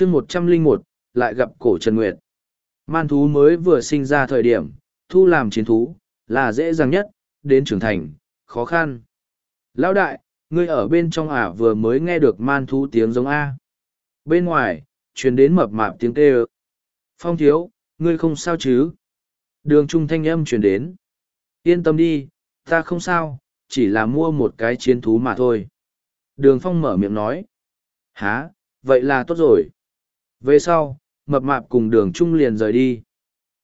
chương một trăm linh một lại gặp cổ Trần Nguyệt. Man thú mới vừa sinh ra thời điểm, thu làm chiến thú, là dễ dàng nhất, đến trưởng thành, khó khăn. Lão đại, ngươi ở bên trong ả vừa mới nghe được man thú tiếng giống A. Bên ngoài, truyền đến mập mạp tiếng kêu. Phong thiếu, ngươi không sao chứ? Đường trung thanh âm truyền đến. Yên tâm đi, ta không sao, chỉ là mua một cái chiến thú mà thôi. Đường phong mở miệng nói. Há, vậy là tốt rồi. Về sau, mập mạp cùng đường trung liền rời đi.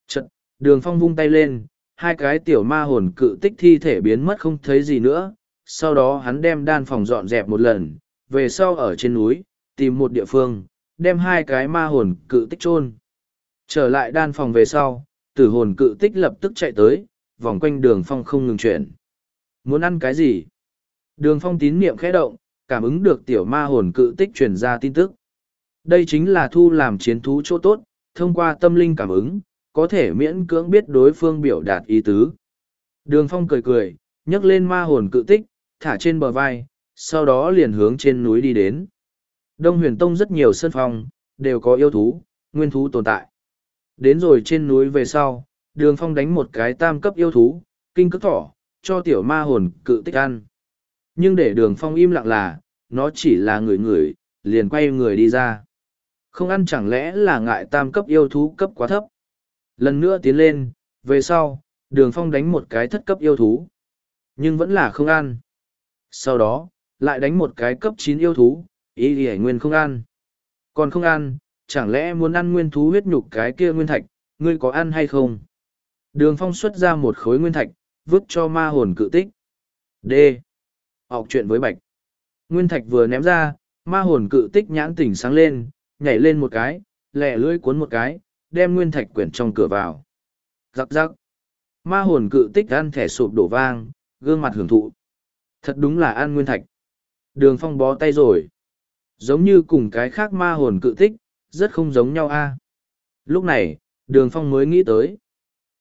Chật, đường phong vung tay lên, hai cái tiểu ma hồn cự tích thi thể biến mất không thấy gì nữa. Sau đó hắn đem đan phòng dọn dẹp một lần, về sau ở trên núi, tìm một địa phương, đem hai cái ma hồn cự tích chôn Trở lại đan phòng về sau, tử hồn cự tích lập tức chạy tới, vòng quanh đường phong không ngừng chuyển. Muốn ăn cái gì? Đường phong tín niệm khẽ động, cảm ứng được tiểu ma hồn cự tích truyền ra tin tức. Đây chính là thu làm chiến thú chỗ tốt, thông qua tâm linh cảm ứng, có thể miễn cưỡng biết đối phương biểu đạt ý tứ. Đường phong cười cười, nhấc lên ma hồn cự tích, thả trên bờ vai, sau đó liền hướng trên núi đi đến. Đông huyền tông rất nhiều sân phong, đều có yêu thú, nguyên thú tồn tại. Đến rồi trên núi về sau, đường phong đánh một cái tam cấp yêu thú, kinh cức thỏ, cho tiểu ma hồn cự tích ăn. Nhưng để đường phong im lặng là, nó chỉ là người người, liền quay người đi ra. Không ăn chẳng lẽ là ngại tam cấp yêu thú cấp quá thấp. Lần nữa tiến lên, về sau, đường phong đánh một cái thất cấp yêu thú. Nhưng vẫn là không ăn. Sau đó, lại đánh một cái cấp chín yêu thú, ý thì nguyên không ăn. Còn không ăn, chẳng lẽ muốn ăn nguyên thú huyết nhục cái kia nguyên thạch, ngươi có ăn hay không? Đường phong xuất ra một khối nguyên thạch, vứt cho ma hồn cự tích. D. Học chuyện với bạch. Nguyên thạch vừa ném ra, ma hồn cự tích nhãn tỉnh sáng lên, nhảy lên một cái, lẹ lưỡi cuốn một cái, đem nguyên thạch quyển trong cửa vào. Giặc giặc. Ma hồn cự tích ăn thẻ sụp đổ vang, gương mặt hưởng thụ. Thật đúng là ăn nguyên thạch. Đường phong bó tay rồi. Giống như cùng cái khác ma hồn cự tích, rất không giống nhau a. Lúc này, đường phong mới nghĩ tới.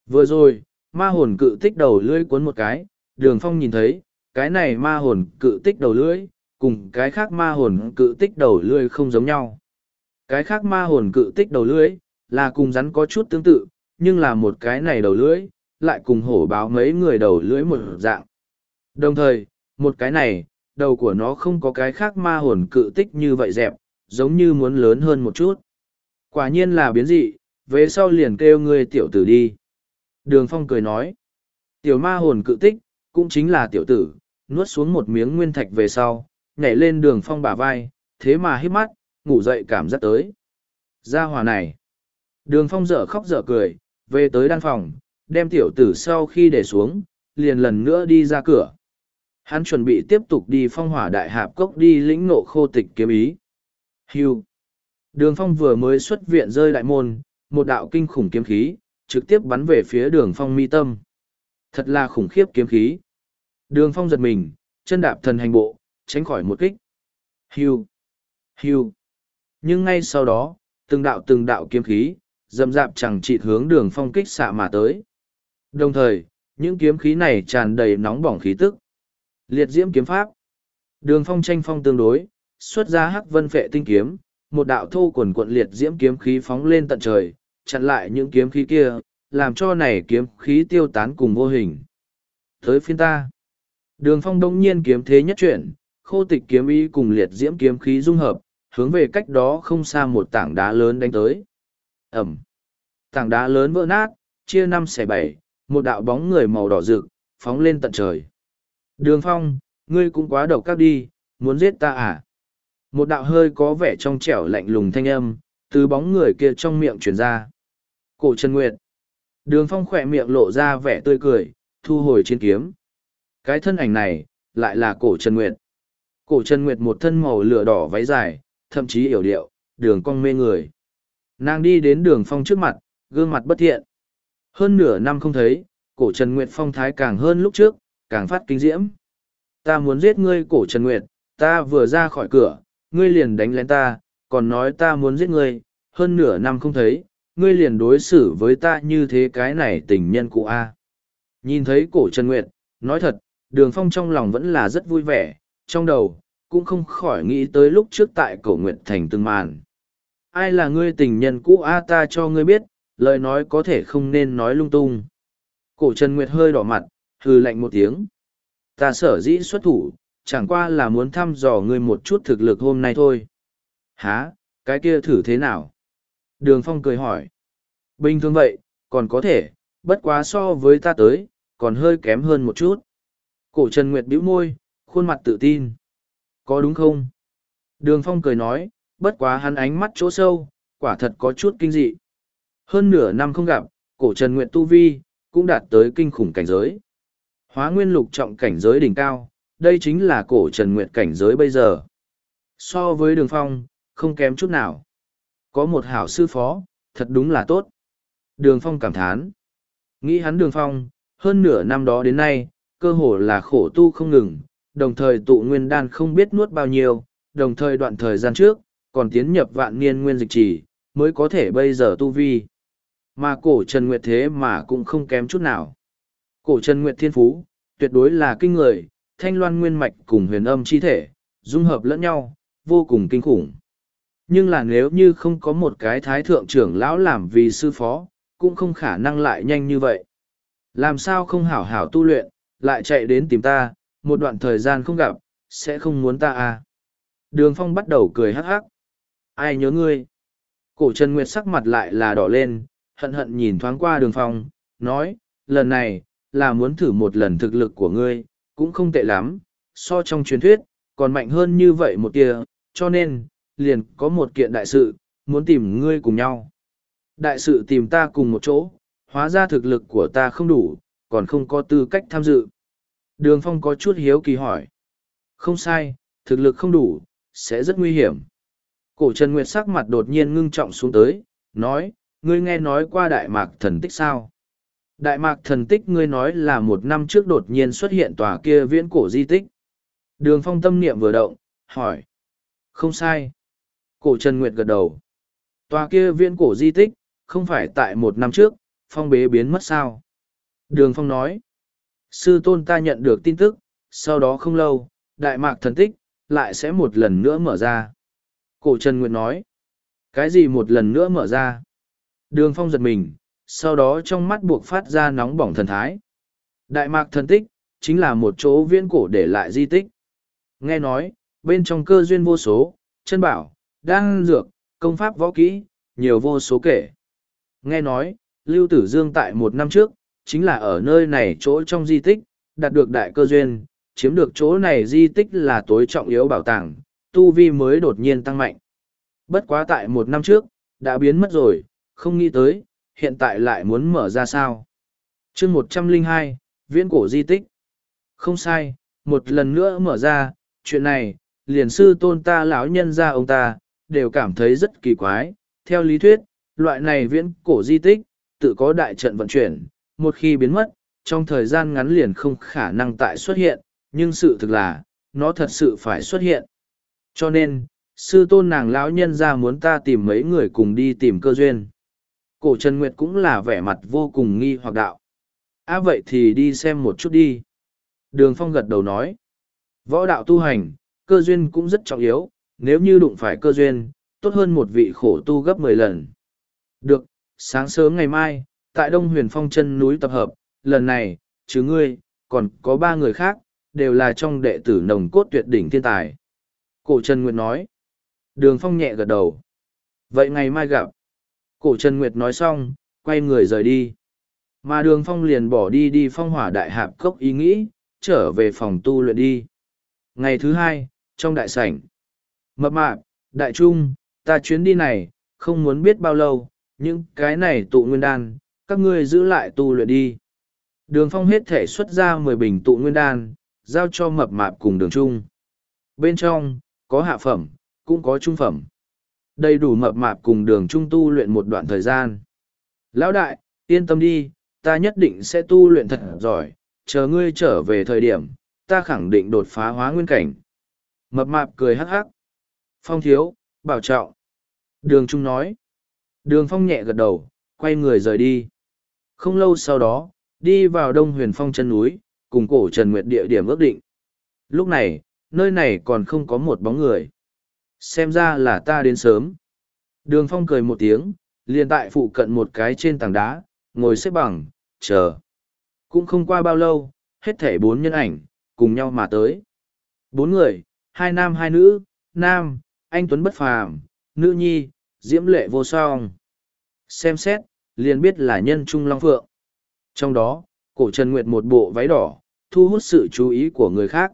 Vừa rồi, ma hồn cự tích đầu lưỡi cuốn một cái, đường phong nhìn thấy, cái này ma hồn cự tích đầu lưỡi, cùng cái khác ma hồn cự tích đầu lưỡi không giống nhau. Cái khác ma hồn cự tích đầu lưỡi, là cùng rắn có chút tương tự, nhưng là một cái này đầu lưỡi, lại cùng hổ báo mấy người đầu lưỡi một dạng. Đồng thời, một cái này, đầu của nó không có cái khác ma hồn cự tích như vậy dẹp, giống như muốn lớn hơn một chút. Quả nhiên là biến dị, về sau liền kêu ngươi tiểu tử đi. Đường phong cười nói, tiểu ma hồn cự tích, cũng chính là tiểu tử, nuốt xuống một miếng nguyên thạch về sau, nhảy lên đường phong bả vai, thế mà hít mắt, ngủ dậy cảm giác tới. Ra hòa này. Đường phong dở khóc dở cười, về tới đan phòng, đem tiểu tử sau khi để xuống, liền lần nữa đi ra cửa. Hắn chuẩn bị tiếp tục đi phong hỏa đại hạp cốc đi lĩnh nộ khô tịch kiếm ý. Hưu. Đường phong vừa mới xuất viện rơi đại môn, một đạo kinh khủng kiếm khí, trực tiếp bắn về phía đường phong mi tâm. Thật là khủng khiếp kiếm khí. Đường phong giật mình, chân đạp thần hành bộ, tránh khỏi một kích. Hưu. Hưu. Nhưng ngay sau đó, từng đạo từng đạo kiếm khí, dầm dạp chẳng trị hướng đường phong kích xạ mà tới. Đồng thời, những kiếm khí này tràn đầy nóng bỏng khí tức. Liệt diễm kiếm pháp. Đường phong tranh phong tương đối, xuất ra hắc vân phệ tinh kiếm, một đạo thô quần quận liệt diễm kiếm khí phóng lên tận trời, chặn lại những kiếm khí kia, làm cho này kiếm khí tiêu tán cùng vô hình. Tới phiên ta. Đường phong đông nhiên kiếm thế nhất chuyển, khô tịch kiếm ý cùng liệt diễm kiếm khí dung hợp, hướng về cách đó không xa một tảng đá lớn đánh tới. Ẩm. Tảng đá lớn vỡ nát, chia năm xẻ bảy, một đạo bóng người màu đỏ rực, phóng lên tận trời. Đường phong, ngươi cũng quá độc các đi, muốn giết ta à? Một đạo hơi có vẻ trong trẻo lạnh lùng thanh âm, từ bóng người kia trong miệng truyền ra. Cổ Trần Nguyệt. Đường phong khỏe miệng lộ ra vẻ tươi cười, thu hồi chiến kiếm. Cái thân ảnh này, lại là cổ Trần Nguyệt. Cổ Trần Nguyệt một thân màu lửa đỏ váy dài, thậm chí yểu điệu, đường cong mê người. Nàng đi đến đường phong trước mặt, gương mặt bất thiện. Hơn nửa năm không thấy, cổ Trần Nguyệt phong thái càng hơn lúc trước, càng phát kinh diễm. Ta muốn giết ngươi cổ Trần Nguyệt, ta vừa ra khỏi cửa, ngươi liền đánh lén ta, còn nói ta muốn giết ngươi, hơn nửa năm không thấy, ngươi liền đối xử với ta như thế cái này tình nhân cụ A. Nhìn thấy cổ Trần Nguyệt, nói thật, đường phong trong lòng vẫn là rất vui vẻ, trong đầu, cũng không khỏi nghĩ tới lúc trước tại cổ Nguyệt Thành từng màn. ai là ngươi tình nhân cũ a ta cho ngươi biết, lời nói có thể không nên nói lung tung. Cổ Trần Nguyệt hơi đỏ mặt, hư lạnh một tiếng. Ta sở dĩ xuất thủ, chẳng qua là muốn thăm dò ngươi một chút thực lực hôm nay thôi. Hả, cái kia thử thế nào? Đường Phong cười hỏi. Bình thường vậy, còn có thể, bất quá so với ta tới, còn hơi kém hơn một chút. Cổ Trần Nguyệt bĩu môi, khuôn mặt tự tin. Có đúng không? Đường Phong cười nói, bất quá hắn ánh mắt chỗ sâu, quả thật có chút kinh dị. Hơn nửa năm không gặp, cổ Trần Nguyệt Tu Vi, cũng đạt tới kinh khủng cảnh giới. Hóa nguyên lục trọng cảnh giới đỉnh cao, đây chính là cổ Trần Nguyệt cảnh giới bây giờ. So với đường phong, không kém chút nào. Có một hảo sư phó, thật đúng là tốt. Đường phong cảm thán. Nghĩ hắn đường phong, hơn nửa năm đó đến nay, cơ hồ là khổ tu không ngừng, đồng thời tụ nguyên đan không biết nuốt bao nhiêu, đồng thời đoạn thời gian trước, còn tiến nhập vạn niên nguyên dịch trì, mới có thể bây giờ tu vi. Mà cổ Trần Nguyệt thế mà cũng không kém chút nào. Cổ Trần Nguyệt thiên phú, tuyệt đối là kinh người, thanh loan nguyên mạch cùng huyền âm chi thể, dung hợp lẫn nhau, vô cùng kinh khủng. Nhưng là nếu như không có một cái thái thượng trưởng lão làm vì sư phó, cũng không khả năng lại nhanh như vậy. Làm sao không hảo hảo tu luyện, lại chạy đến tìm ta, một đoạn thời gian không gặp, sẽ không muốn ta à. Đường phong bắt đầu cười hắc hắc. Ai nhớ ngươi? Cổ Trần Nguyệt sắc mặt lại là đỏ lên, hận hận nhìn thoáng qua đường phong, nói, lần này, là muốn thử một lần thực lực của ngươi, cũng không tệ lắm, so trong truyền thuyết, còn mạnh hơn như vậy một tia, cho nên, liền có một kiện đại sự, muốn tìm ngươi cùng nhau. Đại sự tìm ta cùng một chỗ, hóa ra thực lực của ta không đủ, còn không có tư cách tham dự. Đường Phong có chút hiếu kỳ hỏi. Không sai, thực lực không đủ, sẽ rất nguy hiểm. Cổ Trần Nguyệt sắc mặt đột nhiên ngưng trọng xuống tới, nói, ngươi nghe nói qua Đại Mạc thần tích sao? Đại Mạc thần tích ngươi nói là một năm trước đột nhiên xuất hiện tòa kia viễn cổ di tích. Đường Phong tâm niệm vừa động, hỏi. Không sai. Cổ Trần Nguyệt gật đầu. Tòa kia viễn cổ di tích, không phải tại một năm trước, phong bế biến mất sao? Đường Phong nói. Sư tôn ta nhận được tin tức, sau đó không lâu, Đại Mạc thần tích, lại sẽ một lần nữa mở ra. Cổ Trần Nguyệt nói. Cái gì một lần nữa mở ra? Đường Phong giật mình, sau đó trong mắt buộc phát ra nóng bỏng thần thái. Đại Mạc thần tích, chính là một chỗ viễn cổ để lại di tích. Nghe nói, bên trong cơ duyên vô số, chân bảo, đan dược, công pháp võ kỹ, nhiều vô số kể. Nghe nói, Lưu Tử Dương tại một năm trước, chính là ở nơi này chỗ trong di tích, đạt được đại cơ duyên, chiếm được chỗ này di tích là tối trọng yếu bảo tàng, tu vi mới đột nhiên tăng mạnh. Bất quá tại một năm trước, đã biến mất rồi, không nghĩ tới, hiện tại lại muốn mở ra sao. chương một trăm linh hai viễn cổ di tích. Không sai, một lần nữa mở ra, chuyện này, liền sư tôn ta lão nhân ra ông ta, đều cảm thấy rất kỳ quái. Theo lý thuyết, loại này viễn cổ di tích, tự có đại trận vận chuyển, một khi biến mất, trong thời gian ngắn liền không khả năng tại xuất hiện, nhưng sự thực là, nó thật sự phải xuất hiện. Cho nên, sư tôn nàng lão nhân ra muốn ta tìm mấy người cùng đi tìm cơ duyên. Cổ Trần Nguyệt cũng là vẻ mặt vô cùng nghi hoặc đạo. À vậy thì đi xem một chút đi. Đường Phong gật đầu nói. Võ đạo tu hành, cơ duyên cũng rất trọng yếu, nếu như đụng phải cơ duyên, tốt hơn một vị khổ tu gấp mười lần. Được, sáng sớm ngày mai, tại Đông Huyền Phong chân núi tập hợp, lần này, chứ ngươi, còn có ba người khác, đều là trong đệ tử nồng cốt tuyệt đỉnh thiên tài. Cổ Trần Nguyệt nói. Đường Phong nhẹ gật đầu. Vậy ngày mai gặp. Cổ Trần Nguyệt nói xong, quay người rời đi. Mà đường Phong liền bỏ đi đi phong hỏa đại hạp cốc ý nghĩ, trở về phòng tu luyện đi. Ngày thứ hai, trong đại sảnh. Mập mạp, đại trung, ta chuyến đi này, không muốn biết bao lâu, những cái này tụ nguyên đan, các ngươi giữ lại tu luyện đi. Đường phong hết thể xuất ra mười bình tụ nguyên đan, giao cho mập mạp cùng đường trung. Bên trong, có hạ phẩm, cũng có trung phẩm. Đầy đủ mập mạp cùng đường trung tu luyện một đoạn thời gian. Lão đại, yên tâm đi, ta nhất định sẽ tu luyện thật giỏi, chờ ngươi trở về thời điểm, ta khẳng định đột phá hóa nguyên cảnh. Mập mạp cười hắc hắc. Phong thiếu, bảo trọng. Đường trung nói. Đường phong nhẹ gật đầu, quay người rời đi. Không lâu sau đó, đi vào đông huyền phong chân núi, cùng cổ Trần Nguyệt địa điểm ước định. Lúc này, nơi này còn không có một bóng người. Xem ra là ta đến sớm. Đường phong cười một tiếng, liền tại phụ cận một cái trên tảng đá, ngồi xếp bằng, chờ. Cũng không qua bao lâu, hết thể bốn nhân ảnh, cùng nhau mà tới. Bốn người, hai nam hai nữ, nam, anh Tuấn bất phàm, nữ nhi, diễm lệ vô song. Xem xét, liền biết là nhân trung long phượng. Trong đó, cổ Trần Nguyệt một bộ váy đỏ, thu hút sự chú ý của người khác.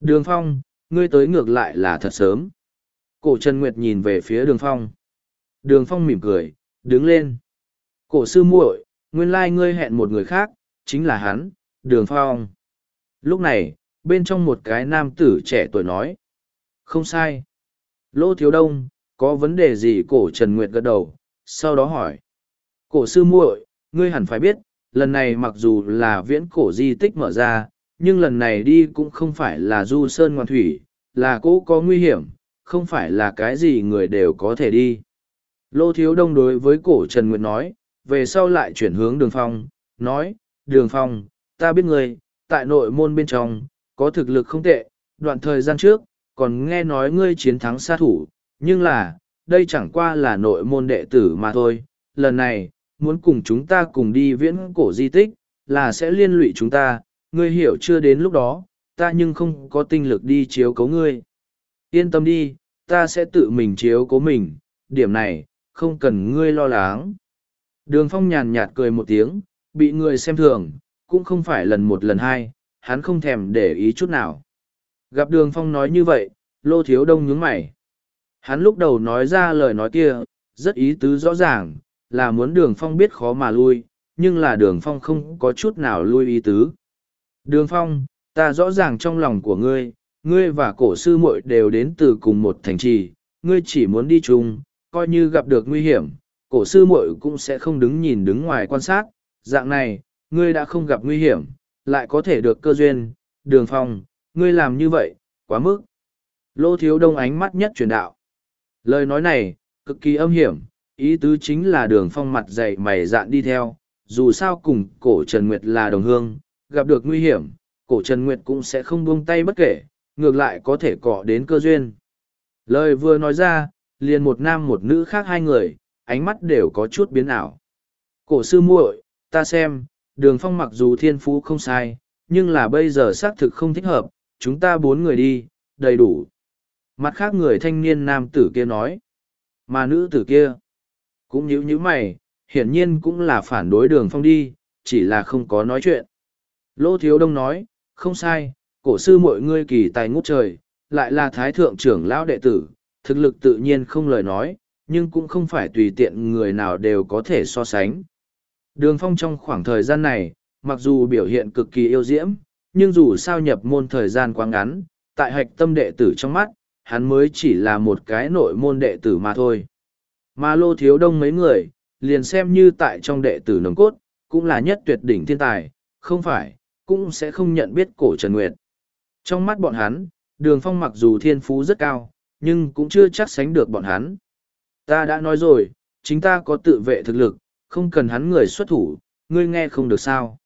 Đường Phong, ngươi tới ngược lại là thật sớm. Cổ Trần Nguyệt nhìn về phía đường Phong. Đường Phong mỉm cười, đứng lên. Cổ sư muội, nguyên lai ngươi hẹn một người khác, chính là hắn, đường Phong. Lúc này, bên trong một cái nam tử trẻ tuổi nói. Không sai. Lô Thiếu Đông, có vấn đề gì cổ Trần Nguyệt gật đầu, sau đó hỏi. Cổ sư muội, ngươi hẳn phải biết, lần này mặc dù là viễn cổ di tích mở ra, nhưng lần này đi cũng không phải là du sơn ngoan thủy, là cỗ có nguy hiểm, không phải là cái gì người đều có thể đi. Lô Thiếu Đông đối với cổ Trần Nguyệt nói, về sau lại chuyển hướng đường phong, nói, đường phong, ta biết ngươi, tại nội môn bên trong, có thực lực không tệ, đoạn thời gian trước, còn nghe nói ngươi chiến thắng sát thủ, nhưng là, đây chẳng qua là nội môn đệ tử mà thôi, lần này, muốn cùng chúng ta cùng đi viễn cổ di tích, là sẽ liên lụy chúng ta, ngươi hiểu chưa đến lúc đó, ta nhưng không có tinh lực đi chiếu cố ngươi. Yên tâm đi, ta sẽ tự mình chiếu cố mình, điểm này, không cần ngươi lo lắng. Đường phong nhàn nhạt cười một tiếng, bị người xem thường, cũng không phải lần một lần hai, hắn không thèm để ý chút nào. Gặp đường phong nói như vậy, lô thiếu đông nhướng mày. Hắn lúc đầu nói ra lời nói kia, rất ý tứ rõ ràng, là muốn đường phong biết khó mà lui, nhưng là đường phong không có chút nào lui ý tứ. Đường phong, ta rõ ràng trong lòng của ngươi, ngươi và cổ sư muội đều đến từ cùng một thành trì, ngươi chỉ muốn đi chung, coi như gặp được nguy hiểm, cổ sư muội cũng sẽ không đứng nhìn đứng ngoài quan sát, dạng này, ngươi đã không gặp nguy hiểm, lại có thể được cơ duyên, đường phong, ngươi làm như vậy, quá mức. Lô thiếu đông ánh mắt nhất truyền đạo. Lời nói này, cực kỳ âm hiểm, ý tứ chính là đường phong mặt dày mày dạn đi theo, dù sao cùng cổ Trần Nguyệt là đồng hương, gặp được nguy hiểm, cổ Trần Nguyệt cũng sẽ không buông tay bất kể, ngược lại có thể cọ đến cơ duyên. Lời vừa nói ra, liền một nam một nữ khác hai người, ánh mắt đều có chút biến ảo. Cổ sư muội, ta xem, đường phong mặc dù thiên phú không sai, nhưng là bây giờ xác thực không thích hợp, chúng ta bốn người đi, đầy đủ. Mặt khác người thanh niên nam tử kia nói, mà nữ tử kia, cũng nhíu nhíu mày, hiển nhiên cũng là phản đối đường phong đi, chỉ là không có nói chuyện. Lô Thiếu Đông nói, không sai, cổ sư mọi ngươi kỳ tài ngút trời, lại là thái thượng trưởng lão đệ tử, thực lực tự nhiên không lời nói, nhưng cũng không phải tùy tiện người nào đều có thể so sánh. Đường phong trong khoảng thời gian này, mặc dù biểu hiện cực kỳ yêu diễm, nhưng dù sao nhập môn thời gian quá ngắn, tại hạch tâm đệ tử trong mắt, hắn mới chỉ là một cái nội môn đệ tử mà thôi. Mà lô thiếu đông mấy người, liền xem như tại trong đệ tử nồng cốt, cũng là nhất tuyệt đỉnh thiên tài, không phải, cũng sẽ không nhận biết cổ Trần Nguyệt. Trong mắt bọn hắn, đường phong mặc dù thiên phú rất cao, nhưng cũng chưa chắc sánh được bọn hắn. Ta đã nói rồi, chính ta có tự vệ thực lực, không cần hắn người xuất thủ, ngươi nghe không được sao.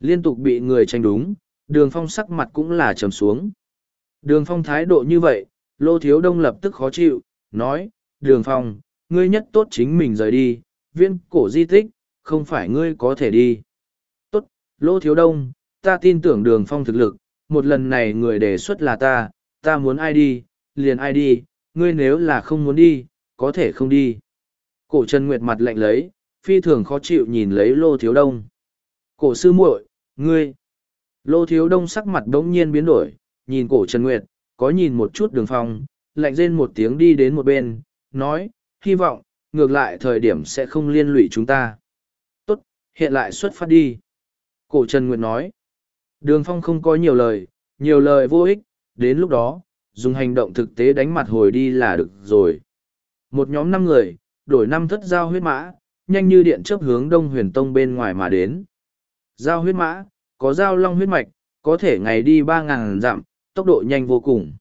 Liên tục bị người tranh đúng, đường phong sắc mặt cũng là trầm xuống. Đường phong thái độ như vậy, lô thiếu đông lập tức khó chịu, nói, đường phong, ngươi nhất tốt chính mình rời đi, viên cổ di tích, không phải ngươi có thể đi. Tốt, lô thiếu đông, ta tin tưởng đường phong thực lực, một lần này người đề xuất là ta, ta muốn ai đi, liền ai đi, ngươi nếu là không muốn đi, có thể không đi. Cổ Trần Nguyệt mặt lạnh lấy, phi thường khó chịu nhìn lấy lô thiếu đông. Cổ sư muội, ngươi. Lô thiếu đông sắc mặt đống nhiên biến đổi, nhìn cổ Trần Nguyệt, có nhìn một chút đường phong, lạnh rên một tiếng đi đến một bên, nói, hy vọng, ngược lại thời điểm sẽ không liên lụy chúng ta. Tốt, hiện lại xuất phát đi. Cổ Trần Nguyệt nói, đường phong không có nhiều lời, nhiều lời vô ích, đến lúc đó, dùng hành động thực tế đánh mặt hồi đi là được rồi. Một nhóm năm người, đổi năm thất giao huyết mã, nhanh như điện chấp hướng đông huyền tông bên ngoài mà đến. Giao huyết mã, có giao long huyết mạch, có thể ngày đi ba ngàn dặm, tốc độ nhanh vô cùng.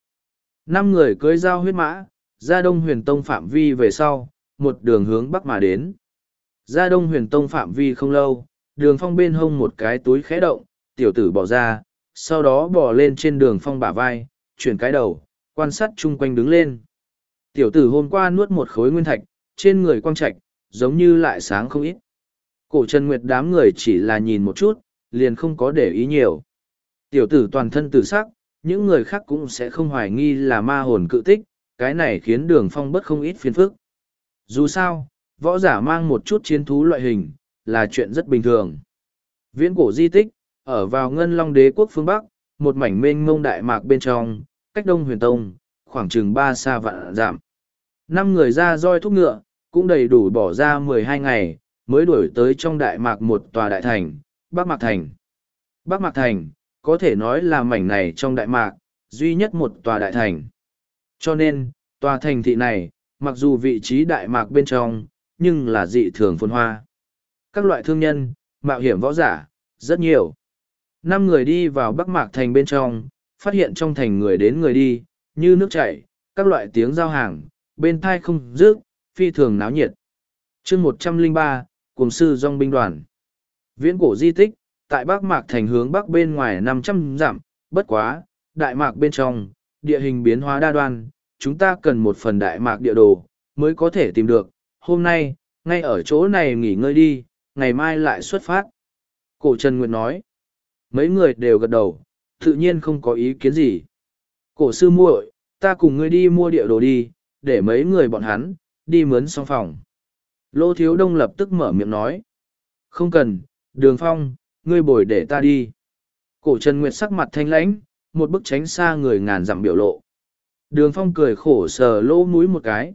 Năm người cưới giao huyết mã, ra đông huyền tông phạm vi về sau, một đường hướng bắc mà đến. Ra đông huyền tông phạm vi không lâu, đường phong bên hông một cái túi khẽ động, tiểu tử bỏ ra, sau đó bỏ lên trên đường phong bả vai, chuyển cái đầu, quan sát chung quanh đứng lên. Tiểu tử hôm qua nuốt một khối nguyên thạch, trên người quang trạch, giống như lại sáng không ít. Cổ Trần Nguyệt đám người chỉ là nhìn một chút, liền không có để ý nhiều. Tiểu tử toàn thân tử sắc, những người khác cũng sẽ không hoài nghi là ma hồn cự tích, cái này khiến đường phong bất không ít phiền phức. Dù sao, võ giả mang một chút chiến thú loại hình, là chuyện rất bình thường. Viễn cổ di tích, ở vào ngân long đế quốc phương Bắc, một mảnh mênh mông đại mạc bên trong, cách đông huyền tông, khoảng chừng ba xa vạn giảm. Năm người ra roi thúc ngựa, cũng đầy đủ bỏ ra mười hai ngày, mới đuổi tới trong đại mạc một tòa đại thành, Bắc Mạc Thành. Bắc Mạc Thành, có thể nói là mảnh này trong đại mạc, duy nhất một tòa đại thành. Cho nên, tòa thành thị này, mặc dù vị trí đại mạc bên trong, nhưng là dị thường phồn hoa. Các loại thương nhân, mạo hiểm võ giả, rất nhiều. Năm người đi vào Bắc Mạc Thành bên trong, phát hiện trong thành người đến người đi, như nước chảy, các loại tiếng giao hàng, bên thai không rước, phi thường náo nhiệt. chương một trăm linh ba cùng sư dòng binh đoàn. Viễn cổ di tích, tại Bắc Mạc thành hướng Bắc bên ngoài năm trăm dặm, bất quá, Đại Mạc bên trong, địa hình biến hóa đa đoan, chúng ta cần một phần Đại Mạc địa đồ, mới có thể tìm được. Hôm nay, ngay ở chỗ này nghỉ ngơi đi, ngày mai lại xuất phát. Cổ Trần Nguyệt nói, mấy người đều gật đầu, tự nhiên không có ý kiến gì. Cổ sư muội, ta cùng ngươi đi mua địa đồ đi, để mấy người bọn hắn, đi mướn xong phòng. Lô Thiếu Đông lập tức mở miệng nói. Không cần, đường phong, ngươi bồi để ta đi. Cổ Trần Nguyệt sắc mặt thanh lãnh, một bức tránh xa người ngàn dặm biểu lộ. Đường phong cười khổ sờ lỗ mũi một cái.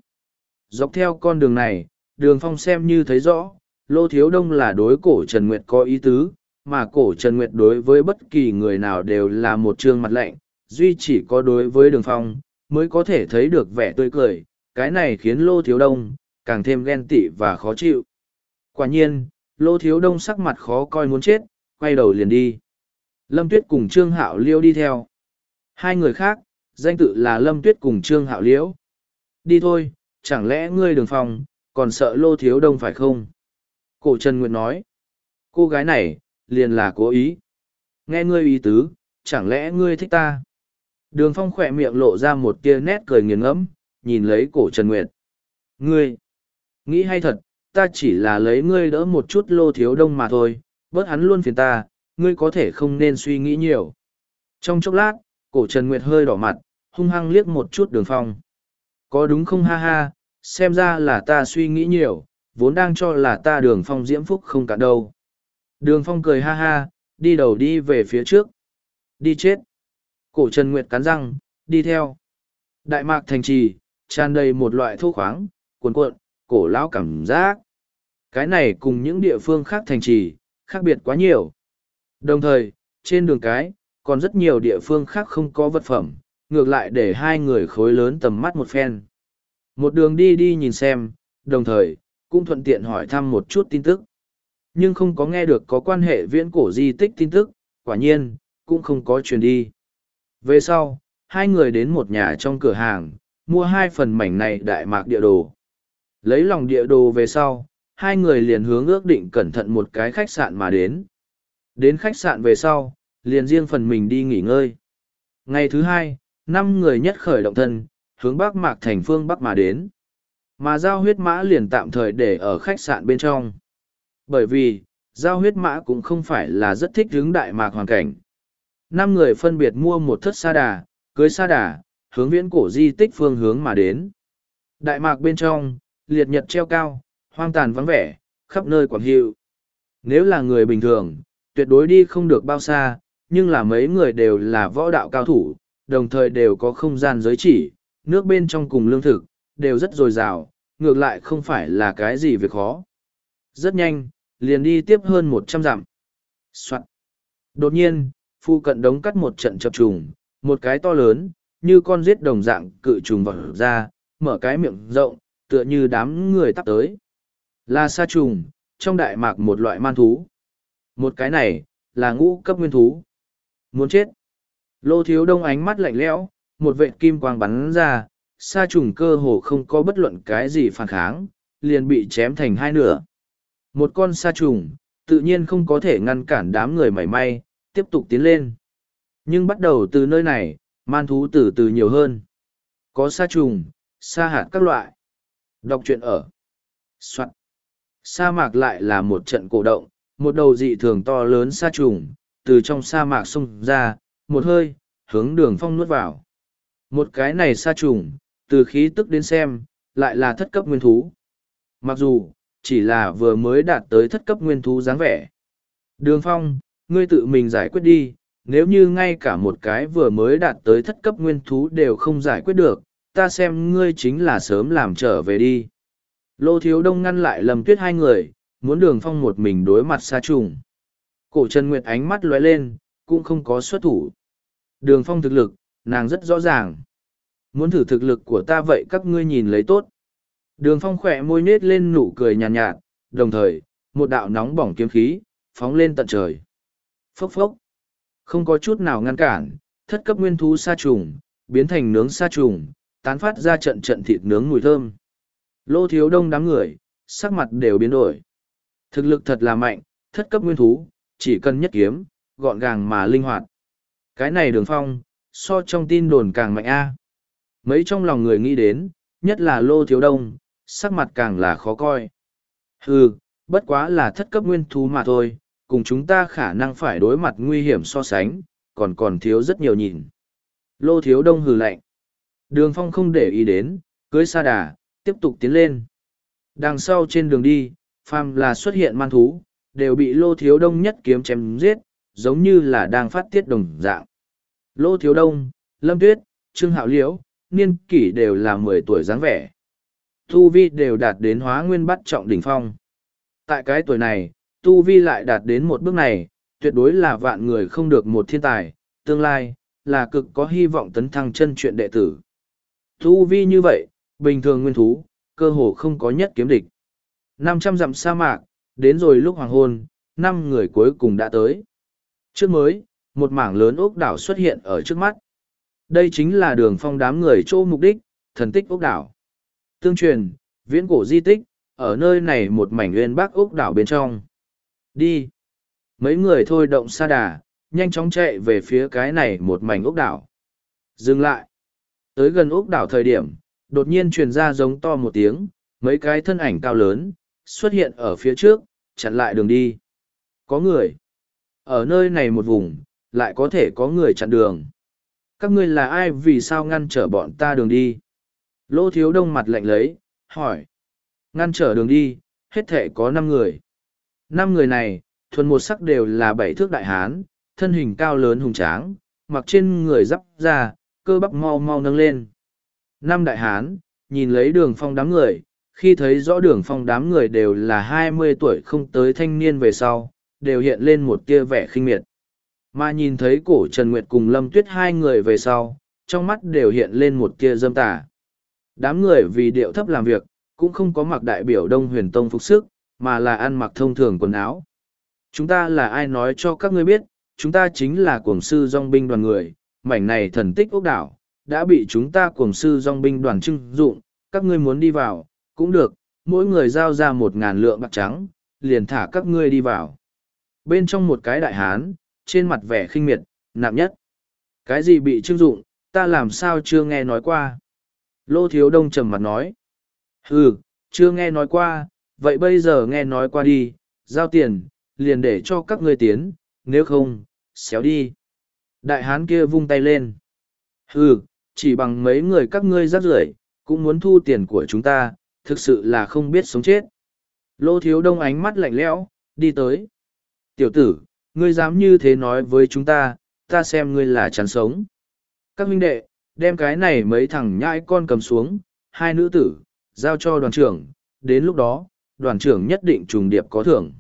Dọc theo con đường này, đường phong xem như thấy rõ, lô thiếu đông là đối cổ Trần Nguyệt có ý tứ, mà cổ Trần Nguyệt đối với bất kỳ người nào đều là một trương mặt lạnh, duy chỉ có đối với đường phong, mới có thể thấy được vẻ tươi cười, cái này khiến lô thiếu đông, càng thêm ghen tị và khó chịu. Quả nhiên, lô thiếu đông sắc mặt khó coi muốn chết, quay đầu liền đi. Lâm Tuyết cùng Trương Hạo Liêu đi theo. Hai người khác, danh tự là Lâm Tuyết cùng Trương Hạo Liễu. Đi thôi, chẳng lẽ ngươi đường phòng, còn sợ lô thiếu đông phải không? Cổ Trần Nguyệt nói. Cô gái này, liền là cố ý. Nghe ngươi ý tứ, chẳng lẽ ngươi thích ta? Đường phong khỏe miệng lộ ra một tia nét cười nghiền ngẫm, nhìn lấy cổ Trần Nguyệt. Ngươi, nghĩ hay thật, ta chỉ là lấy ngươi đỡ một chút lô thiếu đông mà thôi, bớt hắn luôn phiền ta, ngươi có thể không nên suy nghĩ nhiều. Trong chốc lát, cổ Trần Nguyệt hơi đỏ mặt, hung hăng liếc một chút đường phong. Có đúng không ha ha, xem ra là ta suy nghĩ nhiều, vốn đang cho là ta đường phong diễm phúc không cả đâu. Đường phong cười ha ha, đi đầu đi về phía trước. Đi chết. Cổ Trần Nguyệt cắn răng, đi theo. Đại mạc thành trì, tràn đầy một loại thu khoáng, cuồn cuộn, cổ lão cảm giác. Cái này cùng những địa phương khác thành trì, khác biệt quá nhiều. Đồng thời, trên đường cái, còn rất nhiều địa phương khác không có vật phẩm, ngược lại để hai người khối lớn tầm mắt một phen. Một đường đi đi nhìn xem, đồng thời, cũng thuận tiện hỏi thăm một chút tin tức. Nhưng không có nghe được có quan hệ viễn cổ di tích tin tức, quả nhiên, cũng không có truyền đi. Về sau, hai người đến một nhà trong cửa hàng, mua hai phần mảnh này đại mạc địa đồ. Lấy lòng địa đồ về sau, hai người liền hướng ước định cẩn thận một cái khách sạn mà đến. Đến khách sạn về sau, liền riêng phần mình đi nghỉ ngơi. Ngày thứ hai, năm người nhất khởi động thân, hướng bắc mạc thành phương bắc mà đến. Mà giao huyết mã liền tạm thời để ở khách sạn bên trong. Bởi vì, giao huyết mã cũng không phải là rất thích hướng đại mạc hoàn cảnh. Năm người phân biệt mua một thất sa đà, cưới sa đà, hướng viễn cổ di tích phương hướng mà đến. Đại mạc bên trong, liệt nhật treo cao, hoang tàn vắng vẻ, khắp nơi quảng hiệu. Nếu là người bình thường, tuyệt đối đi không được bao xa, nhưng là mấy người đều là võ đạo cao thủ, đồng thời đều có không gian giới chỉ, nước bên trong cùng lương thực, đều rất dồi dào, ngược lại không phải là cái gì việc khó. Rất nhanh, liền đi tiếp hơn một trăm dặm. Soạn. Đột nhiên, phu cận đống cắt một trận chập trùng, một cái to lớn, như con giết đồng dạng cự trùng vào ra, mở cái miệng rộng, tựa như đám người tắp tới. Là sa trùng, trong đại mạc một loại man thú. Một cái này, là ngũ cấp nguyên thú. Muốn chết. Lô thiếu đông ánh mắt lạnh lẽo, một vệ kim quang bắn ra, sa trùng cơ hồ không có bất luận cái gì phản kháng, liền bị chém thành hai nửa. Một con sa trùng, tự nhiên không có thể ngăn cản đám người mảy may, tiếp tục tiến lên. Nhưng bắt đầu từ nơi này, man thú từ từ nhiều hơn. Có sa trùng, sa hạt các loại. Đọc truyện ở. Soạn. Sa mạc lại là một trận cổ động, một đầu dị thường to lớn sa trùng, từ trong sa mạc xông ra, một hơi, hướng đường phong nuốt vào. Một cái này sa trùng, từ khí tức đến xem, lại là thất cấp nguyên thú. Mặc dù, chỉ là vừa mới đạt tới thất cấp nguyên thú dáng vẻ. Đường phong, ngươi tự mình giải quyết đi, nếu như ngay cả một cái vừa mới đạt tới thất cấp nguyên thú đều không giải quyết được, ta xem ngươi chính là sớm làm trở về đi. Lô thiếu đông ngăn lại lầm tuyết hai người, muốn đường phong một mình đối mặt xa trùng. Cổ Trần Nguyệt ánh mắt lóe lên, cũng không có xuất thủ. Đường phong thực lực, nàng rất rõ ràng. Muốn thử thực lực của ta vậy các ngươi nhìn lấy tốt. Đường phong khỏe môi nết lên nụ cười nhàn nhạt, nhạt, đồng thời, một đạo nóng bỏng kiếm khí, phóng lên tận trời. Phốc phốc. Không có chút nào ngăn cản, thất cấp nguyên thú sa trùng, biến thành nướng sa trùng, tán phát ra trận trận thịt nướng mùi thơm. Lô thiếu đông đám người, sắc mặt đều biến đổi. Thực lực thật là mạnh, thất cấp nguyên thú, chỉ cần nhất kiếm, gọn gàng mà linh hoạt. Cái này đường phong, so trong tin đồn càng mạnh a. Mấy trong lòng người nghĩ đến, nhất là lô thiếu đông, sắc mặt càng là khó coi. Hừ, bất quá là thất cấp nguyên thú mà thôi, cùng chúng ta khả năng phải đối mặt nguy hiểm so sánh, còn còn thiếu rất nhiều nhìn. Lô thiếu đông hừ lạnh. Đường phong không để ý đến, cưới sa đà, tiếp tục tiến lên. Đằng sau trên đường đi, phàm là xuất hiện man thú, đều bị lô thiếu đông nhất kiếm chém giết, giống như là đang phát tiết đồng dạng. Lô thiếu đông, lâm tuyết, trương hạo liễu, niên kỷ đều là mười tuổi dáng vẻ. Tu vi đều đạt đến hóa nguyên bắt trọng đỉnh phong. Tại cái tuổi này, Tu vi lại đạt đến một bước này, tuyệt đối là vạn người không được một thiên tài, tương lai, là cực có hy vọng tấn thăng chân chuyện đệ tử. Tu vi như vậy, bình thường nguyên thú, cơ hồ không có nhất kiếm địch năm trăm dặm sa mạc, đến rồi lúc hoàng hôn, năm người cuối cùng đã tới. Trước mới, một mảng lớn ốc đảo xuất hiện ở trước mắt. Đây chính là đường phong đám người chỗ mục đích, thần tích ốc đảo. Tương truyền, viễn cổ di tích, ở nơi này một mảnh nguyên bắc ốc đảo bên trong. Đi. Mấy người thôi động xa đà, nhanh chóng chạy về phía cái này một mảnh ốc đảo. Dừng lại. Tới gần ốc đảo thời điểm, đột nhiên truyền ra giống to một tiếng, mấy cái thân ảnh cao lớn, xuất hiện ở phía trước, chặn lại đường đi. Có người. Ở nơi này một vùng, lại có thể có người chặn đường. Các ngươi là ai vì sao ngăn trở bọn ta đường đi? Lô thiếu đông mặt lạnh lấy, hỏi. Ngăn trở đường đi, hết thể có năm người. Năm người này, thuần một sắc đều là bảy thước đại hán, thân hình cao lớn hùng tráng, mặc trên người dắp ra, cơ bắp mau mau nâng lên. Năm đại hán, nhìn lấy đường phong đám người, khi thấy rõ đường phong đám người đều là hai mươi tuổi không tới thanh niên về sau, đều hiện lên một tia vẻ khinh miệt. Mà nhìn thấy cổ Trần Nguyệt cùng Lâm Tuyết hai người về sau, trong mắt đều hiện lên một tia dâm tả Đám người vì điệu thấp làm việc, cũng không có mặc đại biểu Đông Huyền Tông phục sức, mà là ăn mặc thông thường quần áo. Chúng ta là ai nói cho các ngươi biết, chúng ta chính là cuồng sư dong binh đoàn người, mảnh này thần tích ốc đảo, đã bị chúng ta cuồng sư dong binh đoàn trưng dụng, các ngươi muốn đi vào, cũng được, mỗi người giao ra một ngàn lượng bạc trắng, liền thả các ngươi đi vào. Bên trong một cái đại hán, trên mặt vẻ khinh miệt, nạm nhất. Cái gì bị trưng dụng, ta làm sao chưa nghe nói qua. Lô thiếu đông trầm mặt nói. Ừ, chưa nghe nói qua, vậy bây giờ nghe nói qua đi, giao tiền, liền để cho các ngươi tiến, nếu không, xéo đi. Đại hán kia vung tay lên. Ừ, chỉ bằng mấy người các ngươi rác rưởi cũng muốn thu tiền của chúng ta, thực sự là không biết sống chết. Lô thiếu đông ánh mắt lạnh lẽo, đi tới. Tiểu tử, ngươi dám như thế nói với chúng ta, ta xem ngươi là chán sống. Các huynh đệ, đem cái này mấy thằng nhãi con cầm xuống, hai nữ tử, giao cho đoàn trưởng, đến lúc đó, đoàn trưởng nhất định trùng điệp có thưởng.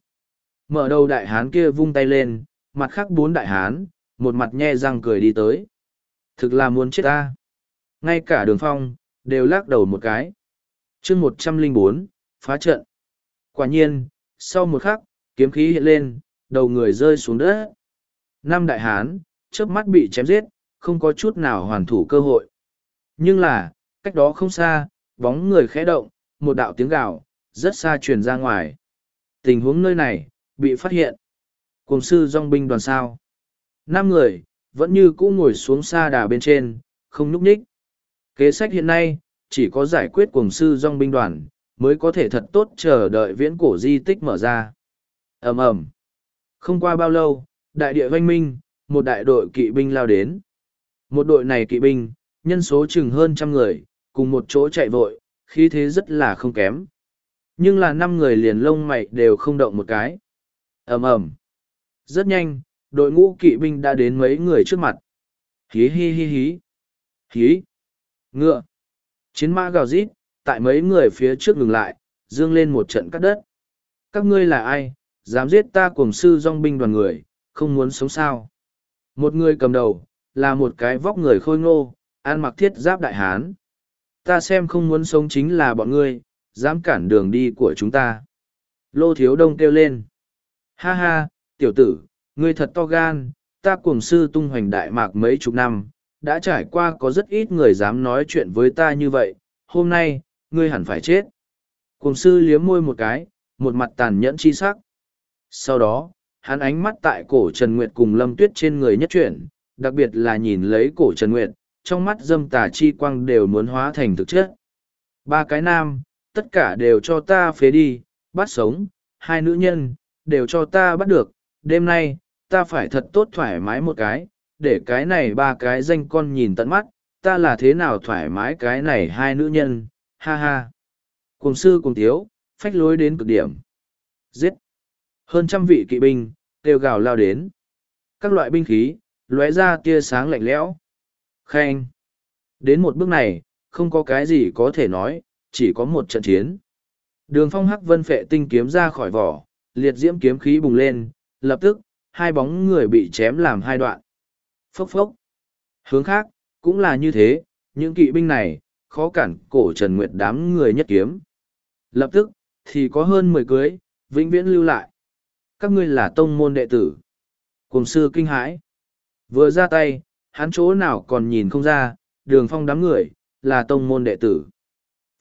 Mở đầu đại hán kia vung tay lên, mặt khác bốn đại hán, một mặt nhe răng cười đi tới. Thực là muốn chết ta. Ngay cả đường phong, đều lắc đầu một cái chương một trăm linh bốn phá trận. Quả nhiên, sau một khắc, kiếm khí hiện lên, đầu người rơi xuống đất. Năm đại hán, trước mắt bị chém giết, không có chút nào hoàn thủ cơ hội. Nhưng là, cách đó không xa, bóng người khẽ động, một đạo tiếng gào, rất xa truyền ra ngoài. Tình huống nơi này, bị phát hiện. Cùng sư dong binh đoàn sao. Năm người, vẫn như cũ ngồi xuống xa đà bên trên, không nhúc nhích. Kế sách hiện nay, chỉ có giải quyết cuồng sư dòng binh đoàn, mới có thể thật tốt chờ đợi viễn cổ di tích mở ra. ầm ầm Không qua bao lâu, đại địa vanh minh, một đại đội kỵ binh lao đến. Một đội này kỵ binh, nhân số chừng hơn trăm người, cùng một chỗ chạy vội, khí thế rất là không kém. Nhưng là năm người liền lông mày đều không động một cái. ầm ầm Rất nhanh, đội ngũ kỵ binh đã đến mấy người trước mặt. Hí hí hí hí. Hí. Ngựa. Chiến mã gào rít, tại mấy người phía trước ngừng lại, dương lên một trận cắt đất. Các ngươi là ai, dám giết ta cùng sư dòng binh đoàn người, không muốn sống sao. Một người cầm đầu, là một cái vóc người khôi ngô, ăn mặc thiết giáp đại hán. Ta xem không muốn sống chính là bọn ngươi, dám cản đường đi của chúng ta. Lô thiếu đông kêu lên. Ha ha, tiểu tử, ngươi thật to gan, ta cùng sư tung hoành đại mạc mấy chục năm, đã trải qua có rất ít người dám nói chuyện với ta như vậy, hôm nay, ngươi hẳn phải chết. Cùng sư liếm môi một cái, một mặt tàn nhẫn chi sắc. Sau đó, hắn ánh mắt tại cổ Trần Nguyệt cùng Lâm Tuyết trên người nhất chuyển, đặc biệt là nhìn lấy cổ Trần Nguyệt, trong mắt dâm tà chi quang đều muốn hóa thành thực chất. Ba cái nam, tất cả đều cho ta phế đi, bắt sống, hai nữ nhân, đều cho ta bắt được, đêm nay, ta phải thật tốt thoải mái một cái, để cái này ba cái danh con nhìn tận mắt, ta là thế nào thoải mái cái này hai nữ nhân, ha ha. Cùng sư cùng tiếu, phách lối đến cực điểm. Giết! Hơn trăm vị kỵ binh, kêu gào lao đến. Các loại binh khí, lóe ra tia sáng lạnh lẽo. Khen! Đến một bước này, không có cái gì có thể nói, chỉ có một trận chiến. Đường phong hắc vân phệ tinh kiếm ra khỏi vỏ, liệt diễm kiếm khí bùng lên, lập tức, hai bóng người bị chém làm hai đoạn. Phốc phốc. Hướng khác, cũng là như thế, những kỵ binh này, khó cản cổ Trần Nguyệt đám người nhất kiếm. Lập tức, thì có hơn mười cưới, vĩnh viễn lưu lại. Các ngươi là tông môn đệ tử. Cùng sư kinh hãi. Vừa ra tay, hắn chỗ nào còn nhìn không ra, đường phong đám người, là tông môn đệ tử.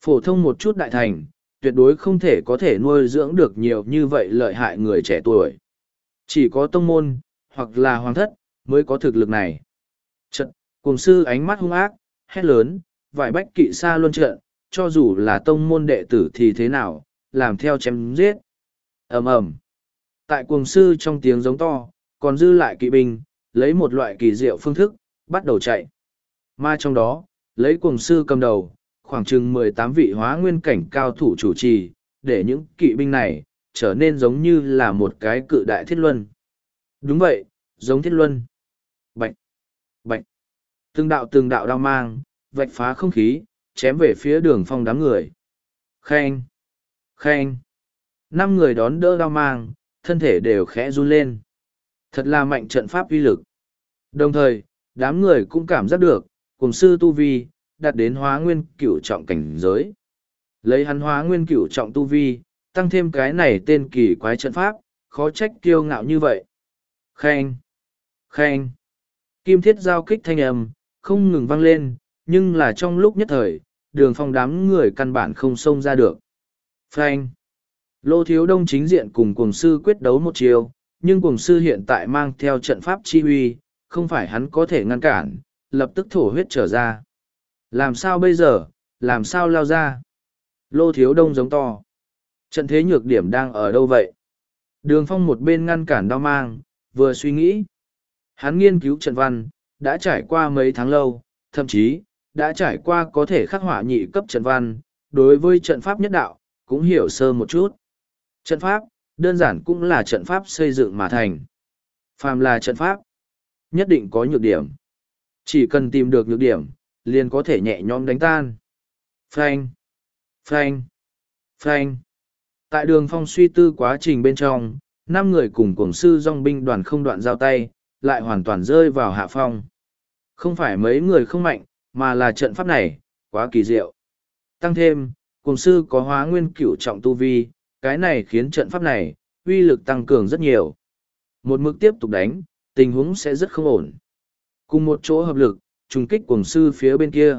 Phổ thông một chút đại thành, tuyệt đối không thể có thể nuôi dưỡng được nhiều như vậy lợi hại người trẻ tuổi. Chỉ có tông môn, hoặc là hoàng thất, mới có thực lực này. Trận, cùng sư ánh mắt hung ác, hét lớn, vài bách kỵ xa luôn trận, cho dù là tông môn đệ tử thì thế nào, làm theo chém giết. ầm ầm Tại cuồng sư trong tiếng giống to, còn dư lại kỵ binh, lấy một loại kỳ diệu phương thức, bắt đầu chạy. Mà trong đó, lấy cuồng sư cầm đầu, khoảng chừng mười tám vị hóa nguyên cảnh cao thủ chủ trì, để những kỵ binh này, trở nên giống như là một cái cự đại thiết luân. Đúng vậy, giống thiết luân bệnh, bệnh, Từng đạo từng đạo đao mang, vạch phá không khí, chém về phía đường phong đám người. Khen, khen. Năm người đón đỡ đao mang, thân thể đều khẽ run lên. Thật là mạnh trận pháp uy lực. Đồng thời, đám người cũng cảm giác được, cùng sư Tu Vi, đạt đến hóa nguyên cửu trọng cảnh giới. Lấy hắn hóa nguyên cửu trọng Tu Vi, tăng thêm cái này tên kỳ quái trận pháp, khó trách kiêu ngạo như vậy. Khen! Khen! Kim thiết giao kích thanh âm, không ngừng vang lên, nhưng là trong lúc nhất thời, đường phong đám người căn bản không xông ra được. Phanh! Lô thiếu đông chính diện cùng cuồng sư quyết đấu một chiều, nhưng cuồng sư hiện tại mang theo trận pháp chi huy, không phải hắn có thể ngăn cản, lập tức thổ huyết trở ra. Làm sao bây giờ, làm sao lao ra? Lô thiếu đông giống to. Trận thế nhược điểm đang ở đâu vậy? Đường phong một bên ngăn cản đau mang, vừa suy nghĩ. Hắn nghiên cứu trận văn, đã trải qua mấy tháng lâu, thậm chí, đã trải qua có thể khắc họa nhị cấp trận văn, đối với trận pháp nhất đạo, cũng hiểu sơ một chút. Trận pháp, đơn giản cũng là trận pháp xây dựng mà thành. Phàm là trận pháp, nhất định có nhược điểm. Chỉ cần tìm được nhược điểm, liền có thể nhẹ nhõm đánh tan. Phanh, phanh, phanh. Tại đường phong suy tư quá trình bên trong, năm người cùng cổng sư dòng binh đoàn không đoạn giao tay, lại hoàn toàn rơi vào hạ phong. Không phải mấy người không mạnh, mà là trận pháp này, quá kỳ diệu. Tăng thêm, cùng sư có hóa nguyên cửu trọng tu vi, cái này khiến trận pháp này, uy lực tăng cường rất nhiều. Một mức tiếp tục đánh, tình huống sẽ rất không ổn. Cùng một chỗ hợp lực, trùng kích cùng sư phía bên kia.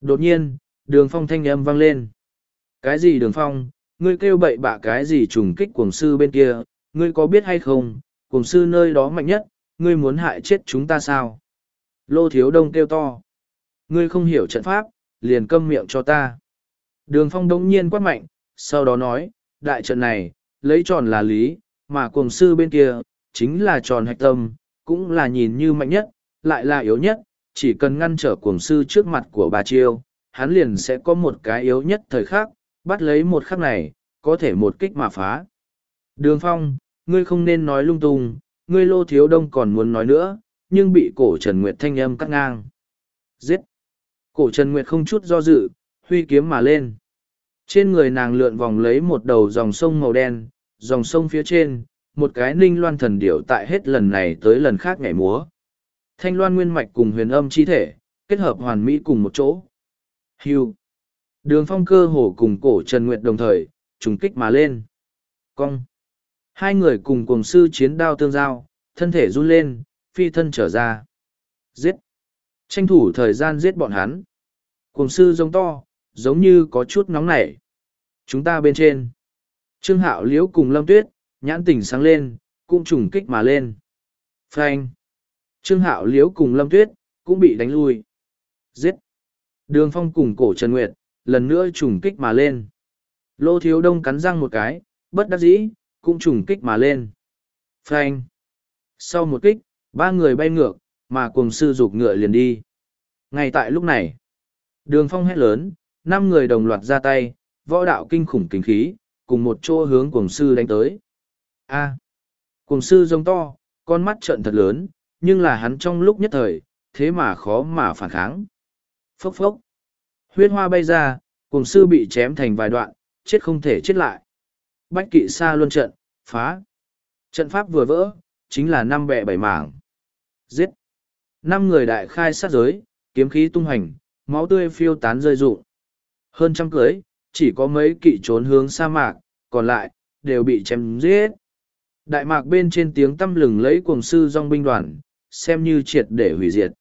Đột nhiên, đường phong thanh âm vang lên. Cái gì đường phong, ngươi kêu bậy bạ cái gì trùng kích cuồng sư bên kia, ngươi có biết hay không, cuồng sư nơi đó mạnh nhất, ngươi muốn hại chết chúng ta sao? Lô thiếu đông kêu to. Ngươi không hiểu trận pháp, liền câm miệng cho ta. Đường phong đống nhiên quát mạnh, sau đó nói, đại trận này, lấy tròn là lý, mà cuồng sư bên kia, chính là tròn hạch tâm, cũng là nhìn như mạnh nhất, lại là yếu nhất, chỉ cần ngăn trở cuồng sư trước mặt của bà Chiêu, hắn liền sẽ có một cái yếu nhất thời khắc, bắt lấy một khắc này, có thể một kích mà phá. Đường Phong, ngươi không nên nói lung tung, ngươi lô thiếu đông còn muốn nói nữa, nhưng bị cổ Trần Nguyệt thanh âm cắt ngang. Giết! Cổ Trần Nguyệt không chút do dự, huy kiếm mà lên. Trên người nàng lượn vòng lấy một đầu dòng sông màu đen, dòng sông phía trên, một cái ninh loan thần điểu tại hết lần này tới lần khác nhảy múa. Thanh loan nguyên mạch cùng huyền âm chi thể, kết hợp hoàn mỹ cùng một chỗ. Hưu. Đường phong cơ hồ cùng cổ Trần Nguyệt đồng thời, trùng kích mà lên. Cong. Hai người cùng cùng sư chiến đao tương giao, thân thể run lên, phi thân trở ra. Giết. Tranh thủ thời gian giết bọn hắn. Cùng sư giống to, giống như có chút nóng nảy. Chúng ta bên trên. Trương Hạo liễu cùng Lâm Tuyết, nhãn tỉnh sáng lên, cũng trùng kích mà lên. Phanh. Trương Hạo liễu cùng Lâm Tuyết, cũng bị đánh lui. Giết. Đường phong cùng cổ Trần Nguyệt, lần nữa trùng kích mà lên. Lô thiếu đông cắn răng một cái, bất đắc dĩ, cũng trùng kích mà lên. Phanh. Sau một kích, ba người bay ngược, mà cùng sư dục ngựa liền đi. Ngay tại lúc này, đường phong hét lớn, năm người đồng loạt ra tay, võ đạo kinh khủng kinh khí, cùng một chỗ hướng cùng sư đánh tới. A. À. Cùng sư giống to, con mắt trợn thật lớn, nhưng là hắn trong lúc nhất thời, thế mà khó mà phản kháng. Phốc phốc. Huyết hoa bay ra, cùng sư bị chém thành vài đoạn, chết không thể chết lại. Bách kỵ xa luân trận, phá. Trận pháp vừa vỡ, chính là năm bẹ bảy mảng. Giết. Năm người đại khai sát giới, kiếm khí tung hành, máu tươi phiêu tán rơi rụng. Hơn trăm cưới, chỉ có mấy kỵ trốn hướng sa mạc, còn lại, đều bị chém giết. Đại mạc bên trên tiếng tâm lừng lấy cuồng sư dòng binh đoàn, xem như triệt để hủy diệt.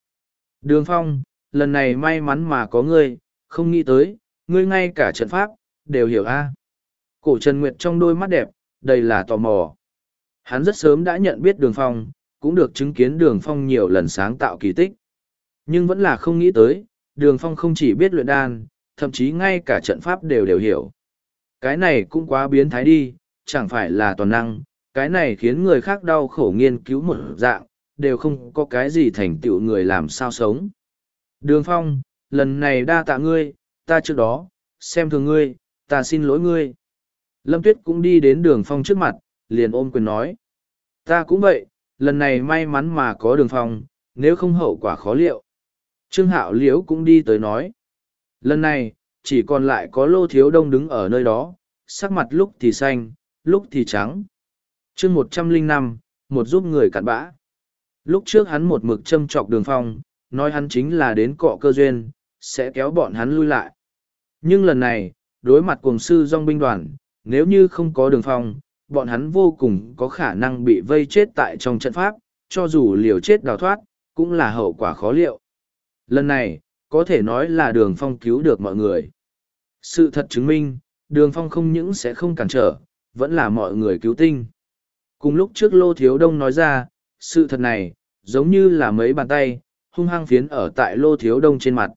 Đường phong, lần này may mắn mà có ngươi, không nghĩ tới, ngươi ngay cả trận pháp, đều hiểu a. Cổ Trần Nguyệt trong đôi mắt đẹp, đầy là tò mò. Hắn rất sớm đã nhận biết đường phong, cũng được chứng kiến đường phong nhiều lần sáng tạo kỳ tích. Nhưng vẫn là không nghĩ tới, đường phong không chỉ biết luyện đan, thậm chí ngay cả trận pháp đều đều hiểu. Cái này cũng quá biến thái đi, chẳng phải là toàn năng, cái này khiến người khác đau khổ nghiên cứu một dạng, đều không có cái gì thành tựu người làm sao sống. Đường phong, lần này đa tạ ngươi, ta trước đó, xem thường ngươi, ta xin lỗi ngươi. Lâm Tuyết cũng đi đến đường phong trước mặt, liền ôm quyền nói. Ta cũng vậy, lần này may mắn mà có đường phong, nếu không hậu quả khó liệu. Trương Hạo Liễu cũng đi tới nói. Lần này, chỉ còn lại có lô thiếu đông đứng ở nơi đó, sắc mặt lúc thì xanh, lúc thì trắng. chương một trăm linh năm một giúp người cặn bã. Lúc trước hắn một mực châm trọc đường phong, nói hắn chính là đến cọ cơ duyên, sẽ kéo bọn hắn lui lại. Nhưng lần này, đối mặt cùng sư dòng binh đoàn, nếu như không có đường phong, bọn hắn vô cùng có khả năng bị vây chết tại trong trận pháp, cho dù liều chết đào thoát, cũng là hậu quả khó liệu. Lần này, có thể nói là đường phong cứu được mọi người. Sự thật chứng minh, đường phong không những sẽ không cản trở, vẫn là mọi người cứu tinh. Cùng lúc trước Lô Thiếu Đông nói ra, sự thật này, giống như là mấy bàn tay, hung hăng phiến ở tại Lô Thiếu Đông trên mặt.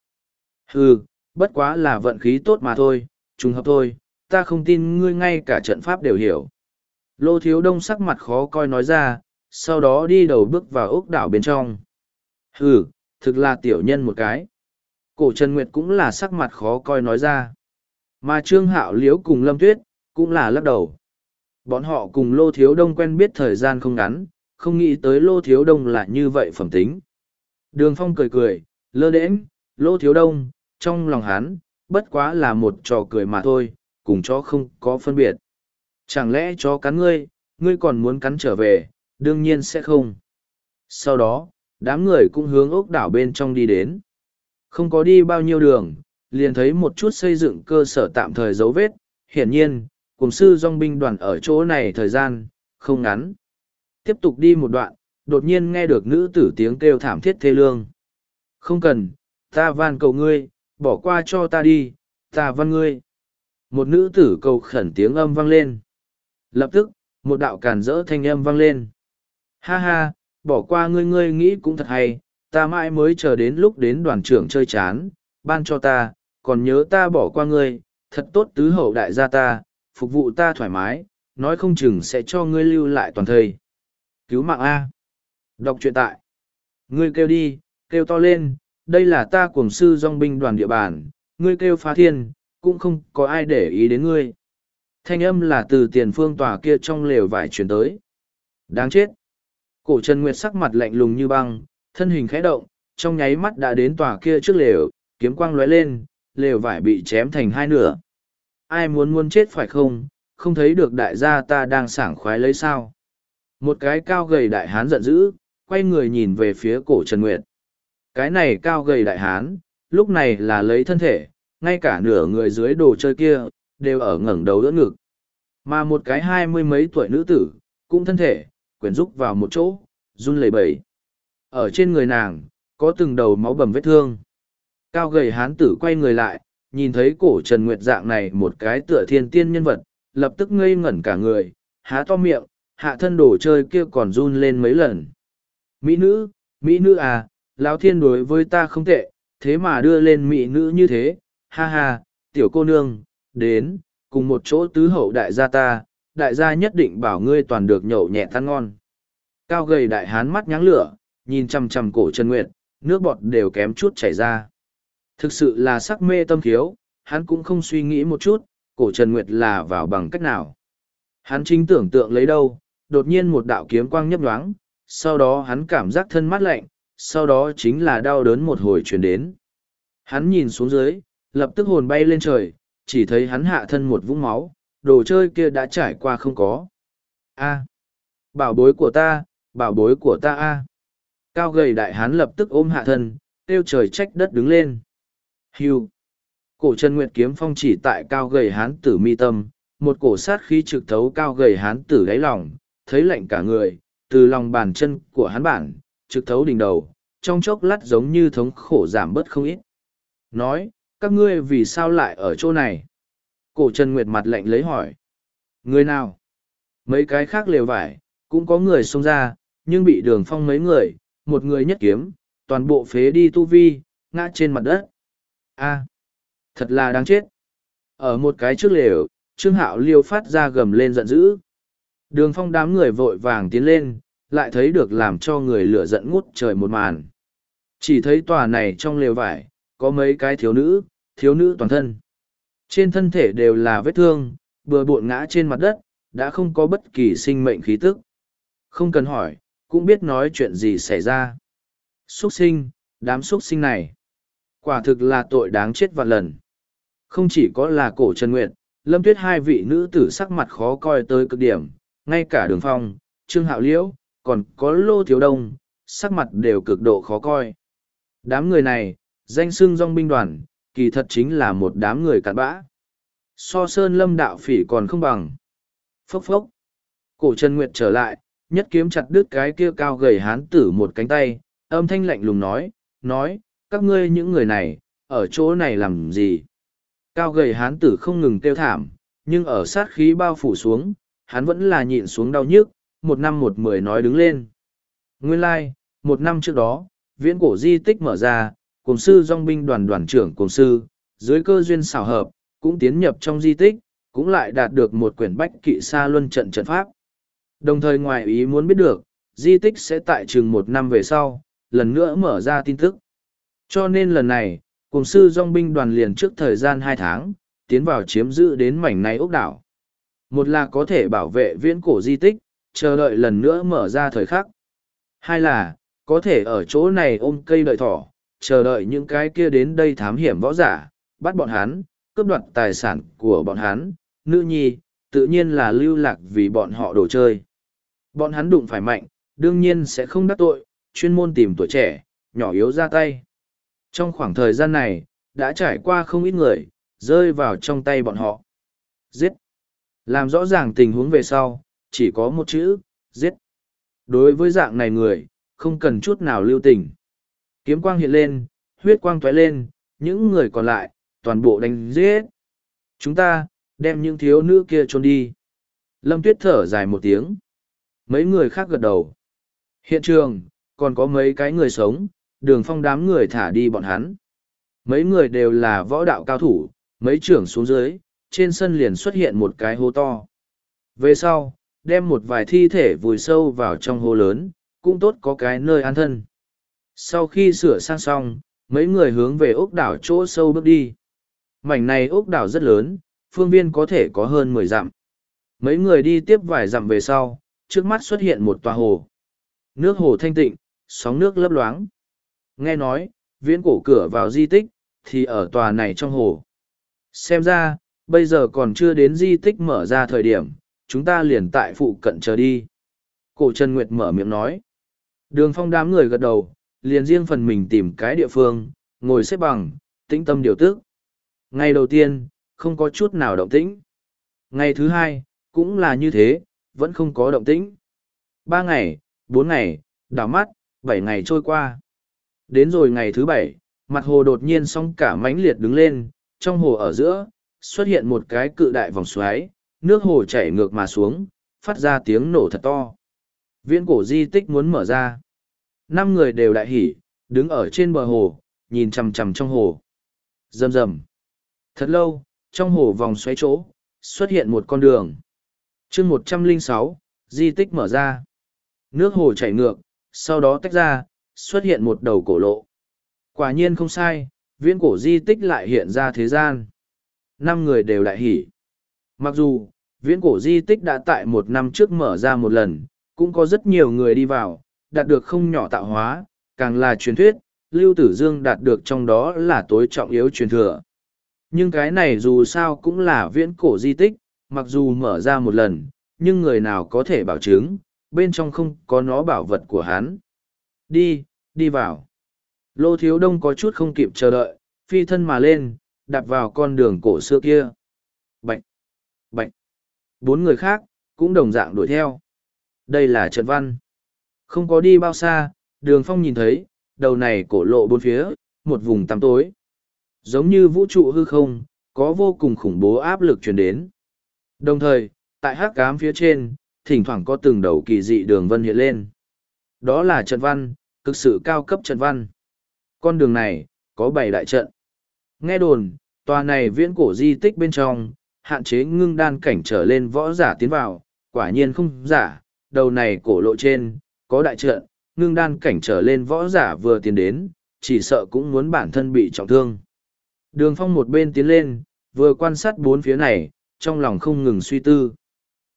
Hừ, bất quá là vận khí tốt mà thôi, trùng hợp thôi, ta không tin ngươi ngay cả trận pháp đều hiểu. Lô Thiếu Đông sắc mặt khó coi nói ra, sau đó đi đầu bước vào ốc đảo bên trong. Hừ, thực là tiểu nhân một cái. Cổ Trần Nguyệt cũng là sắc mặt khó coi nói ra. Mà Trương Hạo Liễu cùng Lâm Tuyết, cũng là lắc đầu. Bọn họ cùng Lô Thiếu Đông quen biết thời gian không ngắn, không nghĩ tới Lô Thiếu Đông là như vậy phẩm tính. Đường Phong cười cười, lơ đễnh, Lô Thiếu Đông, trong lòng hắn, bất quá là một trò cười mà thôi, cùng chó không có phân biệt. Chẳng lẽ chó cắn ngươi, ngươi còn muốn cắn trở về, đương nhiên sẽ không. Sau đó, đám người cũng hướng ốc đảo bên trong đi đến. Không có đi bao nhiêu đường, liền thấy một chút xây dựng cơ sở tạm thời dấu vết, hiển nhiên, cùng sư dòng binh đoàn ở chỗ này thời gian, không ngắn. Tiếp tục đi một đoạn, đột nhiên nghe được nữ tử tiếng kêu thảm thiết thê lương. Không cần, ta van cầu ngươi, bỏ qua cho ta đi, ta van ngươi. Một nữ tử cầu khẩn tiếng âm vang lên. Lập tức, một đạo càn rỡ thanh âm vang lên. Ha ha, bỏ qua ngươi ngươi nghĩ cũng thật hay, ta mãi mới chờ đến lúc đến đoàn trưởng chơi chán, ban cho ta, còn nhớ ta bỏ qua ngươi, thật tốt tứ hậu đại gia ta, phục vụ ta thoải mái, nói không chừng sẽ cho ngươi lưu lại toàn thây. Cứu mạng A. Đọc truyện tại. Ngươi kêu đi, kêu to lên, đây là ta cuồng sư dòng binh đoàn địa bàn, ngươi kêu phá thiên, cũng không có ai để ý đến ngươi. Thanh âm là từ tiền phương tòa kia trong lều vải chuyển tới. Đáng chết. Cổ Trần Nguyệt sắc mặt lạnh lùng như băng, thân hình khẽ động, trong nháy mắt đã đến tòa kia trước lều, kiếm quang lóe lên, lều vải bị chém thành hai nửa. Ai muốn muốn chết phải không, không thấy được đại gia ta đang sảng khoái lấy sao. Một cái cao gầy đại hán giận dữ, quay người nhìn về phía cổ Trần Nguyệt. Cái này cao gầy đại hán, lúc này là lấy thân thể, ngay cả nửa người dưới đồ chơi kia, đều ở ngẩng đầu đỡ ngực. Mà một cái hai mươi mấy tuổi nữ tử, cũng thân thể, quyển rúc vào một chỗ, run lẩy bẩy. Ở trên người nàng, có từng đầu máu bầm vết thương. Cao gầy hán tử quay người lại, nhìn thấy cổ Trần Nguyệt dạng này một cái tựa thiên tiên nhân vật, lập tức ngây ngẩn cả người, há to miệng, hạ thân đồ chơi kia còn run lên mấy lần. Mỹ nữ, Mỹ nữ à, lão thiên đối với ta không tệ, thế mà đưa lên Mỹ nữ như thế, ha ha, tiểu cô nương, đến, cùng một chỗ tứ hậu đại gia ta, đại gia nhất định bảo ngươi toàn được nhậu nhẹ tan ngon. Cao gầy đại hán mắt nháng lửa, nhìn chằm chằm cổ Trần Nguyệt, nước bọt đều kém chút chảy ra. Thực sự là sắc mê tâm khiếu, hắn cũng không suy nghĩ một chút, cổ Trần Nguyệt là vào bằng cách nào. Hắn chính tưởng tượng lấy đâu, đột nhiên một đạo kiếm quang nhấp nhoáng, sau đó hắn cảm giác thân mát lạnh, sau đó chính là đau đớn một hồi truyền đến. Hắn nhìn xuống dưới, lập tức hồn bay lên trời, chỉ thấy hắn hạ thân một vũng máu, đồ chơi kia đã trải qua không có. A. bảo bối của ta, bảo bối của ta a. Cao gầy đại hán lập tức ôm hạ thân, tiêu trời trách đất đứng lên. Hưu. Cổ chân nguyệt kiếm phong chỉ tại cao gầy hán tử mi tâm, một cổ sát khí trực thấu cao gầy hán tử đáy lòng, thấy lạnh cả người, từ lòng bàn chân của hắn bản, trực thấu đỉnh đầu, trong chốc lát giống như thống khổ giảm bớt không ít. Nói, các ngươi vì sao lại ở chỗ này? Cổ Trần Nguyệt mặt lạnh lấy hỏi. Người nào? Mấy cái khác lều vải, cũng có người xông ra, nhưng bị đường phong mấy người, một người nhất kiếm, toàn bộ phế đi tu vi, ngã trên mặt đất. a à, thật là đáng chết. Ở một cái trước lều, Trương Hạo liêu phát ra gầm lên giận dữ. Đường phong đám người vội vàng tiến lên, lại thấy được làm cho người lửa giận ngút trời một màn. Chỉ thấy tòa này trong lều vải, có mấy cái thiếu nữ, thiếu nữ toàn thân. Trên thân thể đều là vết thương, bừa bộn ngã trên mặt đất, đã không có bất kỳ sinh mệnh khí tức. Không cần hỏi, cũng biết nói chuyện gì xảy ra. Xuất sinh, đám xuất sinh này. Quả thực là tội đáng chết vạn lần. Không chỉ có là cổ Trần Nguyệt, Lâm Tuyết hai vị nữ tử sắc mặt khó coi tới cực điểm, ngay cả đường phong, Trương Hạo Liễu, còn có Lô Thiếu Đông, sắc mặt đều cực độ khó coi. Đám người này, danh xưng dòng binh đoàn, kỳ thật chính là một đám người cặn bã. So sơn lâm đạo phỉ còn không bằng. Phốc phốc. Cổ Trần Nguyệt trở lại, nhất kiếm chặt đứt cái kia cao gầy hán tử một cánh tay, âm thanh lạnh lùng nói, nói, các ngươi những người này, ở chỗ này làm gì? Cao gầy hán tử không ngừng kêu thảm, nhưng ở sát khí bao phủ xuống, hắn vẫn là nhịn xuống đau nhức, một năm một mười nói đứng lên. Nguyên lai, like, một năm trước đó, viễn cổ di tích mở ra, cùng sư dong binh đoàn đoàn trưởng cùng sư, dưới cơ duyên xảo hợp, cũng tiến nhập trong di tích, cũng lại đạt được một quyển bách kỵ sa luân trận trận pháp. Đồng thời ngoài ý muốn biết được, di tích sẽ tại chừng một năm về sau, lần nữa mở ra tin tức. Cho nên lần này, cùng sư dong binh đoàn liền trước thời gian hai tháng, tiến vào chiếm giữ đến mảnh này ốc đảo. Một là có thể bảo vệ viễn cổ di tích, chờ đợi lần nữa mở ra thời khắc. Hai là, có thể ở chỗ này ôm cây đợi thỏ, chờ đợi những cái kia đến đây thám hiểm võ giả, bắt bọn hắn, cướp đoạt tài sản của bọn hắn, nữ nhi, tự nhiên là lưu lạc vì bọn họ đồ chơi. Bọn hắn đụng phải mạnh, đương nhiên sẽ không đắc tội, chuyên môn tìm tuổi trẻ, nhỏ yếu ra tay. Trong khoảng thời gian này, đã trải qua không ít người, rơi vào trong tay bọn họ. Giết. Làm rõ ràng tình huống về sau, chỉ có một chữ, giết. Đối với dạng này người, không cần chút nào lưu tình. Kiếm quang hiện lên, huyết quang tóe lên, những người còn lại, toàn bộ đánh giết. Chúng ta, đem những thiếu nữ kia trôn đi. Lâm Tuyết thở dài một tiếng. Mấy người khác gật đầu. Hiện trường, còn có mấy cái người sống, đường phong đám người thả đi bọn hắn. Mấy người đều là võ đạo cao thủ, mấy trưởng xuống dưới, trên sân liền xuất hiện một cái hố to. Về sau, đem một vài thi thể vùi sâu vào trong hố lớn, cũng tốt có cái nơi an thân. Sau khi sửa sang xong, mấy người hướng về ốc đảo chỗ sâu bước đi. Mảnh này ốc đảo rất lớn, phương viên có thể có hơn mười dặm. Mấy người đi tiếp vài dặm về sau, trước mắt xuất hiện một tòa hồ. Nước hồ thanh tịnh, sóng nước lấp loáng. Nghe nói, viễn cổ cửa vào di tích, thì ở tòa này trong hồ. Xem ra, bây giờ còn chưa đến di tích mở ra thời điểm, chúng ta liền tại phụ cận chờ đi. Cổ Trần Nguyệt mở miệng nói. Đường phong đám người gật đầu, liền riêng phần mình tìm cái địa phương, ngồi xếp bằng, tĩnh tâm điều tức. Ngày đầu tiên, không có chút nào động tĩnh. Ngày thứ hai, cũng là như thế, vẫn không có động tĩnh. Ba ngày, bốn ngày, đảo mắt, bảy ngày trôi qua. Đến rồi ngày thứ bảy, mặt hồ đột nhiên song cả mãnh liệt đứng lên, trong hồ ở giữa, xuất hiện một cái cự đại vòng xoáy, nước hồ chảy ngược mà xuống, phát ra tiếng nổ thật to. Viễn cổ di tích muốn mở ra. Năm người đều đại hỉ, đứng ở trên bờ hồ, nhìn chằm chằm trong hồ. Rầm rầm. Thật lâu, trong hồ vòng xoáy chỗ, xuất hiện một con đường. chương một trăm linh sáu di tích mở ra. Nước hồ chảy ngược, sau đó tách ra, xuất hiện một đầu cổ lộ. Quả nhiên không sai, viễn cổ di tích lại hiện ra thế gian. Năm người đều đại hỉ. Mặc dù, viễn cổ di tích đã tại một năm trước mở ra một lần, cũng có rất nhiều người đi vào, đạt được không nhỏ tạo hóa, càng là truyền thuyết, Lưu Tử Dương đạt được trong đó là tối trọng yếu truyền thừa. Nhưng cái này dù sao cũng là viễn cổ di tích, mặc dù mở ra một lần, nhưng người nào có thể bảo chứng, bên trong không có nó bảo vật của hắn. Đi, đi vào. Lô Thiếu Đông có chút không kịp chờ đợi, phi thân mà lên, đạp vào con đường cổ xưa kia. Bạch! Bạch! Bốn người khác, cũng đồng dạng đuổi theo. Đây là trận văn. Không có đi bao xa, đường phong nhìn thấy, đầu này cổ lộ bốn phía, một vùng tăm tối. Giống như vũ trụ hư không, có vô cùng khủng bố áp lực truyền đến. Đồng thời, tại hắc cám phía trên, thỉnh thoảng có từng đầu kỳ dị đường vân hiện lên. Đó là trận văn, cực sự cao cấp trận văn. Con đường này, có bảy đại trận. Nghe đồn, tòa này viễn cổ di tích bên trong, hạn chế ngưng đan cảnh trở lên võ giả tiến vào, quả nhiên không giả, đầu này cổ lộ trên, có đại trận, ngưng đan cảnh trở lên võ giả vừa tiến đến, chỉ sợ cũng muốn bản thân bị trọng thương. Đường phong một bên tiến lên, vừa quan sát bốn phía này, trong lòng không ngừng suy tư.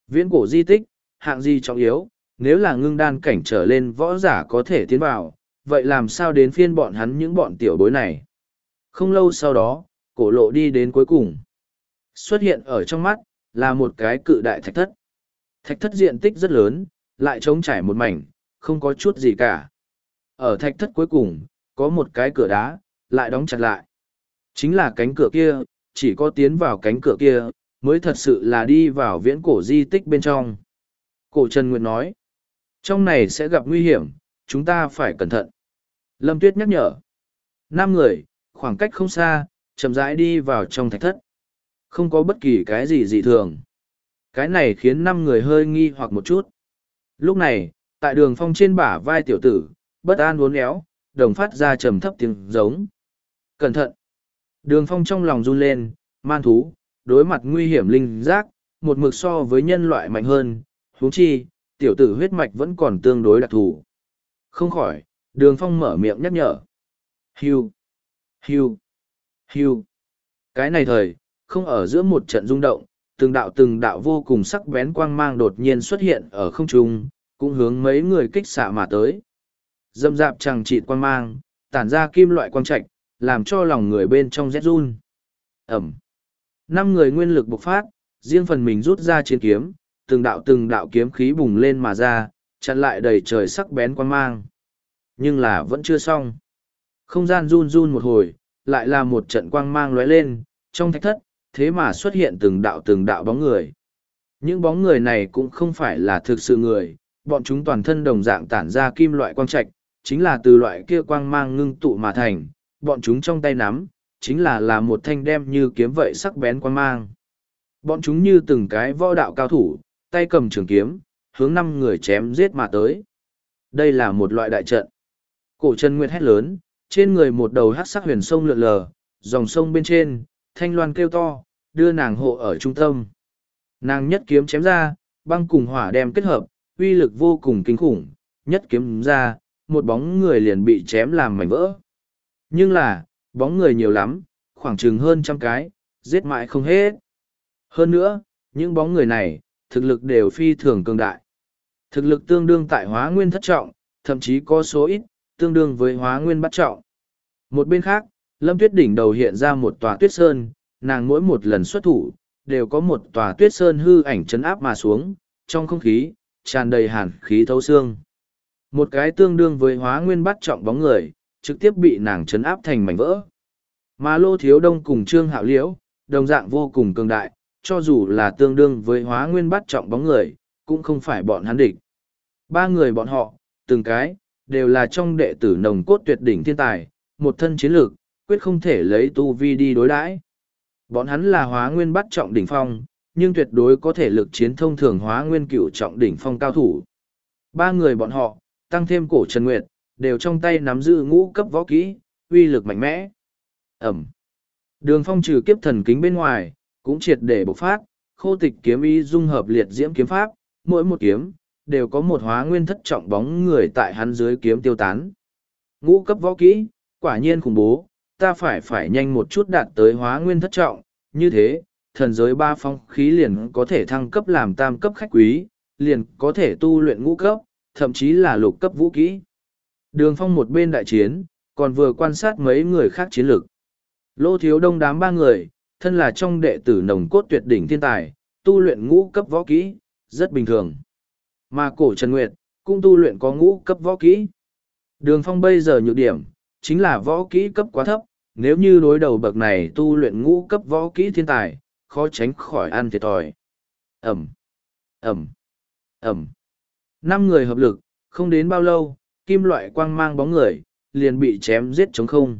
Viễn cổ di tích, hạng gì trọng yếu, nếu là ngưng đan cảnh trở lên võ giả có thể tiến vào, vậy làm sao đến phiên bọn hắn những bọn tiểu bối này? Không lâu sau đó, cổ lộ đi đến cuối cùng. Xuất hiện ở trong mắt, là một cái cự đại thạch thất. Thạch thất diện tích rất lớn, lại trống trải một mảnh, không có chút gì cả. Ở thạch thất cuối cùng, có một cái cửa đá, lại đóng chặt lại. Chính là cánh cửa kia, chỉ có tiến vào cánh cửa kia, mới thật sự là đi vào viễn cổ di tích bên trong. Cổ Trần Nguyệt nói, trong này sẽ gặp nguy hiểm, chúng ta phải cẩn thận. Lâm Tuyết nhắc nhở. Năm người, khoảng cách không xa, chậm rãi đi vào trong thạch thất. Không có bất kỳ cái gì dị thường. Cái này khiến năm người hơi nghi hoặc một chút. Lúc này, tại đường phong trên bả vai tiểu tử, bất an uốn éo, đồng phát ra trầm thấp tiếng giống. Cẩn thận! Đường phong trong lòng run lên, man thú, đối mặt nguy hiểm linh giác, một mực so với nhân loại mạnh hơn, huống chi, tiểu tử huyết mạch vẫn còn tương đối đặc thù. Không khỏi, đường phong mở miệng nhắc nhở. Hiu! Hiu! Hiu! Cái này thời, không ở giữa một trận rung động, từng đạo từng đạo vô cùng sắc bén quang mang đột nhiên xuất hiện ở không trung, cũng hướng mấy người kích xạ mà tới. Dâm dạp chẳng chịt quang mang, tản ra kim loại quang trạch, làm cho lòng người bên trong rét run. Ẩm. Năm người nguyên lực bộc phát, riêng phần mình rút ra chiến kiếm, từng đạo từng đạo kiếm khí bùng lên mà ra, chặn lại đầy trời sắc bén quang mang. Nhưng là vẫn chưa xong. Không gian run run một hồi, lại là một trận quang mang lóe lên, trong thạch thất, thế mà xuất hiện từng đạo từng đạo bóng người. Những bóng người này cũng không phải là thực sự người, bọn chúng toàn thân đồng dạng tản ra kim loại quang trạch, chính là từ loại kia quang mang ngưng tụ mà thành, bọn chúng trong tay nắm, chính là là một thanh đem như kiếm vậy sắc bén quang mang. Bọn chúng như từng cái võ đạo cao thủ, tay cầm trường kiếm, hướng năm người chém giết mà tới. Đây là một loại đại trận. Cổ chân nguyệt hét lớn, trên người một đầu hát sắc huyền sông lượn lờ, dòng sông bên trên, thanh loan kêu to, đưa nàng hộ ở trung tâm. Nàng nhất kiếm chém ra, băng cùng hỏa đem kết hợp, uy lực vô cùng kinh khủng, nhất kiếm ra, một bóng người liền bị chém làm mảnh vỡ. Nhưng là, bóng người nhiều lắm, khoảng chừng hơn trăm cái, giết mãi không hết. Hơn nữa, những bóng người này, thực lực đều phi thường cường đại. Thực lực tương đương tại hóa nguyên thất trọng, thậm chí có số ít, tương đương với hóa nguyên bắt trọng. Một bên khác, Lâm Tuyết đỉnh đầu hiện ra một tòa tuyết sơn, nàng mỗi một lần xuất thủ, đều có một tòa tuyết sơn hư ảnh chấn áp mà xuống, trong không khí, tràn đầy hàn khí thấu xương. Một cái tương đương với hóa nguyên bắt trọng bóng người, trực tiếp bị nàng chấn áp thành mảnh vỡ. Mà Lô Thiếu Đông cùng Trương Hạo Liễu, đồng dạng vô cùng cường đại, cho dù là tương đương với hóa nguyên bắt trọng bóng người, cũng không phải bọn hắn địch. Ba người bọn họ, từng cái, đều là trong đệ tử nồng cốt tuyệt đỉnh thiên tài, một thân chiến lược, quyết không thể lấy tu vi đi đối đãi. Bọn hắn là hóa nguyên bắt trọng đỉnh phong, nhưng tuyệt đối có thể lực chiến thông thường hóa nguyên cửu trọng đỉnh phong cao thủ. Ba người bọn họ, tăng thêm cổ Trần Nguyệt, đều trong tay nắm giữ ngũ cấp võ kỹ, uy lực mạnh mẽ. Ẩm. Đường phong trừ kiếp thần kính bên ngoài, cũng triệt để bộc phát, khô tịch kiếm y dung hợp liệt diễm kiếm pháp, mỗi một kiếm, đều có một hóa nguyên thất trọng bóng người tại hắn dưới kiếm tiêu tán. Ngũ cấp võ kỹ, quả nhiên khủng bố, ta phải phải nhanh một chút đạt tới hóa nguyên thất trọng, như thế, thần giới ba phong khí liền có thể thăng cấp làm tam cấp khách quý, liền có thể tu luyện ngũ cấp, thậm chí là lục cấp vũ kỹ. Đường phong một bên đại chiến, còn vừa quan sát mấy người khác chiến lược. Lô thiếu đông đám ba người, thân là trong đệ tử nồng cốt tuyệt đỉnh thiên tài, tu luyện ngũ cấp võ kỹ, rất bình thường. Mà cổ Trần Nguyệt, cũng tu luyện có ngũ cấp võ kỹ. Đường phong bây giờ nhược điểm, chính là võ kỹ cấp quá thấp, nếu như đối đầu bậc này tu luyện ngũ cấp võ kỹ thiên tài, khó tránh khỏi ăn thiệt thòi. Ẩm, Ẩm, Ẩm. Năm người hợp lực, không đến bao lâu, kim loại quang mang bóng người, liền bị chém giết trống không.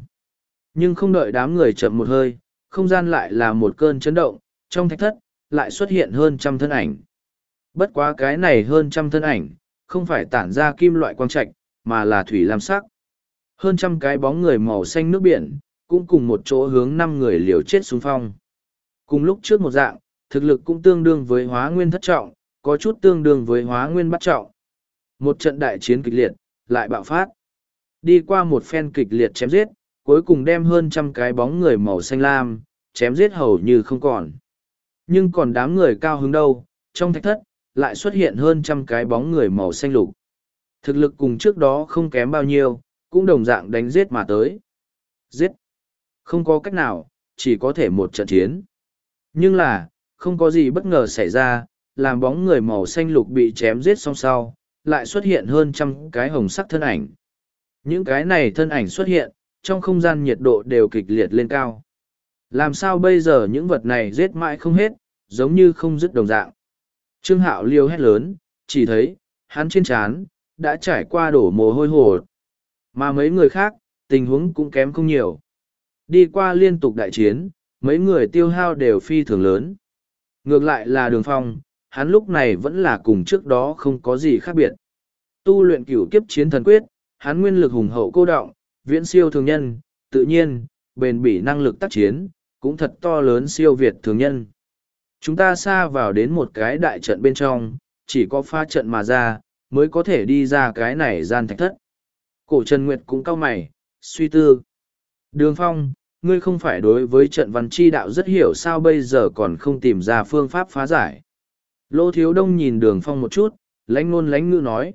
Nhưng không đợi đám người chậm một hơi, không gian lại là một cơn chấn động, trong thạch thất, lại xuất hiện hơn trăm thân ảnh. Bất quá cái này hơn trăm thân ảnh, không phải tản ra kim loại quang trạch, mà là thủy lam sắc. Hơn trăm cái bóng người màu xanh nước biển, cũng cùng một chỗ hướng năm người liều chết xuống phong. Cùng lúc trước một dạng, thực lực cũng tương đương với hóa nguyên thất trọng, có chút tương đương với hóa nguyên bắt trọng. Một trận đại chiến kịch liệt, lại bạo phát. Đi qua một phen kịch liệt chém giết, cuối cùng đem hơn trăm cái bóng người màu xanh lam, chém giết hầu như không còn. Nhưng còn đám người cao hứng đâu, trong thạch thất, lại xuất hiện hơn trăm cái bóng người màu xanh lục. Thực lực cùng trước đó không kém bao nhiêu, cũng đồng dạng đánh giết mà tới. Giết! Không có cách nào, chỉ có thể một trận chiến. Nhưng là, không có gì bất ngờ xảy ra, làm bóng người màu xanh lục bị chém giết song sau, lại xuất hiện hơn trăm cái hồng sắc thân ảnh. Những cái này thân ảnh xuất hiện, trong không gian nhiệt độ đều kịch liệt lên cao. Làm sao bây giờ những vật này giết mãi không hết, giống như không dứt đồng dạng. Trương Hạo liêu hét lớn, chỉ thấy, hắn trên trán đã trải qua đổ mồ hôi hồ. Mà mấy người khác, tình huống cũng kém không nhiều. Đi qua liên tục đại chiến, mấy người tiêu hao đều phi thường lớn. Ngược lại là đường phong, hắn lúc này vẫn là cùng trước đó không có gì khác biệt. Tu luyện cửu kiếp chiến thần quyết, hắn nguyên lực hùng hậu cô động, viễn siêu thường nhân, tự nhiên, bền bỉ năng lực tác chiến, cũng thật to lớn siêu việt thường nhân. Chúng ta xa vào đến một cái đại trận bên trong, chỉ có pha trận mà ra, mới có thể đi ra cái này gian thạch thất. Cổ Trần Nguyệt cũng cau mày, suy tư. Đường Phong, ngươi không phải đối với trận văn chi đạo rất hiểu sao bây giờ còn không tìm ra phương pháp phá giải. Lô Thiếu Đông nhìn đường Phong một chút, lãnh ngôn lãnh ngữ nói.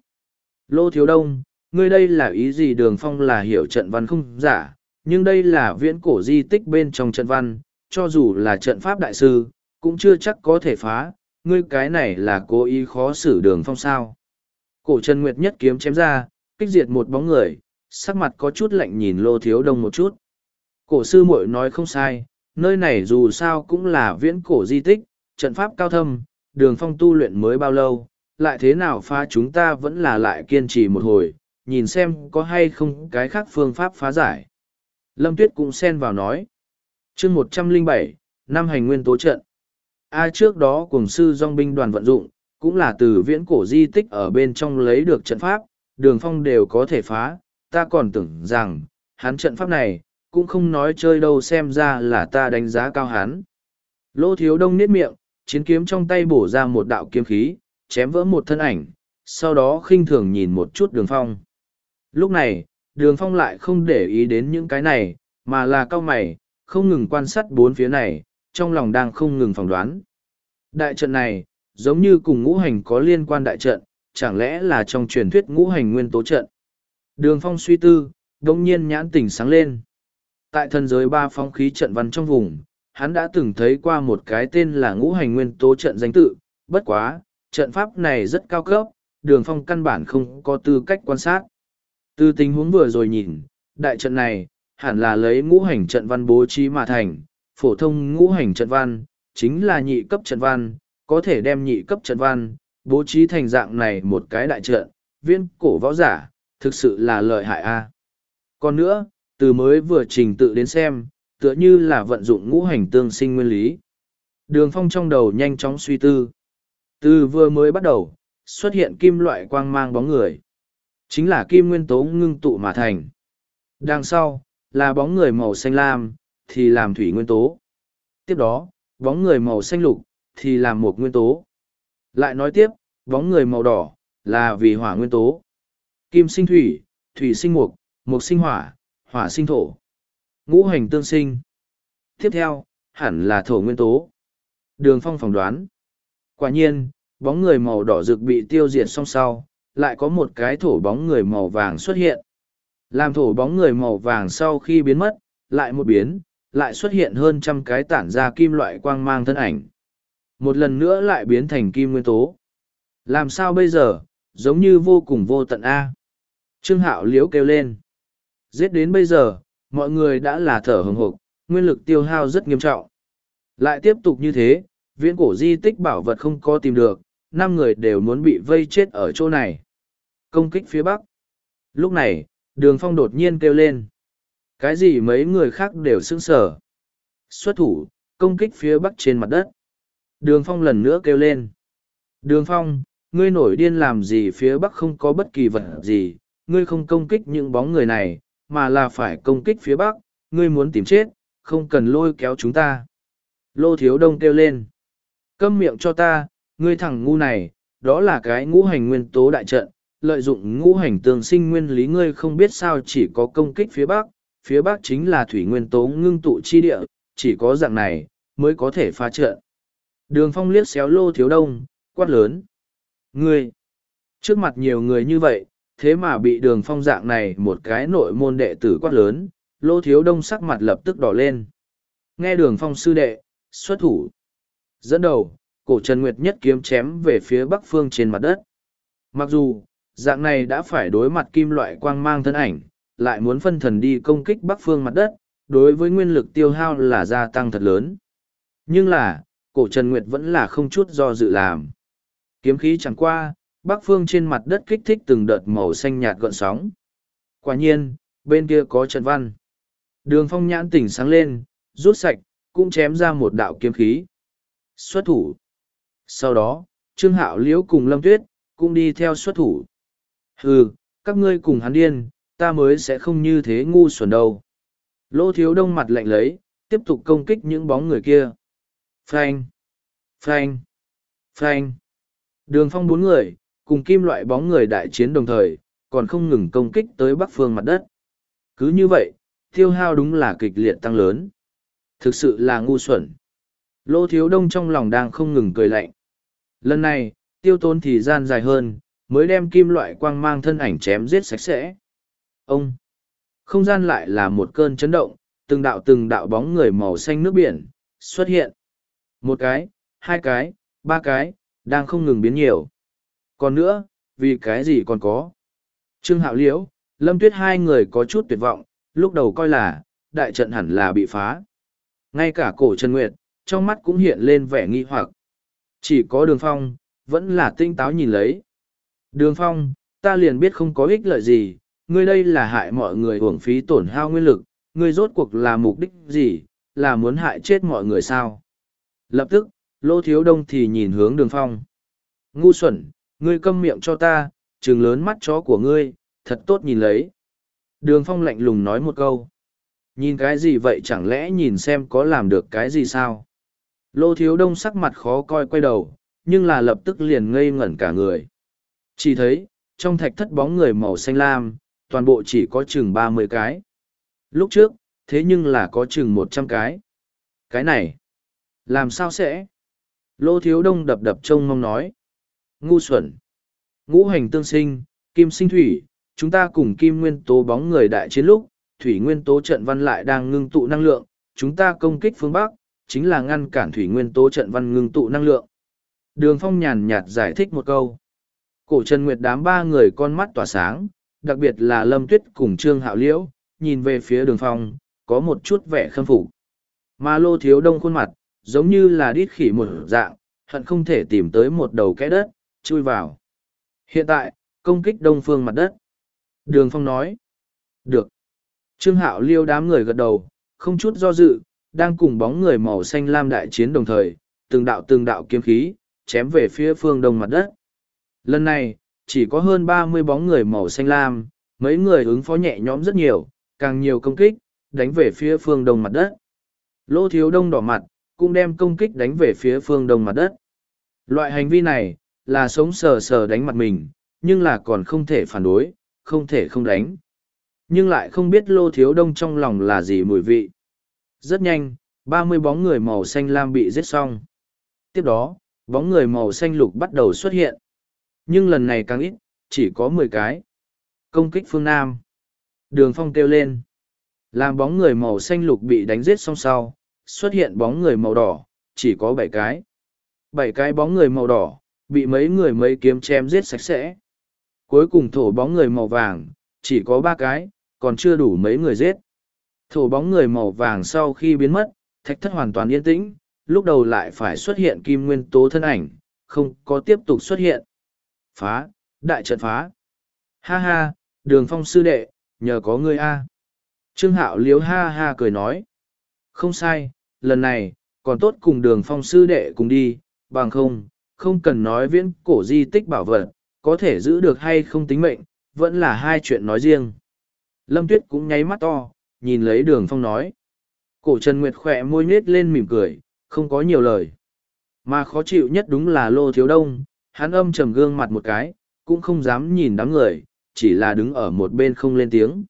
Lô Thiếu Đông, ngươi đây là ý gì đường Phong là hiểu trận văn không giả, nhưng đây là viễn cổ di tích bên trong trận văn, cho dù là trận pháp đại sư, cũng chưa chắc có thể phá, ngươi cái này là cố ý khó xử đường Phong sao. Cổ Trần Nguyệt nhất kiếm chém ra, kích diệt một bóng người, sắc mặt có chút lạnh nhìn Lô Thiếu Đông một chút. Cổ sư muội nói không sai, nơi này dù sao cũng là viễn cổ di tích, trận pháp cao thâm, đường phong tu luyện mới bao lâu, lại thế nào phá chúng ta vẫn là lại kiên trì một hồi, nhìn xem có hay không cái khác phương pháp phá giải. Lâm Tuyết cũng xen vào nói. chương một trăm lẻ bảy năm hành nguyên tố trận. A trước đó cùng sư dòng binh đoàn vận dụng, cũng là từ viễn cổ di tích ở bên trong lấy được trận pháp, đường phong đều có thể phá, ta còn tưởng rằng, hắn trận pháp này, cũng không nói chơi đâu xem ra là ta đánh giá cao hắn. Lô thiếu đông nết miệng, chiến kiếm trong tay bổ ra một đạo kiếm khí, chém vỡ một thân ảnh, sau đó khinh thường nhìn một chút đường phong. Lúc này, đường phong lại không để ý đến những cái này, mà là cao mày, không ngừng quan sát bốn phía này, trong lòng đang không ngừng phỏng đoán. Đại trận này, giống như cùng ngũ hành có liên quan đại trận, chẳng lẽ là trong truyền thuyết ngũ hành nguyên tố trận. Đường phong suy tư, đồng nhiên nhãn tỉnh sáng lên. Tại thần giới ba phong khí trận văn trong vùng, hắn đã từng thấy qua một cái tên là ngũ hành nguyên tố trận danh tự, bất quá, trận pháp này rất cao cấp, đường phong căn bản không có tư cách quan sát. Từ tình huống vừa rồi nhìn, đại trận này, hẳn là lấy ngũ hành trận văn bố trí mà thành, phổ thông ngũ hành trận văn, chính là nhị cấp trận văn, có thể đem nhị cấp trận văn, bố trí thành dạng này một cái đại trận, viên cổ võ giả, thực sự là lợi hại a. Còn nữa, từ mới vừa trình tự đến xem, tựa như là vận dụng ngũ hành tương sinh nguyên lý. Đường phong trong đầu nhanh chóng suy tư. Từ vừa mới bắt đầu, xuất hiện kim loại quang mang bóng người. Chính là kim nguyên tố ngưng tụ mà thành. Đằng sau, là bóng người màu xanh lam, thì làm thủy nguyên tố. Tiếp đó, bóng người màu xanh lục, thì làm một nguyên tố. Lại nói tiếp, bóng người màu đỏ, là vì hỏa nguyên tố. Kim sinh thủy, thủy sinh mục, mục sinh hỏa, hỏa sinh thổ. Ngũ hành tương sinh. Tiếp theo, hẳn là thổ nguyên tố. Đường phong phỏng đoán. Quả nhiên, bóng người màu đỏ rực bị tiêu diệt song sau, lại có một cái thổ bóng người màu vàng xuất hiện. Làm thổ bóng người màu vàng sau khi biến mất, lại một biến, lại xuất hiện hơn trăm cái tản ra kim loại quang mang thân ảnh. Một lần nữa lại biến thành kim nguyên tố. Làm sao bây giờ, giống như vô cùng vô tận A. Trương Hạo liếu kêu lên. Giết đến bây giờ, mọi người đã là thở hừng hộp, nguyên lực tiêu hao rất nghiêm trọng. Lại tiếp tục như thế, viễn cổ di tích bảo vật không có tìm được, năm người đều muốn bị vây chết ở chỗ này. Công kích phía bắc. Lúc này, đường phong đột nhiên kêu lên. Cái gì mấy người khác đều sững sờ. Xuất thủ, công kích phía bắc trên mặt đất. Đường phong lần nữa kêu lên. Đường phong, ngươi nổi điên làm gì phía bắc không có bất kỳ vật gì, ngươi không công kích những bóng người này, mà là phải công kích phía bắc, ngươi muốn tìm chết, không cần lôi kéo chúng ta. Lô thiếu đông kêu lên. Câm miệng cho ta, ngươi thằng ngu này, đó là cái ngũ hành nguyên tố đại trận, lợi dụng ngũ hành tương sinh nguyên lý ngươi không biết sao chỉ có công kích phía bắc, phía bắc chính là thủy nguyên tố ngưng tụ chi địa, chỉ có dạng này, mới có thể phá trận. Đường phong liếc xéo lô thiếu đông, quát lớn. Ngươi, trước mặt nhiều người như vậy, thế mà bị đường phong dạng này một cái nội môn đệ tử quát lớn, lô thiếu đông sắc mặt lập tức đỏ lên. Nghe đường phong sư đệ, xuất thủ. Dẫn đầu, cổ Trần Nguyệt nhất kiếm chém về phía bắc phương trên mặt đất. Mặc dù, dạng này đã phải đối mặt kim loại quang mang thân ảnh, lại muốn phân thần đi công kích bắc phương mặt đất, đối với nguyên lực tiêu hao là gia tăng thật lớn. Nhưng là, cổ Trần Nguyệt vẫn là không chút do dự làm. Kiếm khí chẳng qua, bắc phương trên mặt đất kích thích từng đợt màu xanh nhạt gợn sóng. Quả nhiên, bên kia có trận văn. Đường phong nhãn tỉnh sáng lên, rút sạch, cũng chém ra một đạo kiếm khí. Xuất thủ. Sau đó, Trương Hạo Liễu cùng Lâm Tuyết, cũng đi theo xuất thủ. Hừ, các ngươi cùng hắn điên, ta mới sẽ không như thế ngu xuẩn đâu. Lô thiếu đông mặt lạnh lấy, tiếp tục công kích những bóng người kia. Phanh! Phanh! Phanh! Đường phong bốn người, cùng kim loại bóng người đại chiến đồng thời, còn không ngừng công kích tới bắc phương mặt đất. Cứ như vậy, tiêu hao đúng là kịch liệt tăng lớn. Thực sự là ngu xuẩn. Lô thiếu đông trong lòng đang không ngừng cười lạnh. Lần này, tiêu tốn thì gian dài hơn, mới đem kim loại quang mang thân ảnh chém giết sạch sẽ. Ông! Không gian lại là một cơn chấn động, từng đạo từng đạo bóng người màu xanh nước biển, xuất hiện. Một cái, hai cái, ba cái, đang không ngừng biến nhiều. Còn nữa, vì cái gì còn có? Trương Hạo Liễu, Lâm Tuyết hai người có chút tuyệt vọng, lúc đầu coi là, đại trận hẳn là bị phá. Ngay cả cổ Trần Nguyệt, trong mắt cũng hiện lên vẻ nghi hoặc. Chỉ có đường phong, vẫn là tinh táo nhìn lấy. Đường phong, ta liền biết không có ích lợi gì, ngươi đây là hại mọi người hưởng phí tổn hao nguyên lực, ngươi rốt cuộc là mục đích gì, là muốn hại chết mọi người sao? Lập tức, lô thiếu đông thì nhìn hướng đường phong. Ngu xuẩn, ngươi câm miệng cho ta, trừng lớn mắt chó của ngươi, thật tốt nhìn lấy. Đường phong lạnh lùng nói một câu. Nhìn cái gì vậy chẳng lẽ nhìn xem có làm được cái gì sao? Lô thiếu đông sắc mặt khó coi quay đầu, nhưng là lập tức liền ngây ngẩn cả người. Chỉ thấy, trong thạch thất bóng người màu xanh lam, toàn bộ chỉ có chừng ba mươi cái. Lúc trước, thế nhưng là có chừng một trăm cái. Cái này, làm sao sẽ? Lô thiếu đông đập đập trông mong nói. Ngu xuẩn. Ngũ hành tương sinh, kim sinh thủy, chúng ta cùng kim nguyên tố bóng người đại chiến lúc, thủy nguyên tố trận văn lại đang ngưng tụ năng lượng, chúng ta công kích phương Bắc, chính là ngăn cản thủy nguyên tố trận văn ngưng tụ năng lượng. Đường phong nhàn nhạt giải thích một câu. Cổ Trần Nguyệt đám ba người con mắt tỏa sáng, đặc biệt là Lâm Tuyết cùng Trương Hạo Liễu, nhìn về phía đường phong, có một chút vẻ khâm phục. Mà lô thiếu đông khuôn mặt, giống như là đít khỉ một dạng, hận không thể tìm tới một đầu kẽ đất, chui vào. Hiện tại, công kích đông phương mặt đất. Đường phong nói. Được. Trương Hạo liêu đám người gật đầu, không chút do dự, đang cùng bóng người màu xanh lam đại chiến đồng thời, từng đạo từng đạo kiếm khí, chém về phía phương đông mặt đất. Lần này, chỉ có hơn ba mươi bóng người màu xanh lam, mấy người ứng phó nhẹ nhõm rất nhiều, càng nhiều công kích, đánh về phía phương đông mặt đất. Lô thiếu đông đỏ mặt, cũng đem công kích đánh về phía phương đông mặt đất. Loại hành vi này, là sống sờ sờ đánh mặt mình, nhưng là còn không thể phản đối, không thể không đánh. Nhưng lại không biết lô thiếu đông trong lòng là gì mùi vị. Rất nhanh, ba mươi bóng người màu xanh lam bị giết xong. Tiếp đó, bóng người màu xanh lục bắt đầu xuất hiện. Nhưng lần này càng ít, chỉ có mười cái. Công kích phương Nam. Đường phong kêu lên. Làm bóng người màu xanh lục bị đánh giết xong sau, xuất hiện bóng người màu đỏ, chỉ có bảy cái. Bảy cái bóng người màu đỏ, bị mấy người mấy kiếm chém giết sạch sẽ. Cuối cùng thổ bóng người màu vàng, chỉ có ba cái, còn chưa đủ mấy người giết. Thổ bóng người màu vàng sau khi biến mất, thạch thất hoàn toàn yên tĩnh, lúc đầu lại phải xuất hiện kim nguyên tố thân ảnh, không có tiếp tục xuất hiện. Phá, đại trận phá. Ha ha, đường phong sư đệ, nhờ có ngươi a. Trương Hạo liếu ha ha cười nói. Không sai, lần này, còn tốt cùng đường phong sư đệ cùng đi, bằng không, không cần nói viễn cổ di tích bảo vật, có thể giữ được hay không tính mệnh, vẫn là hai chuyện nói riêng. Lâm Tuyết cũng nháy mắt to, nhìn lấy đường phong nói. Cổ Trần Nguyệt khỏe môi nết lên mỉm cười, không có nhiều lời. Mà khó chịu nhất đúng là Lô Thiếu Đông, hắn âm trầm gương mặt một cái, cũng không dám nhìn đám người, chỉ là đứng ở một bên không lên tiếng.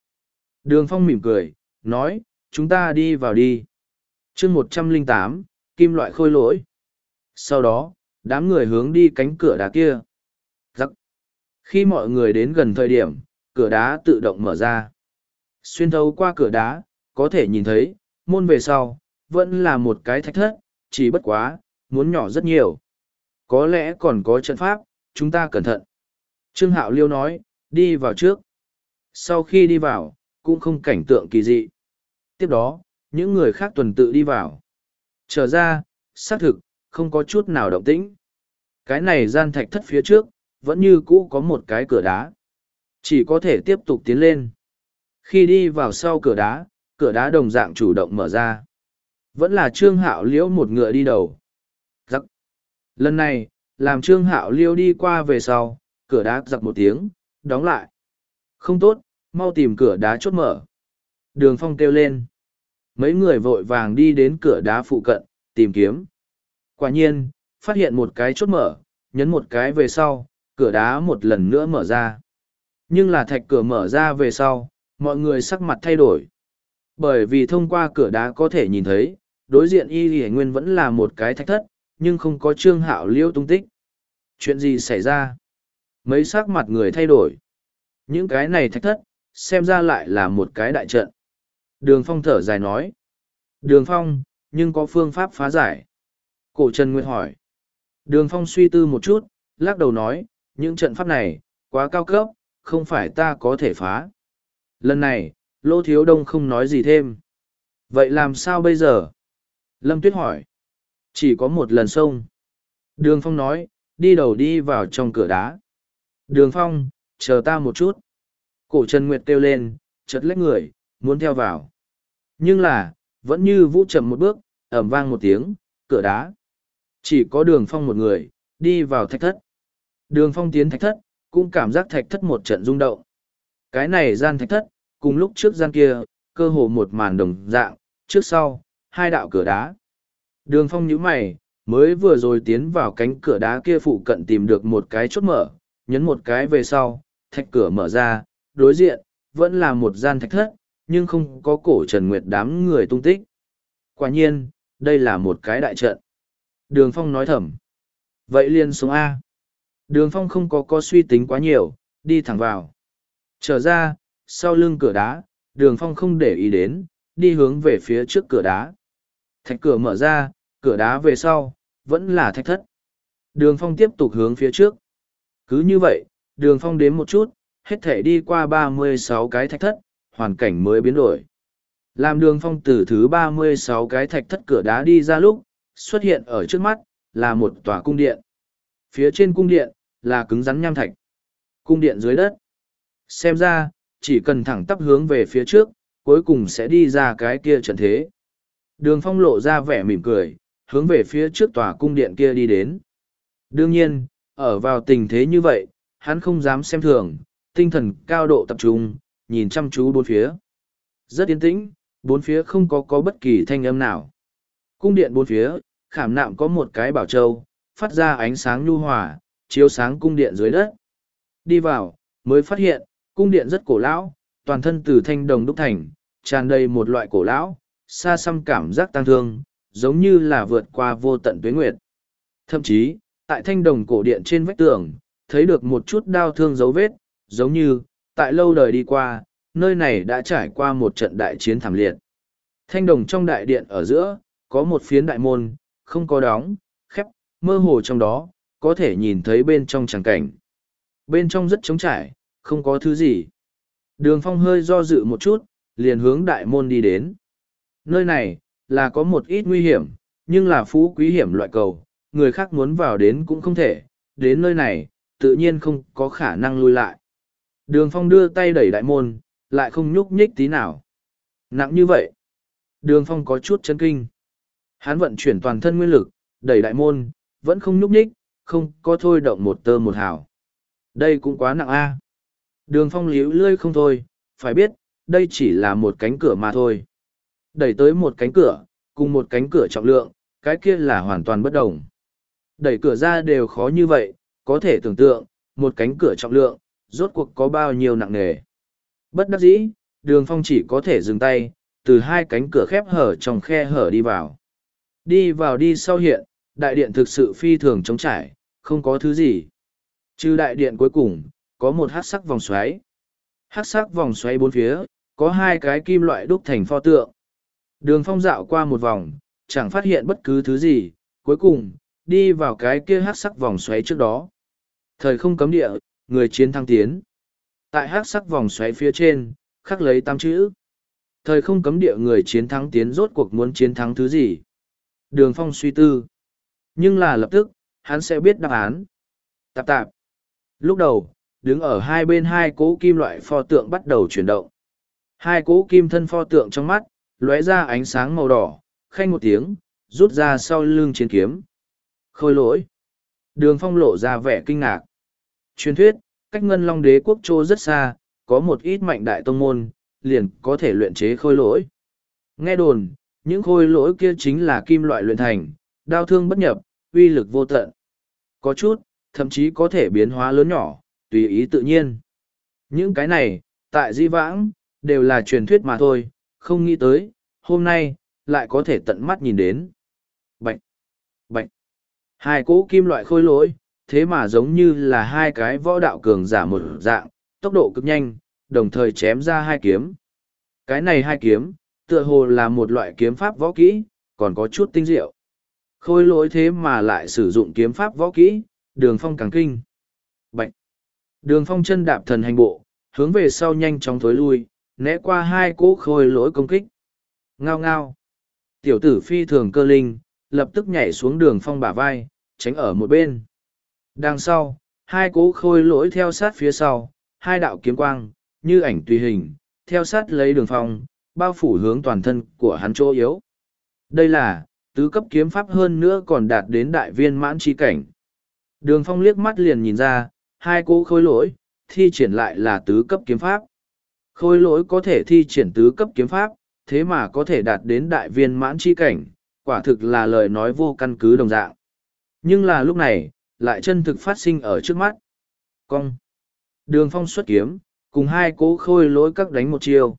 Đường phong mỉm cười, nói, chúng ta đi vào đi. chương một trăm lẻ tám kim loại khôi lỗi. Sau đó, đám người hướng đi cánh cửa đá kia. giặc Khi mọi người đến gần thời điểm, cửa đá tự động mở ra. Xuyên thấu qua cửa đá, có thể nhìn thấy, môn về sau, vẫn là một cái thách thất, chỉ bất quá, muốn nhỏ rất nhiều. Có lẽ còn có trận pháp, chúng ta cẩn thận. Trương Hạo Liêu nói, đi vào trước. Sau khi đi vào, cũng không cảnh tượng kỳ dị. Tiếp đó, những người khác tuần tự đi vào. Trở ra, xác thực, không có chút nào động tĩnh. Cái này gian thạch thất phía trước, vẫn như cũ có một cái cửa đá. Chỉ có thể tiếp tục tiến lên. Khi đi vào sau cửa đá, cửa đá đồng dạng chủ động mở ra. Vẫn là Trương Hạo Liễu một ngựa đi đầu. Giặc. Lần này, làm Trương Hạo Liễu đi qua về sau, cửa đá giặc một tiếng, đóng lại. Không tốt, mau tìm cửa đá chốt mở. Đường phong kêu lên. Mấy người vội vàng đi đến cửa đá phụ cận, tìm kiếm. Quả nhiên, phát hiện một cái chốt mở, nhấn một cái về sau, cửa đá một lần nữa mở ra. Nhưng là thạch cửa mở ra về sau, mọi người sắc mặt thay đổi. Bởi vì thông qua cửa đá có thể nhìn thấy, đối diện y hề nguyên vẫn là một cái thạch thất, nhưng không có trương hạo liêu tung tích. Chuyện gì xảy ra? Mấy sắc mặt người thay đổi. Những cái này thạch thất, xem ra lại là một cái đại trận. Đường phong thở dài nói. Đường phong, nhưng có phương pháp phá giải. Cổ Trần Nguyệt hỏi. Đường phong suy tư một chút, lắc đầu nói, những trận pháp này, quá cao cấp, không phải ta có thể phá. Lần này, Lô Thiếu Đông không nói gì thêm. Vậy làm sao bây giờ? Lâm Tuyết hỏi. Chỉ có một lần sông. Đường Phong nói, đi đầu đi vào trong cửa đá. Đường Phong, chờ ta một chút. Cổ Trần Nguyệt kêu lên, chật lách người, muốn theo vào. Nhưng là, vẫn như vũ chậm một bước, ẩm vang một tiếng, cửa đá. Chỉ có đường Phong một người, đi vào thạch thất. Đường Phong tiến thạch thất, cũng cảm giác thạch thất một trận rung động. Cái này gian thạch thất, cùng lúc trước gian kia, cơ hồ một màn đồng dạng, trước sau, hai đạo cửa đá. Đường phong nhíu mày, mới vừa rồi tiến vào cánh cửa đá kia phụ cận tìm được một cái chốt mở, nhấn một cái về sau, thạch cửa mở ra, đối diện, vẫn là một gian thạch thất, nhưng không có cổ Trần Nguyệt đám người tung tích. Quả nhiên, đây là một cái đại trận. Đường Phong nói thầm. Vậy liền xuống A. Đường Phong không có có suy tính quá nhiều, đi thẳng vào. Trở ra, sau lưng cửa đá, đường Phong không để ý đến, đi hướng về phía trước cửa đá. Thạch cửa mở ra, cửa đá về sau, vẫn là thạch thất. Đường Phong tiếp tục hướng phía trước. Cứ như vậy, đường Phong đếm một chút, hết thể đi qua ba mươi sáu cái thạch thất, hoàn cảnh mới biến đổi. Làm đường phong từ thứ ba mươi sáu cái thạch thất cửa đá đi ra lúc, xuất hiện ở trước mắt, là một tòa cung điện. Phía trên cung điện, là cứng rắn nham thạch. Cung điện dưới đất. Xem ra, chỉ cần thẳng tắp hướng về phía trước, cuối cùng sẽ đi ra cái kia trận thế. Đường phong lộ ra vẻ mỉm cười, hướng về phía trước tòa cung điện kia đi đến. Đương nhiên, ở vào tình thế như vậy, hắn không dám xem thường, tinh thần cao độ tập trung, nhìn chăm chú bốn phía. Rất yên tĩnh, bốn phía không có có bất kỳ thanh âm nào. Cung điện bốn phía, khảm nạm có một cái bảo châu, phát ra ánh sáng nhu hòa, chiếu sáng cung điện dưới đất. Đi vào, mới phát hiện, cung điện rất cổ lão, toàn thân từ thanh đồng đúc thành, tràn đầy một loại cổ lão, xa xăm cảm giác tăng thương, giống như là vượt qua vô tận tuyến nguyệt. Thậm chí, tại thanh đồng cổ điện trên vách tường, thấy được một chút đau thương dấu vết, giống như, tại lâu đời đi qua, nơi này đã trải qua một trận đại chiến thảm liệt. Thanh đồng trong đại điện ở giữa, có một phiến đại môn, không có đóng, khép, mơ hồ trong đó, có thể nhìn thấy bên trong tràng cảnh. Bên trong rất trống trải, không có thứ gì. Đường phong hơi do dự một chút, liền hướng đại môn đi đến. Nơi này, là có một ít nguy hiểm, nhưng là phú quý hiểm loại cầu, người khác muốn vào đến cũng không thể, đến nơi này, tự nhiên không có khả năng lui lại. Đường phong đưa tay đẩy đại môn, lại không nhúc nhích tí nào. Nặng như vậy. Đường phong có chút chấn kinh. Hắn vận chuyển toàn thân nguyên lực, đẩy đại môn, vẫn không nhúc nhích, không có thôi động một tơ một hào. Đây cũng quá nặng a. Đường phong liễu lươi không thôi, phải biết, đây chỉ là một cánh cửa mà thôi. Đẩy tới một cánh cửa, cùng một cánh cửa trọng lượng, cái kia là hoàn toàn bất đồng. Đẩy cửa ra đều khó như vậy, có thể tưởng tượng, một cánh cửa trọng lượng, rốt cuộc có bao nhiêu nặng nề. Bất đắc dĩ, đường phong chỉ có thể dừng tay, từ hai cánh cửa khép hở trong khe hở đi vào. Đi vào đi sau hiện, đại điện thực sự phi thường trống trải, không có thứ gì. Trừ đại điện cuối cùng, có một hát sắc vòng xoáy. Hát sắc vòng xoáy bốn phía, có hai cái kim loại đúc thành pho tượng. Đường phong dạo qua một vòng, chẳng phát hiện bất cứ thứ gì, cuối cùng, đi vào cái kia hát sắc vòng xoáy trước đó. Thời không cấm địa, người chiến thắng tiến. Tại hát sắc vòng xoáy phía trên, khắc lấy tám chữ. Thời không cấm địa người chiến thắng tiến rốt cuộc muốn chiến thắng thứ gì. Đường phong suy tư. Nhưng là lập tức, hắn sẽ biết đáp án. Tạp tạp. Lúc đầu, đứng ở hai bên hai cỗ kim loại pho tượng bắt đầu chuyển động. Hai cỗ kim thân pho tượng trong mắt, lóe ra ánh sáng màu đỏ, khanh một tiếng, rút ra sau lưng chiến kiếm. Khôi lỗi. Đường phong lộ ra vẻ kinh ngạc. Truyền thuyết, cách ngân long đế quốc châu rất xa, có một ít mạnh đại tông môn, liền có thể luyện chế khôi lỗi. Nghe đồn, những khôi lỗi kia chính là kim loại luyện thành, đao thương bất nhập, uy lực vô tận. Có chút, thậm chí có thể biến hóa lớn nhỏ, tùy ý tự nhiên. Những cái này, tại di vãng, đều là truyền thuyết mà thôi, không nghĩ tới, hôm nay, lại có thể tận mắt nhìn đến. Bạch! Bạch! Hai cỗ kim loại khôi lỗi, thế mà giống như là hai cái võ đạo cường giả một dạng, tốc độ cực nhanh, đồng thời chém ra hai kiếm. Cái này hai kiếm, tựa hồ là một loại kiếm pháp võ kỹ, còn có chút tinh diệu. Khôi lỗi thế mà lại sử dụng kiếm pháp võ kỹ, đường phong càng kinh. Bạch! Đường phong chân đạp thần hành bộ, hướng về sau nhanh chóng thối lui, né qua hai cỗ khôi lỗi công kích. Ngao ngao! Tiểu tử phi thường cơ linh, lập tức nhảy xuống đường phong bả vai, tránh ở một bên. Đằng sau, hai cỗ khôi lỗi theo sát phía sau, hai đạo kiếm quang, như ảnh tùy hình, theo sát lấy đường phong, bao phủ hướng toàn thân của hắn chỗ yếu. Đây là, tứ cấp kiếm pháp hơn nữa còn đạt đến đại viên mãn chi cảnh. Đường phong liếc mắt liền nhìn ra, hai cỗ khôi lỗi, thi triển lại là tứ cấp kiếm pháp. Khôi lỗi có thể thi triển tứ cấp kiếm pháp, thế mà có thể đạt đến đại viên mãn chi cảnh, quả thực là lời nói vô căn cứ đồng dạng. Nhưng là lúc này, lại chân thực phát sinh ở trước mắt. Cong. Đường phong xuất kiếm, cùng hai cố khôi lỗi các đánh một chiêu.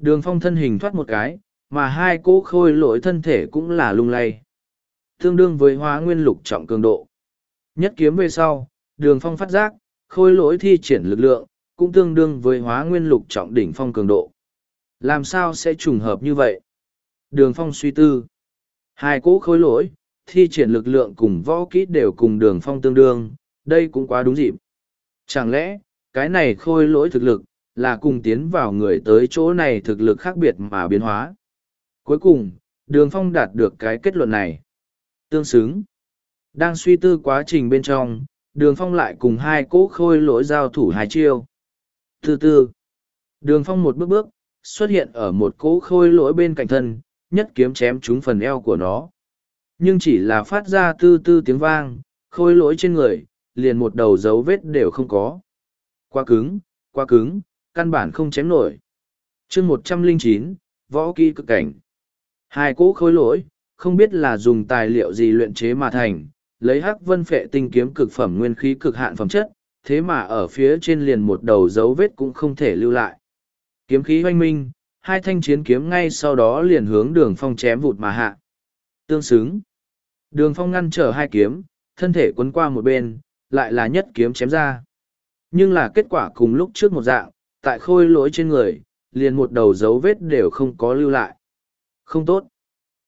Đường phong thân hình thoát một cái, mà hai cỗ khôi lỗi thân thể cũng là lung lay. Tương đương với hóa nguyên lục trọng cường độ. Nhất kiếm về sau, đường phong phát giác, khôi lỗi thi triển lực lượng, cũng tương đương với hóa nguyên lục trọng đỉnh phong cường độ. Làm sao sẽ trùng hợp như vậy? Đường phong suy tư. Hai cỗ khôi lỗi, thi triển lực lượng cùng võ kỹ đều cùng đường phong tương đương, đây cũng quá đúng dịp. Chẳng lẽ, cái này khôi lỗi thực lực, là cùng tiến vào người tới chỗ này thực lực khác biệt mà biến hóa. Cuối cùng, đường phong đạt được cái kết luận này. Tương xứng. Đang suy tư quá trình bên trong, đường phong lại cùng hai cỗ khôi lỗi giao thủ hai chiêu. Từ từ, đường phong một bước bước, xuất hiện ở một cỗ khôi lỗi bên cạnh thân, nhất kiếm chém trúng phần eo của nó. Nhưng chỉ là phát ra tư tư tiếng vang, khôi lỗi trên người, liền một đầu dấu vết đều không có. Quá cứng, quá cứng, căn bản không chém nổi. chương một trăm linh chín võ kỹ cực cảnh. Hai cỗ khôi lỗi, không biết là dùng tài liệu gì luyện chế mà thành, lấy hắc vân phệ tinh kiếm cực phẩm nguyên khí cực hạn phẩm chất, thế mà ở phía trên liền một đầu dấu vết cũng không thể lưu lại. Kiếm khí hoanh minh, hai thanh chiến kiếm ngay sau đó liền hướng đường phong chém vụt mà hạ. Tương xứng. Đường phong ngăn trở hai kiếm, thân thể quấn qua một bên, lại là nhất kiếm chém ra. Nhưng là kết quả cùng lúc trước một dạng, tại khôi lỗi trên người, liền một đầu dấu vết đều không có lưu lại. Không tốt.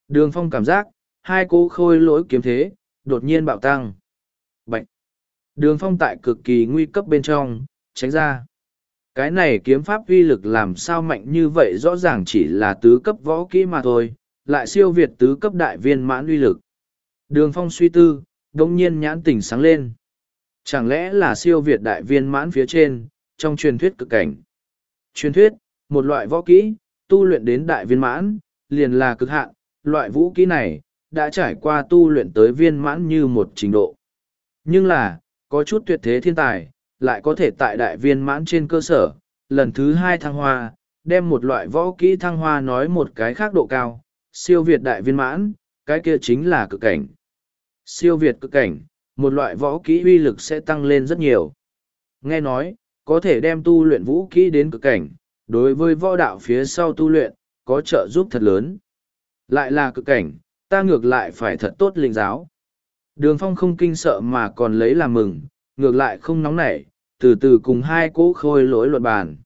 Đường phong cảm giác, hai cô khôi lỗi kiếm thế, đột nhiên bạo tăng. Bạch. Đường phong tại cực kỳ nguy cấp bên trong, tránh ra. Cái này kiếm pháp uy lực làm sao mạnh như vậy rõ ràng chỉ là tứ cấp võ kỹ mà thôi, lại siêu việt tứ cấp đại viên mãn uy lực. Đường phong suy tư, đông nhiên nhãn tỉnh sáng lên. Chẳng lẽ là siêu việt đại viên mãn phía trên, trong truyền thuyết cực cảnh. Truyền thuyết, một loại võ kỹ, tu luyện đến đại viên mãn, liền là cực hạn, loại vũ kỹ này, đã trải qua tu luyện tới viên mãn như một trình độ. Nhưng là, có chút tuyệt thế thiên tài, lại có thể tại đại viên mãn trên cơ sở, lần thứ hai thăng hoa, đem một loại võ kỹ thăng hoa nói một cái khác độ cao, siêu việt đại viên mãn, cái kia chính là cực cảnh. Siêu việt cực cảnh, một loại võ kỹ uy lực sẽ tăng lên rất nhiều. Nghe nói, có thể đem tu luyện vũ kỹ đến cực cảnh, đối với võ đạo phía sau tu luyện, có trợ giúp thật lớn. Lại là cực cảnh, ta ngược lại phải thật tốt linh giáo. Đường phong không kinh sợ mà còn lấy làm mừng, ngược lại không nóng nảy, từ từ cùng hai cỗ khôi lỗi luận bàn.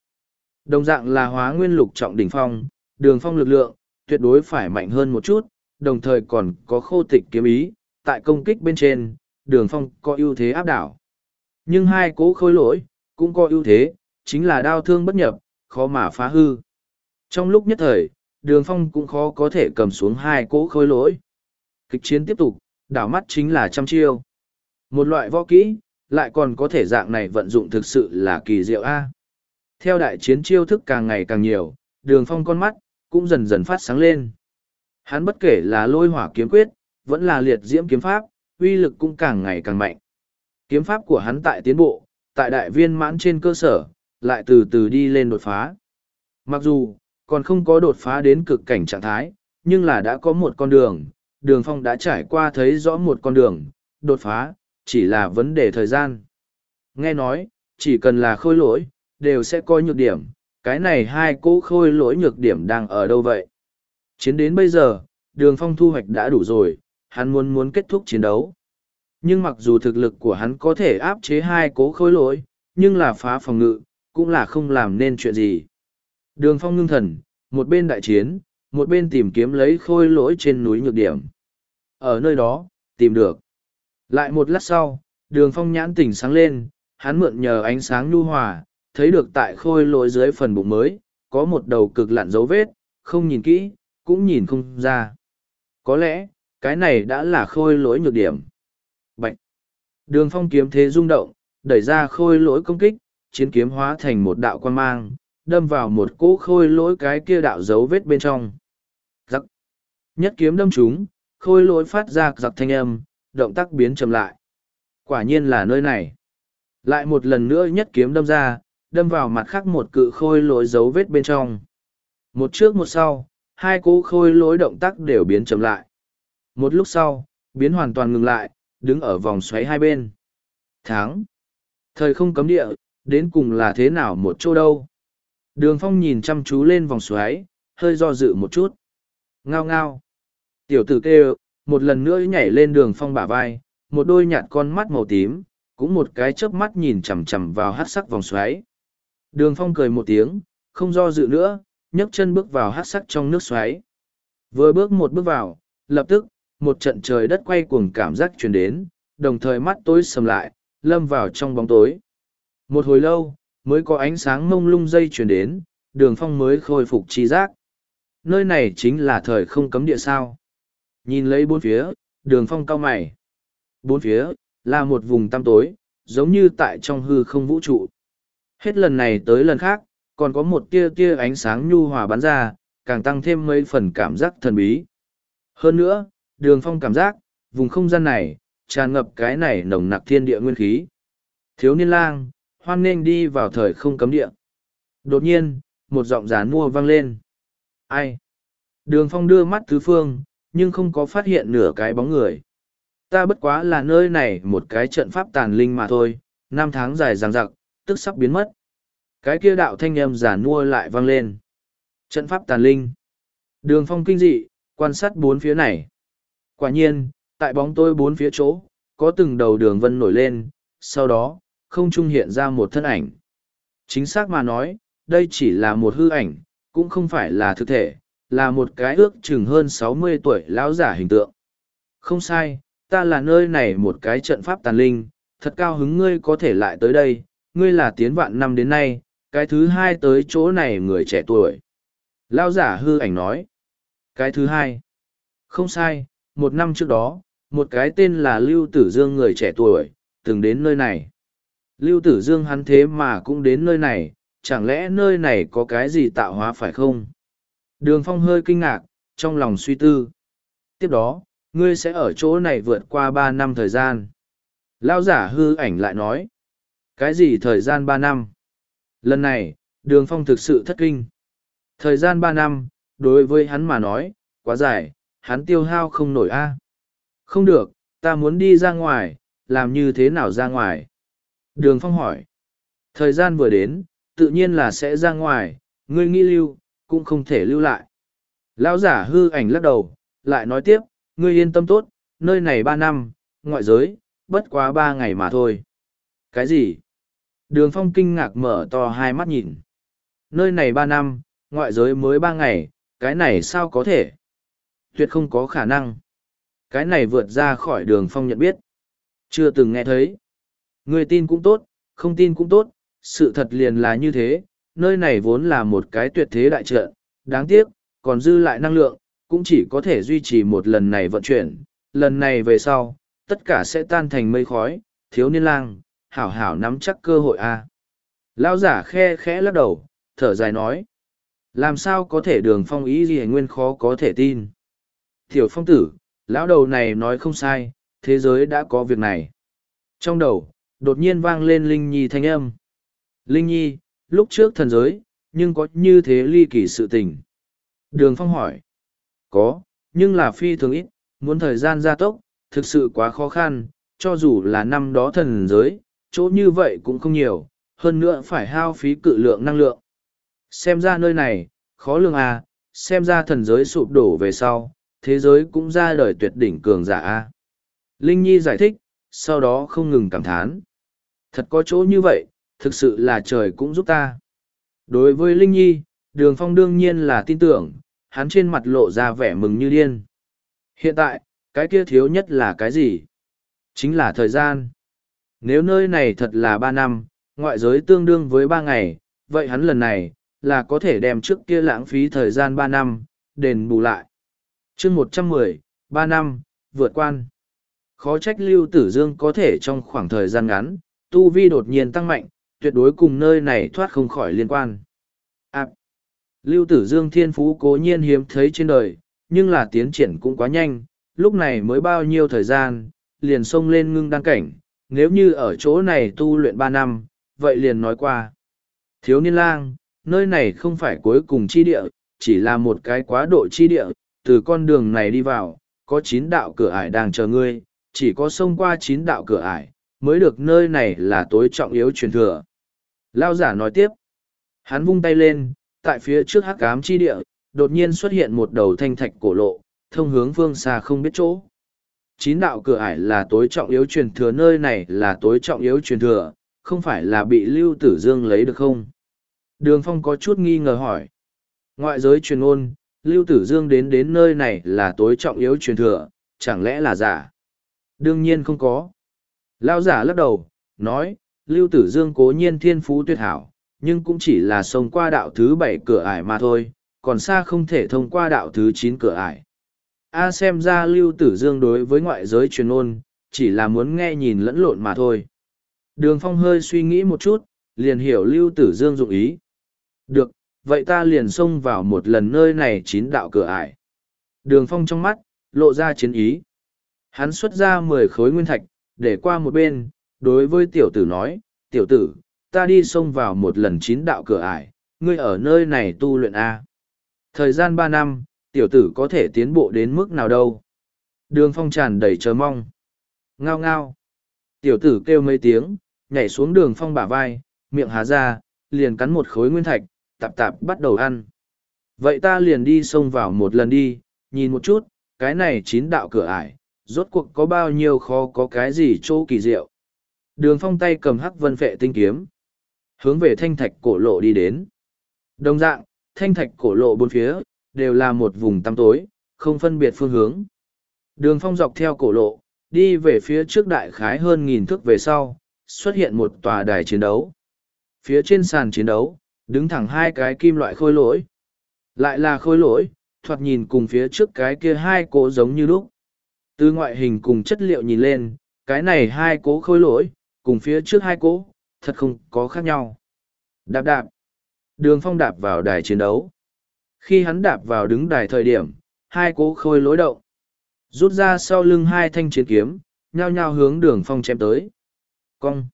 Đồng dạng là hóa nguyên lục trọng đỉnh phong, đường phong lực lượng, tuyệt đối phải mạnh hơn một chút, đồng thời còn có khô tịch kiếm ý, tại công kích bên trên, đường phong có ưu thế áp đảo. Nhưng hai cỗ khôi lỗi, cũng có ưu thế, chính là đau thương bất nhập, khó mà phá hư. Trong lúc nhất thời, đường phong cũng khó có thể cầm xuống hai cỗ khôi lỗi. Kịch chiến tiếp tục, đảo mắt chính là trăm chiêu. Một loại võ kỹ, lại còn có thể dạng này vận dụng thực sự là kỳ diệu a. Theo đại chiến chiêu thức càng ngày càng nhiều, đường phong con mắt, cũng dần dần phát sáng lên. Hắn bất kể là lôi hỏa kiếm quyết, vẫn là liệt diễm kiếm pháp, uy lực cũng càng ngày càng mạnh. Kiếm pháp của hắn tại tiến bộ, tại đại viên mãn trên cơ sở, lại từ từ đi lên đột phá. Mặc dù, còn không có đột phá đến cực cảnh trạng thái, nhưng là đã có một con đường, đường phong đã trải qua thấy rõ một con đường, đột phá, chỉ là vấn đề thời gian. Nghe nói, chỉ cần là khôi lỗi, đều sẽ có nhược điểm, cái này hai cỗ khôi lỗi nhược điểm đang ở đâu vậy? Chiến đến bây giờ, đường phong thu hoạch đã đủ rồi, hắn muốn muốn kết thúc chiến đấu. Nhưng mặc dù thực lực của hắn có thể áp chế hai cố khôi lỗi, nhưng là phá phòng ngự, cũng là không làm nên chuyện gì. Đường phong ngưng thần, một bên đại chiến, một bên tìm kiếm lấy khôi lỗi trên núi nhược điểm. Ở nơi đó, tìm được. Lại một lát sau, đường phong nhãn tỉnh sáng lên, hắn mượn nhờ ánh sáng nhu hòa, thấy được tại khôi lỗi dưới phần bụng mới, có một đầu cực lặn dấu vết, không nhìn kỹ, cũng nhìn không ra. Có lẽ, cái này đã là khôi lỗi nhược điểm. Bạch! Đường phong kiếm thế rung động, đẩy ra khôi lỗi công kích, chiến kiếm hóa thành một đạo quan mang, đâm vào một cỗ khôi lỗi cái kia đạo dấu vết bên trong. Giặc! Nhất kiếm đâm chúng, khôi lỗi phát ra giặc thanh âm, động tác biến chậm lại. Quả nhiên là nơi này. Lại một lần nữa nhất kiếm đâm ra, đâm vào mặt khác một cự khôi lỗi dấu vết bên trong. Một trước một sau, hai cỗ khôi lỗi động tác đều biến chậm lại. Một lúc sau, biến hoàn toàn ngừng lại, đứng ở vòng xoáy hai bên. Tháng. Thời không cấm địa, đến cùng là thế nào một chỗ đâu. Đường phong nhìn chăm chú lên vòng xoáy, hơi do dự một chút. Ngao ngao. Tiểu tử kêu, một lần nữa nhảy lên đường phong bả vai, một đôi nhạt con mắt màu tím, cũng một cái chớp mắt nhìn chằm chằm vào hát sắc vòng xoáy. Đường phong cười một tiếng, không do dự nữa, nhấc chân bước vào hát sắc trong nước xoáy. Vừa bước một bước vào, lập tức, một trận trời đất quay cuồng cảm giác truyền đến, đồng thời mắt tối sầm lại, lâm vào trong bóng tối. Một hồi lâu, mới có ánh sáng mông lung dây truyền đến, đường phong mới khôi phục trí giác. Nơi này chính là thời không cấm địa sao. Nhìn lấy bốn phía, đường phong cao mày. Bốn phía, là một vùng tăm tối, giống như tại trong hư không vũ trụ. Hết lần này tới lần khác, còn có một tia tia ánh sáng nhu hòa bắn ra, càng tăng thêm mấy phần cảm giác thần bí. Hơn nữa, đường phong cảm giác, vùng không gian này, tràn ngập cái này nồng nặc thiên địa nguyên khí. Thiếu niên lang, hoan nghênh đi vào thời không cấm địa. Đột nhiên, một giọng giàn mua vang lên. Ai? Đường phong đưa mắt tứ phương, nhưng không có phát hiện nửa cái bóng người. Ta bất quá là nơi này một cái trận pháp tàn linh mà thôi, năm tháng dài dằng dặc, tức sắp biến mất. Cái kia đạo thanh âm giả nua lại vang lên. Trận pháp tàn linh. Đường phong kinh dị, quan sát bốn phía này. Quả nhiên, tại bóng tôi bốn phía chỗ, có từng đầu đường vân nổi lên, sau đó, không trung hiện ra một thân ảnh. Chính xác mà nói, đây chỉ là một hư ảnh, cũng không phải là thực thể, là một cái ước chừng hơn sáu mươi tuổi lão giả hình tượng. Không sai, ta là nơi này một cái trận pháp tàn linh, thật cao hứng ngươi có thể lại tới đây, ngươi là tiến vạn năm đến nay, cái thứ hai tới chỗ này người trẻ tuổi. Lão giả hư ảnh nói. Cái thứ hai. Không sai, một năm trước đó, một cái tên là Lưu Tử Dương người trẻ tuổi, từng đến nơi này. Lưu Tử Dương hắn thế mà cũng đến nơi này, chẳng lẽ nơi này có cái gì tạo hóa phải không? Đường Phong hơi kinh ngạc, trong lòng suy tư. Tiếp đó, ngươi sẽ ở chỗ này vượt qua ba năm thời gian. Lao giả hư ảnh lại nói. Cái gì thời gian ba năm? Lần này, đường phong thực sự thất kinh. Thời gian ba năm, đối với hắn mà nói, quá dài, hắn tiêu hao không nổi a. Không được, ta muốn đi ra ngoài, làm như thế nào ra ngoài? Đường phong hỏi. Thời gian vừa đến, tự nhiên là sẽ ra ngoài, ngươi nghĩ lưu, cũng không thể lưu lại. Lão giả hư ảnh lắc đầu, lại nói tiếp, ngươi yên tâm tốt, nơi này ba năm, ngoại giới, bất quá ba ngày mà thôi. Cái gì? Đường phong kinh ngạc mở to hai mắt nhìn. Nơi này ba năm, ngoại giới mới ba ngày, cái này sao có thể? Tuyệt không có khả năng. Cái này vượt ra khỏi đường phong nhận biết. Chưa từng nghe thấy. Người tin cũng tốt, không tin cũng tốt, sự thật liền là như thế, nơi này vốn là một cái tuyệt thế đại trận, đáng tiếc, còn dư lại năng lượng, cũng chỉ có thể duy trì một lần này vận chuyển, lần này về sau, tất cả sẽ tan thành mây khói, thiếu niên lang, hảo hảo nắm chắc cơ hội a. À. Lão giả khe khẽ lắc đầu, thở dài nói, làm sao có thể đường phong ý gì nguyên khó có thể tin. Tiểu phong tử, lão đầu này nói không sai, thế giới đã có việc này. Trong đầu, đột nhiên vang lên Linh Nhi thanh âm. Linh Nhi, lúc trước thần giới, nhưng có như thế ly kỳ sự tình. Đường Phong hỏi. Có, nhưng là phi thường ít, muốn thời gian gia tốc, thực sự quá khó khăn, cho dù là năm đó thần giới, chỗ như vậy cũng không nhiều, hơn nữa phải hao phí cự lượng năng lượng. Xem ra nơi này, khó lường à, xem ra thần giới sụp đổ về sau, thế giới cũng ra đời tuyệt đỉnh cường giả a. Linh Nhi giải thích, sau đó không ngừng cảm thán. Thật có chỗ như vậy, thực sự là trời cũng giúp ta. Đối với Linh Nhi, Đường Phong đương nhiên là tin tưởng, hắn trên mặt lộ ra vẻ mừng như điên. Hiện tại, cái kia thiếu nhất là cái gì? Chính là thời gian. Nếu nơi này thật là ba năm, ngoại giới tương đương với ba ngày, vậy hắn lần này, là có thể đem trước kia lãng phí thời gian ba năm, đền bù lại chương một trăm mười ba năm, vượt quan. Khó trách Lưu Tử Dương có thể trong khoảng thời gian ngắn, tu vi đột nhiên tăng mạnh, tuyệt đối cùng nơi này thoát không khỏi liên quan. À, Lưu Tử Dương thiên phú cố nhiên hiếm thấy trên đời, nhưng là tiến triển cũng quá nhanh, lúc này mới bao nhiêu thời gian, liền xông lên ngưng đăng cảnh, nếu như ở chỗ này tu luyện ba năm, vậy liền nói qua. Thiếu niên lang, nơi này không phải cuối cùng chi địa, chỉ là một cái quá độ chi địa, từ con đường này đi vào, có chín đạo cửa ải đang chờ ngươi, chỉ có xông qua chín đạo cửa ải, mới được nơi này là tối trọng yếu truyền thừa. Lao giả nói tiếp, hắn vung tay lên, tại phía trước hắc ám chi địa, đột nhiên xuất hiện một đầu thanh thạch cổ lộ, thông hướng phương xa không biết chỗ. Chín đạo cửa ải là tối trọng yếu truyền thừa nơi này là tối trọng yếu truyền thừa, không phải là bị Lưu Tử Dương lấy được không? Đường Phong có chút nghi ngờ hỏi. Ngoại giới truyền ôn, Lưu Tử Dương đến đến nơi này là tối trọng yếu truyền thừa, chẳng lẽ là giả? Đương nhiên không có. Lao giả lắc đầu, nói, Lưu Tử Dương cố nhiên thiên phú tuyệt hảo, nhưng cũng chỉ là xông qua đạo thứ bảy cửa ải mà thôi, còn xa không thể thông qua đạo thứ chín cửa ải. A xem ra Lưu Tử Dương đối với ngoại giới truyền ôn, chỉ là muốn nghe nhìn lẫn lộn mà thôi. Đường Phong hơi suy nghĩ một chút, liền hiểu Lưu Tử Dương dụng ý. Được, vậy ta liền xông vào một lần nơi này chín đạo cửa ải. Đường Phong trong mắt, lộ ra chiến ý. Hắn xuất ra mười khối nguyên thạch, để qua một bên, đối với tiểu tử nói, tiểu tử, ta đi xông vào một lần chín đạo cửa ải, ngươi ở nơi này tu luyện A. Thời gian ba năm, tiểu tử có thể tiến bộ đến mức nào đâu. Đường phong tràn đầy chờ mong. Ngao ngao. Tiểu tử kêu mấy tiếng, nhảy xuống đường phong bả vai, miệng há ra, liền cắn một khối nguyên thạch, tạp tạp bắt đầu ăn. Vậy ta liền đi xông vào một lần đi, nhìn một chút, cái này chín đạo cửa ải, rốt cuộc có bao nhiêu khó có cái gì chỗ kỳ diệu. Đường phong tay cầm hắc vân phệ tinh kiếm, hướng về thanh thạch cổ lộ đi đến. Đồng dạng, thanh thạch cổ lộ bốn phía, đều là một vùng tăm tối, không phân biệt phương hướng. Đường phong dọc theo cổ lộ, đi về phía trước đại khái hơn nghìn thước về sau, xuất hiện một tòa đài chiến đấu. Phía trên sàn chiến đấu, đứng thẳng hai cái kim loại khôi lỗi. Lại là khôi lỗi, thoạt nhìn cùng phía trước cái kia hai cỗ giống như lúc. Từ ngoại hình cùng chất liệu nhìn lên, cái này hai cỗ khôi lỗi, cùng phía trước hai cỗ, thật không có khác nhau. Đạp đạp. Đường phong đạp vào đài chiến đấu. Khi hắn đạp vào đứng đài thời điểm, hai cỗ khôi lỗi động. Rút ra sau lưng hai thanh chiến kiếm, nhao nhao hướng đường phong chém tới. Cong.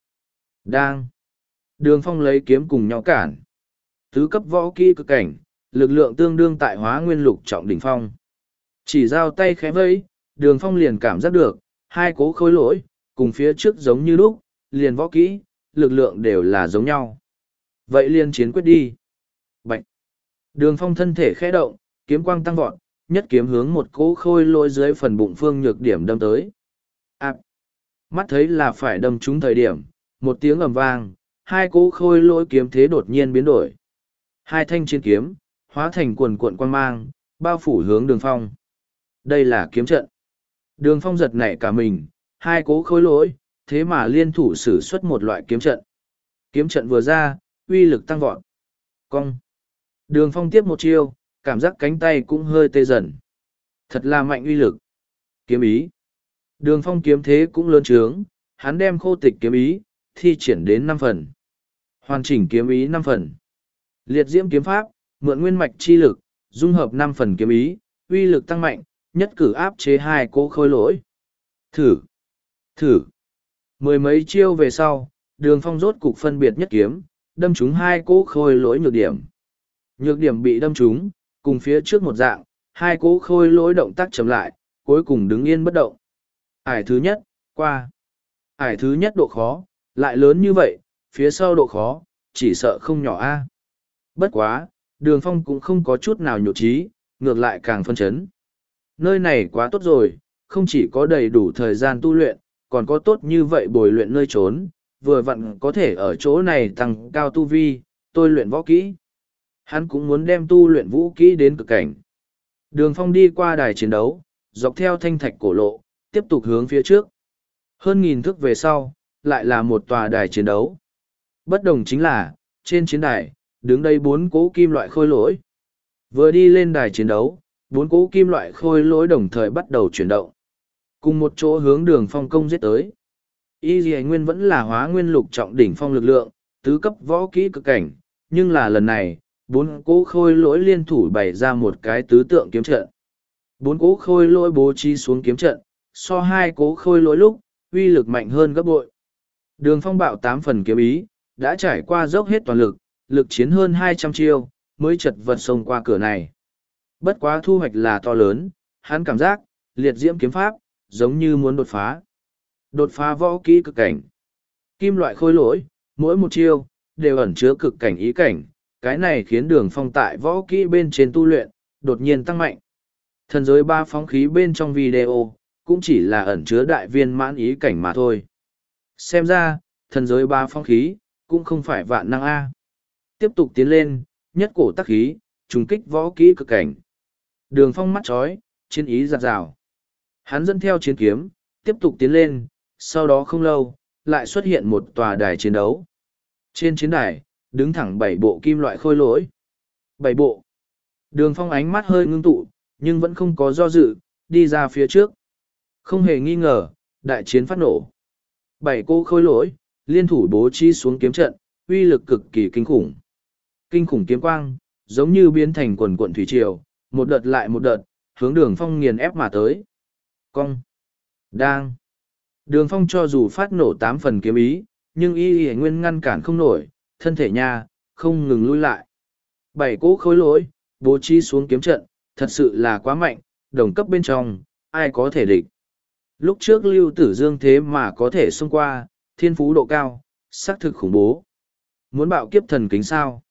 Đang. Đường phong lấy kiếm cùng nhau cản. Tứ cấp võ kỹ cực cảnh, lực lượng tương đương tại hóa nguyên lục trọng đỉnh phong. Chỉ giao tay khẽ vẫy, đường phong liền cảm giác được, hai cố khối lỗi, cùng phía trước giống như lúc, liền võ kỹ, lực lượng đều là giống nhau. Vậy liền chiến quyết đi. Bạch. Đường phong thân thể khẽ động, kiếm quang tăng vọt, nhất kiếm hướng một cố khôi lỗi dưới phần bụng phương nhược điểm đâm tới. À. Mắt thấy là phải đâm trúng thời điểm, một tiếng ầm vang, hai cố khôi lỗi kiếm thế đột nhiên biến đổi. Hai thanh chiến kiếm, hóa thành quần cuộn quang mang, bao phủ hướng đường phong. Đây là kiếm trận. Đường phong giật nảy cả mình, hai cố khối lỗi, thế mà liên thủ sử xuất một loại kiếm trận. Kiếm trận vừa ra, uy lực tăng vọt. Cong. Đường phong tiếp một chiêu, cảm giác cánh tay cũng hơi tê dần. Thật là mạnh uy lực. Kiếm ý. Đường phong kiếm thế cũng lớn trướng, hắn đem khô tịch kiếm ý, thi triển đến năm phần. Hoàn chỉnh kiếm ý năm phần. Liệt diễm kiếm pháp, mượn nguyên mạch chi lực, dung hợp năm phần kiếm ý, uy lực tăng mạnh, nhất cử áp chế hai cỗ khôi lỗi. Thử! Thử! Mười mấy chiêu về sau, đường phong rốt cục phân biệt nhất kiếm, đâm trúng hai cỗ khôi lỗi nhược điểm. Nhược điểm bị đâm trúng, cùng phía trước một dạng, hai cỗ khôi lỗi động tác chậm lại, cuối cùng đứng yên bất động. Ải thứ nhất, qua. Ải thứ nhất độ khó, lại lớn như vậy, phía sau độ khó, chỉ sợ không nhỏ a. Bất quá, đường phong cũng không có chút nào nhộn trí, ngược lại càng phân chấn. Nơi này quá tốt rồi, không chỉ có đầy đủ thời gian tu luyện, còn có tốt như vậy bồi luyện nơi trốn, vừa vặn có thể ở chỗ này tăng cao tu vi, tôi luyện võ kỹ. Hắn cũng muốn đem tu luyện vũ kỹ đến cực cảnh. Đường phong đi qua đài chiến đấu, dọc theo thanh thạch cổ lộ, tiếp tục hướng phía trước. Hơn nghìn thước về sau, lại là một tòa đài chiến đấu. Bất đồng chính là, trên chiến đài, đứng đây bốn cỗ kim loại khôi lỗi. Vừa đi lên đài chiến đấu, bốn cỗ kim loại khôi lỗi đồng thời bắt đầu chuyển động. Cùng một chỗ hướng đường phong công giết tới. Y dì nguyên vẫn là hóa nguyên lục trọng đỉnh phong lực lượng, tứ cấp võ kỹ cực cảnh, nhưng là lần này, bốn cỗ khôi lỗi liên thủ bày ra một cái tứ tượng kiếm trận. Bốn cỗ khôi lỗi bố trí xuống kiếm trận, so hai cỗ khôi lỗi lúc, uy lực mạnh hơn gấp bội. Đường phong bạo tám phần kiếm ý, đã trải qua dốc hết toàn lực, lực chiến hơn hai trăm chiêu, mới chật vật xông qua cửa này. Bất quá thu hoạch là to lớn, hắn cảm giác, liệt diễm kiếm pháp, giống như muốn đột phá. Đột phá võ kỹ cực cảnh. Kim loại khôi lỗi, mỗi một chiêu, đều ẩn chứa cực cảnh ý cảnh, cái này khiến đường phong tại võ kỹ bên trên tu luyện, đột nhiên tăng mạnh. Thần giới ba phóng khí bên trong video, cũng chỉ là ẩn chứa đại viên mãn ý cảnh mà thôi. Xem ra, thần giới ba phóng khí, cũng không phải vạn năng A. Tiếp tục tiến lên, nhất cổ tắc khí, trùng kích võ kỹ cực cảnh. Đường phong mắt chói, chiến ý giặt rào. Hắn dẫn theo chiến kiếm, tiếp tục tiến lên, sau đó không lâu, lại xuất hiện một tòa đài chiến đấu. Trên chiến đài, đứng thẳng bảy bộ kim loại khôi lỗi. Bảy bộ. Đường phong ánh mắt hơi ngưng tụ, nhưng vẫn không có do dự, đi ra phía trước. Không hề nghi ngờ, đại chiến phát nổ. Bảy cô khôi lỗi, liên thủ bố trí xuống kiếm trận, uy lực cực kỳ kinh khủng. Kinh khủng kiếm quang, giống như biến thành quần quận thủy triều, một đợt lại một đợt, hướng đường phong nghiền ép mà tới. Cong. Đang. Đường phong cho dù phát nổ tám phần kiếm ý, nhưng y y nguyên ngăn cản không nổi, thân thể nha, không ngừng lui lại. Bảy cỗ khối lỗi, bố trí xuống kiếm trận, thật sự là quá mạnh, đồng cấp bên trong, ai có thể địch. Lúc trước lưu tử dương thế mà có thể xông qua, thiên phú độ cao, xác thực khủng bố. Muốn bạo kiếp thần kính sao?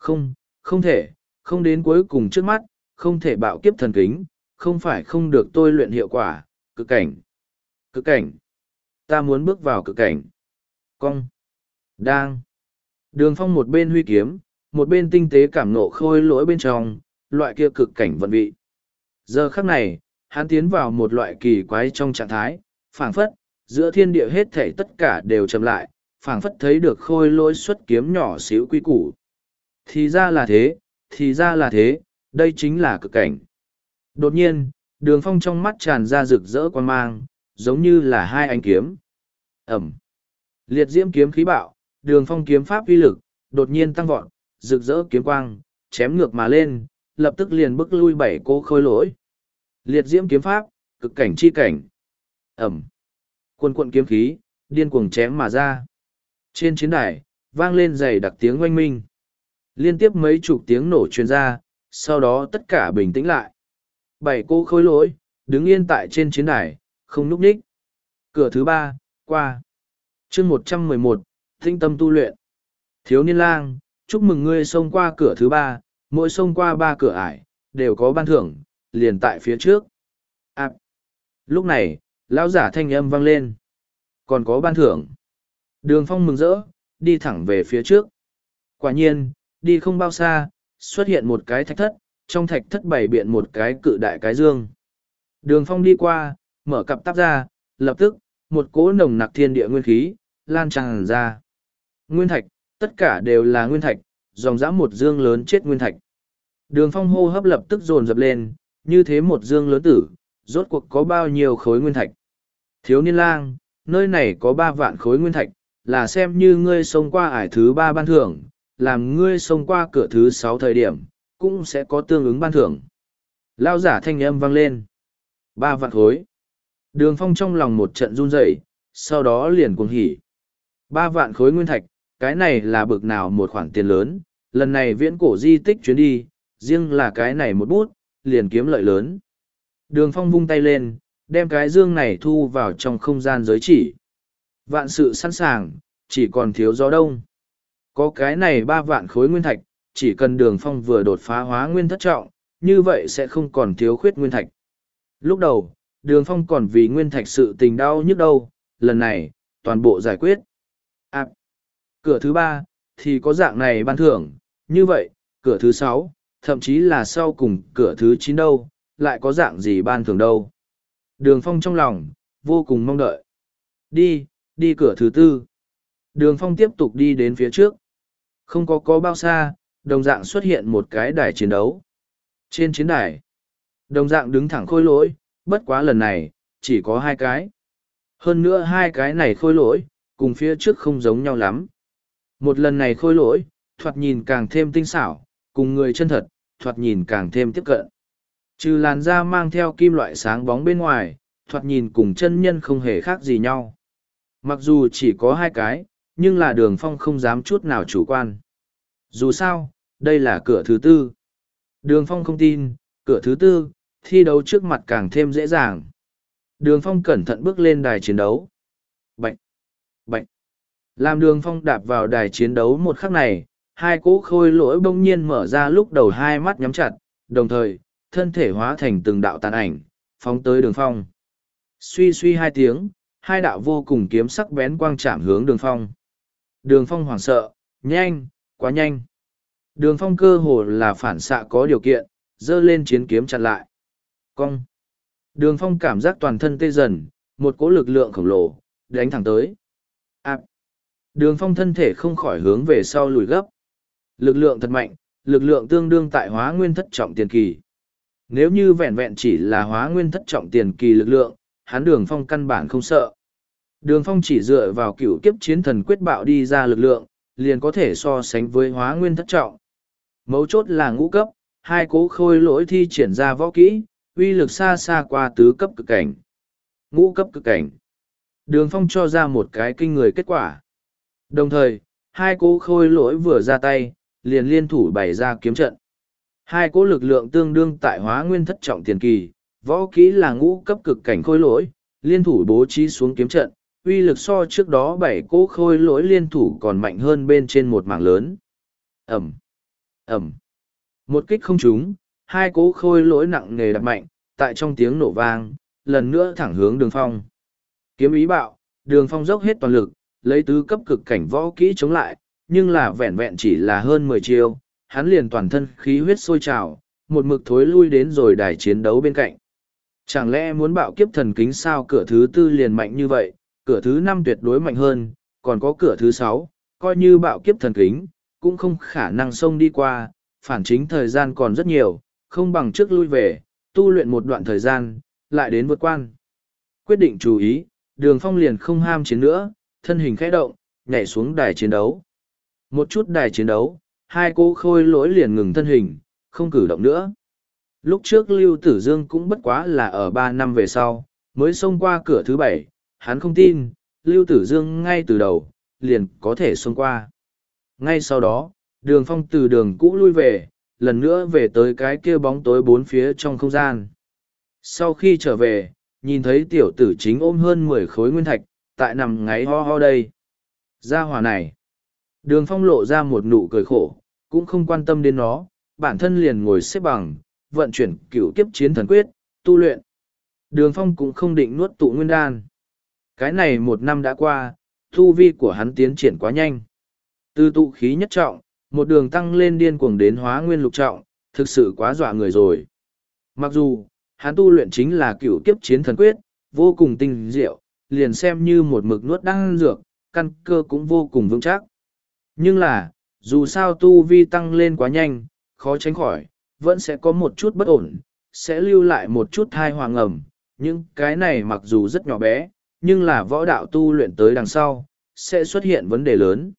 Không, không thể, không đến cuối cùng trước mắt, không thể bạo kiếp thần kính, không phải không được tôi luyện hiệu quả, cực cảnh. Cực cảnh. Ta muốn bước vào cực cảnh. Cong. Đang. Đường phong một bên huy kiếm, một bên tinh tế cảm nộ khôi lỗi bên trong, loại kia cực cảnh vận vị. Giờ khắc này, hắn tiến vào một loại kỳ quái trong trạng thái, phảng phất, giữa thiên địa hết thể tất cả đều chậm lại, phảng phất thấy được khôi lỗi xuất kiếm nhỏ xíu quy củ. Thì ra là thế, thì ra là thế, đây chính là cực cảnh. Đột nhiên, đường phong trong mắt tràn ra rực rỡ quan mang, giống như là hai anh kiếm. Ẩm. Liệt diễm kiếm khí bạo, đường phong kiếm pháp uy lực, đột nhiên tăng vọt, rực rỡ kiếm quang, chém ngược mà lên, lập tức liền bức lui bảy cô khôi lỗi. Liệt diễm kiếm pháp, cực cảnh chi cảnh. Ẩm. Quân quận kiếm khí, điên cuồng chém mà ra. Trên chiến đài, vang lên dày đặc tiếng oanh minh. Liên tiếp mấy chục tiếng nổ truyền ra, sau đó tất cả bình tĩnh lại. Bảy cô khôi lỗi, đứng yên tại trên chiến đài, không núp ních. Cửa thứ ba, qua. chương một trăm mười một tinh tâm tu luyện. Thiếu niên lang, chúc mừng ngươi xông qua cửa thứ ba, mỗi xông qua ba cửa ải, đều có ban thưởng, liền tại phía trước. À, lúc này, lão giả thanh âm vang lên. Còn có ban thưởng. Đường phong mừng rỡ, đi thẳng về phía trước. Quả nhiên, đi không bao xa, xuất hiện một cái thạch thất, trong thạch thất bày biện một cái cự đại cái dương. Đường phong đi qua, mở cặp tắp ra, lập tức, một cỗ nồng nặc thiên địa nguyên khí, lan tràn ra. Nguyên thạch, tất cả đều là nguyên thạch, dòng dã một dương lớn chết nguyên thạch. Đường phong hô hấp lập tức dồn dập lên, như thế một dương lớn tử, rốt cuộc có bao nhiêu khối nguyên thạch. Thiếu niên lang, nơi này có ba vạn khối nguyên thạch, là xem như ngươi xông qua ải thứ ba ban thưởng, làm ngươi xông qua cửa thứ sáu thời điểm, cũng sẽ có tương ứng ban thưởng. Lao giả thanh âm vang lên. Ba vạn khối. Đường phong trong lòng một trận run rẩy, sau đó liền cuồng hỉ. Ba vạn khối nguyên thạch, cái này là bực nào một khoản tiền lớn, lần này viễn cổ di tích chuyến đi, riêng là cái này một bút, liền kiếm lợi lớn. Đường phong vung tay lên, đem cái dương này thu vào trong không gian giới chỉ. Vạn sự sẵn sàng, chỉ còn thiếu gió đông. Có cái này ba vạn khối nguyên thạch, chỉ cần đường phong vừa đột phá hóa nguyên thất trọng, như vậy sẽ không còn thiếu khuyết nguyên thạch. Lúc đầu, đường phong còn vì nguyên thạch sự tình đau nhức đâu, lần này, toàn bộ giải quyết. À, cửa thứ ba, thì có dạng này ban thưởng, như vậy, cửa thứ sáu, thậm chí là sau cùng cửa thứ chín đâu, lại có dạng gì ban thưởng đâu. Đường phong trong lòng, vô cùng mong đợi. Đi, đi cửa thứ tư. Đường phong tiếp tục đi đến phía trước. Không có có bao xa, đồng dạng xuất hiện một cái đài chiến đấu. Trên chiến đài, đồng dạng đứng thẳng khôi lỗi, bất quá lần này, chỉ có hai cái. Hơn nữa hai cái này khôi lỗi, cùng phía trước không giống nhau lắm. Một lần này khôi lỗi, thoạt nhìn càng thêm tinh xảo, cùng người chân thật, thoạt nhìn càng thêm tiếp cận. Trừ làn da mang theo kim loại sáng bóng bên ngoài, thoạt nhìn cùng chân nhân không hề khác gì nhau. Mặc dù chỉ có hai cái, nhưng là đường phong không dám chút nào chủ quan. Dù sao, đây là cửa thứ tư. Đường phong không tin, cửa thứ tư, thi đấu trước mặt càng thêm dễ dàng. Đường phong cẩn thận bước lên đài chiến đấu. Bạch! Bạch! Làm đường phong đạp vào đài chiến đấu một khắc này, hai cỗ khôi lỗi bỗng nhiên mở ra lúc đầu hai mắt nhắm chặt, đồng thời, thân thể hóa thành từng đạo tàn ảnh, phóng tới đường phong. Suy suy hai tiếng, hai đạo vô cùng kiếm sắc bén quang chạm hướng đường phong. Đường phong hoảng sợ, nhanh, quá nhanh. Đường phong cơ hồ là phản xạ có điều kiện, dơ lên chiến kiếm chặn lại. Cong. Đường phong cảm giác toàn thân tê dần, một cỗ lực lượng khổng lồ, đánh thẳng tới. À. Đường phong thân thể không khỏi hướng về sau lùi gấp. Lực lượng thật mạnh, lực lượng tương đương tại hóa nguyên thất trọng tiền kỳ. Nếu như vẹn vẹn chỉ là hóa nguyên thất trọng tiền kỳ lực lượng, hắn đường phong căn bản không sợ. Đường phong chỉ dựa vào cựu kiếp chiến thần quyết bạo đi ra lực lượng, liền có thể so sánh với hóa nguyên thất trọng. Mấu chốt là ngũ cấp, hai cố khôi lỗi thi triển ra võ kỹ, uy lực xa xa qua tứ cấp cực cảnh. Ngũ cấp cực cảnh. Đường phong cho ra một cái kinh người kết quả. Đồng thời, hai cố khôi lỗi vừa ra tay, liền liên thủ bày ra kiếm trận. Hai cố lực lượng tương đương tại hóa nguyên thất trọng tiền kỳ, võ kỹ là ngũ cấp cực cảnh khôi lỗi, liên thủ bố trí xuống kiếm trận, uy lực so trước đó bảy cỗ khôi lỗi liên thủ còn mạnh hơn bên trên một mảng lớn. Ẩm, Ẩm, một kích không trúng, hai cỗ khôi lỗi nặng nề đập mạnh, tại trong tiếng nổ vang, lần nữa thẳng hướng đường phong. Kiếm ý bạo, đường phong dốc hết toàn lực, lấy tứ cấp cực cảnh võ kỹ chống lại, nhưng là vẹn vẹn chỉ là hơn mười chiêu, hắn liền toàn thân khí huyết sôi trào, một mực thối lui đến rồi đài chiến đấu bên cạnh. Chẳng lẽ muốn bạo kiếp thần kính sao cửa thứ tư liền mạnh như vậy, cửa thứ năm tuyệt đối mạnh hơn, còn có cửa thứ sáu, coi như bạo kiếp thần kính, cũng không khả năng xông đi qua, phản chính thời gian còn rất nhiều, không bằng trước lui về, tu luyện một đoạn thời gian, lại đến vượt quan. Quyết định chú ý, đường phong liền không ham chiến nữa, thân hình khẽ động, nhảy xuống đài chiến đấu. Một chút đài chiến đấu, hai cô khôi lỗi liền ngừng thân hình, không cử động nữa. Lúc trước Lưu Tử Dương cũng bất quá là ở ba năm về sau, mới xông qua cửa thứ bảy, hắn không tin, Lưu Tử Dương ngay từ đầu, liền có thể xông qua. Ngay sau đó, đường phong từ đường cũ lui về, lần nữa về tới cái kia bóng tối bốn phía trong không gian. Sau khi trở về, nhìn thấy tiểu tử chính ôm hơn mười khối nguyên thạch, tại nằm ngáy ho ho đây. Ra hỏa này. Đường phong lộ ra một nụ cười khổ, cũng không quan tâm đến nó, bản thân liền ngồi xếp bằng, vận chuyển cửu kiếp chiến thần quyết, tu luyện. Đường phong cũng không định nuốt tụ nguyên đan. Cái này một năm đã qua, thu vi của hắn tiến triển quá nhanh. Từ tụ khí nhất trọng, một đường tăng lên điên cuồng đến hóa nguyên lục trọng, thực sự quá dọa người rồi. Mặc dù, hắn tu luyện chính là cửu kiếp chiến thần quyết, vô cùng tinh diệu, liền xem như một mực nuốt đan dược, căn cơ cũng vô cùng vững chắc. Nhưng là, dù sao tu vi tăng lên quá nhanh, khó tránh khỏi, vẫn sẽ có một chút bất ổn, sẽ lưu lại một chút thai hoàng ẩm. Nhưng cái này mặc dù rất nhỏ bé, nhưng là võ đạo tu luyện tới đằng sau, sẽ xuất hiện vấn đề lớn.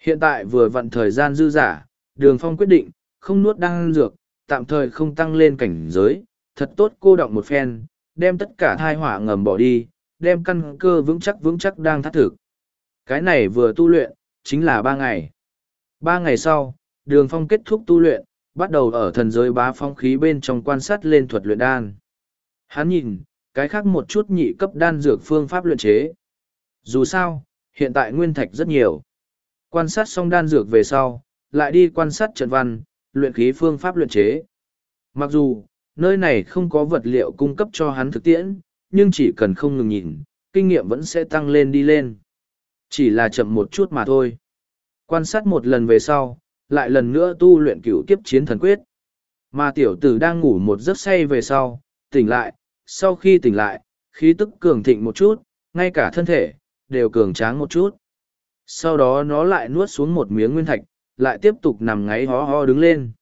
Hiện tại vừa vặn thời gian dư giả, đường phong quyết định, không nuốt đan dược, tạm thời không tăng lên cảnh giới, thật tốt cô động một phen, đem tất cả thai hỏa ngầm bỏ đi, đem căn cơ vững chắc vững chắc đang thắt thực. Cái này vừa tu luyện, chính là ba ngày. Ba ngày sau, đường phong kết thúc tu luyện, bắt đầu ở thần giới bá phong khí bên trong quan sát lên thuật luyện đan. Hắn nhìn, cái khác một chút nhị cấp đan dược phương pháp luyện chế. Dù sao, hiện tại nguyên thạch rất nhiều. Quan sát xong đan dược về sau, lại đi quan sát trận văn, luyện khí phương pháp luyện chế. Mặc dù, nơi này không có vật liệu cung cấp cho hắn thực tiễn, nhưng chỉ cần không ngừng nhìn, kinh nghiệm vẫn sẽ tăng lên đi lên. Chỉ là chậm một chút mà thôi. Quan sát một lần về sau, lại lần nữa tu luyện cửu kiếp chiến thần quyết. Mà tiểu tử đang ngủ một giấc say về sau, tỉnh lại, sau khi tỉnh lại, khí tức cường thịnh một chút, ngay cả thân thể, đều cường tráng một chút. Sau đó nó lại nuốt xuống một miếng nguyên thạch, lại tiếp tục nằm ngáy ho ho đứng lên.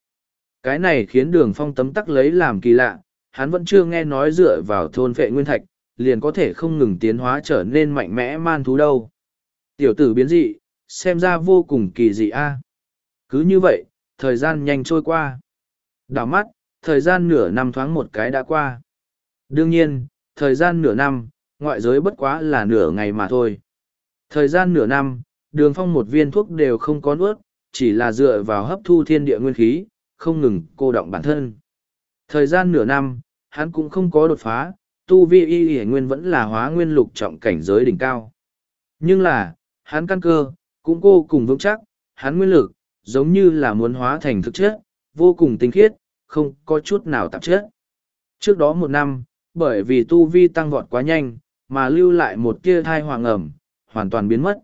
Cái này khiến đường phong tấm tắc lấy làm kỳ lạ, hắn vẫn chưa nghe nói dựa vào thôn vệ nguyên thạch, liền có thể không ngừng tiến hóa trở nên mạnh mẽ man thú đâu. Tiểu tử biến dị, xem ra vô cùng kỳ dị a. Cứ như vậy, thời gian nhanh trôi qua. Đảo mắt, thời gian nửa năm thoáng một cái đã qua. Đương nhiên, thời gian nửa năm, ngoại giới bất quá là nửa ngày mà thôi. Thời gian nửa năm, đường phong một viên thuốc đều không có nuốt, chỉ là dựa vào hấp thu thiên địa nguyên khí, không ngừng cô động bản thân. Thời gian nửa năm, hắn cũng không có đột phá, tu vi y y nguyên vẫn là hóa nguyên lục trọng cảnh giới đỉnh cao. Nhưng là, hắn căn cơ, cũng vô cùng vững chắc, hắn nguyên lực, giống như là muốn hóa thành thực chất, vô cùng tinh khiết, không có chút nào tạp chất. Trước đó một năm, bởi vì tu vi tăng vọt quá nhanh, mà lưu lại một kia thai hoàng ẩm, hoàn toàn biến mất.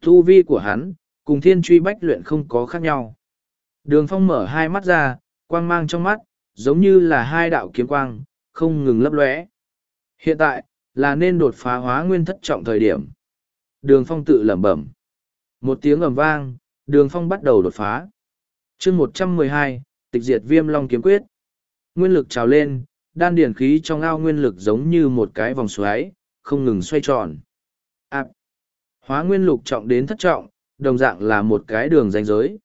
Tu vi của hắn, cùng thiên truy bách luyện không có khác nhau. Đường phong mở hai mắt ra, quang mang trong mắt, giống như là hai đạo kiếm quang, không ngừng lấp lóe. Hiện tại, là nên đột phá hóa nguyên thất trọng thời điểm. Đường phong tự lẩm bẩm. Một tiếng ầm vang, đường phong bắt đầu đột phá. chương một trăm mười hai, tịch diệt viêm long kiếm quyết. Nguyên lực trào lên, đan điển khí trong ao nguyên lực giống như một cái vòng xoáy, không ngừng xoay tròn. À, hóa nguyên lục trọng đến thất trọng, đồng dạng là một cái đường ranh giới.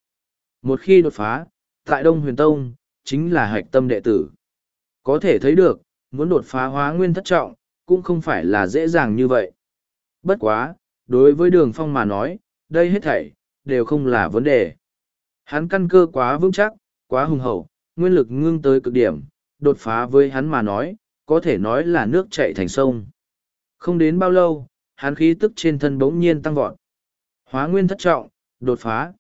Một khi đột phá, tại Đông Huyền Tông, chính là hạch tâm đệ tử. Có thể thấy được, muốn đột phá hóa nguyên thất trọng, cũng không phải là dễ dàng như vậy. Bất quá, đối với đường phong mà nói, đây hết thảy, đều không là vấn đề. Hắn căn cơ quá vững chắc, quá hùng hậu, nguyên lực ngưng tới cực điểm, đột phá với hắn mà nói, có thể nói là nước chạy thành sông. Không đến bao lâu, hắn khí tức trên thân bỗng nhiên tăng vọt. Hóa nguyên thất trọng, đột phá.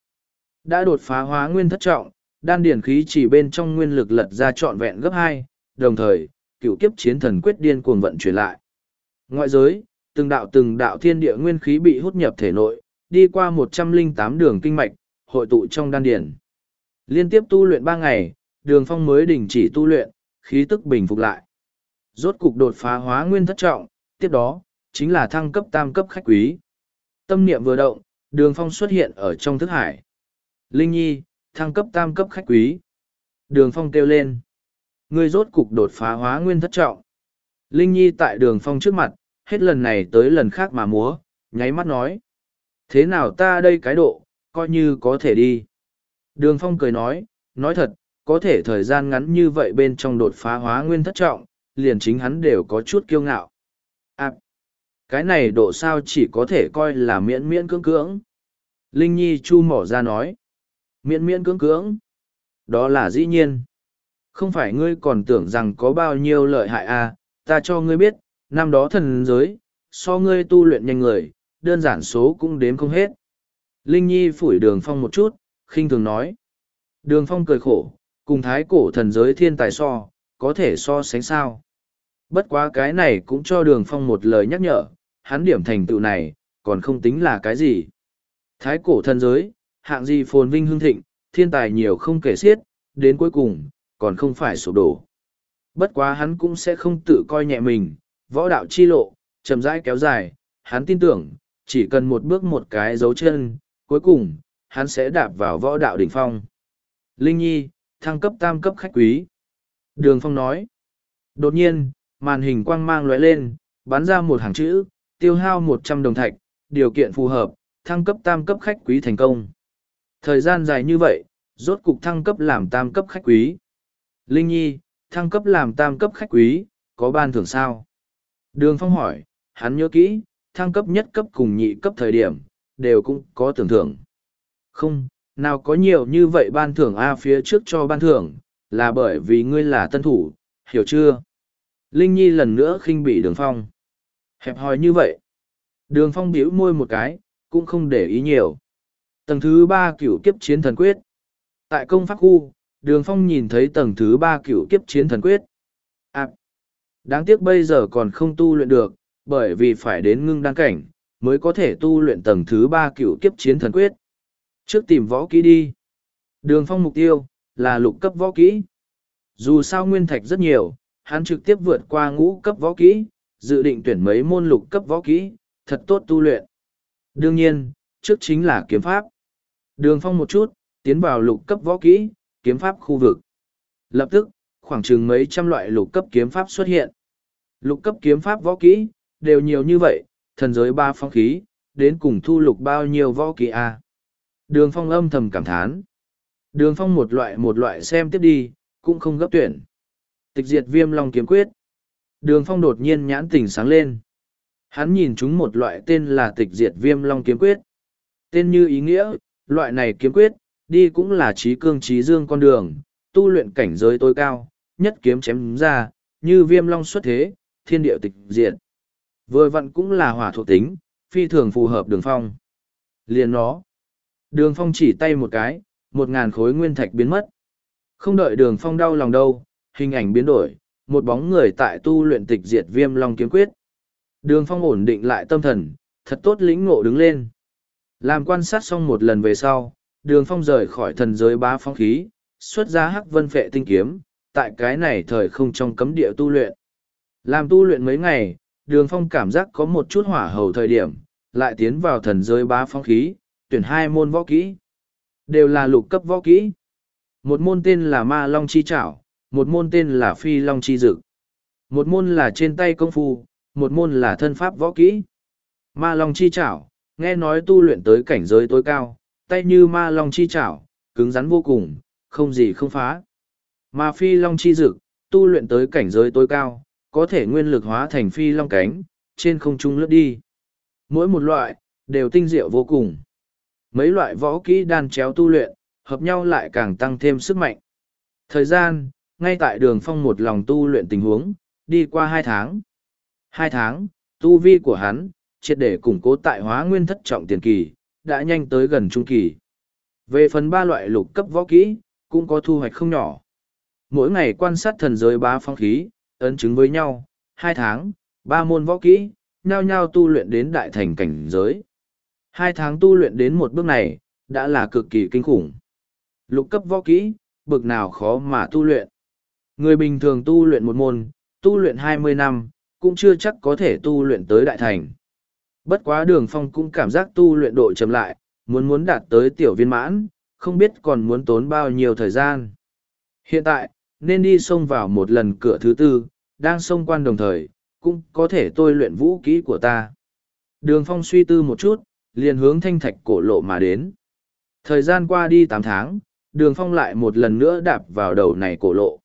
Đã đột phá hóa nguyên thất trọng, đan điển khí chỉ bên trong nguyên lực lật ra trọn vẹn gấp hai, đồng thời, cựu kiếp chiến thần quyết điên cuồng vận chuyển lại. Ngoại giới, từng đạo từng đạo thiên địa nguyên khí bị hút nhập thể nội, đi qua một trăm linh tám đường kinh mạch, hội tụ trong đan điển. Liên tiếp tu luyện ba ngày, đường phong mới đình chỉ tu luyện, khí tức bình phục lại. Rốt cục đột phá hóa nguyên thất trọng, tiếp đó, chính là thăng cấp tam cấp khách quý. Tâm niệm vừa động, đường phong xuất hiện ở trong thức hải. Linh Nhi, thăng cấp tam cấp khách quý. Đường phong kêu lên. Ngươi rốt cục đột phá hóa nguyên thất trọng. Linh Nhi tại đường phong trước mặt, hết lần này tới lần khác mà múa, nháy mắt nói. Thế nào ta đây cái độ, coi như có thể đi. Đường phong cười nói, nói thật, có thể thời gian ngắn như vậy bên trong đột phá hóa nguyên thất trọng, liền chính hắn đều có chút kiêu ngạo. À, cái này độ sao chỉ có thể coi là miễn miễn cưỡng cưỡng. Linh Nhi chu mỏ ra nói. Miễn miễn cưỡng cưỡng. Đó là dĩ nhiên. Không phải ngươi còn tưởng rằng có bao nhiêu lợi hại à, ta cho ngươi biết, năm đó thần giới, so ngươi tu luyện nhanh người, đơn giản số cũng đếm không hết. Linh Nhi phủi đường phong một chút, khinh thường nói. Đường phong cười khổ, cùng thái cổ thần giới thiên tài so, có thể so sánh sao. Bất quá cái này cũng cho đường phong một lời nhắc nhở, hắn điểm thành tựu này, còn không tính là cái gì. Thái cổ thần giới, hạng gì phồn vinh hương thịnh, thiên tài nhiều không kể xiết, đến cuối cùng, còn không phải sụp đổ. Bất quá hắn cũng sẽ không tự coi nhẹ mình, võ đạo chi lộ, chậm rãi kéo dài, hắn tin tưởng, chỉ cần một bước một cái dấu chân, cuối cùng, hắn sẽ đạp vào võ đạo đỉnh phong. Linh Nhi, thăng cấp tam cấp khách quý. Đường Phong nói. Đột nhiên, màn hình quang mang lóe lên, bắn ra một hàng chữ, tiêu hao một trăm đồng thạch, điều kiện phù hợp, thăng cấp tam cấp khách quý thành công. Thời gian dài như vậy, rốt cục thăng cấp làm tam cấp khách quý. Linh Nhi, thăng cấp làm tam cấp khách quý, có ban thưởng sao? Đường Phong hỏi, hắn nhớ kỹ, thăng cấp nhất cấp cùng nhị cấp thời điểm, đều cũng có tưởng thưởng. Không, nào có nhiều như vậy ban thưởng A phía trước cho ban thưởng, là bởi vì ngươi là tân thủ, hiểu chưa? Linh Nhi lần nữa khinh bị đường phong. Hẹp hòi như vậy. Đường phong bĩu môi một cái, cũng không để ý nhiều. Tầng thứ ba cửu kiếp chiến thần quyết. Tại công pháp khu, đường phong nhìn thấy tầng thứ ba cửu kiếp chiến thần quyết. À, đáng tiếc bây giờ còn không tu luyện được, bởi vì phải đến ngưng đăng cảnh, mới có thể tu luyện tầng thứ ba cửu kiếp chiến thần quyết. Trước tìm võ kỹ đi. Đường phong mục tiêu, là lục cấp võ kỹ. Dù sao nguyên thạch rất nhiều, hắn trực tiếp vượt qua ngũ cấp võ kỹ, dự định tuyển mấy môn lục cấp võ kỹ, thật tốt tu luyện. Đương nhiên, trước chính là kiếm pháp. Đường phong một chút, tiến vào lục cấp võ kỹ, kiếm pháp khu vực. Lập tức, khoảng chừng mấy trăm loại lục cấp kiếm pháp xuất hiện. Lục cấp kiếm pháp võ kỹ, đều nhiều như vậy, thần giới ba phong khí, đến cùng thu lục bao nhiêu võ kỹ a Đường phong âm thầm cảm thán. Đường phong một loại một loại xem tiếp đi, cũng không gấp tuyển. Tịch diệt viêm long kiếm quyết. Đường phong đột nhiên nhãn tỉnh sáng lên. Hắn nhìn chúng một loại tên là tịch diệt viêm long kiếm quyết. Tên như ý nghĩa, loại này kiếm quyết, đi cũng là trí cương trí dương con đường, tu luyện cảnh giới tối cao, nhất kiếm chém ra, như viêm long xuất thế, thiên điệu tịch diệt. Vừa vặn cũng là hỏa thuộc tính, phi thường phù hợp đường phong. Liền nó. Đường phong chỉ tay một cái, một ngàn khối nguyên thạch biến mất. Không đợi đường phong đau lòng đâu, hình ảnh biến đổi, một bóng người tại tu luyện tịch diệt viêm long kiếm quyết. Đường phong ổn định lại tâm thần, thật tốt lĩnh ngộ đứng lên. Làm quan sát xong một lần về sau, đường phong rời khỏi thần giới bá phong khí, xuất ra hắc vân phệ tinh kiếm, tại cái này thời không trong cấm địa tu luyện. Làm tu luyện mấy ngày, đường phong cảm giác có một chút hỏa hầu thời điểm, lại tiến vào thần giới bá phong khí, tuyển hai môn võ kỹ. Đều là lục cấp võ kỹ. Một môn tên là ma long chi trảo, một môn tên là phi long chi dực. Một môn là trên tay công phu, một môn là thân pháp võ kỹ. Ma long chi trảo, nghe nói tu luyện tới cảnh giới tối cao, tay như ma long chi trảo, cứng rắn vô cùng, không gì không phá. Ma phi long chi dực, tu luyện tới cảnh giới tối cao, có thể nguyên lực hóa thành phi long cánh, trên không trung lướt đi. Mỗi một loại, đều tinh diệu vô cùng. Mấy loại võ kỹ đan chéo tu luyện, hợp nhau lại càng tăng thêm sức mạnh. Thời gian, ngay tại đường phong một lòng tu luyện tình huống, đi qua hai tháng. Hai tháng, tu vi của hắn, triệt để củng cố tại hóa nguyên thất trọng tiền kỳ, đã nhanh tới gần trung kỳ. Về phần ba loại lục cấp võ kỹ, cũng có thu hoạch không nhỏ. Mỗi ngày quan sát thần giới bá phong khí, ấn chứng với nhau, hai tháng, ba môn võ kỹ, nhau nhau tu luyện đến đại thành cảnh giới. Hai tháng tu luyện đến một bước này, đã là cực kỳ kinh khủng. Lục cấp võ kỹ, bực nào khó mà tu luyện. Người bình thường tu luyện một môn, tu luyện hai mươi năm, cũng chưa chắc có thể tu luyện tới đại thành. Bất quá đường phong cũng cảm giác tu luyện độ chậm lại, muốn muốn đạt tới tiểu viên mãn, không biết còn muốn tốn bao nhiêu thời gian. Hiện tại, nên đi xông vào một lần cửa thứ tư, đang xông quan đồng thời, cũng có thể tôi luyện vũ kỹ của ta. Đường phong suy tư một chút, liền hướng thanh thạch cổ lộ mà đến. Thời gian qua đi tám tháng, đường phong lại một lần nữa đạp vào đầu này cổ lộ.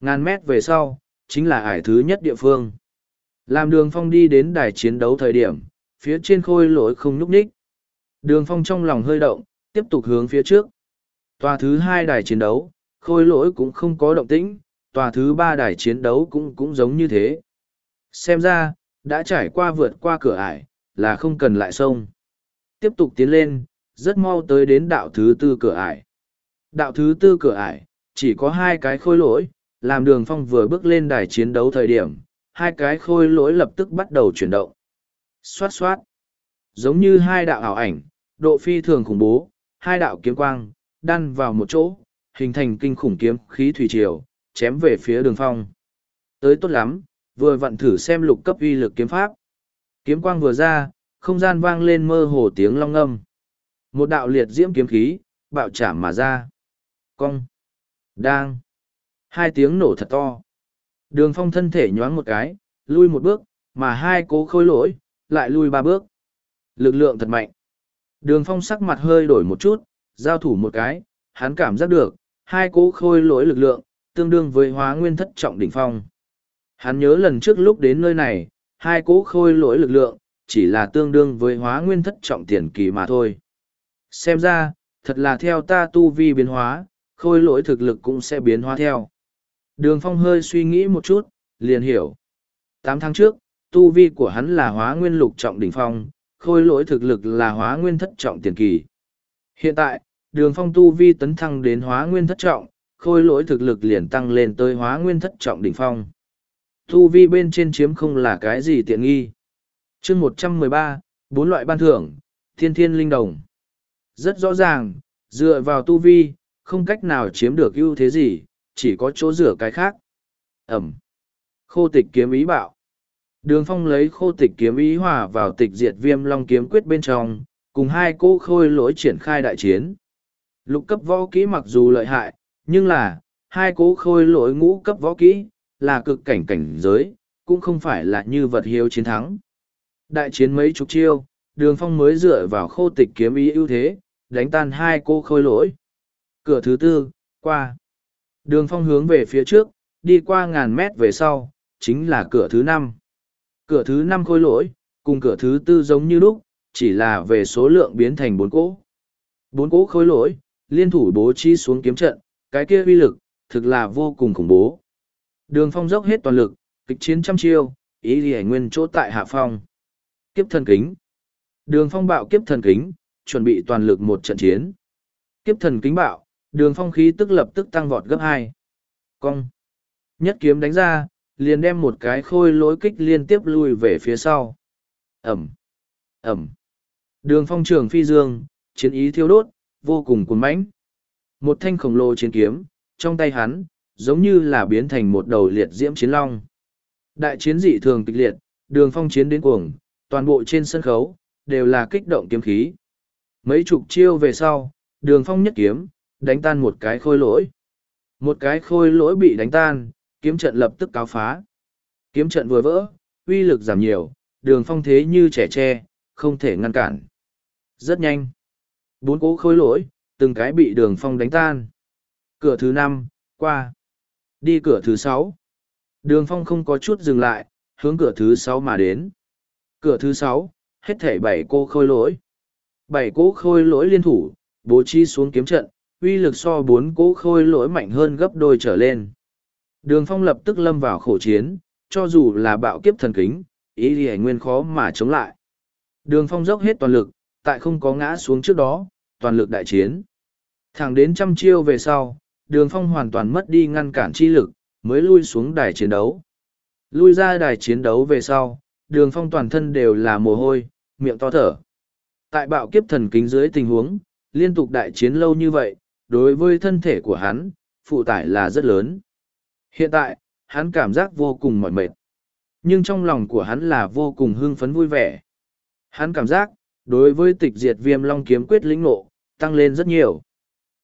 Ngàn mét về sau, chính là ải thứ nhất địa phương. Làm đường phong đi đến đài chiến đấu thời điểm, phía trên khôi lỗi không nhúc ních. Đường phong trong lòng hơi động, tiếp tục hướng phía trước. Tòa thứ hai đài chiến đấu, khôi lỗi cũng không có động tĩnh, tòa thứ ba đài chiến đấu cũng cũng giống như thế. Xem ra, đã trải qua vượt qua cửa ải, là không cần lại sông. Tiếp tục tiến lên, rất mau tới đến đạo thứ tư cửa ải. Đạo thứ tư cửa ải, chỉ có hai cái khôi lỗi, làm đường phong vừa bước lên đài chiến đấu thời điểm, hai cái khôi lỗi lập tức bắt đầu chuyển động. Xoát xoát. Giống như hai đạo ảo ảnh, độ phi thường khủng bố, hai đạo kiếm quang, đan vào một chỗ, hình thành kinh khủng kiếm khí thủy triều, chém về phía đường phong. Tới tốt lắm, vừa vặn thử xem lục cấp uy lực kiếm pháp. Kiếm quang vừa ra, không gian vang lên mơ hồ tiếng long âm. Một đạo liệt diễm kiếm khí, bạo chạm mà ra. Cong. Đang. Hai tiếng nổ thật to. Đường phong thân thể nhoáng một cái, lui một bước, mà hai cố khôi lỗi, lại lui ba bước. Lực lượng thật mạnh. Đường phong sắc mặt hơi đổi một chút, giao thủ một cái, hắn cảm giác được, hai cố khôi lỗi lực lượng, tương đương với hóa nguyên thất trọng đỉnh phong. Hắn nhớ lần trước lúc đến nơi này, hai cố khôi lỗi lực lượng, chỉ là tương đương với hóa nguyên thất trọng tiền kỳ mà thôi. Xem ra, thật là theo ta tu vi biến hóa, khôi lỗi thực lực cũng sẽ biến hóa theo. Đường phong hơi suy nghĩ một chút, liền hiểu. Tám tháng trước, tu vi của hắn là hóa nguyên lục trọng đỉnh phong, khôi lỗi thực lực là hóa nguyên thất trọng tiền kỳ. Hiện tại, đường phong tu vi tấn thăng đến hóa nguyên thất trọng, khôi lỗi thực lực liền tăng lên tới hóa nguyên thất trọng đỉnh phong. Tu vi bên trên chiếm không là cái gì tiện nghi chương một trăm mười ba bốn loại ban thưởng, thiên thiên linh đồng. Rất rõ ràng, dựa vào tu vi, không cách nào chiếm được ưu thế gì, chỉ có chỗ rửa cái khác. Ẩm. Khô tịch kiếm ý bạo. Đường phong lấy khô tịch kiếm ý hòa vào tịch diệt viêm long kiếm quyết bên trong, cùng hai cô khôi lỗi triển khai đại chiến. Lục cấp võ kỹ mặc dù lợi hại, nhưng là, hai cố khôi lỗi ngũ cấp võ kỹ, là cực cảnh cảnh giới, cũng không phải là như vật hiếu chiến thắng. Đại chiến mấy chục chiêu, đường phong mới dựa vào khô tịch kiếm ý ưu thế, đánh tan hai cô khôi lỗi. Cửa thứ tư, qua. Đường phong hướng về phía trước, đi qua ngàn mét về sau, chính là cửa thứ năm. Cửa thứ năm khôi lỗi, cùng cửa thứ tư giống như lúc, chỉ là về số lượng biến thành bốn cỗ. Bốn cỗ khôi lỗi, liên thủ bố trí xuống kiếm trận, cái kia uy lực, thực là vô cùng khủng bố. Đường phong dốc hết toàn lực, kịch chiến trăm chiêu, ý gì nguyên chỗ tại hạ phong. Kiếp thần kính. Đường phong bạo kiếp thần kính, chuẩn bị toàn lực một trận chiến. Kiếp thần kính bạo, đường phong khí tức lập tức tăng vọt gấp hai. Cong. Nhất kiếm đánh ra, liền đem một cái khôi lỗi kích liên tiếp lui về phía sau. Ẩm. Ẩm. Đường phong trường phi dương, chiến ý thiêu đốt, vô cùng cuốn mãnh. Một thanh khổng lồ chiến kiếm, trong tay hắn, giống như là biến thành một đầu liệt diễm chiến long. Đại chiến dị thường kịch liệt, đường phong chiến đến cuồng, toàn bộ trên sân khấu, đều là kích động kiếm khí. Mấy chục chiêu về sau, đường phong nhất kiếm, đánh tan một cái khôi lỗi. Một cái khôi lỗi bị đánh tan, kiếm trận lập tức cáo phá. Kiếm trận vừa vỡ, uy lực giảm nhiều, đường phong thế như trẻ tre, không thể ngăn cản. Rất nhanh. Bốn cố khôi lỗi, từng cái bị đường phong đánh tan. Cửa thứ năm, qua. Đi cửa thứ sáu. Đường phong không có chút dừng lại, hướng cửa thứ sáu mà đến. Cửa thứ sáu, hết thể bảy cô khôi lỗi. Bảy cỗ khôi lỗi liên thủ, bố trí xuống kiếm trận, uy lực so bốn cỗ khôi lỗi mạnh hơn gấp đôi trở lên. Đường phong lập tức lâm vào khổ chiến, cho dù là bạo kiếp thần kính, ý thì nguyên khó mà chống lại. Đường phong dốc hết toàn lực, tại không có ngã xuống trước đó, toàn lực đại chiến. Thẳng đến trăm chiêu về sau, đường phong hoàn toàn mất đi ngăn cản chi lực, mới lui xuống đài chiến đấu. Lui ra đài chiến đấu về sau, đường phong toàn thân đều là mồ hôi, miệng to thở. Tại bạo kiếp thần kính dưới tình huống, liên tục đại chiến lâu như vậy, đối với thân thể của hắn, phụ tải là rất lớn. Hiện tại, hắn cảm giác vô cùng mỏi mệt. Nhưng trong lòng của hắn là vô cùng hưng phấn vui vẻ. Hắn cảm giác, đối với tịch diệt viêm long kiếm quyết lĩnh ngộ, tăng lên rất nhiều.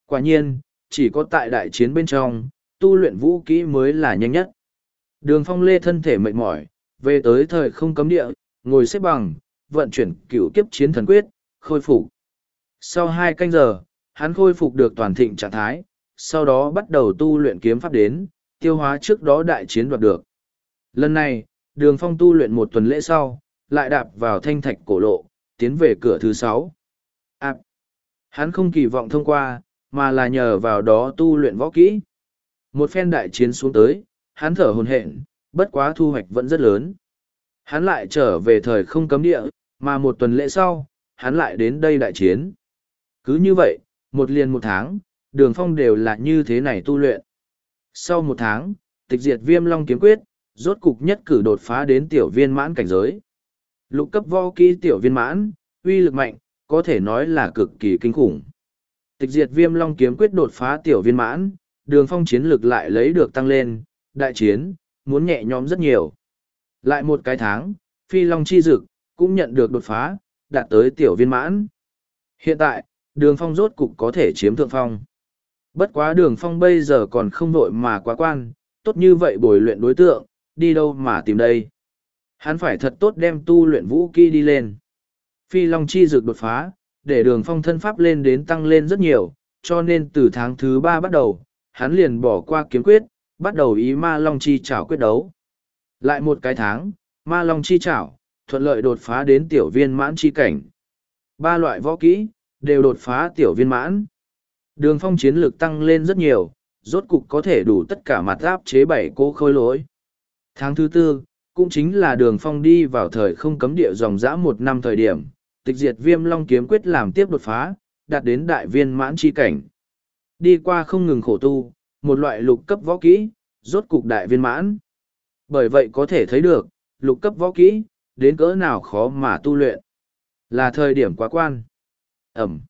Quả nhiên, chỉ có tại đại chiến bên trong, tu luyện vũ kỹ mới là nhanh nhất. Đường phong lê thân thể mệt mỏi, về tới thời không cấm địa, ngồi xếp bằng, vận chuyển cửu kiếp chiến thần quyết, khôi phục. Sau hai canh giờ, hắn khôi phục được toàn thịnh trạng thái, sau đó bắt đầu tu luyện kiếm pháp đến, tiêu hóa trước đó đại chiến đoạt được. Lần này, đường phong tu luyện một tuần lễ sau, lại đạp vào thanh thạch cổ lộ, tiến về cửa thứ sáu. À, hắn không kỳ vọng thông qua, mà là nhờ vào đó tu luyện võ kỹ. Một phen đại chiến xuống tới, hắn thở hồn hện, bất quá thu hoạch vẫn rất lớn. Hắn lại trở về thời không cấm địa, mà một tuần lễ sau, hắn lại đến đây đại chiến. Cứ như vậy, một liền một tháng, đường phong đều là như thế này tu luyện. Sau một tháng, tịch diệt viêm long kiếm quyết, rốt cục nhất cử đột phá đến tiểu viên mãn cảnh giới. Lục cấp võ kỹ tiểu viên mãn, uy lực mạnh, có thể nói là cực kỳ kinh khủng. Tịch diệt viêm long kiếm quyết đột phá tiểu viên mãn, đường phong chiến lực lại lấy được tăng lên, đại chiến, muốn nhẹ nhõm rất nhiều. Lại một cái tháng, phi long chi dực, cũng nhận được đột phá, đạt tới tiểu viên mãn. Hiện tại, đường phong rốt cục có thể chiếm thượng phong. Bất quá đường phong bây giờ còn không vội mà quá quan, tốt như vậy bồi luyện đối tượng, đi đâu mà tìm đây. Hắn phải thật tốt đem tu luyện vũ kỹ đi lên. Phi Long chi dược đột phá, để đường phong thân pháp lên đến tăng lên rất nhiều, cho nên từ tháng thứ ba bắt đầu, hắn liền bỏ qua kiếm quyết, bắt đầu ý ma Long chi chảo quyết đấu. Lại một cái tháng, ma Long chi chảo, thuận lợi đột phá đến tiểu viên mãn chi cảnh. Ba loại võ kỹ, đều đột phá tiểu viên mãn. Đường phong chiến lược tăng lên rất nhiều, rốt cục có thể đủ tất cả mặt áp chế bảy cô khôi lỗi. Tháng thứ tư, cũng chính là đường phong đi vào thời không cấm địa dòng dã một năm thời điểm, tịch diệt viêm long kiếm quyết làm tiếp đột phá, đạt đến đại viên mãn chi cảnh. Đi qua không ngừng khổ tu, một loại lục cấp võ kỹ, rốt cục đại viên mãn. Bởi vậy có thể thấy được, lục cấp võ kỹ, đến cỡ nào khó mà tu luyện. Là thời điểm quá quan. Ẩm.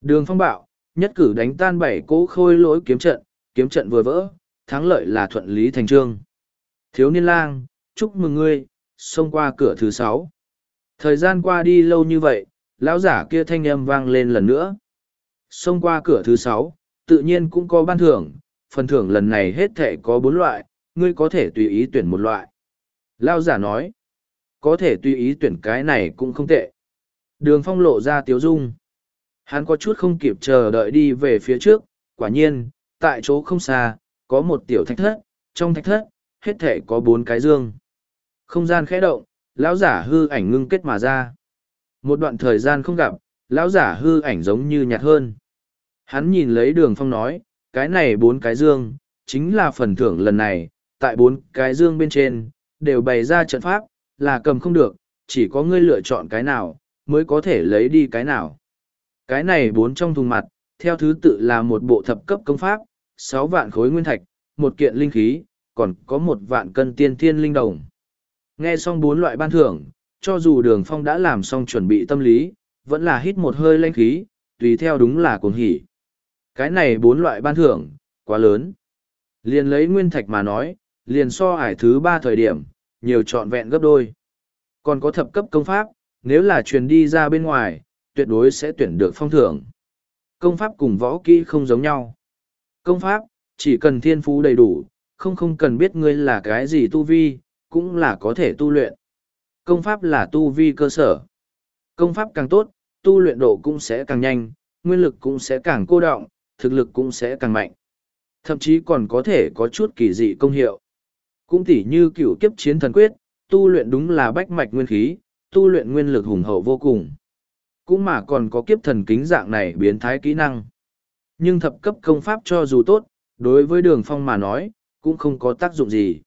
Đường phong bạo, nhất cử đánh tan bảy cỗ khôi lỗi kiếm trận, kiếm trận vừa vỡ, thắng lợi là thuận lý thành trương. Thiếu niên lang, chúc mừng ngươi, xông qua cửa thứ sáu. Thời gian qua đi lâu như vậy, lão giả kia thanh âm vang lên lần nữa. Xông qua cửa thứ sáu, tự nhiên cũng có ban thưởng, phần thưởng lần này hết thể có bốn loại, ngươi có thể tùy ý tuyển một loại. Lão giả nói, có thể tùy ý tuyển cái này cũng không tệ. Đường phong lộ ra tiếu dung. Hắn có chút không kịp chờ đợi đi về phía trước, quả nhiên, tại chỗ không xa, có một tiểu thạch thất, trong thạch thất, hết thể có bốn cái dương. Không gian khẽ động, lão giả hư ảnh ngưng kết mà ra. Một đoạn thời gian không gặp, lão giả hư ảnh giống như nhạt hơn. Hắn nhìn lấy đường phong nói, cái này bốn cái dương, chính là phần thưởng lần này, tại bốn cái dương bên trên, đều bày ra trận pháp, là cầm không được, chỉ có ngươi lựa chọn cái nào, mới có thể lấy đi cái nào. Cái này bốn trong thùng mặt, theo thứ tự là một bộ thập cấp công pháp, sáu vạn khối nguyên thạch, một kiện linh khí, còn có một vạn cân tiên thiên linh đồng. Nghe xong bốn loại ban thưởng, cho dù đường phong đã làm xong chuẩn bị tâm lý, vẫn là hít một hơi lanh khí, tùy theo đúng là cuồng hỉ. Cái này bốn loại ban thưởng, quá lớn. Liền lấy nguyên thạch mà nói, liền so ải thứ ba thời điểm, nhiều trọn vẹn gấp đôi. Còn có thập cấp công pháp, nếu là truyền đi ra bên ngoài, tuyệt đối sẽ tuyển được phong thưởng. Công pháp cùng võ kỹ không giống nhau. Công pháp, chỉ cần thiên phú đầy đủ, không không cần biết ngươi là cái gì tu vi, cũng là có thể tu luyện. Công pháp là tu vi cơ sở. Công pháp càng tốt, tu luyện độ cũng sẽ càng nhanh, nguyên lực cũng sẽ càng cô động, thực lực cũng sẽ càng mạnh. Thậm chí còn có thể có chút kỳ dị công hiệu. Cũng tỉ như cựu kiếp chiến thần quyết, tu luyện đúng là bách mạch nguyên khí, tu luyện nguyên lực hùng hậu vô cùng. Cũng mà còn có kiếp thần kính dạng này biến thái kỹ năng. Nhưng thập cấp công pháp cho dù tốt, đối với đường phong mà nói, cũng không có tác dụng gì.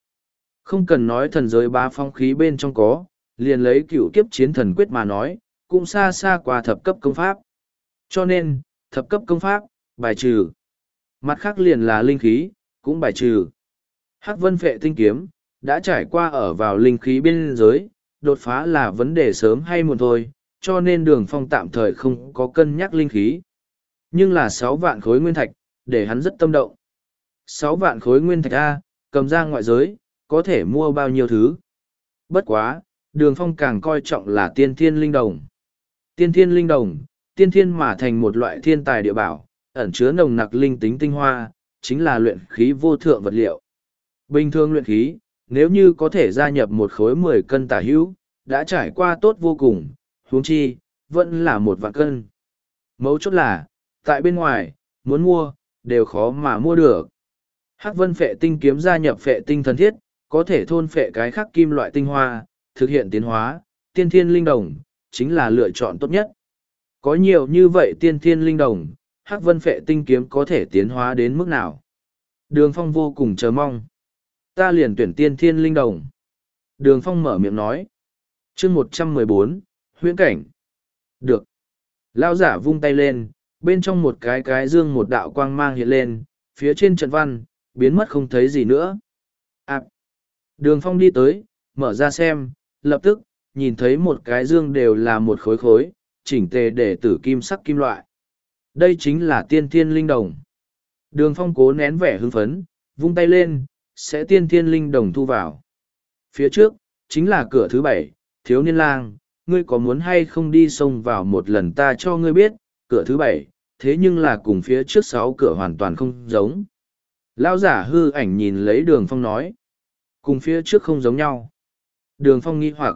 Không cần nói thần giới ba phong khí bên trong có, liền lấy cựu kiếp chiến thần quyết mà nói, cũng xa xa qua thập cấp công pháp. Cho nên, thập cấp công pháp, bài trừ. Mặt khác liền là linh khí, cũng bài trừ. Hắc vân phệ tinh kiếm, đã trải qua ở vào linh khí biên giới, đột phá là vấn đề sớm hay muộn thôi, cho nên đường phong tạm thời không có cân nhắc linh khí. Nhưng là sáu vạn khối nguyên thạch, để hắn rất tâm động. sáu vạn khối nguyên thạch A, cầm ra ngoại giới, có thể mua bao nhiêu thứ. Bất quá, đường phong càng coi trọng là tiên thiên linh đồng. Tiên thiên linh đồng, tiên thiên mà thành một loại thiên tài địa bảo, ẩn chứa nồng nặc linh tính tinh hoa, chính là luyện khí vô thượng vật liệu. Bình thường luyện khí, nếu như có thể gia nhập một khối mười cân tả hữu, đã trải qua tốt vô cùng, huống chi, vẫn là một vạn cân. Mấu chốt là, tại bên ngoài, muốn mua, đều khó mà mua được. Hắc vân phệ tinh kiếm gia nhập phệ tinh thần thiết, có thể thôn phệ cái khắc kim loại tinh hoa, thực hiện tiến hóa, tiên thiên linh đồng, chính là lựa chọn tốt nhất. Có nhiều như vậy tiên thiên linh đồng, Hắc vân phệ tinh kiếm có thể tiến hóa đến mức nào? Đường phong vô cùng chờ mong. Ta liền tuyển tiên thiên linh đồng. Đường phong mở miệng nói. chương một trăm mười bốn huyễn cảnh. Được. Lao giả vung tay lên, bên trong một cái cái dương một đạo quang mang hiện lên, phía trên trận văn, biến mất không thấy gì nữa. À. Đường phong đi tới, mở ra xem, lập tức, nhìn thấy một cái dương đều là một khối khối, chỉnh tề để tử kim sắc kim loại. Đây chính là tiên thiên linh đồng. Đường phong cố nén vẻ hưng phấn, vung tay lên, sẽ tiên thiên linh đồng thu vào. Phía trước, chính là cửa thứ bảy, thiếu niên lang, ngươi có muốn hay không đi xông vào một lần ta cho ngươi biết, cửa thứ bảy, thế nhưng là cùng phía trước sáu cửa hoàn toàn không giống. Lao giả hư ảnh nhìn lấy đường phong nói, cùng phía trước không giống nhau. Đường phong nghi hoặc,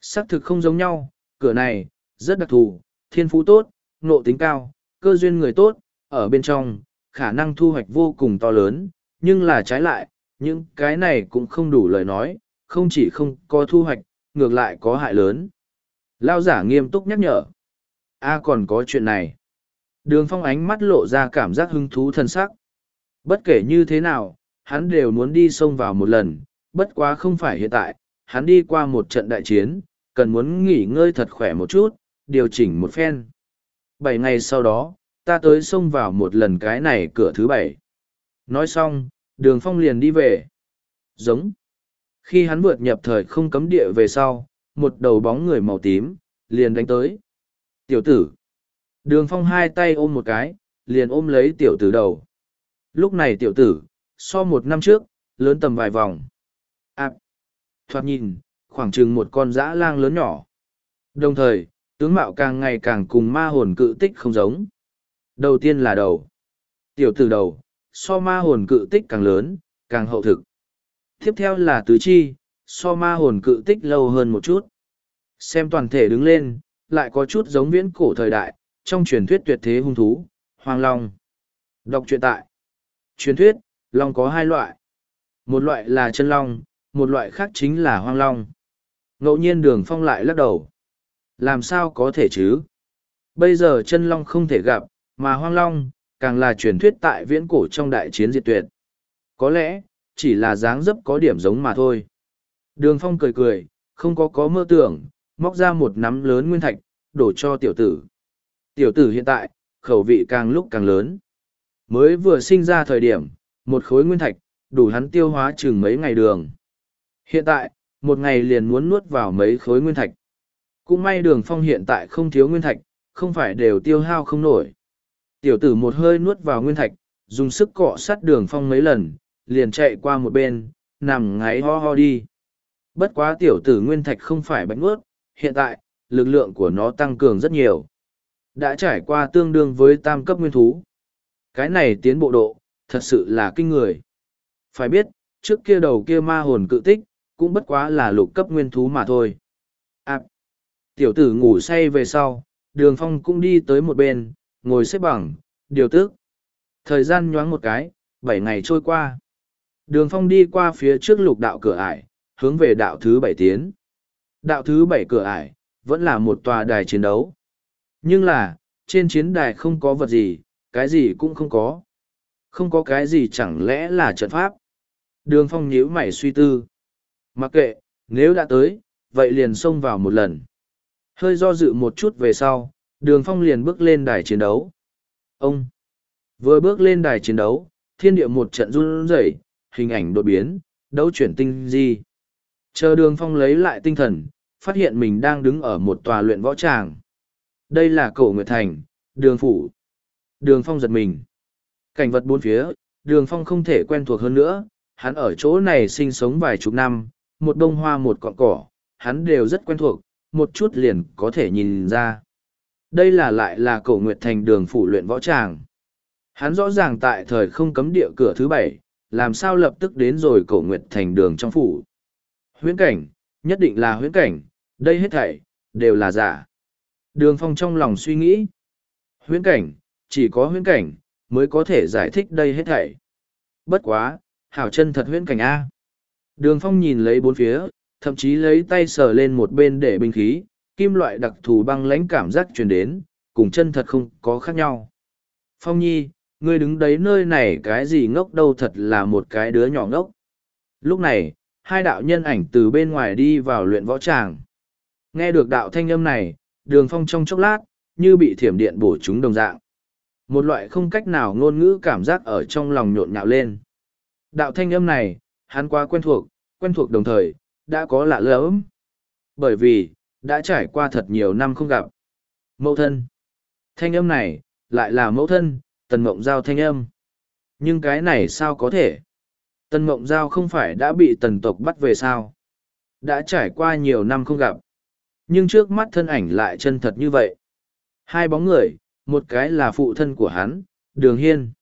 xác thực không giống nhau, cửa này, rất đặc thù, thiên phú tốt, nộ tính cao, cơ duyên người tốt, ở bên trong, khả năng thu hoạch vô cùng to lớn, nhưng là trái lại, những cái này cũng không đủ lời nói, không chỉ không có thu hoạch, ngược lại có hại lớn. Lao giả nghiêm túc nhắc nhở. a còn có chuyện này. Đường phong ánh mắt lộ ra cảm giác hứng thú thân sắc. Bất kể như thế nào, hắn đều muốn đi xông vào một lần, bất quá không phải hiện tại, hắn đi qua một trận đại chiến, cần muốn nghỉ ngơi thật khỏe một chút, điều chỉnh một phen. Bảy ngày sau đó, ta tới xông vào một lần cái này cửa thứ bảy. Nói xong, đường phong liền đi về. Giống. Khi hắn vượt nhập thời không cấm địa về sau, một đầu bóng người màu tím, liền đánh tới. Tiểu tử. Đường phong hai tay ôm một cái, liền ôm lấy tiểu tử đầu. Lúc này tiểu tử, so một năm trước, lớn tầm vài vòng. À, thoạt nhìn, khoảng chừng một con dã lang lớn nhỏ. Đồng thời, tướng mạo càng ngày càng cùng ma hồn cự tích không giống. Đầu tiên là đầu. Tiểu tử đầu, so ma hồn cự tích càng lớn, càng hậu thực. Tiếp theo là tứ chi, so ma hồn cự tích lâu hơn một chút. Xem toàn thể đứng lên, lại có chút giống viễn cổ thời đại, trong truyền thuyết tuyệt thế hung thú, Hoàng Long. Đọc truyện tại. Truyền thuyết, Long có hai loại. Một loại là chân Long, một loại khác chính là Hoang Long. Ngẫu nhiên đường phong lại lắc đầu. Làm sao có thể chứ? Bây giờ chân Long không thể gặp, mà Hoang Long, càng là truyền thuyết tại viễn cổ trong đại chiến diệt tuyệt. Có lẽ, chỉ là dáng dấp có điểm giống mà thôi. Đường phong cười cười, không có có mơ tưởng, móc ra một nắm lớn nguyên thạch, đổ cho tiểu tử. Tiểu tử hiện tại, khẩu vị càng lúc càng lớn. Mới vừa sinh ra thời điểm, một khối nguyên thạch, đủ hắn tiêu hóa chừng mấy ngày đường. Hiện tại, một ngày liền muốn nuốt vào mấy khối nguyên thạch. Cũng may đường phong hiện tại không thiếu nguyên thạch, không phải đều tiêu hao không nổi. Tiểu tử một hơi nuốt vào nguyên thạch, dùng sức cọ sát đường phong mấy lần, liền chạy qua một bên, nằm ngáy ho ho đi. Bất quá tiểu tử nguyên thạch không phải bánh nuốt, hiện tại, lực lượng của nó tăng cường rất nhiều. Đã trải qua tương đương với tam cấp nguyên thú. Cái này tiến bộ độ, thật sự là kinh người. Phải biết, trước kia đầu kia ma hồn cự tích, cũng bất quá là lục cấp nguyên thú mà thôi. À, tiểu tử ngủ say về sau, đường phong cũng đi tới một bên, ngồi xếp bằng, điều tức. Thời gian nhoáng một cái, bảy ngày trôi qua. Đường phong đi qua phía trước lục đạo cửa ải, hướng về đạo thứ bảy tiến. Đạo thứ bảy cửa ải, vẫn là một tòa đài chiến đấu. Nhưng là, trên chiến đài không có vật gì, cái gì cũng không có. Không có cái gì chẳng lẽ là trận pháp. Đường phong nhíu mày suy tư. Mặc kệ, nếu đã tới, vậy liền xông vào một lần. Hơi do dự một chút về sau, đường phong liền bước lên đài chiến đấu. Ông! Vừa bước lên đài chiến đấu, thiên địa một trận run rẩy, hình ảnh đột biến, đấu chuyển tinh di. Chờ đường phong lấy lại tinh thần, phát hiện mình đang đứng ở một tòa luyện võ tràng. Đây là cổ Nguyệt Thành, đường phủ. Đường phong giật mình. Cảnh vật bốn phía, đường phong không thể quen thuộc hơn nữa, hắn ở chỗ này sinh sống vài chục năm, một bông hoa một cọn cỏ, hắn đều rất quen thuộc, một chút liền có thể nhìn ra. Đây là lại là cổ Nguyệt Thành đường phủ luyện võ tràng. Hắn rõ ràng tại thời không cấm địa cửa thứ bảy, làm sao lập tức đến rồi cổ Nguyệt Thành đường trong phủ. Huyễn cảnh, nhất định là huyễn cảnh, đây hết thảy, đều là giả. Đường phong trong lòng suy nghĩ. Huyễn cảnh, chỉ có huyễn cảnh, mới có thể giải thích đây hết thảy. Bất quá, hảo chân thật huyễn cảnh A. Đường phong nhìn lấy bốn phía, thậm chí lấy tay sờ lên một bên để binh khí, kim loại đặc thù băng lãnh cảm giác truyền đến, cùng chân thật không có khác nhau. Phong nhi, ngươi đứng đấy nơi này cái gì ngốc đâu thật là một cái đứa nhỏ ngốc. Lúc này, hai đạo nhân ảnh từ bên ngoài đi vào luyện võ tràng. Nghe được đạo thanh âm này, đường phong trong chốc lát, như bị thiểm điện bổ chúng đồng dạng. Một loại không cách nào ngôn ngữ cảm giác ở trong lòng nhộn nhạo lên. Đạo thanh âm này, hắn quá quen thuộc, quen thuộc đồng thời, đã có lạ lẫm. Bởi vì, đã trải qua thật nhiều năm không gặp. Mẫu thân. Thanh âm này, lại là mẫu thân, tần mộng giao thanh âm. Nhưng cái này sao có thể? Tần mộng giao không phải đã bị tần tộc bắt về sao? Đã trải qua nhiều năm không gặp. Nhưng trước mắt thân ảnh lại chân thật như vậy. Hai bóng người, một cái là phụ thân của hắn, Đường Hiên.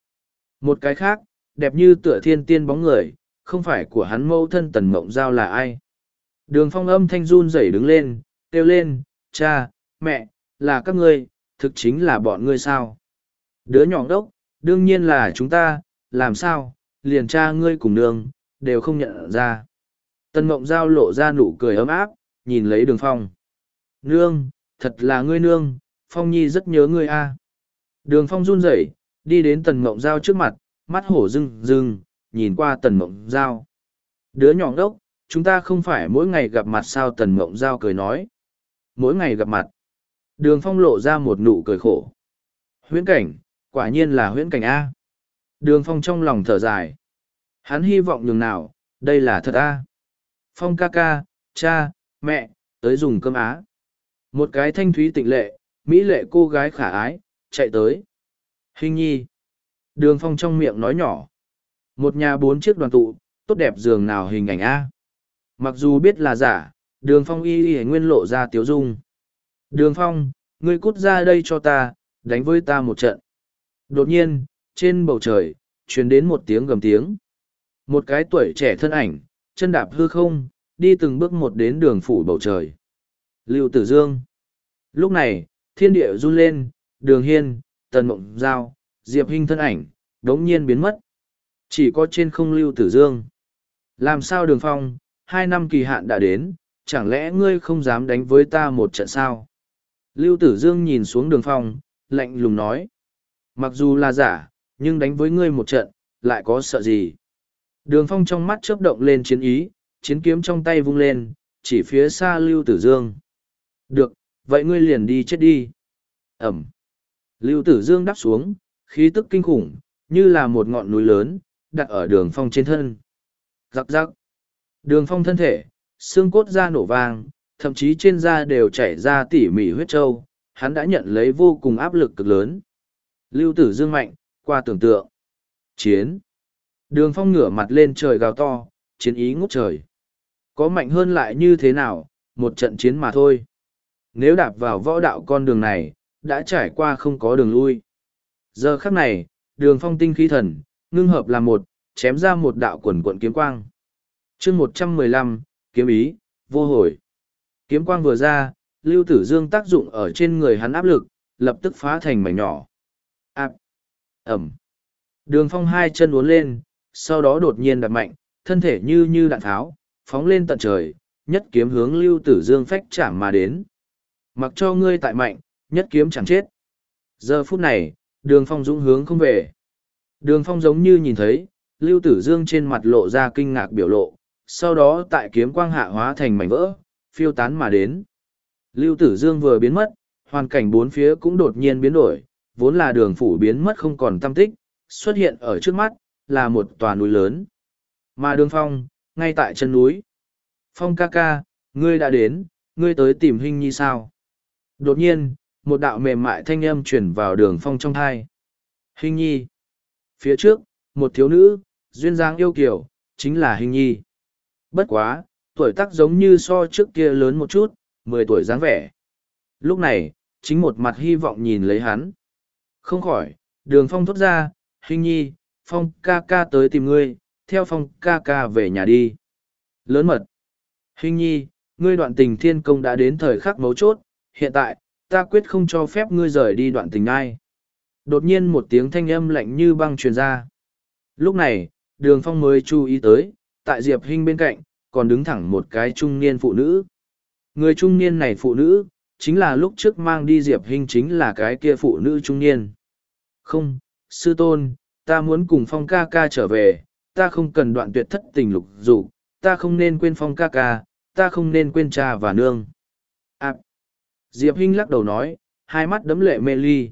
Một cái khác, đẹp như tựa thiên tiên bóng người, không phải của hắn mẫu thân tần mộng giao là ai. Đường phong âm thanh run rẩy đứng lên, kêu lên, cha, mẹ, là các ngươi, thực chính là bọn ngươi sao. Đứa nhỏ đốc, đương nhiên là chúng ta, làm sao, liền cha ngươi cùng nương, đều không nhận ra. Tần mộng giao lộ ra nụ cười ấm áp, nhìn lấy đường phong. Nương, thật là ngươi nương, phong nhi rất nhớ ngươi a. Đường phong run rẩy, đi đến tần mộng giao trước mặt, mắt hổ rưng rưng, nhìn qua tần mộng giao. Đứa nhỏ đốc, chúng ta không phải mỗi ngày gặp mặt sao tần mộng giao cười nói. Mỗi ngày gặp mặt. Đường phong lộ ra một nụ cười khổ. Huyễn cảnh, quả nhiên là huyễn cảnh A. Đường phong trong lòng thở dài. Hắn hy vọng nhường nào, đây là thật A. Phong ca ca, cha, mẹ, tới dùng cơm á. Một cái thanh thúy tịnh lệ, mỹ lệ cô gái khả ái, chạy tới. Hình nhi. Đường phong trong miệng nói nhỏ. Một nhà bốn chiếc đoàn tụ, tốt đẹp giường nào hình ảnh A. Mặc dù biết là giả, đường phong y y nguyên lộ ra tiếu dung. Đường phong, ngươi cút ra đây cho ta, đánh với ta một trận. Đột nhiên, trên bầu trời, truyền đến một tiếng gầm tiếng. Một cái tuổi trẻ thân ảnh, chân đạp hư không, đi từng bước một đến đường phủ bầu trời. Lưu Tử Dương. Lúc này, thiên địa run lên, đường hiên, tần mộng giao, diệp hình thân ảnh, đống nhiên biến mất. Chỉ có trên không Lưu Tử Dương. Làm sao đường phong, hai năm kỳ hạn đã đến, chẳng lẽ ngươi không dám đánh với ta một trận sao? Lưu Tử Dương nhìn xuống đường phong, lạnh lùng nói. Mặc dù là giả, nhưng đánh với ngươi một trận, lại có sợ gì? Đường phong trong mắt chớp động lên chiến ý, chiến kiếm trong tay vung lên, chỉ phía xa Lưu Tử Dương. Được, vậy ngươi liền đi chết đi. Ẩm. Lưu Tử Dương đáp xuống, khí tức kinh khủng, như là một ngọn núi lớn, đặt ở đường phong trên thân. Giặc giặc. Đường phong thân thể, xương cốt da nổ vang, thậm chí trên da đều chảy ra tỉ mỉ huyết trâu, hắn đã nhận lấy vô cùng áp lực cực lớn. Lưu Tử Dương mạnh, qua tưởng tượng. Chiến. Đường phong ngửa mặt lên trời gào to, chiến ý ngút trời. Có mạnh hơn lại như thế nào, một trận chiến mà thôi. Nếu đạp vào võ đạo con đường này, đã trải qua không có đường lui. Giờ khắc này, đường phong tinh khí thần, ngưng hợp là một, chém ra một đạo quần quận kiếm quang chương một trăm mười lăm kiếm ý, vô hồi. Kiếm quang vừa ra, lưu tử dương tác dụng ở trên người hắn áp lực, lập tức phá thành mảnh nhỏ. Áp. Ẩm. Đường phong hai chân uốn lên, sau đó đột nhiên đặt mạnh, thân thể như như đạn tháo, phóng lên tận trời, nhất kiếm hướng lưu tử dương phách chạm mà đến. Mặc cho ngươi tại mạnh, nhất kiếm chẳng chết. Giờ phút này, đường phong dũng hướng không về. Đường phong giống như nhìn thấy, lưu tử dương trên mặt lộ ra kinh ngạc biểu lộ, sau đó tại kiếm quang hạ hóa thành mảnh vỡ, phiêu tán mà đến. Lưu tử dương vừa biến mất, hoàn cảnh bốn phía cũng đột nhiên biến đổi, vốn là đường phủ biến mất không còn tâm tích, xuất hiện ở trước mắt, là một tòa núi lớn. Mà đường phong, ngay tại chân núi. Phong ca ca, ngươi đã đến, ngươi tới tìm hình nhi sao? Đột nhiên, một đạo mềm mại thanh âm chuyển vào đường phong trong thai. Hình nhi. Phía trước, một thiếu nữ, duyên dáng yêu kiểu, chính là hình nhi. Bất quá, tuổi tác giống như so trước kia lớn một chút, mười tuổi dáng vẻ. Lúc này, chính một mặt hy vọng nhìn lấy hắn. Không khỏi, đường phong thốt ra, hình nhi, phong ca ca tới tìm ngươi, theo phong ca ca về nhà đi. Lớn mật. Hình nhi, ngươi đoạn tình thiên công đã đến thời khắc mấu chốt, hiện tại, ta quyết không cho phép ngươi rời đi đoạn tình ai. Đột nhiên một tiếng thanh âm lạnh như băng truyền ra. Lúc này, đường phong mới chú ý tới, tại Diệp Hinh bên cạnh, còn đứng thẳng một cái trung niên phụ nữ. Người trung niên này phụ nữ, chính là lúc trước mang đi Diệp Hinh chính là cái kia phụ nữ trung niên. Không, sư tôn, ta muốn cùng phong ca ca trở về, ta không cần đoạn tuyệt thất tình lục dục, ta không nên quên phong ca ca, ta không nên quên cha và nương. À, Diệp Hinh lắc đầu nói, hai mắt đấm lệ mê ly.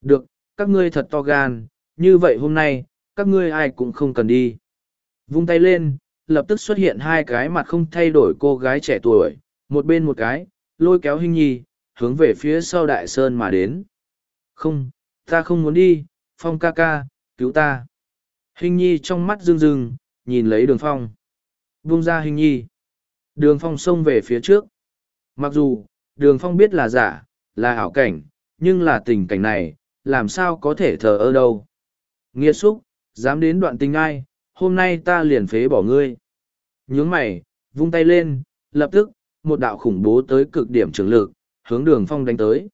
Được, các ngươi thật to gan, như vậy hôm nay, các ngươi ai cũng không cần đi. Vung tay lên, lập tức xuất hiện hai cái mặt không thay đổi cô gái trẻ tuổi, một bên một cái, lôi kéo hình Nhi, hướng về phía sau đại sơn mà đến. Không, ta không muốn đi, phong ca ca, cứu ta. Hình nhi trong mắt rưng rưng, nhìn lấy đường phong. Vung ra hình nhi. Đường phong xông về phía trước. Mặc dù, đường phong biết là giả, là ảo cảnh, nhưng là tình cảnh này, làm sao có thể thờ ơ đâu. Nghĩa xúc, dám đến đoạn tình ai, hôm nay ta liền phế bỏ ngươi. Nhướng mày, vung tay lên, lập tức, một đạo khủng bố tới cực điểm trường lực, hướng đường phong đánh tới.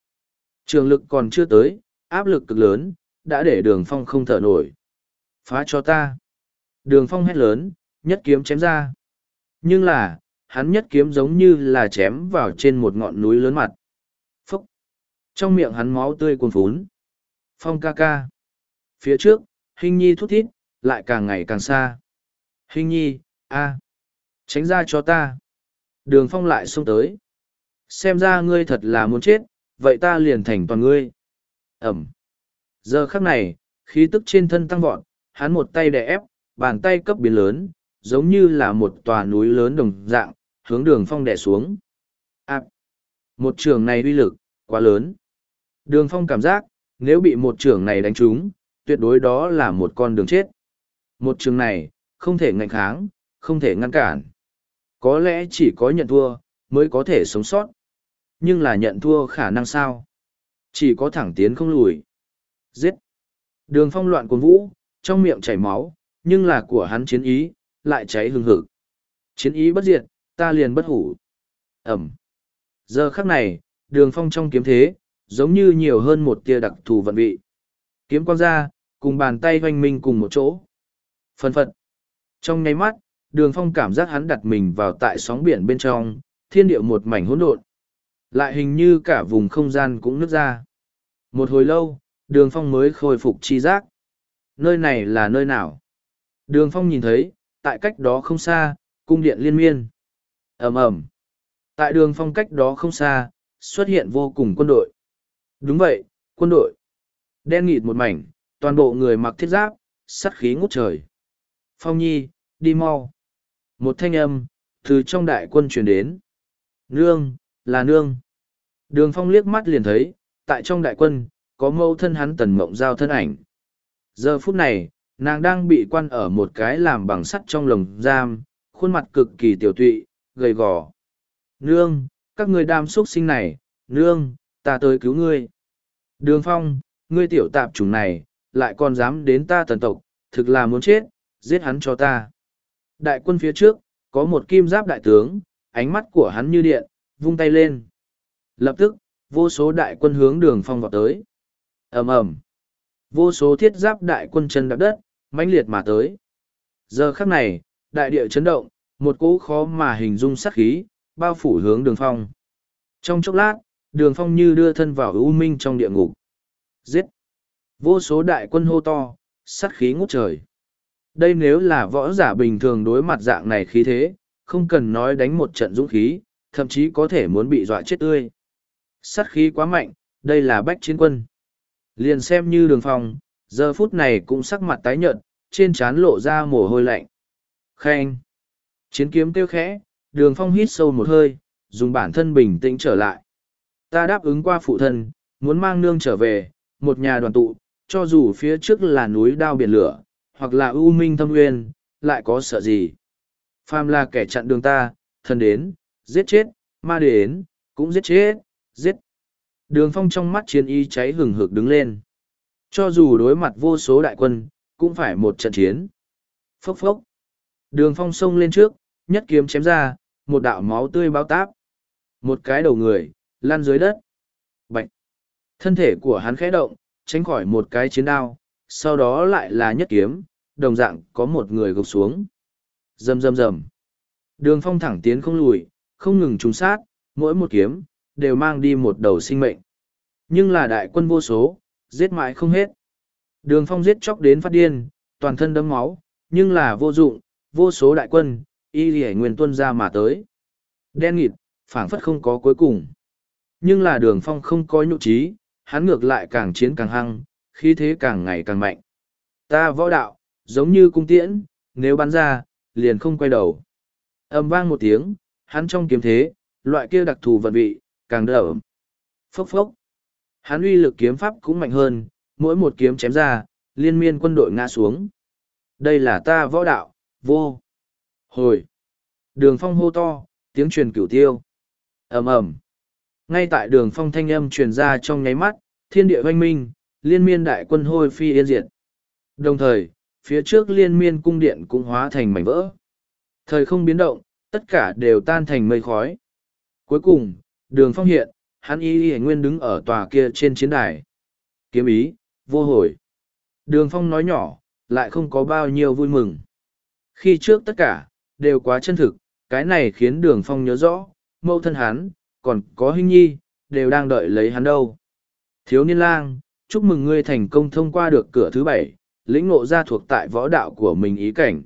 Trường lực còn chưa tới, áp lực cực lớn, đã để đường phong không thở nổi. Phá cho ta. Đường phong hét lớn, nhất kiếm chém ra. Nhưng là, hắn nhất kiếm giống như là chém vào trên một ngọn núi lớn mặt. Phúc! Trong miệng hắn máu tươi cuồn phún. Phong ca ca. Phía trước, hình nhi thút thít, lại càng ngày càng xa. Hình nhi, a, Tránh ra cho ta. Đường phong lại xông tới. Xem ra ngươi thật là muốn chết, vậy ta liền thành toàn ngươi. Ẩm. Giờ khắc này, khí tức trên thân tăng vọt, hắn một tay đè ép, bàn tay cấp biến lớn, giống như là một tòa núi lớn đồng dạng, hướng đường phong đè xuống. À, một trường này uy lực, quá lớn. Đường phong cảm giác, nếu bị một trường này đánh trúng, tuyệt đối đó là một con đường chết. Một trường này, không thể ngạnh kháng, không thể ngăn cản. Có lẽ chỉ có nhận thua, mới có thể sống sót. Nhưng là nhận thua khả năng sao? Chỉ có thẳng tiến không lùi. Giết! Đường phong loạn cuồng vũ, trong miệng chảy máu, nhưng là của hắn chiến ý, lại cháy hừng hực. Chiến ý bất diệt, ta liền bất hủ. Ẩm. Giờ khắc này, đường phong trong kiếm thế, giống như nhiều hơn một tia đặc thù vận vị. Kiếm quang ra, cùng bàn tay hoanh minh cùng một chỗ. Phân phật. Trong nháy mắt, đường phong cảm giác hắn đặt mình vào tại sóng biển bên trong, thiên điệu một mảnh hỗn độn. Lại hình như cả vùng không gian cũng nứt ra. Một hồi lâu, đường phong mới khôi phục chi giác. Nơi này là nơi nào? Đường phong nhìn thấy, tại cách đó không xa, cung điện liên miên. ầm ầm Tại đường phong cách đó không xa, xuất hiện vô cùng quân đội. Đúng vậy, quân đội. Đen nghịt một mảnh, toàn bộ người mặc thiết giáp, sắt khí ngút trời. Phong nhi, đi mau. Một thanh âm, từ trong đại quân truyền đến. Nương, là nương. Đường phong liếc mắt liền thấy, tại trong đại quân, có mâu thân hắn tần mộng giao thân ảnh. Giờ phút này, nàng đang bị quan ở một cái làm bằng sắt trong lồng giam, khuôn mặt cực kỳ tiểu tụy, gầy gò. Nương, các người đam xuất sinh này, nương, ta tới cứu ngươi. Đường phong, ngươi tiểu tạp chủng này, lại còn dám đến ta tần tộc, thực là muốn chết, giết hắn cho ta. Đại quân phía trước, có một kim giáp đại tướng, ánh mắt của hắn như điện, vung tay lên. Lập tức, vô số đại quân hướng đường phong vào tới. ầm ầm Vô số thiết giáp đại quân chân đạp đất, mãnh liệt mà tới. Giờ khắc này, đại địa chấn động, một cỗ khó mà hình dung sát khí, bao phủ hướng đường phong. Trong chốc lát, đường phong như đưa thân vào ưu minh trong địa ngục. Giết! Vô số đại quân hô to, sát khí ngút trời. Đây nếu là võ giả bình thường đối mặt dạng này khí thế, không cần nói đánh một trận dũng khí, thậm chí có thể muốn bị dọa chết tươi. Sát khí quá mạnh, đây là bách chiến quân. Liền xem như đường phong, giờ phút này cũng sắc mặt tái nhợt, trên trán lộ ra mồ hôi lạnh. Khen! Chiến kiếm kêu khẽ, đường phong hít sâu một hơi, dùng bản thân bình tĩnh trở lại. Ta đáp ứng qua phụ thân, muốn mang nương trở về, một nhà đoàn tụ, cho dù phía trước là núi đao biển lửa, hoặc là ưu minh thâm nguyên, lại có sợ gì. Phàm là kẻ chặn đường ta, thần đến, giết chết, ma đến, cũng giết chết, giết. Đường phong trong mắt chiến y cháy hừng hực đứng lên. Cho dù đối mặt vô số đại quân, cũng phải một trận chiến. Phốc phốc. Đường phong xông lên trước, nhất kiếm chém ra, một đạo máu tươi bao táp. Một cái đầu người, lăn dưới đất. Bạch. Thân thể của hắn khẽ động, tránh khỏi một cái chiến đao, sau đó lại là nhất kiếm, đồng dạng có một người gục xuống. Rầm rầm rầm. Đường phong thẳng tiến không lùi, không ngừng trúng sát, mỗi một kiếm, đều mang đi một đầu sinh mệnh. Nhưng là đại quân vô số, giết mãi không hết. Đường phong giết chóc đến phát điên, toàn thân đấm máu, nhưng là vô dụng, vô số đại quân, y lì nguyên tuân ra mà tới. Đen nghịt, phảng phất không có cuối cùng. Nhưng là đường phong không có nhụ trí, hắn ngược lại càng chiến càng hăng, khí thế càng ngày càng mạnh. Ta võ đạo, giống như cung tiễn, nếu bắn ra, liền không quay đầu. Âm vang một tiếng, hắn trong kiếm thế, loại kia đặc thù vận vị, càng đỡ. Phốc phốc. Hắn uy lực kiếm pháp cũng mạnh hơn, mỗi một kiếm chém ra, liên miên quân đội ngã xuống. Đây là ta võ đạo, vô. Hồi. Đường phong hô to, tiếng truyền cửu tiêu. ầm ầm ngay tại đường phong thanh âm truyền ra trong nháy mắt thiên địa oanh minh liên miên đại quân hôi phi yên diệt. Đồng thời phía trước liên miên cung điện cũng hóa thành mảnh vỡ. Thời không biến động tất cả đều tan thành mây khói. Cuối cùng đường phong hiện hắn y y nguyên đứng ở tòa kia trên chiến đài. Kiếm ý vô hồi. Đường phong nói nhỏ lại không có bao nhiêu vui mừng. Khi trước tất cả đều quá chân thực cái này khiến đường phong nhớ rõ mâu thân hắn còn có hình nhi, đều đang đợi lấy hắn đâu. Thiếu niên lang, chúc mừng ngươi thành công thông qua được cửa thứ bảy, lĩnh ngộ ra thuộc tại võ đạo của mình ý cảnh.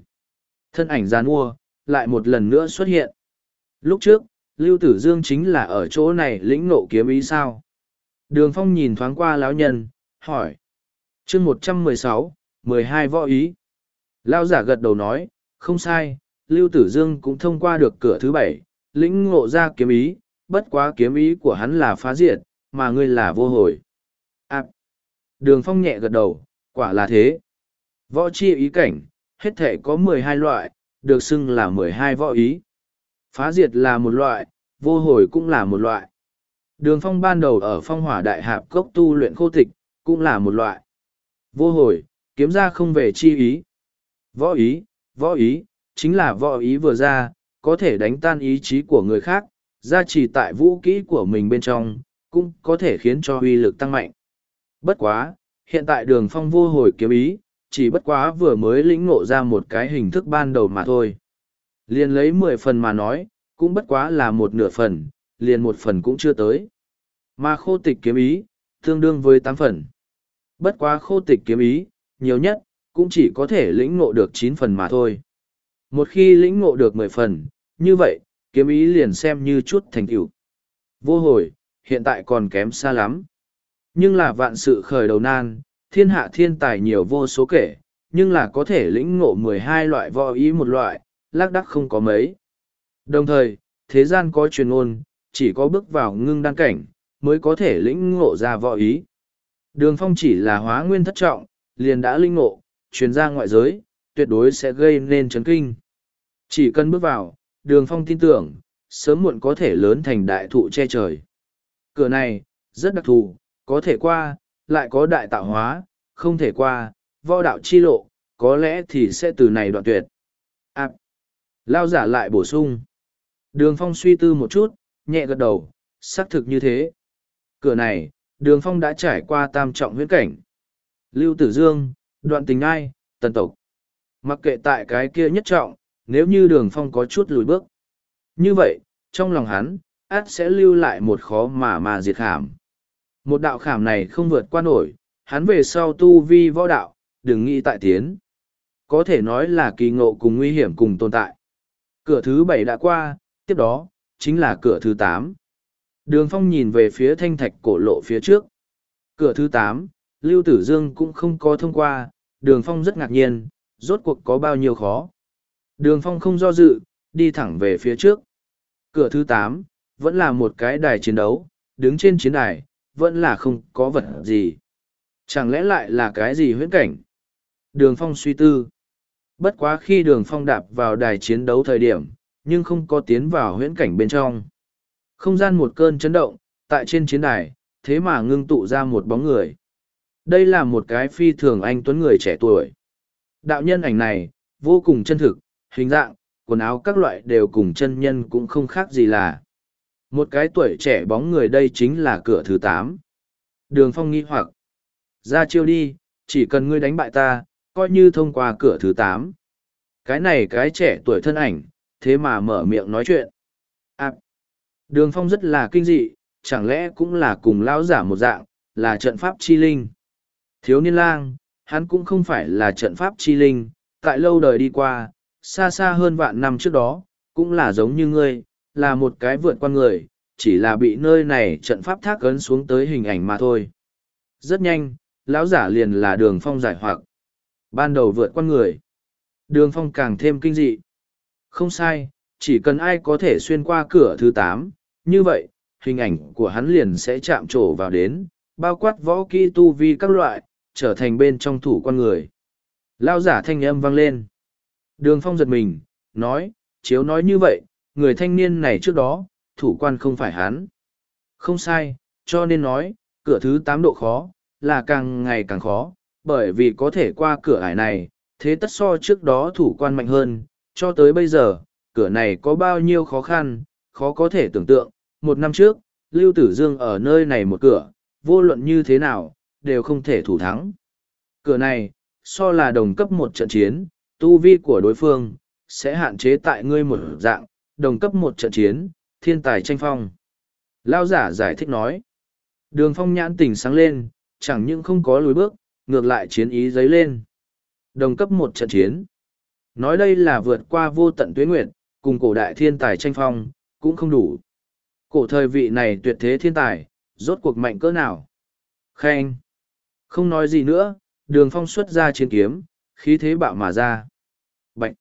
Thân ảnh gian mua, lại một lần nữa xuất hiện. Lúc trước, Lưu Tử Dương chính là ở chỗ này lĩnh ngộ kiếm ý sao. Đường Phong nhìn thoáng qua lão nhân, hỏi. chương một trăm mười sáu, mười hai võ ý. Lao giả gật đầu nói, không sai, Lưu Tử Dương cũng thông qua được cửa thứ bảy, lĩnh ngộ ra kiếm ý, bất quá kiếm ý của hắn là phá diệt, mà ngươi là vô hồi. À, đường phong nhẹ gật đầu, quả là thế. Võ chi ý cảnh, hết thể có mười hai loại, được xưng là mười hai võ ý. Phá diệt là một loại, vô hồi cũng là một loại. Đường phong ban đầu ở phong hỏa đại hạp cốc tu luyện khô tịch, cũng là một loại. Vô hồi, kiếm ra không về chi ý. Võ ý, võ ý, chính là võ ý vừa ra, có thể đánh tan ý chí của người khác, ra chỉ tại vũ kỹ của mình bên trong, cũng có thể khiến cho uy lực tăng mạnh. Bất quá, hiện tại đường phong vô hồi kiếm ý, chỉ bất quá vừa mới lĩnh ngộ ra một cái hình thức ban đầu mà thôi. Liền lấy mười phần mà nói, cũng bất quá là một nửa phần, liền một phần cũng chưa tới. Mà khô tịch kiếm ý, tương đương với tám phần. Bất quá khô tịch kiếm ý, nhiều nhất, cũng chỉ có thể lĩnh ngộ được chín phần mà thôi. Một khi lĩnh ngộ được mười phần, như vậy, kiếm ý liền xem như chút thành tựu. Vô hồi, hiện tại còn kém xa lắm. Nhưng là vạn sự khởi đầu nan, thiên hạ thiên tài nhiều vô số kể, nhưng là có thể lĩnh ngộ mười hai loại võ ý một loại, lác đắc không có mấy. Đồng thời, thế gian có truyền ngôn, chỉ có bước vào ngưng đan cảnh, mới có thể lĩnh ngộ ra võ ý. Đường phong chỉ là hóa nguyên thất trọng, liền đã lĩnh ngộ, truyền ra ngoại giới, tuyệt đối sẽ gây nên chấn kinh. Chỉ cần bước vào, đường phong tin tưởng, sớm muộn có thể lớn thành đại thụ che trời. Cửa này, rất đặc thù, có thể qua, lại có đại tạo hóa, không thể qua, võ đạo chi lộ, có lẽ thì sẽ từ này đoạn tuyệt. À, lao giả lại bổ sung. Đường phong suy tư một chút, nhẹ gật đầu, xác thực như thế. Cửa này, đường phong đã trải qua tam trọng huyễn cảnh. Lưu Tử Dương, đoạn tình ai, tần tộc. Mặc kệ tại cái kia nhất trọng, nếu như đường phong có chút lùi bước. Như vậy, trong lòng hắn, át sẽ lưu lại một khó mà mà diệt hàm. Một đạo khảm này không vượt qua nổi, hắn về sau tu vi võ đạo, đừng nghĩ tại tiến. Có thể nói là kỳ ngộ cùng nguy hiểm cùng tồn tại. Cửa thứ bảy đã qua, tiếp đó, chính là cửa thứ tám. Đường phong nhìn về phía thanh thạch cổ lộ phía trước. Cửa thứ tám, Lưu Tử Dương cũng không có thông qua, đường phong rất ngạc nhiên, rốt cuộc có bao nhiêu khó. Đường phong không do dự, đi thẳng về phía trước. Cửa thứ tám, vẫn là một cái đài chiến đấu, đứng trên chiến đài, vẫn là không có vật gì. Chẳng lẽ lại là cái gì huyễn cảnh? Đường phong suy tư. Bất quá khi đường phong đạp vào đài chiến đấu thời điểm, nhưng không có tiến vào huyễn cảnh bên trong. Không gian một cơn chấn động, tại trên chiến đài, thế mà ngưng tụ ra một bóng người. Đây là một cái phi thường anh tuấn người trẻ tuổi. Đạo nhân ảnh này, vô cùng chân thực, hình dạng, quần áo các loại đều cùng chân nhân cũng không khác gì là. Một cái tuổi trẻ bóng người đây chính là cửa thứ tám. Đường phong nghĩ hoặc. Ra chiêu đi, chỉ cần ngươi đánh bại ta, coi như thông qua cửa thứ tám. Cái này cái trẻ tuổi thân ảnh, thế mà mở miệng nói chuyện. À, đường phong rất là kinh dị, chẳng lẽ cũng là cùng lão giả một dạng, là trận pháp chi linh. Thiếu niên lang, hắn cũng không phải là trận pháp chi linh, tại lâu đời đi qua, xa xa hơn vạn năm trước đó, cũng là giống như ngươi, là một cái vượt qua người, chỉ là bị nơi này trận pháp thác ấn xuống tới hình ảnh mà thôi. Rất nhanh, lão giả liền là đường phong giải hoặc. Ban đầu vượt qua người. Đường phong càng thêm kinh dị. Không sai, chỉ cần ai có thể xuyên qua cửa thứ tám, như vậy, hình ảnh của hắn liền sẽ chạm trổ vào đến, bao quát võ kỹ tu vi các loại, trở thành bên trong thủ con người. Lao giả thanh âm vang lên. Đường phong giật mình, nói, chiếu nói như vậy, người thanh niên này trước đó, thủ quan không phải hắn. Không sai, cho nên nói, cửa thứ tám độ khó, là càng ngày càng khó, bởi vì có thể qua cửa ải này, thế tất so trước đó thủ quan mạnh hơn, cho tới bây giờ, cửa này có bao nhiêu khó khăn, khó có thể tưởng tượng. Một năm trước, Lưu Tử Dương ở nơi này một cửa, vô luận như thế nào, đều không thể thủ thắng. Cửa này, so là đồng cấp một trận chiến, tu vi của đối phương, sẽ hạn chế tại ngươi một dạng, đồng cấp một trận chiến, thiên tài tranh phong. Lao giả giải thích nói. Đường phong nhãn tỉnh sáng lên, chẳng những không có lùi bước, ngược lại chiến ý dấy lên. Đồng cấp một trận chiến. Nói đây là vượt qua vô tận tuyến nguyệt, cùng cổ đại thiên tài tranh phong, cũng không đủ. Cổ thời vị này tuyệt thế thiên tài, rốt cuộc mạnh cỡ nào. Khen. Không nói gì nữa, đường phong xuất ra chiến kiếm, khí thế bạo mà ra. Bạch.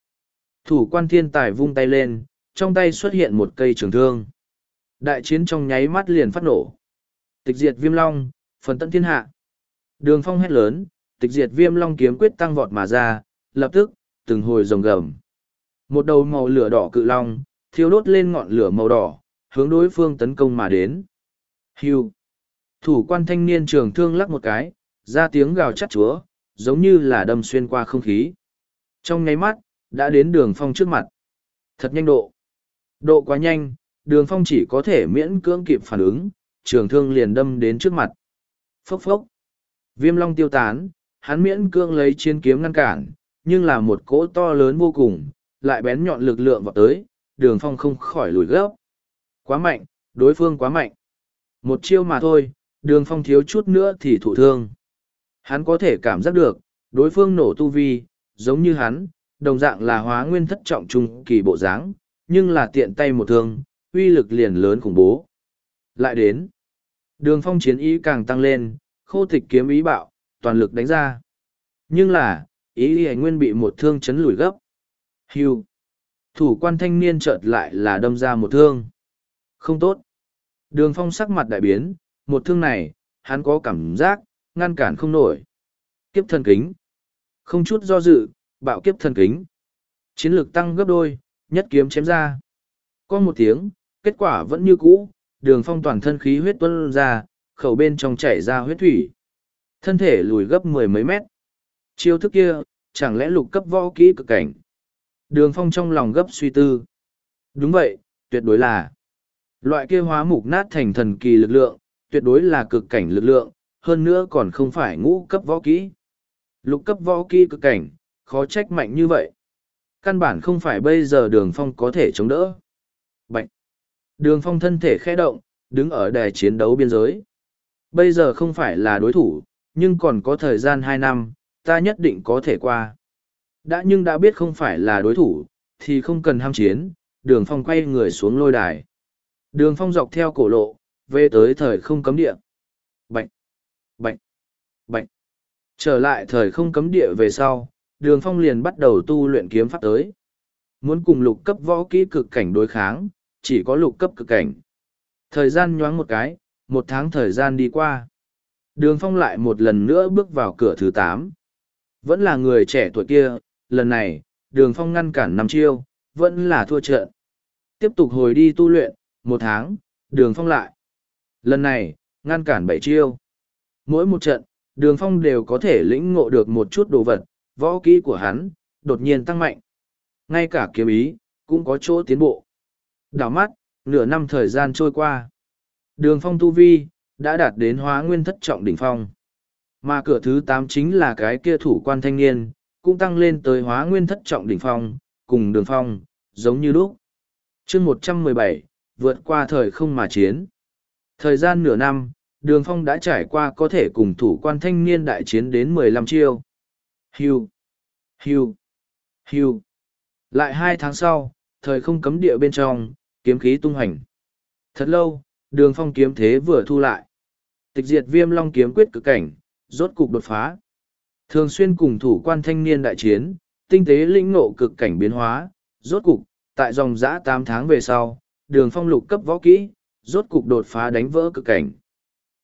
Thủ quan thiên tài vung tay lên, trong tay xuất hiện một cây trường thương. Đại chiến trong nháy mắt liền phát nổ. Tịch diệt viêm long, phần tận thiên hạ. Đường phong hét lớn, tịch diệt viêm long kiếm quyết tăng vọt mà ra, lập tức, từng hồi rồng gầm. Một đầu màu lửa đỏ cự long, thiêu đốt lên ngọn lửa màu đỏ, hướng đối phương tấn công mà đến. Hưu. Thủ quan thanh niên trường thương lắc một cái, ra tiếng gào chắt chúa, giống như là đâm xuyên qua không khí. Trong nháy mắt, đã đến đường phong trước mặt. Thật nhanh độ. Độ quá nhanh, đường phong chỉ có thể miễn cưỡng kịp phản ứng, trường thương liền đâm đến trước mặt. Phốc phốc. Viêm long tiêu tán, hắn miễn cưỡng lấy chiến kiếm ngăn cản, nhưng là một cỗ to lớn vô cùng, lại bén nhọn lực lượng vào tới, đường phong không khỏi lùi gấp. Quá mạnh, đối phương quá mạnh. Một chiêu mà thôi, đường phong thiếu chút nữa thì thụ thương. Hắn có thể cảm giác được, đối phương nổ tu vi, giống như hắn, đồng dạng là hóa nguyên thất trọng trung kỳ bộ dáng, nhưng là tiện tay một thương, uy lực liền lớn khủng bố. Lại đến, đường phong chiến ý càng tăng lên, khô tịch kiếm ý bạo, toàn lực đánh ra. Nhưng là, ý ý nguyên bị một thương chấn lùi gấp. Hưu. Thủ quan thanh niên chợt lại là đâm ra một thương. Không tốt. Đường phong sắc mặt đại biến, một thương này, hắn có cảm giác, ngăn cản không nổi. Kiếp thần kính. Không chút do dự, bạo kiếp thần kính. Chiến lược tăng gấp đôi, nhất kiếm chém ra. Có một tiếng, kết quả vẫn như cũ, đường phong toàn thân khí huyết tuân ra, khẩu bên trong chảy ra huyết thủy. Thân thể lùi gấp mười mấy mét. Chiêu thức kia, chẳng lẽ lục cấp võ kỹ cực cảnh. Đường phong trong lòng gấp suy tư. Đúng vậy, tuyệt đối là. Loại kia hóa mục nát thành thần kỳ lực lượng, tuyệt đối là cực cảnh lực lượng, hơn nữa còn không phải ngũ cấp võ kỹ. Lục cấp võ kỹ cực cảnh, khó trách mạnh như vậy. Căn bản không phải bây giờ đường phong có thể chống đỡ. Bạch! Đường phong thân thể khẽ động, đứng ở đài chiến đấu biên giới. Bây giờ không phải là đối thủ, nhưng còn có thời gian hai năm, ta nhất định có thể qua. Đã nhưng đã biết không phải là đối thủ, thì không cần ham chiến, đường phong quay người xuống lôi đài. Đường phong dọc theo cổ lộ, về tới thời không cấm địa. Bạch! Bạch! Bạch! Trở lại thời không cấm địa về sau, đường phong liền bắt đầu tu luyện kiếm pháp tới. Muốn cùng lục cấp võ kỹ cực cảnh đối kháng, chỉ có lục cấp cực cảnh. Thời gian nhoáng một cái, một tháng thời gian đi qua. Đường phong lại một lần nữa bước vào cửa thứ tám. Vẫn là người trẻ tuổi kia, lần này, đường phong ngăn cản năm chiêu, vẫn là thua trận. Tiếp tục hồi đi tu luyện, một tháng, đường phong lại. Lần này, ngăn cản bảy chiêu. Mỗi một trận, đường phong đều có thể lĩnh ngộ được một chút đồ vật, võ kỹ của hắn, đột nhiên tăng mạnh. Ngay cả kiếm ý, cũng có chỗ tiến bộ. Đảo mắt, nửa năm thời gian trôi qua. Đường phong tu vi, đã đạt đến hóa nguyên thất trọng đỉnh phong. Mà cửa thứ tám chính là cái kia thủ quan thanh niên, cũng tăng lên tới hóa nguyên thất trọng đỉnh phong, cùng đường phong, giống như lúc. chương một trăm mười bảy vượt qua thời không mà chiến. Thời gian nửa năm, đường phong đã trải qua có thể cùng thủ quan thanh niên đại chiến đến mười lăm chiêu. Hiu, hiu, hiu. Lại hai tháng sau, thời không cấm địa bên trong, kiếm khí tung hành. Thật lâu, đường phong kiếm thế vừa thu lại. Tịch diệt viêm long kiếm quyết cực cảnh, rốt cục đột phá. Thường xuyên cùng thủ quan thanh niên đại chiến, tinh tế lĩnh ngộ cực cảnh biến hóa, rốt cục, tại dòng giã tám tháng về sau, đường phong lục cấp võ kỹ, rốt cục đột phá đánh vỡ cực cảnh.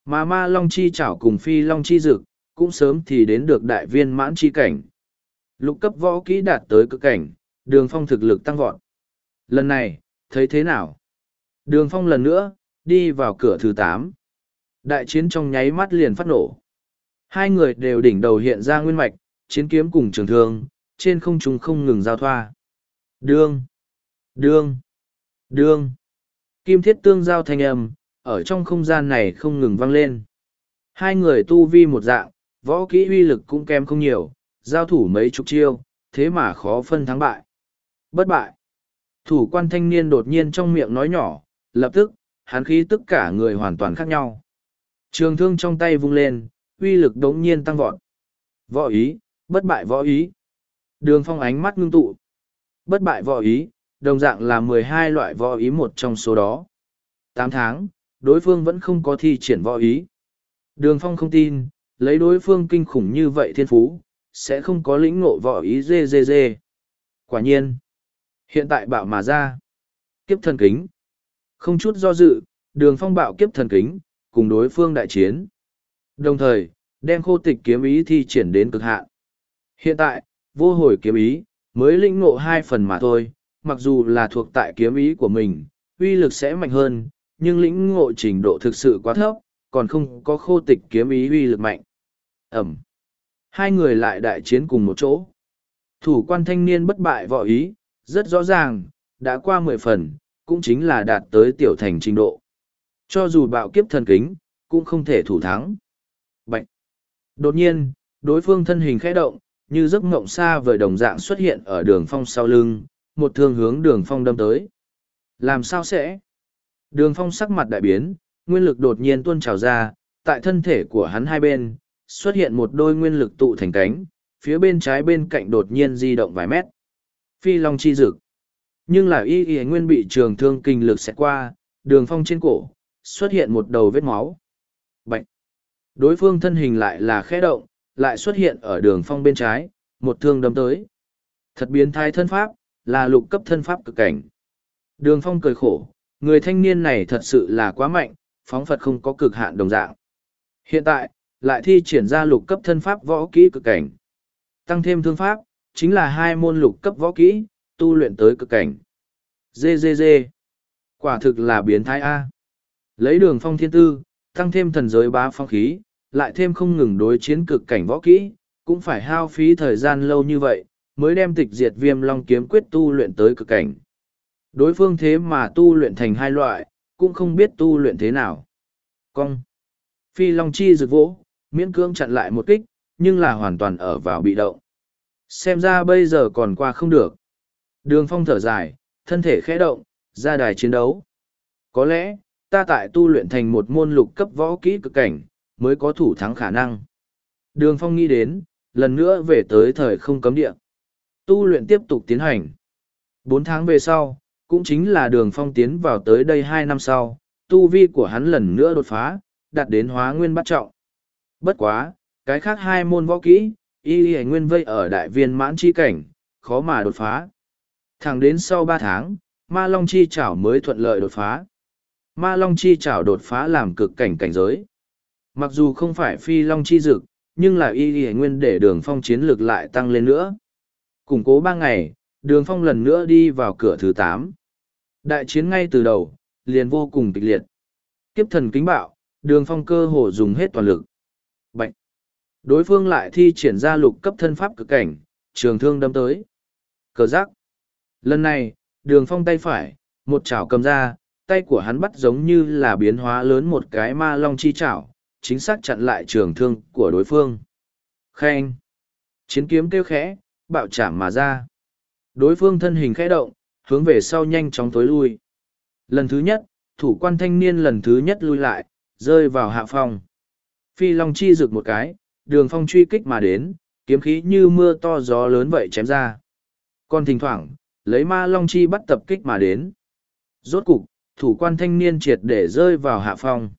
Mà ma long chi chảo cùng phi long chi dực, cũng sớm thì đến được đại viên mãn chi cảnh. Lục cấp võ kỹ đạt tới cực cảnh, đường phong thực lực tăng vọt. Lần này, thấy thế nào? Đường phong lần nữa, đi vào cửa thứ tám. Đại chiến trong nháy mắt liền phát nổ. Hai người đều đỉnh đầu hiện ra nguyên mạch, chiến kiếm cùng trường thương, trên không trung không ngừng giao thoa. Đương! Đương! Đương! Kim thiết tương giao thanh âm, ở trong không gian này không ngừng vang lên. Hai người tu vi một dạng, võ kỹ uy lực cũng kém không nhiều, giao thủ mấy chục chiêu, thế mà khó phân thắng bại. Bất bại. Thủ quan thanh niên đột nhiên trong miệng nói nhỏ, lập tức, hắn khí tất cả người hoàn toàn khác nhau. Trường thương trong tay vung lên, uy lực đống nhiên tăng vọt. Võ ý, bất bại võ ý. Đường phong ánh mắt ngưng tụ. Bất bại võ ý, đồng dạng là mười hai loại võ ý một trong số đó. Tám tháng, đối phương vẫn không có thi triển võ ý. Đường phong không tin, lấy đối phương kinh khủng như vậy thiên phú, sẽ không có lĩnh ngộ võ ý dê dê dê. Quả nhiên, hiện tại bạo mà ra. Kiếp thần kính. Không chút do dự, đường phong bạo kiếp thần kính, cùng đối phương đại chiến. Đồng thời, đem khô tịch kiếm ý thi triển đến cực hạn. Hiện tại, vô hồi kiếm ý, mới lĩnh ngộ hai phần mà thôi, mặc dù là thuộc tại kiếm ý của mình, uy lực sẽ mạnh hơn, nhưng lĩnh ngộ trình độ thực sự quá thấp, còn không có khô tịch kiếm ý uy lực mạnh. Ẩm. Hai người lại đại chiến cùng một chỗ. Thủ quan thanh niên bất bại võ ý, rất rõ ràng, đã qua mười phần, cũng chính là đạt tới tiểu thành trình độ. Cho dù bạo kiếp thần kính, cũng không thể thủ thắng. Bạch. Đột nhiên, đối phương thân hình khẽ động, như giấc ngộng xa vời đồng dạng xuất hiện ở đường phong sau lưng, một thương hướng đường phong đâm tới. Làm sao sẽ? Đường phong sắc mặt đại biến, nguyên lực đột nhiên tuôn trào ra, tại thân thể của hắn hai bên, xuất hiện một đôi nguyên lực tụ thành cánh, phía bên trái bên cạnh đột nhiên di động vài mét. Phi Long chi dực. Nhưng là y y nguyên bị trường thương kinh lực xẹt qua, đường phong trên cổ, xuất hiện một đầu vết máu. Bạch. Đối phương thân hình lại là khẽ động, lại xuất hiện ở đường phong bên trái, một thương đâm tới. Thật biến thái thân pháp, là lục cấp thân pháp cực cảnh. Đường phong cười khổ, người thanh niên này thật sự là quá mạnh, phóng Phật không có cực hạn đồng dạng. Hiện tại, lại thi triển ra lục cấp thân pháp võ kỹ cực cảnh. Tăng thêm thương pháp, chính là hai môn lục cấp võ kỹ, tu luyện tới cực cảnh. Dê dê dê. Quả thực là biến thái A. Lấy đường phong thiên tư, tăng thêm thần giới bá phong khí, lại thêm không ngừng đối chiến cực cảnh võ kỹ, cũng phải hao phí thời gian lâu như vậy, mới đem tịch diệt viêm long kiếm quyết tu luyện tới cực cảnh. Đối phương thế mà tu luyện thành hai loại, cũng không biết tu luyện thế nào. Cong. Phi long chi rực vỗ, miễn cưỡng chặn lại một kích, nhưng là hoàn toàn ở vào bị động. Xem ra bây giờ còn qua không được. Đường phong thở dài, thân thể khẽ động, ra đài chiến đấu. Có lẽ, ta tại tu luyện thành một môn lục cấp võ kỹ cực cảnh, mới có thủ thắng khả năng. Đường phong nghĩ đến, lần nữa về tới thời không cấm địa. Tu luyện tiếp tục tiến hành. Bốn tháng về sau, cũng chính là đường phong tiến vào tới đây hai năm sau, tu vi của hắn lần nữa đột phá, đạt đến hóa nguyên bắt trọng. Bất quá, cái khác hai môn võ kỹ, y y nguyên vây ở đại viên mãn chi cảnh, khó mà đột phá. Thẳng đến sau ba tháng, ma long chi chảo mới thuận lợi đột phá. Ma long chi chảo đột phá làm cực cảnh cảnh giới. Mặc dù không phải phi long chi dực, nhưng là y y nguyên để đường phong chiến lược lại tăng lên nữa. Củng cố ba ngày, đường phong lần nữa đi vào cửa thứ tám. Đại chiến ngay từ đầu, liền vô cùng kịch liệt. Kiếp thần kính bạo, đường phong cơ hồ dùng hết toàn lực. Bạch! Đối phương lại thi triển ra lục cấp thân pháp cực cảnh, trường thương đâm tới. Cờ giác! Lần này, đường phong tay phải, một chảo cầm ra, tay của hắn bắt giống như là biến hóa lớn một cái ma long chi chảo, chính xác chặn lại trường thương của đối phương. Khen! Chiến kiếm kêu khẽ, bạo chảm mà ra. Đối phương thân hình khẽ động, hướng về sau nhanh chóng tối lui. Lần thứ nhất, thủ quan thanh niên lần thứ nhất lui lại, rơi vào hạ phòng. Phi Long chi rực một cái, đường phong truy kích mà đến, kiếm khí như mưa to gió lớn vậy chém ra. Còn thỉnh thoảng, lấy ma Long chi bắt tập kích mà đến. Rốt cục, thủ quan thanh niên triệt để rơi vào hạ phong.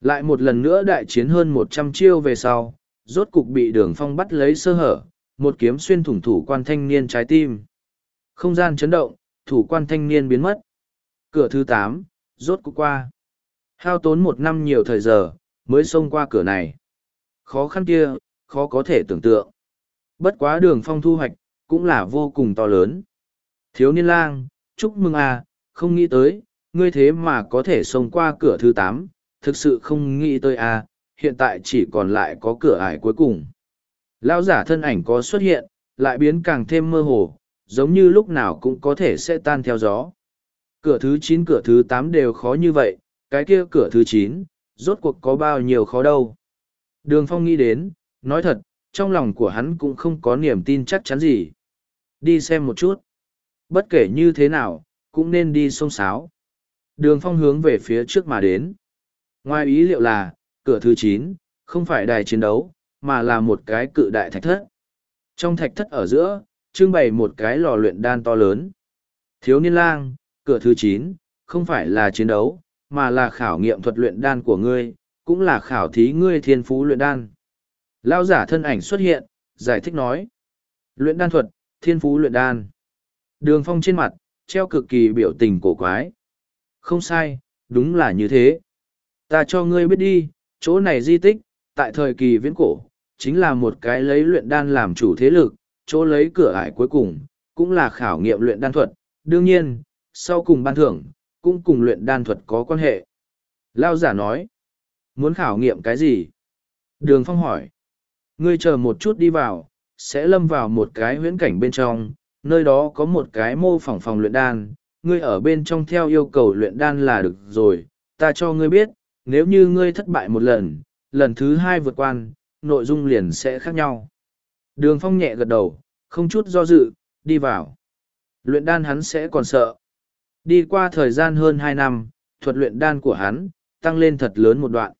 Lại một lần nữa đại chiến hơn một trăm chiêu về sau, rốt cục bị đường phong bắt lấy sơ hở, một kiếm xuyên thủng thủ quan thanh niên trái tim. Không gian chấn động, thủ quan thanh niên biến mất. Cửa thứ tám, rốt cục qua. Hao tốn một năm nhiều thời giờ, mới xông qua cửa này. Khó khăn kia, khó có thể tưởng tượng. Bất quá đường phong thu hoạch, cũng là vô cùng to lớn. Thiếu niên lang, chúc mừng à, không nghĩ tới, ngươi thế mà có thể xông qua cửa thứ tám, thực sự không nghĩ tới à, hiện tại chỉ còn lại có cửa ải cuối cùng. Lão giả thân ảnh có xuất hiện, lại biến càng thêm mơ hồ, giống như lúc nào cũng có thể sẽ tan theo gió. Cửa thứ chín cửa thứ tám đều khó như vậy, cái kia cửa thứ chín rốt cuộc có bao nhiêu khó đâu. Đường Phong nghĩ đến, nói thật, trong lòng của hắn cũng không có niềm tin chắc chắn gì. Đi xem một chút. Bất kể như thế nào, cũng nên đi sông sáo. Đường Phong hướng về phía trước mà đến. Ngoài ý liệu là, cửa thứ chín không phải đài chiến đấu, mà là một cái cự đại thạch thất. Trong thạch thất ở giữa, trưng bày một cái lò luyện đan to lớn. Thiếu niên lang, cửa thứ chín không phải là chiến đấu, mà là khảo nghiệm thuật luyện đan của ngươi, cũng là khảo thí ngươi thiên phú luyện đan. Lao giả thân ảnh xuất hiện, giải thích nói. Luyện đan thuật, thiên phú luyện đan. Đường phong trên mặt, treo cực kỳ biểu tình cổ quái. Không sai, đúng là như thế. Ta cho ngươi biết đi, chỗ này di tích, tại thời kỳ viễn cổ, chính là một cái lấy luyện đan làm chủ thế lực, chỗ lấy cửa ải cuối cùng, cũng là khảo nghiệm luyện đan thuật. Đương nhiên, sau cùng ban thưởng, cũng cùng luyện đan thuật có quan hệ. Lao giả nói, muốn khảo nghiệm cái gì? Đường Phong hỏi, ngươi chờ một chút đi vào, sẽ lâm vào một cái huyễn cảnh bên trong, nơi đó có một cái mô phỏng phòng luyện đan, ngươi ở bên trong theo yêu cầu luyện đan là được rồi, ta cho ngươi biết, nếu như ngươi thất bại một lần, lần thứ hai vượt quan, nội dung liền sẽ khác nhau. Đường Phong nhẹ gật đầu, không chút do dự, đi vào. Luyện đan hắn sẽ còn sợ. Đi qua thời gian hơn hai năm, thuật luyện đan của hắn, tăng lên thật lớn một đoạn.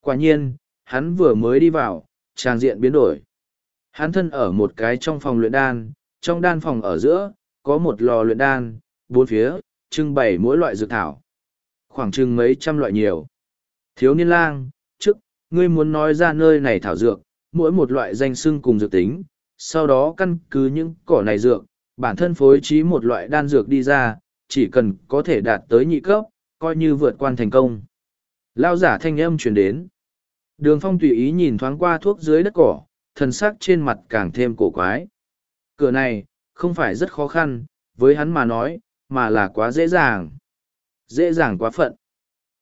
Quả nhiên, hắn vừa mới đi vào, trang diện biến đổi. Hắn thân ở một cái trong phòng luyện đan, trong đan phòng ở giữa, có một lò luyện đan, bốn phía, trưng bày mỗi loại dược thảo. Khoảng chừng mấy trăm loại nhiều. Thiếu niên lang, trước, ngươi muốn nói ra nơi này thảo dược, mỗi một loại danh xưng cùng dược tính, sau đó căn cứ những cỏ này dược, bản thân phối trí một loại đan dược đi ra, chỉ cần có thể đạt tới nhị cấp, coi như vượt quan thành công. Lao giả thanh âm truyền đến. Đường phong tùy ý nhìn thoáng qua thuốc dưới đất cỏ, thần sắc trên mặt càng thêm cổ quái. Cửa này, không phải rất khó khăn, với hắn mà nói, mà là quá dễ dàng. Dễ dàng quá phận.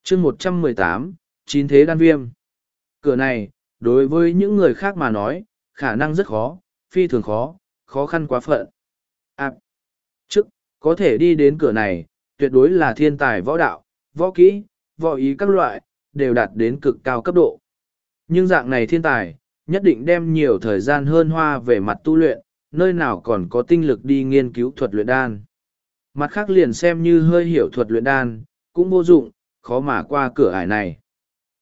chương một trăm mười tám chín thế đan viêm. Cửa này, đối với những người khác mà nói, khả năng rất khó, phi thường khó, khó khăn quá phận. À, có thể đi đến cửa này, tuyệt đối là thiên tài võ đạo, võ kỹ, võ ý các loại, đều đạt đến cực cao cấp độ. Nhưng dạng này thiên tài, nhất định đem nhiều thời gian hơn hoa về mặt tu luyện, nơi nào còn có tinh lực đi nghiên cứu thuật luyện đan. Mặt khác liền xem như hơi hiểu thuật luyện đan, cũng vô dụng, khó mà qua cửa ải này.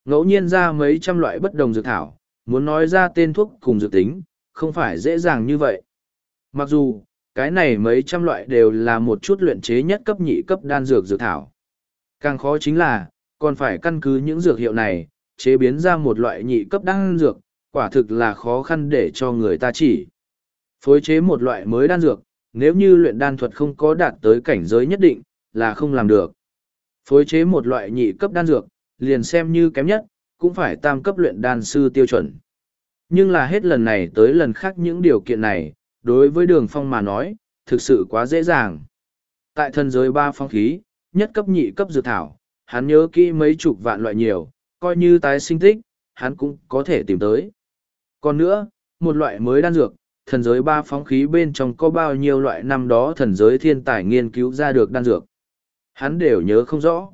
Ngẫu nhiên ra mấy trăm loại bất đồng dược thảo, muốn nói ra tên thuốc cùng dược tính, không phải dễ dàng như vậy. Mặc dù, cái này mấy trăm loại đều là một chút luyện chế nhất cấp nhị cấp đan dược dược thảo. Càng khó chính là, còn phải căn cứ những dược hiệu này, chế biến ra một loại nhị cấp đan dược, quả thực là khó khăn để cho người ta chỉ. Phối chế một loại mới đan dược, nếu như luyện đan thuật không có đạt tới cảnh giới nhất định, là không làm được. Phối chế một loại nhị cấp đan dược, liền xem như kém nhất, cũng phải tam cấp luyện đan sư tiêu chuẩn. Nhưng là hết lần này tới lần khác những điều kiện này, đối với đường phong mà nói, thực sự quá dễ dàng. Tại thân giới ba phong khí, nhất cấp nhị cấp dược thảo, hắn nhớ kỹ mấy chục vạn loại nhiều, coi như tái sinh tích, hắn cũng có thể tìm tới. Còn nữa, một loại mới đan dược, thần giới ba phóng khí bên trong có bao nhiêu loại năm đó thần giới thiên tài nghiên cứu ra được đan dược. Hắn đều nhớ không rõ.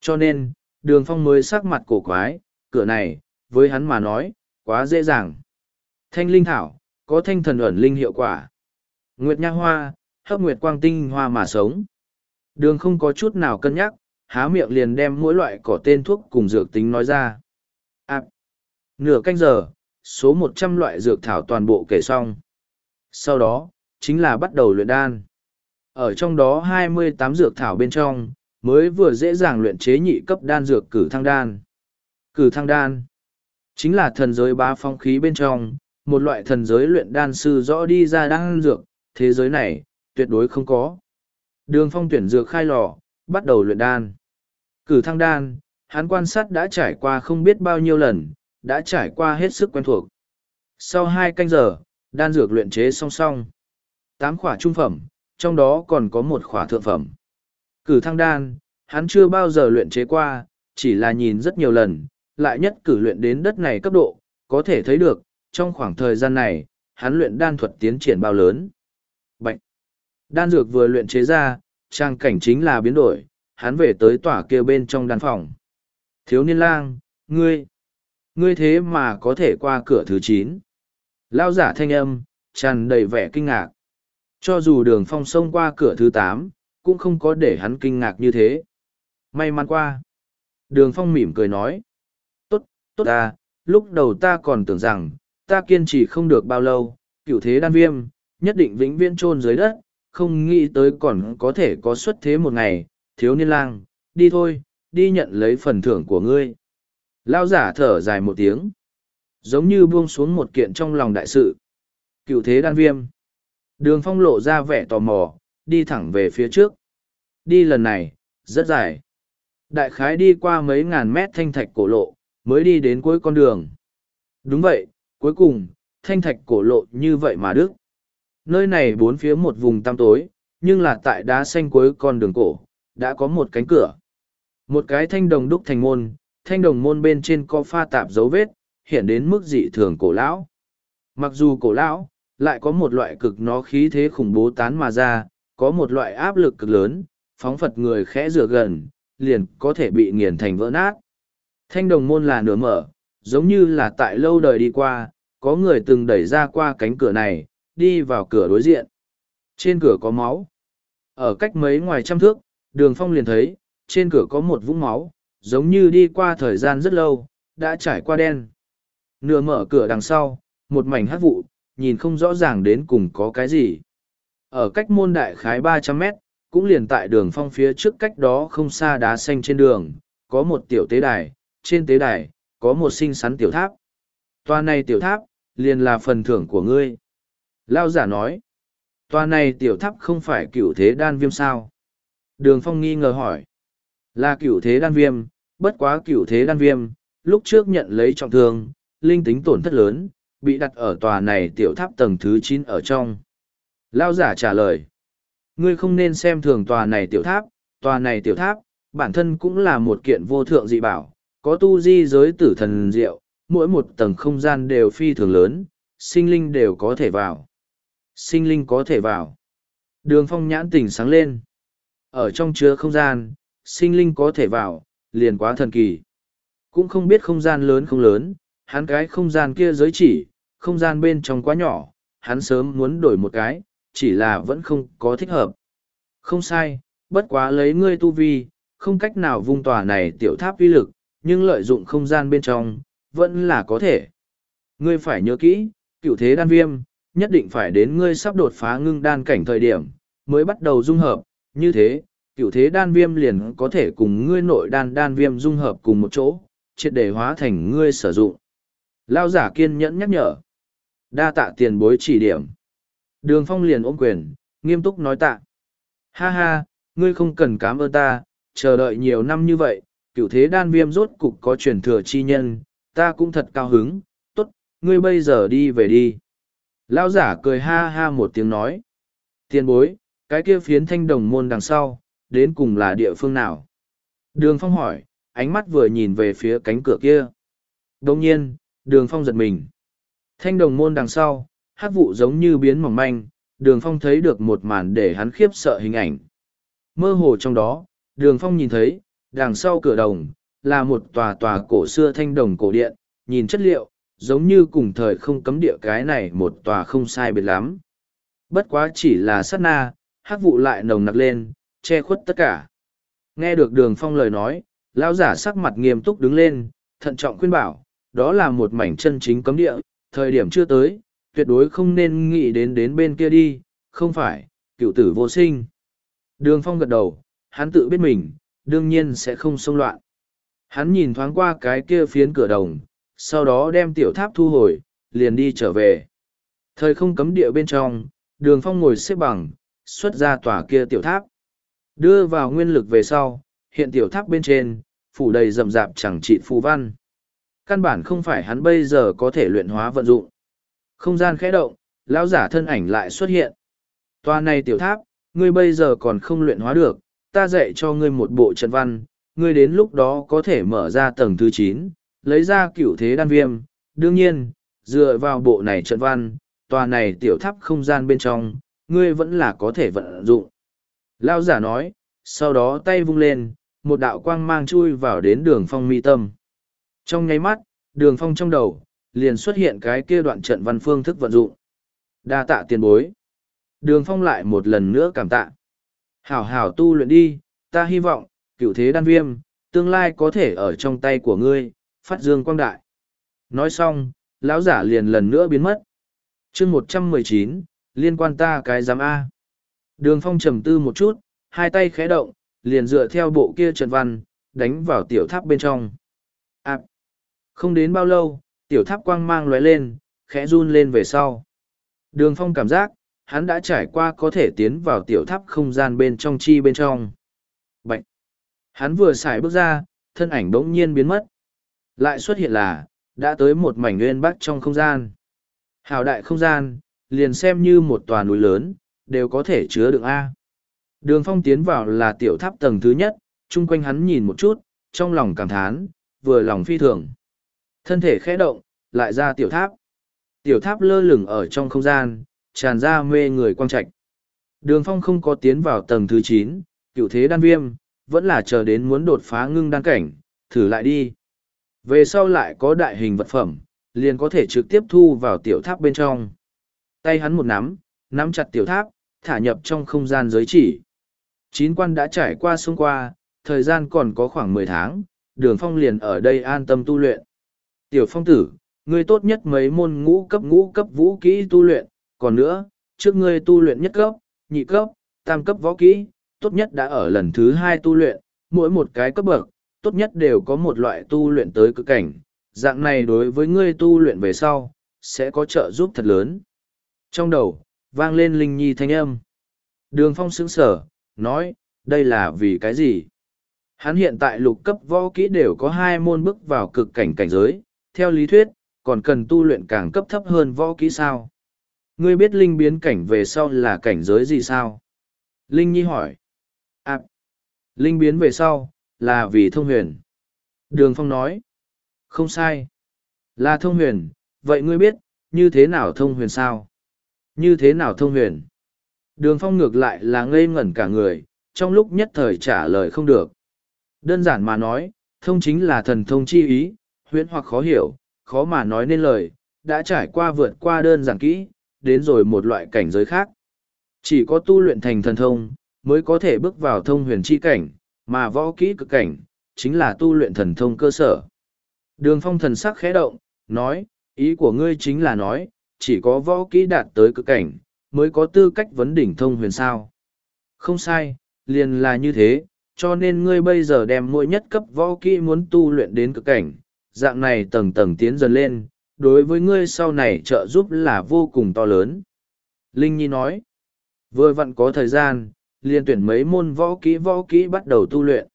Cho nên, đường phong mới sắc mặt cổ quái, cửa này, với hắn mà nói, quá dễ dàng. Thanh linh thảo, có thanh thần ẩn linh hiệu quả. Nguyệt nha hoa, hấp nguyệt quang tinh hoa mà sống. Đường không có chút nào cân nhắc, há miệng liền đem mỗi loại cỏ tên thuốc cùng dược tính nói ra. À, nửa canh giờ, số một trăm loại dược thảo toàn bộ kể xong. Sau đó, chính là bắt đầu luyện đan. Ở trong đó hai mươi tám dược thảo bên trong, mới vừa dễ dàng luyện chế nhị cấp đan dược cử thăng đan. Cử thăng đan, chính là thần giới ba phong khí bên trong, một loại thần giới luyện đan sư rõ đi ra đan dược, thế giới này, tuyệt đối không có. Đường phong tuyển dược khai lò, bắt đầu luyện đan. Cử thăng đan, hắn quan sát đã trải qua không biết bao nhiêu lần, đã trải qua hết sức quen thuộc. Sau hai canh giờ, đan dược luyện chế song song. Tám khỏa trung phẩm, trong đó còn có một khỏa thượng phẩm. Cử thăng đan, hắn chưa bao giờ luyện chế qua, chỉ là nhìn rất nhiều lần, lại nhất cử luyện đến đất này cấp độ, có thể thấy được, trong khoảng thời gian này, hắn luyện đan thuật tiến triển bao lớn. bệnh Đan dược vừa luyện chế ra, trang cảnh chính là biến đổi, hắn về tới tỏa kia bên trong đan phòng. Thiếu niên lang, ngươi! ngươi thế mà có thể qua cửa thứ chín lao giả thanh âm tràn đầy vẻ kinh ngạc cho dù đường phong xông qua cửa thứ tám cũng không có để hắn kinh ngạc như thế may mắn qua đường phong mỉm cười nói tốt tốt ta lúc đầu ta còn tưởng rằng ta kiên trì không được bao lâu cựu thế đan viêm nhất định vĩnh viễn chôn dưới đất không nghĩ tới còn có thể có xuất thế một ngày thiếu niên lang đi thôi đi nhận lấy phần thưởng của ngươi Lao giả thở dài một tiếng. Giống như buông xuống một kiện trong lòng đại sự. Cựu thế đan viêm. Đường phong lộ ra vẻ tò mò, đi thẳng về phía trước. Đi lần này, rất dài. Đại khái đi qua mấy ngàn mét thanh thạch cổ lộ, mới đi đến cuối con đường. Đúng vậy, cuối cùng, thanh thạch cổ lộ như vậy mà đức. Nơi này bốn phía một vùng tăm tối, nhưng là tại đá xanh cuối con đường cổ, đã có một cánh cửa. Một cái thanh đồng đúc thành môn, thanh đồng môn bên trên có pha tạp dấu vết, hiện đến mức dị thường cổ lão. Mặc dù cổ lão, lại có một loại cực nó khí thế khủng bố tán mà ra, có một loại áp lực cực lớn, phóng phật người khẽ rửa gần, liền có thể bị nghiền thành vỡ nát. Thanh đồng môn là nửa mở, giống như là tại lâu đời đi qua, có người từng đẩy ra qua cánh cửa này, đi vào cửa đối diện. Trên cửa có máu. Ở cách mấy ngoài trăm thước, đường phong liền thấy, trên cửa có một vũng máu, giống như đi qua thời gian rất lâu, đã trải qua đen. Nửa mở cửa đằng sau, một mảnh hát vụ, nhìn không rõ ràng đến cùng có cái gì. Ở cách môn đại khái ba trăm mét, cũng liền tại đường phong phía trước cách đó không xa đá xanh trên đường, có một tiểu tế đài, trên tế đài, có một sinh sắn tiểu tháp. Toa này tiểu tháp, liền là phần thưởng của ngươi. Lao giả nói, toa này tiểu tháp không phải cựu thế đan viêm sao? Đường phong nghi ngờ hỏi, là cựu thế đan viêm, bất quá cựu thế đan viêm, lúc trước nhận lấy trọng thương, linh tính tổn thất lớn, bị đặt ở tòa này tiểu tháp tầng thứ chín ở trong. Lao giả trả lời, ngươi không nên xem thường tòa này tiểu tháp, tòa này tiểu tháp, bản thân cũng là một kiện vô thượng dị bảo, có tu di giới tử thần diệu, mỗi một tầng không gian đều phi thường lớn, sinh linh đều có thể vào. Sinh linh có thể vào. Đường phong nhãn tỉnh sáng lên. Ở trong chứa không gian, sinh linh có thể vào, liền quá thần kỳ. Cũng không biết không gian lớn không lớn, hắn cái không gian kia giới chỉ, không gian bên trong quá nhỏ, hắn sớm muốn đổi một cái, chỉ là vẫn không có thích hợp. Không sai, bất quá lấy ngươi tu vi, không cách nào vung tòa này tiểu tháp uy lực, nhưng lợi dụng không gian bên trong, vẫn là có thể. Ngươi phải nhớ kỹ, cựu thế đan viêm, nhất định phải đến ngươi sắp đột phá ngưng đan cảnh thời điểm, mới bắt đầu dung hợp, như thế, cựu thế đan viêm liền có thể cùng ngươi nội đan đan viêm dung hợp cùng một chỗ, triệt để hóa thành ngươi sử dụng. Lao giả kiên nhẫn nhắc nhở. Đa tạ tiền bối chỉ điểm. Đường phong liền ôm quyền, nghiêm túc nói tạ. Ha ha, ngươi không cần cảm ơn ta, chờ đợi nhiều năm như vậy, cựu thế đan viêm rốt cục có truyền thừa chi nhân, ta cũng thật cao hứng, tốt, ngươi bây giờ đi về đi. Lao giả cười ha ha một tiếng nói. Tiền bối, cái kia phiến thanh đồng môn đằng sau, đến cùng là địa phương nào? Đường phong hỏi, ánh mắt vừa nhìn về phía cánh cửa kia. Đồng nhiên, đường phong giật mình. Thanh đồng môn đằng sau, hát vụ giống như biến mỏng manh, đường phong thấy được một màn để hắn khiếp sợ hình ảnh. Mơ hồ trong đó, đường phong nhìn thấy, đằng sau cửa đồng, là một tòa tòa cổ xưa thanh đồng cổ điện, nhìn chất liệu, giống như cùng thời không cấm địa cái này một tòa không sai biệt lắm. Bất quá chỉ là sát na, hát vụ lại nồng nặc lên, che khuất tất cả. Nghe được đường phong lời nói, lão giả sắc mặt nghiêm túc đứng lên, thận trọng khuyên bảo, đó là một mảnh chân chính cấm địa, thời điểm chưa tới, tuyệt đối không nên nghĩ đến đến bên kia đi, không phải, cựu tử vô sinh. Đường phong gật đầu, hắn tự biết mình, đương nhiên sẽ không xông loạn. Hắn nhìn thoáng qua cái kia phiến cửa đồng, sau đó đem tiểu tháp thu hồi, liền đi trở về. Thời không cấm địa bên trong, đường phong ngồi xếp bằng, xuất ra tòa kia tiểu tháp. Đưa vào nguyên lực về sau, hiện tiểu tháp bên trên, phủ đầy rậm rạp chẳng trị phù văn. Căn bản không phải hắn bây giờ có thể luyện hóa vận dụng. Không gian khẽ động, lão giả thân ảnh lại xuất hiện. Tòa này tiểu tháp, ngươi bây giờ còn không luyện hóa được, ta dạy cho ngươi một bộ trận văn, ngươi đến lúc đó có thể mở ra tầng thứ chín, lấy ra cửu thế đan viêm. Đương nhiên, dựa vào bộ này trận văn, tòa này tiểu tháp không gian bên trong, ngươi vẫn là có thể vận dụng. Lao giả nói, sau đó tay vung lên, một đạo quang mang chui vào đến đường phong mi tâm. Trong nháy mắt, đường phong trong đầu, liền xuất hiện cái kia đoạn trận văn phương thức vận dụng. Đa tạ tiền bối. Đường phong lại một lần nữa cảm tạ. Hảo hảo tu luyện đi, ta hy vọng, cựu thế đan viêm, tương lai có thể ở trong tay của ngươi, phát dương quang đại. Nói xong, lão giả liền lần nữa biến mất. chương một trăm mười chín liên quan ta cái giám A. Đường phong trầm tư một chút, hai tay khẽ động, liền dựa theo bộ kia trận văn, đánh vào tiểu tháp bên trong. À, không đến bao lâu, tiểu tháp quang mang lóe lên, khẽ run lên về sau. Đường phong cảm giác, hắn đã trải qua có thể tiến vào tiểu tháp không gian bên trong chi bên trong. Bạch! Hắn vừa xài bước ra, thân ảnh bỗng nhiên biến mất. Lại xuất hiện là, đã tới một mảnh nguyên bắc trong không gian. Hào đại không gian, liền xem như một tòa núi lớn, đều có thể chứa được A. Đường phong tiến vào là tiểu tháp tầng thứ nhất, chung quanh hắn nhìn một chút, trong lòng cảm thán, vừa lòng phi thường. Thân thể khẽ động, lại ra tiểu tháp. Tiểu tháp lơ lửng ở trong không gian, tràn ra mê người quang trạch. Đường phong không có tiến vào tầng thứ chín, cựu thế đan viêm, vẫn là chờ đến muốn đột phá ngưng đan cảnh, thử lại đi. Về sau lại có đại hình vật phẩm, liền có thể trực tiếp thu vào tiểu tháp bên trong. Tay hắn một nắm, nắm chặt tiểu tháp, thả nhập trong không gian giới chỉ. Chín quan đã trải qua xung qua, thời gian còn có khoảng mười tháng, đường phong liền ở đây an tâm tu luyện. Tiểu phong tử, ngươi tốt nhất mấy môn ngũ cấp ngũ cấp vũ kỹ tu luyện, còn nữa, trước ngươi tu luyện nhất cấp, nhị cấp, tam cấp võ kỹ, tốt nhất đã ở lần thứ hai tu luyện, mỗi một cái cấp bậc, tốt nhất đều có một loại tu luyện tới cực cảnh, dạng này đối với ngươi tu luyện về sau, sẽ có trợ giúp thật lớn. Trong đầu, vang lên Linh Nhi thanh âm. Đường Phong sững sở, nói, đây là vì cái gì? Hắn hiện tại lục cấp võ kỹ đều có hai môn bước vào cực cảnh cảnh giới, theo lý thuyết, còn cần tu luyện càng cấp thấp hơn võ kỹ sao? Ngươi biết linh biến cảnh về sau là cảnh giới gì sao? Linh Nhi hỏi. À, linh biến về sau, là vì thông huyền. Đường Phong nói. Không sai. Là thông huyền, vậy ngươi biết, như thế nào thông huyền sao? Như thế nào thông huyền? Đường Phong ngược lại là ngây ngẩn cả người, trong lúc nhất thời trả lời không được. Đơn giản mà nói, thông chính là thần thông chi ý, huyễn hoặc khó hiểu, khó mà nói nên lời, đã trải qua vượt qua đơn giản kỹ, đến rồi một loại cảnh giới khác. Chỉ có tu luyện thành thần thông, mới có thể bước vào thông huyền chi cảnh, mà võ kỹ cực cảnh, chính là tu luyện thần thông cơ sở. Đường phong thần sắc khẽ động, nói, ý của ngươi chính là nói, chỉ có võ kỹ đạt tới cực cảnh, mới có tư cách vấn đỉnh thông huyền sao. Không sai, liền là như thế, cho nên ngươi bây giờ đem mỗi nhất cấp võ kỹ muốn tu luyện đến cực cảnh, dạng này tầng tầng tiến dần lên, đối với ngươi sau này trợ giúp là vô cùng to lớn. Linh Nhi nói, vừa vặn có thời gian, liền tuyển mấy môn võ kỹ võ kỹ bắt đầu tu luyện.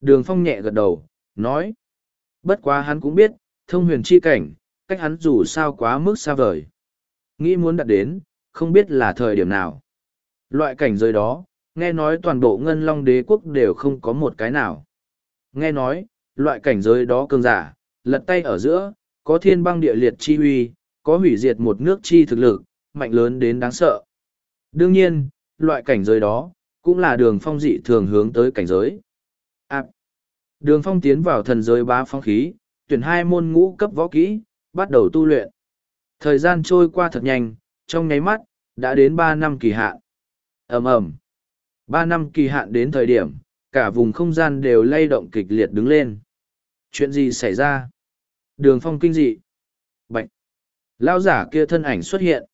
Đường Phong nhẹ gật đầu, nói, bất quá hắn cũng biết, thông huyền chi cảnh, cách hắn dù sao quá mức xa vời. Nghĩ muốn đạt đến, không biết là thời điểm nào. Loại cảnh giới đó, nghe nói toàn bộ ngân long đế quốc đều không có một cái nào. Nghe nói, loại cảnh giới đó cường giả, lật tay ở giữa, có thiên băng địa liệt chi uy, có hủy diệt một nước chi thực lực, mạnh lớn đến đáng sợ. Đương nhiên, loại cảnh giới đó, cũng là đường phong dị thường hướng tới cảnh giới. À, đường phong tiến vào thần giới bá phong khí, tuyển hai môn ngũ cấp võ kỹ, bắt đầu tu luyện. Thời gian trôi qua thật nhanh, trong nháy mắt, đã đến ba năm kỳ hạn. ầm ầm ba năm kỳ hạn đến thời điểm, cả vùng không gian đều lay động kịch liệt đứng lên. Chuyện gì xảy ra? Đường phong kinh dị. Bạch. Lao giả kia thân ảnh xuất hiện.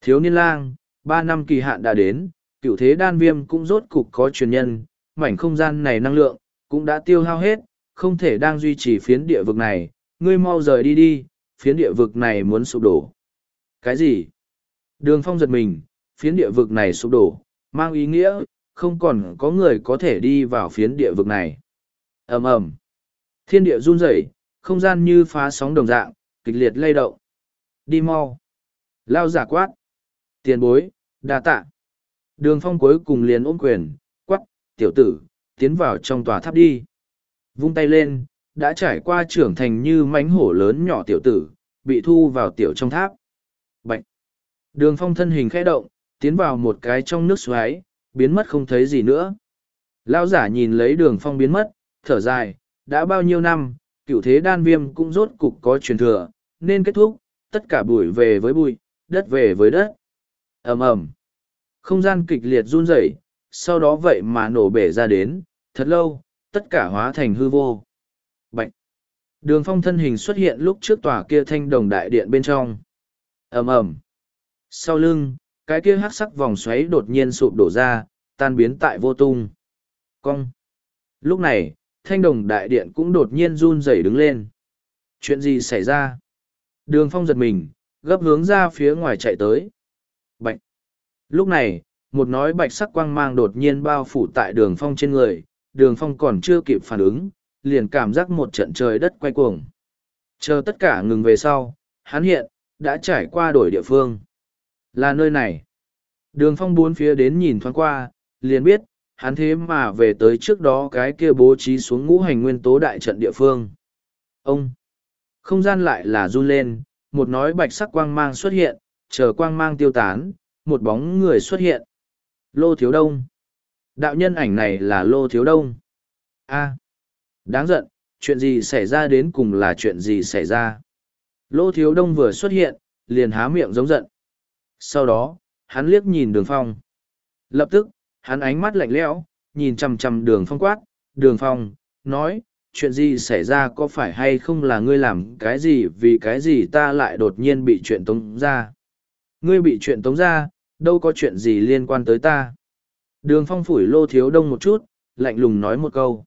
Thiếu niên lang, ba năm kỳ hạn đã đến, cựu thế đan viêm cũng rốt cục có truyền nhân, mảnh không gian này năng lượng, cũng đã tiêu hao hết, không thể đang duy trì phiến địa vực này, ngươi mau rời đi đi, phiến địa vực này muốn sụp đổ. Cái gì? Đường phong giật mình, phiến địa vực này sụp đổ, mang ý nghĩa, không còn có người có thể đi vào phiến địa vực này. ầm ầm Thiên địa run rẩy, không gian như phá sóng đồng dạng, kịch liệt lay động. Đi mau. Lao giả quát. Tiền bối, đa tạ. Đường phong cuối cùng liền ôm quyền, quát, tiểu tử, tiến vào trong tòa tháp đi. Vung tay lên, đã trải qua trưởng thành như mánh hổ lớn nhỏ tiểu tử, bị thu vào tiểu trong tháp. Bạch. Đường phong thân hình khẽ động, tiến vào một cái trong nước xoáy, biến mất không thấy gì nữa. Lão giả nhìn lấy đường phong biến mất, thở dài, đã bao nhiêu năm, cựu thế đan viêm cũng rốt cục có truyền thừa, nên kết thúc, tất cả bụi về với bụi, đất về với đất. ầm ầm Không gian kịch liệt run rẩy, sau đó vậy mà nổ bể ra đến, thật lâu, tất cả hóa thành hư vô. Bạch! Đường phong thân hình xuất hiện lúc trước tòa kia thanh đồng đại điện bên trong. ầm ầm Sau lưng, cái kia hắc sắc vòng xoáy đột nhiên sụp đổ ra, tan biến tại vô tung. Cong! Lúc này, thanh đồng đại điện cũng đột nhiên run rẩy đứng lên. Chuyện gì xảy ra? Đường phong giật mình, gấp hướng ra phía ngoài chạy tới. Bạch! Lúc này, một nói bạch sắc quang mang đột nhiên bao phủ tại đường phong trên người, đường phong còn chưa kịp phản ứng, liền cảm giác một trận trời đất quay cuồng. Chờ tất cả ngừng về sau, hắn hiện, đã trải qua đổi địa phương. Là nơi này. Đường phong bốn phía đến nhìn thoáng qua, liền biết, hắn thế mà về tới trước đó cái kia bố trí xuống ngũ hành nguyên tố đại trận địa phương. Ông! Không gian lại là run lên, một nói bạch sắc quang mang xuất hiện, chờ quang mang tiêu tán, một bóng người xuất hiện. Lô Thiếu Đông. Đạo nhân ảnh này là Lô Thiếu Đông. a Đáng giận, chuyện gì xảy ra đến cùng là chuyện gì xảy ra. Lô Thiếu Đông vừa xuất hiện, liền há miệng giống giận. Sau đó, hắn liếc nhìn đường phong. Lập tức, hắn ánh mắt lạnh lẽo, nhìn chằm chằm đường phong quát, đường phong, nói, chuyện gì xảy ra có phải hay không là ngươi làm cái gì vì cái gì ta lại đột nhiên bị chuyện tống ra. Ngươi bị chuyện tống ra, đâu có chuyện gì liên quan tới ta. Đường phong phủi lô thiếu đông một chút, lạnh lùng nói một câu.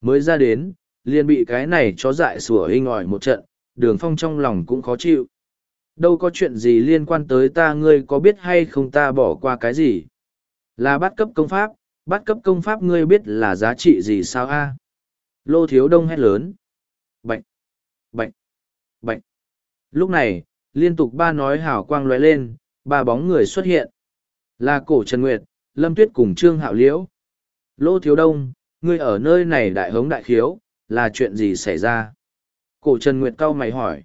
Mới ra đến, liền bị cái này chó dại sủa hình ỏi một trận, đường phong trong lòng cũng khó chịu. Đâu có chuyện gì liên quan tới ta ngươi có biết hay không ta bỏ qua cái gì? Là bắt cấp công pháp, bắt cấp công pháp ngươi biết là giá trị gì sao a? Lô thiếu đông hét lớn. Bệnh, bệnh, bệnh. Lúc này, liên tục ba nói hào quang lóe lên, ba bóng người xuất hiện. Là cổ Trần Nguyệt, Lâm Tuyết cùng Trương Hạo Liễu. Lô thiếu đông, ngươi ở nơi này đại hống đại khiếu, là chuyện gì xảy ra? Cổ Trần Nguyệt cau mày hỏi.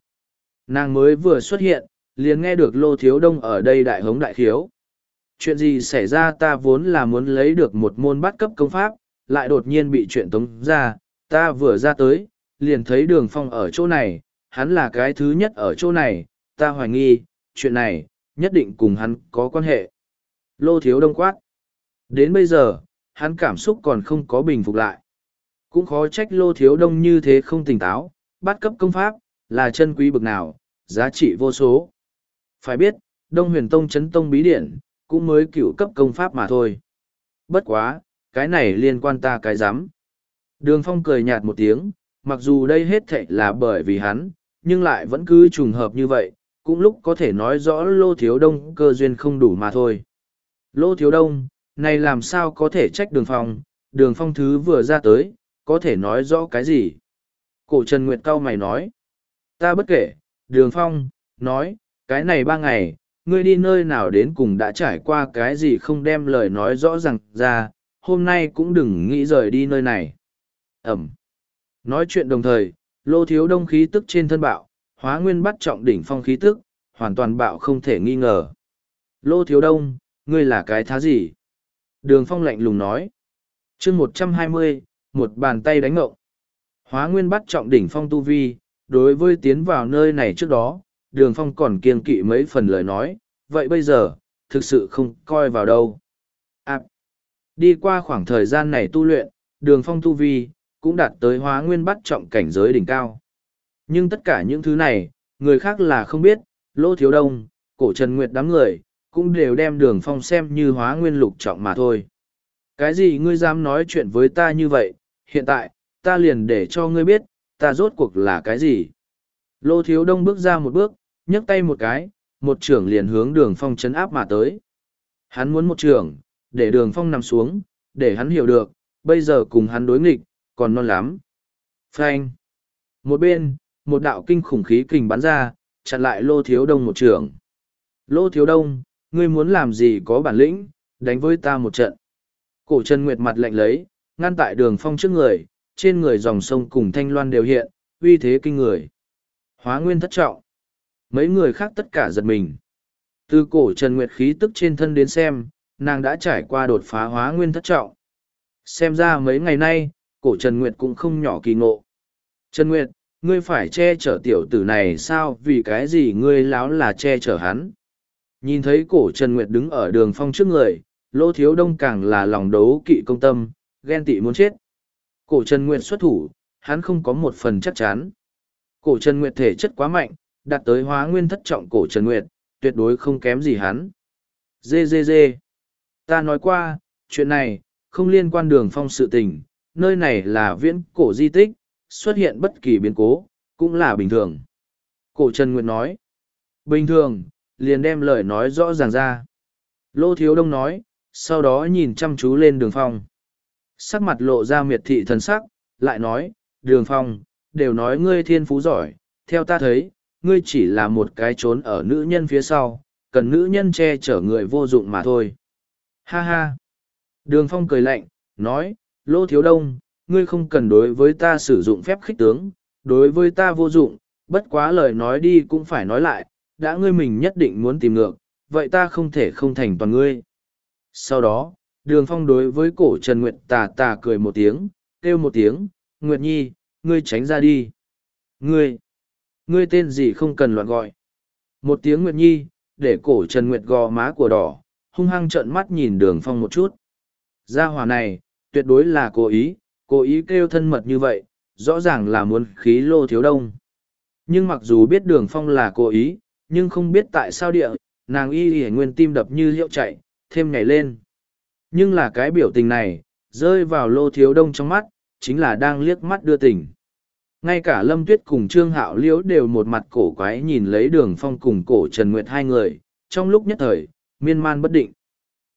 Nàng mới vừa xuất hiện, liền nghe được Lô Thiếu Đông ở đây đại hống đại khiếu. Chuyện gì xảy ra ta vốn là muốn lấy được một môn bắt cấp công pháp, lại đột nhiên bị chuyện tống ra, ta vừa ra tới, liền thấy đường phong ở chỗ này, hắn là cái thứ nhất ở chỗ này, ta hoài nghi, chuyện này, nhất định cùng hắn có quan hệ. Lô Thiếu Đông quát. Đến bây giờ, hắn cảm xúc còn không có bình phục lại. Cũng khó trách Lô Thiếu Đông như thế không tỉnh táo, bắt cấp công pháp, là chân quý bực nào, giá trị vô số. Phải biết, Đông huyền tông chấn tông bí điển, cũng mới cựu cấp công pháp mà thôi. Bất quá, cái này liên quan ta cái giám. Đường phong cười nhạt một tiếng, mặc dù đây hết thệ là bởi vì hắn, nhưng lại vẫn cứ trùng hợp như vậy, cũng lúc có thể nói rõ lô thiếu đông cơ duyên không đủ mà thôi. Lô thiếu đông, này làm sao có thể trách đường phong, đường phong thứ vừa ra tới, có thể nói rõ cái gì? Cổ Trần Nguyệt cao mày nói, ta bất kể, đường phong, nói, cái này ba ngày, ngươi đi nơi nào đến cùng đã trải qua cái gì không đem lời nói rõ ràng ra, hôm nay cũng đừng nghĩ rời đi nơi này. Ẩm. Nói chuyện đồng thời, lô thiếu đông khí tức trên thân bạo, hóa nguyên bắt trọng đỉnh phong khí tức, hoàn toàn bạo không thể nghi ngờ. Lô thiếu đông, ngươi là cái thá gì? Đường phong lạnh lùng nói. chương một trăm hai mươi, một bàn tay đánh ngộng. Hóa nguyên bắt trọng đỉnh phong tu vi, đối với tiến vào nơi này trước đó, đường phong còn kiên kỵ mấy phần lời nói vậy bây giờ thực sự không coi vào đâu. À, đi qua khoảng thời gian này tu luyện đường phong tu vi cũng đạt tới hóa nguyên bắt trọng cảnh giới đỉnh cao. Nhưng tất cả những thứ này người khác là không biết lô thiếu đông cổ trần nguyệt đám người cũng đều đem đường phong xem như hóa nguyên lục trọng mà thôi. Cái gì ngươi dám nói chuyện với ta như vậy hiện tại ta liền để cho ngươi biết ta rốt cuộc là cái gì. Lô thiếu đông bước ra một bước nhấc tay một cái, một trưởng liền hướng đường phong chấn áp mà tới. Hắn muốn một trưởng, để đường phong nằm xuống, để hắn hiểu được, bây giờ cùng hắn đối nghịch, còn non lắm. Phanh. Một bên, một đạo kinh khủng khí kình bắn ra, chặn lại lô thiếu đông một trưởng. Lô thiếu đông, ngươi muốn làm gì có bản lĩnh, đánh với ta một trận. Cổ chân nguyệt mặt lạnh lấy, ngăn tại đường phong trước người, trên người dòng sông cùng thanh loan đều hiện, uy thế kinh người. Hóa nguyên thất trọng mấy người khác tất cả giật mình. Từ cổ Trần Nguyệt khí tức trên thân đến xem, nàng đã trải qua đột phá hóa nguyên thất trọng. Xem ra mấy ngày nay, cổ Trần Nguyệt cũng không nhỏ kỳ ngộ. Trần Nguyệt, ngươi phải che chở tiểu tử này sao vì cái gì ngươi láo là che chở hắn. Nhìn thấy cổ Trần Nguyệt đứng ở đường phong trước người, lỗ thiếu đông càng là lòng đấu kỵ công tâm, ghen tị muốn chết. Cổ Trần Nguyệt xuất thủ, hắn không có một phần chắc chắn. Cổ Trần Nguyệt thể chất quá mạnh, đạt tới hóa nguyên thất trọng cổ Trần Nguyệt, tuyệt đối không kém gì hắn. Dê dê dê. Ta nói qua, chuyện này, không liên quan đường phong sự tình, nơi này là viễn cổ di tích, xuất hiện bất kỳ biến cố, cũng là bình thường. Cổ Trần Nguyệt nói. Bình thường, liền đem lời nói rõ ràng ra. Lô Thiếu Đông nói, sau đó nhìn chăm chú lên đường phong. Sắc mặt lộ ra miệt thị thần sắc, lại nói, đường phong, đều nói ngươi thiên phú giỏi, theo ta thấy, ngươi chỉ là một cái trốn ở nữ nhân phía sau, cần nữ nhân che chở người vô dụng mà thôi. Ha ha! Đường Phong cười lạnh, nói, Lô Thiếu Đông, ngươi không cần đối với ta sử dụng phép khích tướng, đối với ta vô dụng, bất quá lời nói đi cũng phải nói lại, đã ngươi mình nhất định muốn tìm ngược, vậy ta không thể không thành toàn ngươi. Sau đó, đường phong đối với cổ Trần Nguyệt tà tà cười một tiếng, kêu một tiếng, Nguyệt Nhi, ngươi tránh ra đi. Ngươi! Ngươi tên gì không cần loạn gọi. Một tiếng Nguyệt Nhi, để cổ Trần Nguyệt gò má của đỏ, hung hăng trợn mắt nhìn đường phong một chút. Gia hỏa này, tuyệt đối là cố ý, cố ý kêu thân mật như vậy, rõ ràng là muốn khí lô thiếu đông. Nhưng mặc dù biết đường phong là cố ý, nhưng không biết tại sao địa, nàng y y nguyên tim đập như hiệu chạy, thêm nhảy lên. Nhưng là cái biểu tình này, rơi vào lô thiếu đông trong mắt, chính là đang liếc mắt đưa tình. Ngay cả Lâm Tuyết cùng Trương Hạo Liễu đều một mặt cổ quái nhìn lấy đường phong cùng cổ Trần Nguyệt hai người, trong lúc nhất thời, miên man bất định.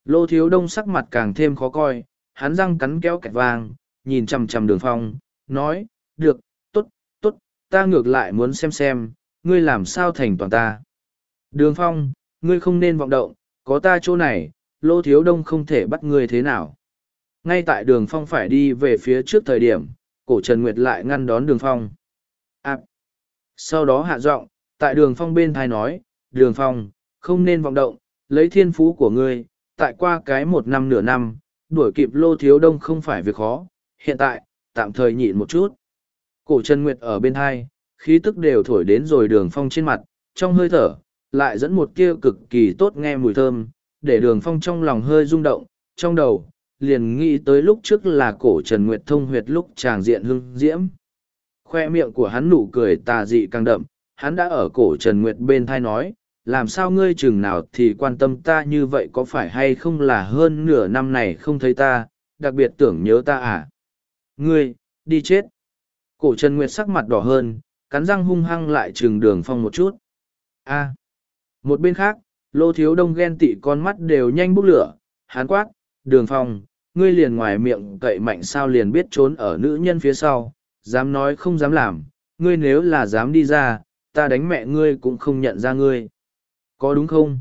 Lô thiếu đông sắc mặt càng thêm khó coi, hắn răng cắn kéo kẹt vàng, nhìn chằm chằm đường phong, nói, được, tốt, tốt, ta ngược lại muốn xem xem, ngươi làm sao thành toàn ta. Đường phong, ngươi không nên vọng động, có ta chỗ này, lô thiếu đông không thể bắt ngươi thế nào. Ngay tại đường phong phải đi về phía trước thời điểm, cổ Trần Nguyệt lại ngăn đón đường phong. À. Sau đó hạ giọng, tại đường phong bên thai nói, đường phong, không nên vọng động, lấy thiên phú của ngươi, tại qua cái một năm nửa năm, đuổi kịp lô thiếu đông không phải việc khó, hiện tại, tạm thời nhịn một chút. Cổ Trần Nguyệt ở bên thai, khí tức đều thổi đến rồi đường phong trên mặt, trong hơi thở, lại dẫn một kia cực kỳ tốt nghe mùi thơm, để đường phong trong lòng hơi rung động, trong đầu, liền nghĩ tới lúc trước là cổ Trần Nguyệt thông huyệt lúc tràng diện hưng diễm. Khoe miệng của hắn nụ cười tà dị càng đậm, hắn đã ở cổ Trần Nguyệt bên thai nói, làm sao ngươi chừng nào thì quan tâm ta như vậy có phải hay không là hơn nửa năm này không thấy ta, đặc biệt tưởng nhớ ta à? Ngươi, đi chết. Cổ Trần Nguyệt sắc mặt đỏ hơn, cắn răng hung hăng lại chừng đường phong một chút. a một bên khác, lô thiếu đông ghen tị con mắt đều nhanh bốc lửa, hán quát, đường phong, ngươi liền ngoài miệng cậy mạnh sao liền biết trốn ở nữ nhân phía sau, dám nói không dám làm, ngươi nếu là dám đi ra, ta đánh mẹ ngươi cũng không nhận ra ngươi. Có đúng không?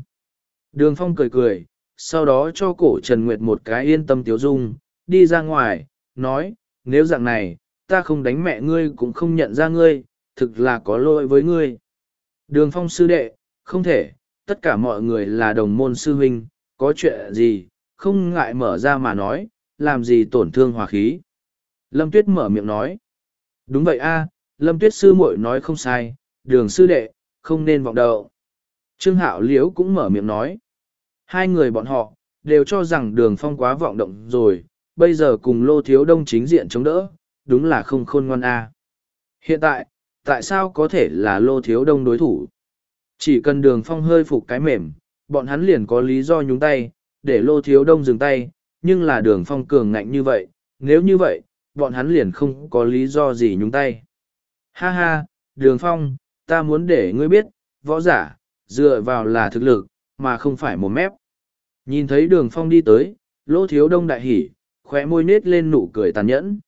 Đường phong cười cười, sau đó cho cổ Trần Nguyệt một cái yên tâm tiếu dung, đi ra ngoài, nói, nếu dạng này, ta không đánh mẹ ngươi cũng không nhận ra ngươi, thực là có lỗi với ngươi. Đường phong sư đệ, không thể, tất cả mọi người là đồng môn sư huynh, có chuyện gì, không ngại mở ra mà nói, làm gì tổn thương hòa khí. Lâm Tuyết mở miệng nói. Đúng vậy a, Lâm Tuyết sư muội nói không sai, đường sư đệ, không nên vọng đậu. Trương Hạo Liễu cũng mở miệng nói. Hai người bọn họ, đều cho rằng đường phong quá vọng động rồi, bây giờ cùng lô thiếu đông chính diện chống đỡ, đúng là không khôn ngoan a. Hiện tại, tại sao có thể là lô thiếu đông đối thủ? Chỉ cần đường phong hơi phục cái mềm, bọn hắn liền có lý do nhúng tay, để lô thiếu đông dừng tay, nhưng là đường phong cường ngạnh như vậy, nếu như vậy, bọn hắn liền không có lý do gì nhúng tay. Ha ha, đường phong, ta muốn để ngươi biết, võ giả, dựa vào là thực lực, mà không phải một mép. Nhìn thấy đường phong đi tới, lô thiếu đông đại hỉ, khóe môi nết lên nụ cười tàn nhẫn.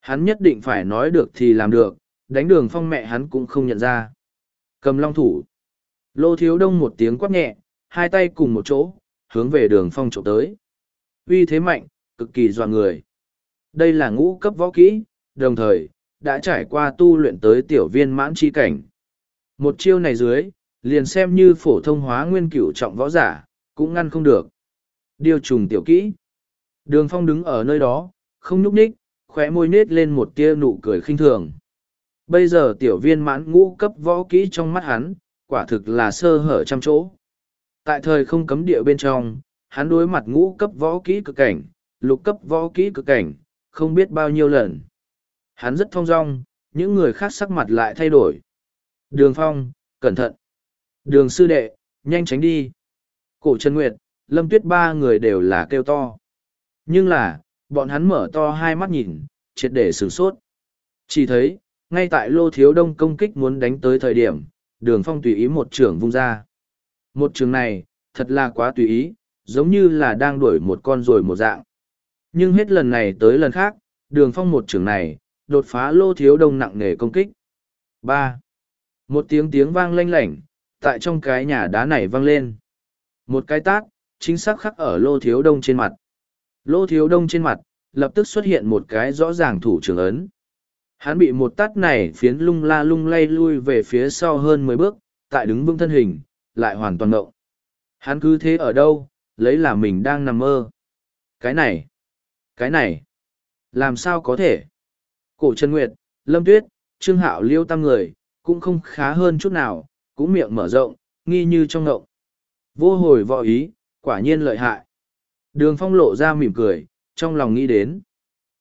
Hắn nhất định phải nói được thì làm được, đánh đường phong mẹ hắn cũng không nhận ra. Cầm long thủ. Lô thiếu đông một tiếng quát nhẹ, hai tay cùng một chỗ, hướng về đường phong trộm tới. Uy thế mạnh, cực kỳ dọa người. Đây là ngũ cấp võ kỹ, đồng thời, đã trải qua tu luyện tới tiểu viên mãn chi cảnh. Một chiêu này dưới, liền xem như phổ thông hóa nguyên cửu trọng võ giả, cũng ngăn không được. Điều trùng tiểu kỹ. Đường phong đứng ở nơi đó, không nhúc ních khóe môi nết lên một tia nụ cười khinh thường. Bây giờ tiểu viên mãn ngũ cấp võ kỹ trong mắt hắn, quả thực là sơ hở trăm chỗ. Tại thời không cấm địa bên trong, hắn đối mặt ngũ cấp võ kỹ cực cảnh, lục cấp võ kỹ cực cảnh, không biết bao nhiêu lần. Hắn rất thong dong, những người khác sắc mặt lại thay đổi. Đường phong, cẩn thận. Đường sư đệ, nhanh tránh đi. Cổ Trần Nguyệt, Lâm Tuyết ba người đều là kêu to. Nhưng là, bọn hắn mở to hai mắt nhìn, triệt để sửng sốt. Chỉ thấy, ngay tại lô thiếu đông công kích muốn đánh tới thời điểm, đường phong tùy ý một trưởng vung ra. Một trường này, thật là quá tùy ý, giống như là đang đuổi một con rồi một dạng. Nhưng hết lần này tới lần khác, đường phong một trường này, đột phá lô thiếu đông nặng nề công kích. ba Một tiếng tiếng vang lanh lảnh, tại trong cái nhà đá này vang lên. Một cái tát, chính xác khắc ở lô thiếu đông trên mặt. Lô thiếu đông trên mặt, lập tức xuất hiện một cái rõ ràng thủ trưởng ấn. Hắn bị một tát này phiến lung la lung lay lui về phía sau hơn mười bước, tại đứng vững thân hình, lại hoàn toàn ngộng. Hắn cứ thế ở đâu, lấy là mình đang nằm mơ. Cái này, cái này, làm sao có thể? Cổ Trần Nguyệt, Lâm Tuyết, Trương Hạo liêu tam người, cũng không khá hơn chút nào, cũng miệng mở rộng, nghi như trong ngộng. Vô hồi võ ý, quả nhiên lợi hại. Đường phong lộ ra mỉm cười, trong lòng nghĩ đến.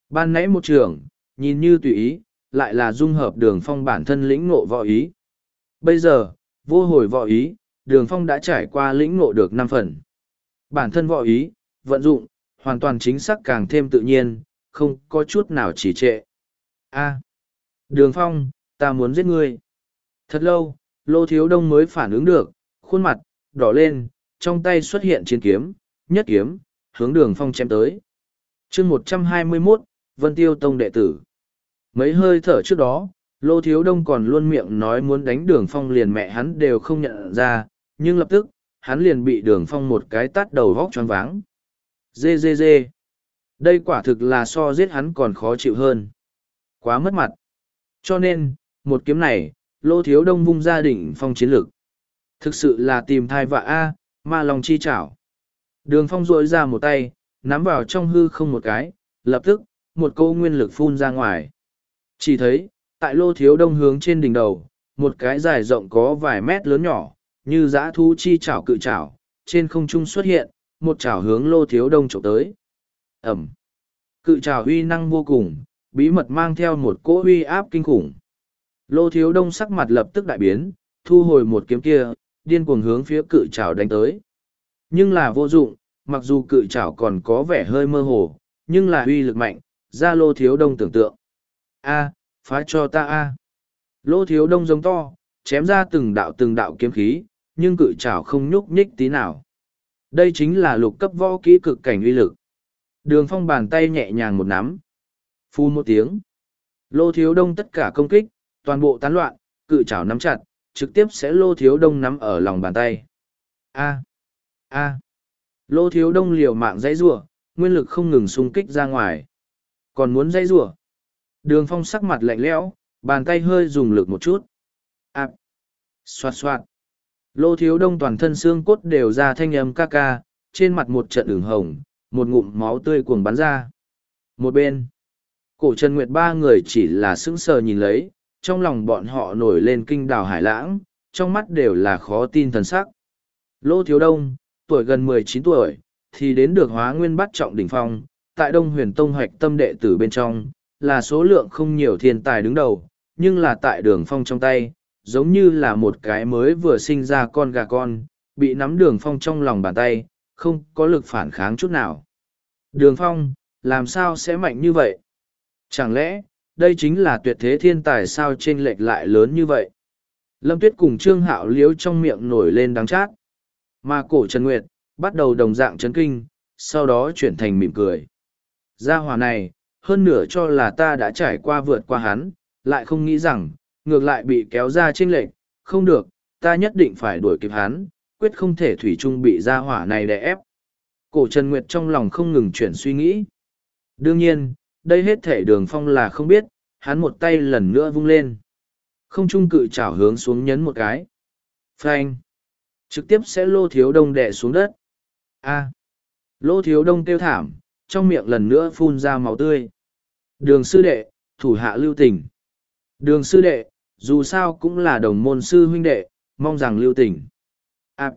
Ban nãy một trường, nhìn như tùy ý, lại là dung hợp đường phong bản thân lĩnh ngộ võ ý. Bây giờ, vô hồi võ ý, đường phong đã trải qua lĩnh ngộ được năm phần. Bản thân võ ý, vận dụng, hoàn toàn chính xác càng thêm tự nhiên, không có chút nào chỉ trệ. A. đường phong, ta muốn giết ngươi. Thật lâu, Lô Thiếu Đông mới phản ứng được, khuôn mặt, đỏ lên, trong tay xuất hiện chiến kiếm, nhất kiếm, hướng đường phong chém tới. chương một trăm hai mươi mốt Vân Tiêu Tông đệ tử. Mấy hơi thở trước đó, Lô Thiếu Đông còn luôn miệng nói muốn đánh đường phong liền mẹ hắn đều không nhận ra, nhưng lập tức, hắn liền bị đường phong một cái tát đầu vóc choáng váng. Dê dê dê. Đây quả thực là so giết hắn còn khó chịu hơn. Quá mất mặt. Cho nên, một kiếm này, Lô Thiếu Đông vung ra đỉnh phong chiến lực. Thực sự là tìm thai vạ A, ma lòng chi chảo. Đường phong rội ra một tay, nắm vào trong hư không một cái, lập tức, một câu nguyên lực phun ra ngoài. Chỉ thấy, tại lô thiếu đông hướng trên đỉnh đầu, một cái dài rộng có vài mét lớn nhỏ, như dã thu chi chảo cự chảo, trên không trung xuất hiện, một chảo hướng lô thiếu đông trộm tới. Ẩm. Cự chảo uy năng vô cùng, bí mật mang theo một cỗ uy áp kinh khủng. Lô thiếu đông sắc mặt lập tức đại biến, thu hồi một kiếm kia, điên cuồng hướng phía cự chảo đánh tới. Nhưng là vô dụng, mặc dù cự chảo còn có vẻ hơi mơ hồ, nhưng là uy lực mạnh, ra lô thiếu đông tưởng tượng. A, phá cho ta a. Lô thiếu đông giống to, chém ra từng đạo từng đạo kiếm khí, nhưng cự chảo không nhúc nhích tí nào. Đây chính là lục cấp võ kỹ cực cảnh uy lực. Đường phong bàn tay nhẹ nhàng một nắm. Phu một tiếng. Lô thiếu đông tất cả công kích, toàn bộ tán loạn, cự chảo nắm chặt, trực tiếp sẽ lô thiếu đông nắm ở lòng bàn tay. A. A. Lô thiếu đông liều mạng dãy rủa nguyên lực không ngừng xung kích ra ngoài. Còn muốn dãy rủa Đường phong sắc mặt lạnh lẽo, bàn tay hơi dùng lực một chút. Ảp! À. Xoạt xoạt! Lô thiếu đông toàn thân xương cốt đều ra thanh âm ca ca, trên mặt một trận ửng hồng, một ngụm máu tươi cuồng bắn ra. Một bên, cổ Trần Nguyệt ba người chỉ là sững sờ nhìn lấy, trong lòng bọn họ nổi lên kinh đào hải lãng, trong mắt đều là khó tin thần sắc. Lô thiếu đông, tuổi gần mười chín tuổi, thì đến được hóa nguyên bắt trọng đỉnh phong, tại Đông Huyền Tông hoạch tâm đệ tử bên trong, là số lượng không nhiều thiên tài đứng đầu, nhưng là tại đường phong trong tay, giống như là một cái mới vừa sinh ra con gà con, bị nắm đường phong trong lòng bàn tay, không có lực phản kháng chút nào. Đường phong, làm sao sẽ mạnh như vậy? Chẳng lẽ, đây chính là tuyệt thế thiên tài sao trên lệch lại lớn như vậy? Lâm Tuyết cùng Trương Hạo liếu trong miệng nổi lên đắng chát. Mà cổ Trần Nguyệt, bắt đầu đồng dạng chấn kinh, sau đó chuyển thành mỉm cười. Gia hòa này, hơn nửa cho là ta đã trải qua vượt qua hắn, lại không nghĩ rằng, ngược lại bị kéo ra trên lệnh, không được, ta nhất định phải đuổi kịp hắn, quyết không thể thủy chung bị gia hỏa này đè ép. Cổ Trần Nguyệt trong lòng không ngừng chuyển suy nghĩ. Đương nhiên, đây hết thể đường phong là không biết, hắn một tay lần nữa vung lên. Không trung cự chảo hướng xuống nhấn một cái. Phanh. Trực tiếp sẽ lô thiếu đông đè xuống đất. A. Lô thiếu đông kêu thảm, trong miệng lần nữa phun ra máu tươi. Đường sư đệ, thủ hạ lưu tình. Đường sư đệ, dù sao cũng là đồng môn sư huynh đệ, mong rằng lưu tình. À,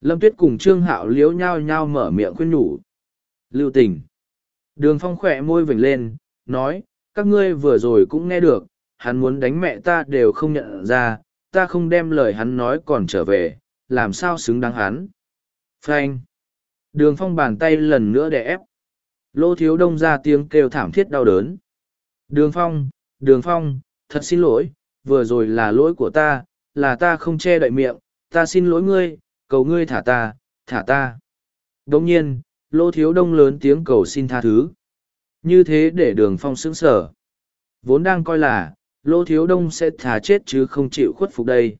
Lâm Tuyết cùng Trương Hạo liếu nhau nhau mở miệng khuyên nhủ. Lưu tình. Đường phong khỏe môi vểnh lên, nói, các ngươi vừa rồi cũng nghe được, hắn muốn đánh mẹ ta đều không nhận ra, ta không đem lời hắn nói còn trở về, làm sao xứng đáng hắn. Frank. Đường phong bàn tay lần nữa để ép. Lô thiếu đông ra tiếng kêu thảm thiết đau đớn. Đường phong, đường phong, thật xin lỗi, vừa rồi là lỗi của ta, là ta không che đậy miệng, ta xin lỗi ngươi, cầu ngươi thả ta, thả ta. Đồng nhiên, lô thiếu đông lớn tiếng cầu xin tha thứ. Như thế để đường phong sững sở. Vốn đang coi là, lô thiếu đông sẽ thả chết chứ không chịu khuất phục đây.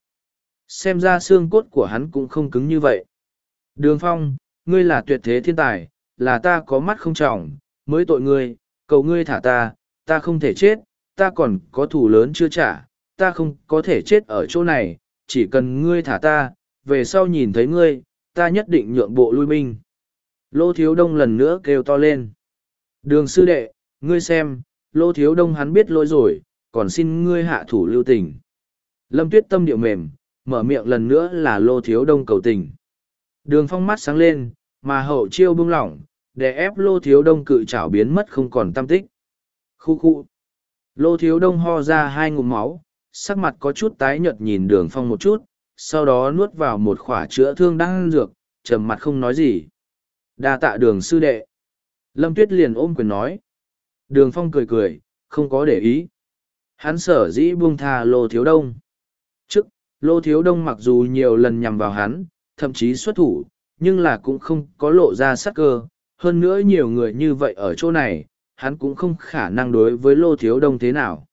Xem ra xương cốt của hắn cũng không cứng như vậy. Đường phong, ngươi là tuyệt thế thiên tài, là ta có mắt không trọng, mới tội ngươi, cầu ngươi thả ta, ta không thể chết, ta còn có thủ lớn chưa trả, ta không có thể chết ở chỗ này, chỉ cần ngươi thả ta, về sau nhìn thấy ngươi, ta nhất định nhượng bộ lui binh. Lô Thiếu Đông lần nữa kêu to lên. Đường sư đệ, ngươi xem, Lô Thiếu Đông hắn biết lỗi rồi, còn xin ngươi hạ thủ lưu tình. Lâm Tuyết tâm điệu mềm, mở miệng lần nữa là Lô Thiếu Đông cầu tình. Đường phong mắt sáng lên, mà hậu chiêu bung lỏng, để ép lô thiếu đông cự chảo biến mất không còn tâm tích. Khu khu. Lô thiếu đông ho ra hai ngụm máu, sắc mặt có chút tái nhợt nhìn đường phong một chút, sau đó nuốt vào một khỏa chữa thương đang dược, trầm mặt không nói gì. đa tạ đường sư đệ. Lâm Tuyết liền ôm quyền nói. Đường Phong cười cười, không có để ý. Hắn sở dĩ buông tha Lô Thiếu Đông. Trước, Lô Thiếu Đông mặc dù nhiều lần nhằm vào hắn, thậm chí xuất thủ, nhưng là cũng không có lộ ra sắc cơ. Hơn nữa nhiều người như vậy ở chỗ này, hắn cũng không khả năng đối với Lô Thiếu Đông thế nào.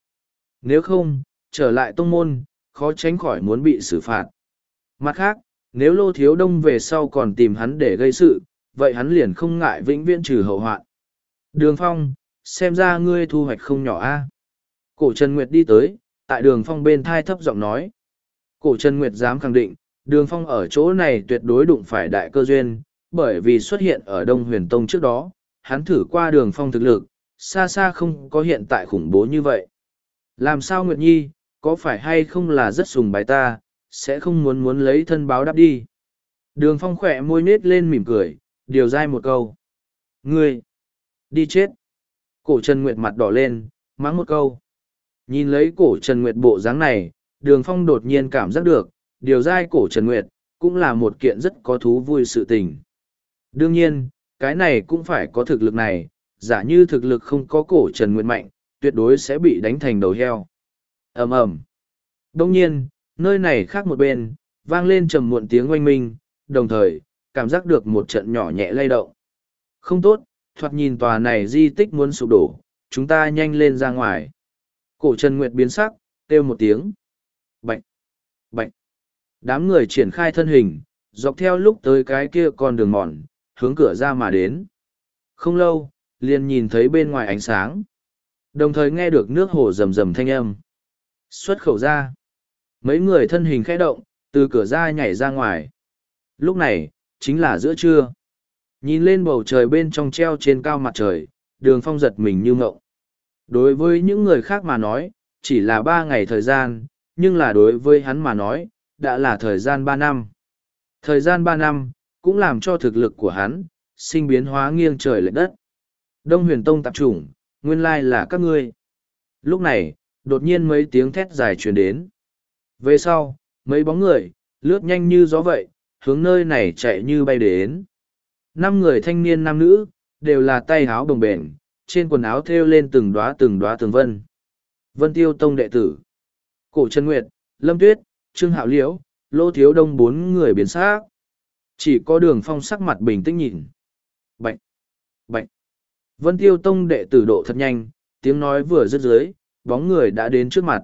Nếu không, trở lại tông môn, khó tránh khỏi muốn bị xử phạt. Mặt khác, nếu Lô Thiếu Đông về sau còn tìm hắn để gây sự, vậy hắn liền không ngại vĩnh viễn trừ hậu hoạn. Đường Phong, xem ra ngươi thu hoạch không nhỏ a. Cổ Trần Nguyệt đi tới, tại đường Phong bên thai thấp giọng nói. Cổ Trần Nguyệt dám khẳng định, đường Phong ở chỗ này tuyệt đối đụng phải đại cơ duyên, bởi vì xuất hiện ở Đông Huyền Tông trước đó, hắn thử qua đường Phong thực lực, xa xa không có hiện tại khủng bố như vậy. Làm sao Nguyệt Nhi, có phải hay không là rất sùng bài ta, sẽ không muốn muốn lấy thân báo đáp đi. Đường Phong khỏe môi nết lên mỉm cười, điều dai một câu. Ngươi! Đi chết! Cổ Trần Nguyệt mặt đỏ lên, mắng một câu. Nhìn lấy cổ Trần Nguyệt bộ dáng này, đường phong đột nhiên cảm giác được, điều dai cổ Trần Nguyệt, cũng là một kiện rất có thú vui sự tình. Đương nhiên, cái này cũng phải có thực lực này, giả như thực lực không có cổ Trần Nguyệt mạnh, tuyệt đối sẽ bị đánh thành đầu heo ầm ầm Đông nhiên, nơi này khác một bên, vang lên trầm muộn tiếng oanh minh, đồng thời, cảm giác được một trận nhỏ nhẹ lay động. Không tốt, thoạt nhìn tòa này di tích muốn sụp đổ, chúng ta nhanh lên ra ngoài. Cổ Trần Nguyệt biến sắc, kêu một tiếng. Bệnh, bệnh. Đám người triển khai thân hình, dọc theo lúc tới cái kia con đường mòn, hướng cửa ra mà đến. Không lâu, liền nhìn thấy bên ngoài ánh sáng. Đồng thời nghe được nước hồ rầm rầm thanh âm. Xuất khẩu ra. Mấy người thân hình khẽ động, từ cửa ra nhảy ra ngoài. Lúc này, chính là giữa trưa. Nhìn lên bầu trời bên trong treo trên cao mặt trời, đường phong giật mình như ngộng. Đối với những người khác mà nói, chỉ là ba ngày thời gian, nhưng là đối với hắn mà nói, đã là thời gian ba năm. Thời gian ba năm, cũng làm cho thực lực của hắn, sinh biến hóa nghiêng trời lệch đất. Đông huyền tông tạp chủng, nguyên lai là các ngươi. Lúc này, đột nhiên mấy tiếng thét dài truyền đến. Về sau, mấy bóng người, lướt nhanh như gió vậy, hướng nơi này chạy như bay đến. Năm người thanh niên nam nữ, đều là tay áo đồng bền, trên quần áo thêu lên từng đóa từng đóa từng vân. Vân Tiêu Tông đệ tử. Cổ Trần Nguyệt, Lâm Tuyết, Trương Hạo Liễu, Lô Thiếu Đông bốn người biến sắc. Chỉ có đường phong sắc mặt bình tĩnh nhìn. Bạch! Bạch! Vân Tiêu Tông đệ tử độ thật nhanh, tiếng nói vừa dứt dưới, bóng người đã đến trước mặt.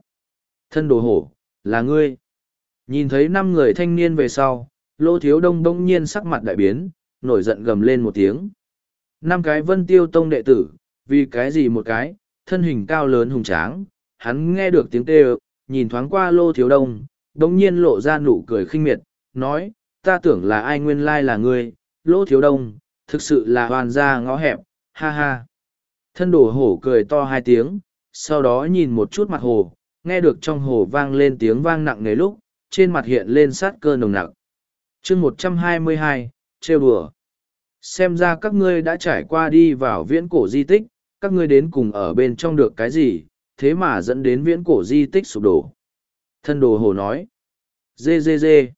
Thân đồ hổ, là ngươi. Nhìn thấy năm người thanh niên về sau, Lô Thiếu Đông đông nhiên sắc mặt đại biến, nổi giận gầm lên một tiếng. Năm cái Vân Tiêu Tông đệ tử, vì cái gì một cái, thân hình cao lớn hùng tráng, hắn nghe được tiếng kêu, nhìn thoáng qua lô thiếu đông, đống nhiên lộ ra nụ cười khinh miệt, nói, ta tưởng là ai nguyên lai là ngươi, lô thiếu đông, thực sự là hoàn gia ngõ hẹp, ha ha. Thân đồ hổ cười to hai tiếng, sau đó nhìn một chút mặt hồ, nghe được trong hồ vang lên tiếng vang nặng nề lúc, trên mặt hiện lên sát cơ nồng nặng. chương một trăm hai mươi hai, trêu đùa. Xem ra các ngươi đã trải qua đi vào viễn cổ di tích, các ngươi đến cùng ở bên trong được cái gì, thế mà dẫn đến viễn cổ di tích sụp đổ. Thân đồ hồ nói, dê dê dê.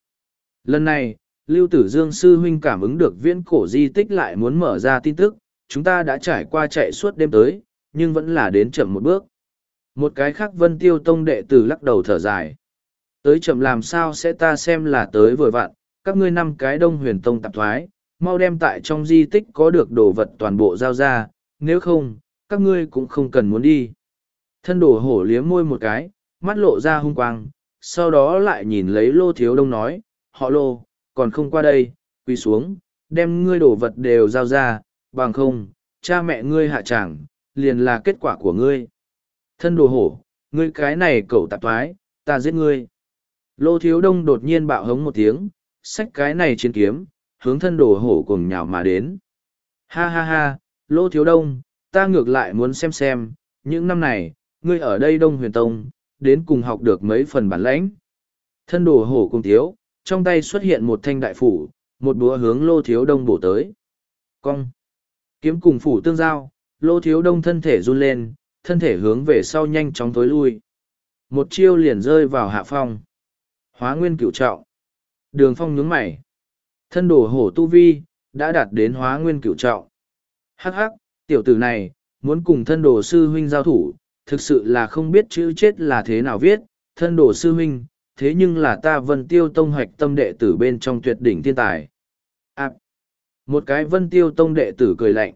Lần này, Lưu Tử Dương Sư Huynh cảm ứng được viễn cổ di tích lại muốn mở ra tin tức, chúng ta đã trải qua chạy suốt đêm tới, nhưng vẫn là đến chậm một bước. Một cái khác Vân Tiêu Tông đệ tử lắc đầu thở dài. Tới chậm làm sao sẽ ta xem là tới vừa vặn, các ngươi năm cái Đông Huyền Tông tạp thoái, mau đem tại trong di tích có được đồ vật toàn bộ giao ra, nếu không, các ngươi cũng không cần muốn đi. Thân đổ hổ liếm môi một cái, mắt lộ ra hung quang, sau đó lại nhìn lấy lô thiếu đông nói, họ lô, còn không qua đây, quỳ xuống, đem ngươi đồ vật đều giao ra, bằng không, cha mẹ ngươi hạ chẳng, liền là kết quả của ngươi. Thân đồ hổ, ngươi cái này cẩu tạp thoái, ta giết ngươi. Lô thiếu đông đột nhiên bạo hống một tiếng, xách cái này chiến kiếm, hướng thân đồ hổ cùng nhào mà đến. Ha ha ha, lô thiếu đông, ta ngược lại muốn xem xem, những năm này, ngươi ở đây Đông Huyền Tông, đến cùng học được mấy phần bản lãnh. Thân đồ hổ cùng thiếu, trong tay xuất hiện một thanh đại phủ, một búa hướng lô thiếu đông bổ tới. Cong. Kiếm cùng phủ tương giao, lô thiếu đông thân thể run lên, thân thể hướng về sau nhanh chóng tối lui. Một chiêu liền rơi vào hạ phong. Hóa nguyên cửu trọng. Đường phong nhướng mày. Thân đồ hổ tu vi, đã đạt đến hóa nguyên cửu trọng. Hắc hắc, tiểu tử này, muốn cùng thân đồ sư huynh giao thủ, thực sự là không biết chữ chết là thế nào viết, thân đồ sư huynh, thế nhưng là ta vân tiêu tông hoạch tâm đệ tử bên trong tuyệt đỉnh thiên tài. À, một cái vân tiêu tông đệ tử cười lạnh.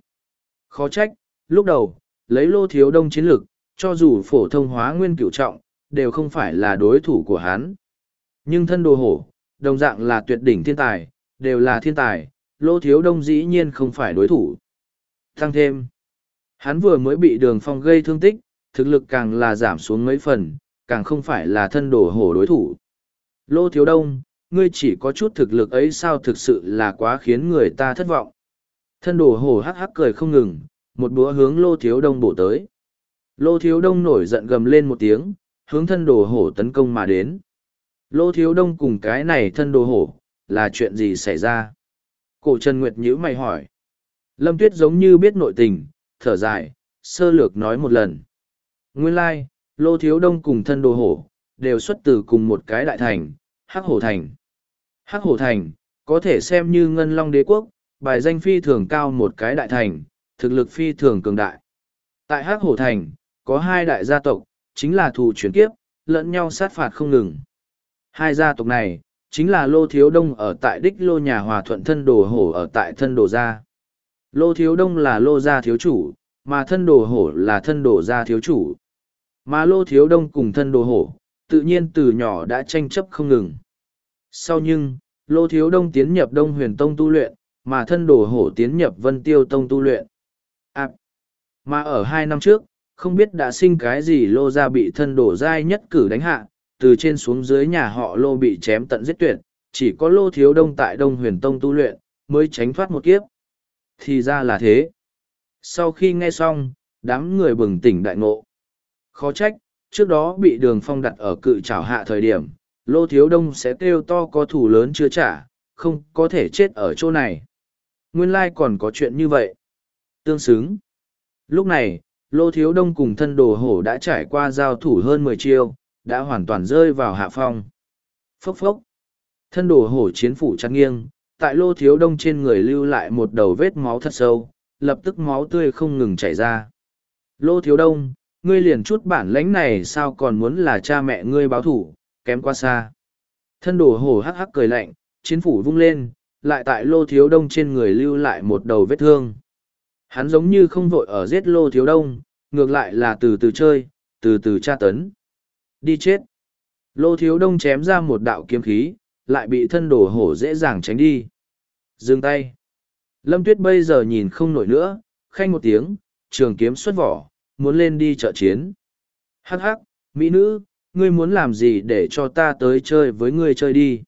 Khó trách, lúc đầu, lấy lô thiếu đông chiến lực, cho dù phổ thông hóa nguyên cửu trọng, đều không phải là đối thủ của hắn. Nhưng thân đồ hổ, đồng dạng là tuyệt đỉnh thiên tài, đều là thiên tài, lô thiếu đông dĩ nhiên không phải đối thủ. thăng thêm, hắn vừa mới bị đường phong gây thương tích, thực lực càng là giảm xuống mấy phần, càng không phải là thân đồ hổ đối thủ. Lô thiếu đông, ngươi chỉ có chút thực lực ấy sao thực sự là quá khiến người ta thất vọng. Thân đồ hổ hắc hắc cười không ngừng, một búa hướng lô thiếu đông bổ tới. Lô thiếu đông nổi giận gầm lên một tiếng, hướng thân đồ hổ tấn công mà đến. Lô thiếu đông cùng cái này thân đồ hổ, là chuyện gì xảy ra? Cổ Trần Nguyệt nhữ mày hỏi. Lâm Tuyết giống như biết nội tình, thở dài, sơ lược nói một lần. Nguyên lai, like, Lô Thiếu Đông cùng thân đồ hổ, đều xuất từ cùng một cái đại thành, Hắc Hổ Thành. Hắc Hổ Thành, có thể xem như ngân long đế quốc, bài danh phi thường cao một cái đại thành, thực lực phi thường cường đại. Tại Hắc Hổ Thành, có hai đại gia tộc, chính là thù chuyển kiếp, lẫn nhau sát phạt không ngừng. Hai gia tộc này, chính là Lô Thiếu Đông ở tại đích Lô nhà hòa thuận thân đồ hổ ở tại thân đồ gia. Lô Thiếu Đông là Lô gia thiếu chủ, mà thân đồ hổ là thân đồ gia thiếu chủ. Mà Lô Thiếu Đông cùng thân đồ hổ, tự nhiên từ nhỏ đã tranh chấp không ngừng. Sau nhưng, Lô Thiếu Đông tiến nhập Đông Huyền Tông tu luyện, mà thân đồ hổ tiến nhập Vân Tiêu Tông tu luyện. Mà ở hai năm trước, không biết đã sinh cái gì Lô gia bị thân đổ dai nhất cử đánh hạ, từ trên xuống dưới nhà họ Lô bị chém tận giết tuyệt, chỉ có Lô Thiếu Đông tại Đông Huyền Tông tu luyện, mới tránh thoát một kiếp. Thì ra là thế. Sau khi nghe xong, đám người bừng tỉnh đại ngộ. Khó trách, trước đó bị đường phong đặt ở cự trảo hạ thời điểm, Lô Thiếu Đông sẽ kêu to có thủ lớn chưa trả, không có thể chết ở chỗ này. Nguyên lai còn có chuyện như vậy. Tương xứng. Lúc này, Lô Thiếu Đông cùng thân đồ hổ đã trải qua giao thủ hơn mười chiêu, đã hoàn toàn rơi vào hạ phong. Phốc phốc. Thân đồ hổ chiến phủ chăn nghiêng, tại Lô Thiếu Đông trên người lưu lại một đầu vết máu thật sâu, lập tức máu tươi không ngừng chảy ra. Lô Thiếu Đông, ngươi liền chút bản lãnh này sao còn muốn là cha mẹ ngươi báo thủ, kém quá xa. Thân đồ hổ hắc hắc cười lạnh, chiến phủ vung lên, lại tại lô thiếu đông trên người lưu lại một đầu vết thương. Hắn giống như không vội ở giết lô thiếu đông, ngược lại là từ từ chơi, từ từ tra tấn. Đi chết. Lô thiếu đông chém ra một đạo kiếm khí, lại bị thân đồ hổ dễ dàng tránh đi. Dừng tay. Lâm tuyết bây giờ nhìn không nổi nữa, khanh một tiếng, trường kiếm xuất vỏ, muốn lên đi trợ chiến. Hắc hắc, mỹ nữ, ngươi muốn làm gì để cho ta tới chơi với ngươi chơi đi.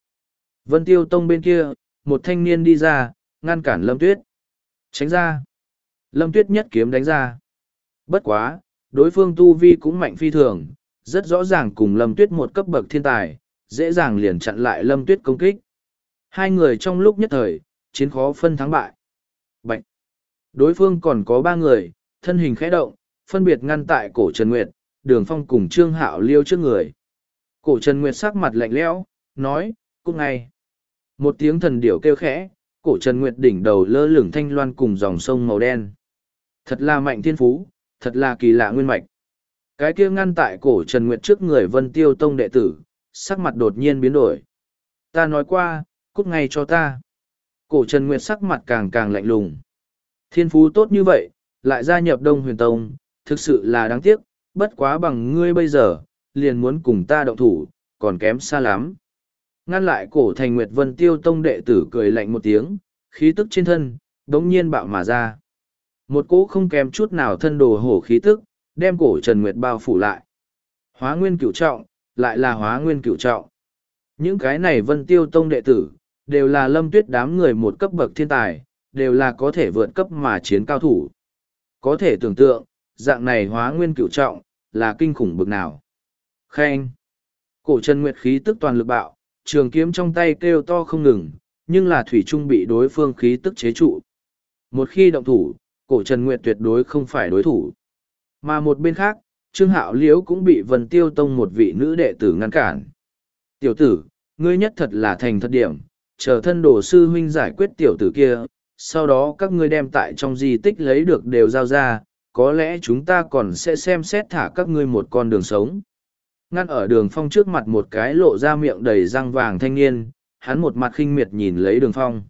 Vân Tiêu Tông bên kia, một thanh niên đi ra, ngăn cản Lâm Tuyết. Tránh ra. Lâm Tuyết nhất kiếm đánh ra. Bất quá, đối phương Tu Vi cũng mạnh phi thường, rất rõ ràng cùng Lâm Tuyết một cấp bậc thiên tài, dễ dàng liền chặn lại Lâm Tuyết công kích. Hai người trong lúc nhất thời, chiến khó phân thắng bại. Bạch. Đối phương còn có ba người, thân hình khẽ động, phân biệt ngăn tại cổ Trần Nguyệt, đường phong cùng trương hạo liêu trước người cổ trần nguyệt sắc mặt lạnh lẽo nói cúc ngay một tiếng thần điểu kêu khẽ cổ trần nguyệt đỉnh đầu lơ lửng thanh loan cùng dòng sông màu đen thật là mạnh thiên phú thật là kỳ lạ nguyên mạch cái kia ngăn tại cổ trần nguyệt trước người vân tiêu tông đệ tử sắc mặt đột nhiên biến đổi ta nói qua cút ngay cho ta cổ trần nguyệt sắc mặt càng càng lạnh lùng thiên phú tốt như vậy lại gia nhập đông huyền tông thực sự là đáng tiếc bất quá bằng ngươi bây giờ, liền muốn cùng ta động thủ, còn kém xa lắm. Ngăn lại cổ thành Nguyệt Vân Tiêu Tông đệ tử cười lạnh một tiếng, khí tức trên thân, đống nhiên bạo mà ra. Một cỗ không kém chút nào thân đồ hổ khí tức, đem cổ Trần Nguyệt bao phủ lại. Hóa nguyên cửu trọng, lại là hóa nguyên cửu trọng. Những cái này Vân Tiêu Tông đệ tử, đều là lâm tuyết đám người một cấp bậc thiên tài, đều là có thể vượt cấp mà chiến cao thủ. Có thể tưởng tượng, dạng này hóa nguyên cửu trọng, là kinh khủng bực nào. Khen! Cổ Trần Nguyệt khí tức toàn lực bạo, trường kiếm trong tay kêu to không ngừng, nhưng là thủy trung bị đối phương khí tức chế trụ. Một khi động thủ, cổ Trần Nguyệt tuyệt đối không phải đối thủ. Mà một bên khác, Trương Hạo Liễu cũng bị Vân Tiêu Tông một vị nữ đệ tử ngăn cản. Tiểu tử, ngươi nhất thật là thành thật điểm, chờ thân đồ sư huynh giải quyết tiểu tử kia, sau đó các ngươi đem tại trong di tích lấy được đều giao ra, có lẽ chúng ta còn sẽ xem xét thả các ngươi một con đường sống. Ngăn ở đường phong trước mặt một cái lộ ra miệng đầy răng vàng thanh niên, hắn một mặt khinh miệt nhìn lấy đường phong.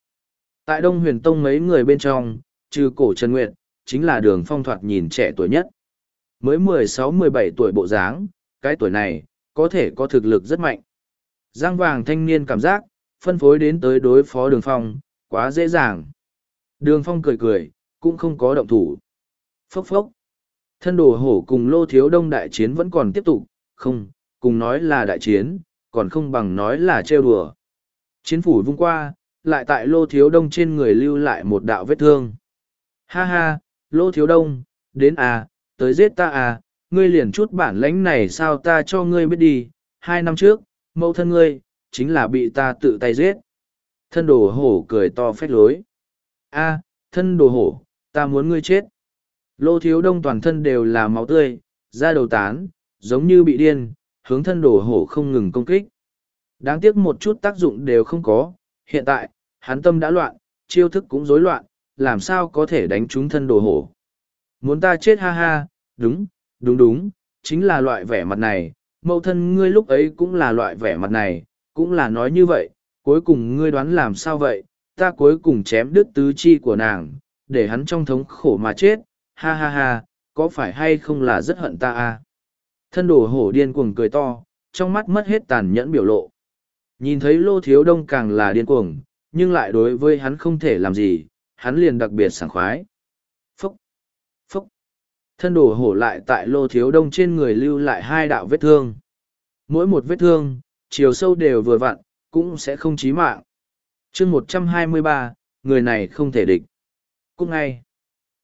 Tại Đông Huyền Tông mấy người bên trong, trừ cổ Trần Nguyệt, chính là đường phong thoạt nhìn trẻ tuổi nhất. Mới mười sáu mười bảy tuổi bộ dáng, cái tuổi này, có thể có thực lực rất mạnh. Giang vàng thanh niên cảm giác, phân phối đến tới đối phó đường phong, quá dễ dàng. Đường phong cười cười, cũng không có động thủ. Phốc phốc. Thân đồ hổ cùng lô thiếu đông đại chiến vẫn còn tiếp tục, không, cùng nói là đại chiến, còn không bằng nói là trêu đùa. Chiến phủ vung qua, lại tại lô thiếu đông trên người lưu lại một đạo vết thương. Ha ha, lô thiếu đông, đến à, tới giết ta à, ngươi liền chút bản lãnh này sao ta cho ngươi biết đi, hai năm trước, mẫu thân ngươi, chính là bị ta tự tay giết. Thân đồ hổ cười to phách lối. a thân đồ hổ, ta muốn ngươi chết. Lô thiếu đông toàn thân đều là máu tươi, da đầu tán, giống như bị điên, hướng thân đồ hổ không ngừng công kích. Đáng tiếc một chút tác dụng đều không có, hiện tại, hắn tâm đã loạn, chiêu thức cũng rối loạn, làm sao có thể đánh trúng thân đồ hổ. Muốn ta chết ha ha, đúng, đúng đúng, chính là loại vẻ mặt này, mẫu thân ngươi lúc ấy cũng là loại vẻ mặt này, cũng là nói như vậy, cuối cùng ngươi đoán làm sao vậy, ta cuối cùng chém đứt tứ chi của nàng, để hắn trong thống khổ mà chết, ha ha ha, có phải hay không là rất hận ta à? Thân đồ hổ điên cuồng cười to, trong mắt mất hết tàn nhẫn biểu lộ. Nhìn thấy lô thiếu đông càng là điên cuồng, nhưng lại đối với hắn không thể làm gì, hắn liền đặc biệt sảng khoái. Phúc! Phúc! Thân đồ hổ lại tại lô thiếu đông trên người lưu lại hai đạo vết thương. Mỗi một vết thương, chiều sâu đều vừa vặn, cũng sẽ không chí mạng. chương một trăm hai mươi ba, người này không thể địch. Cũng ngay,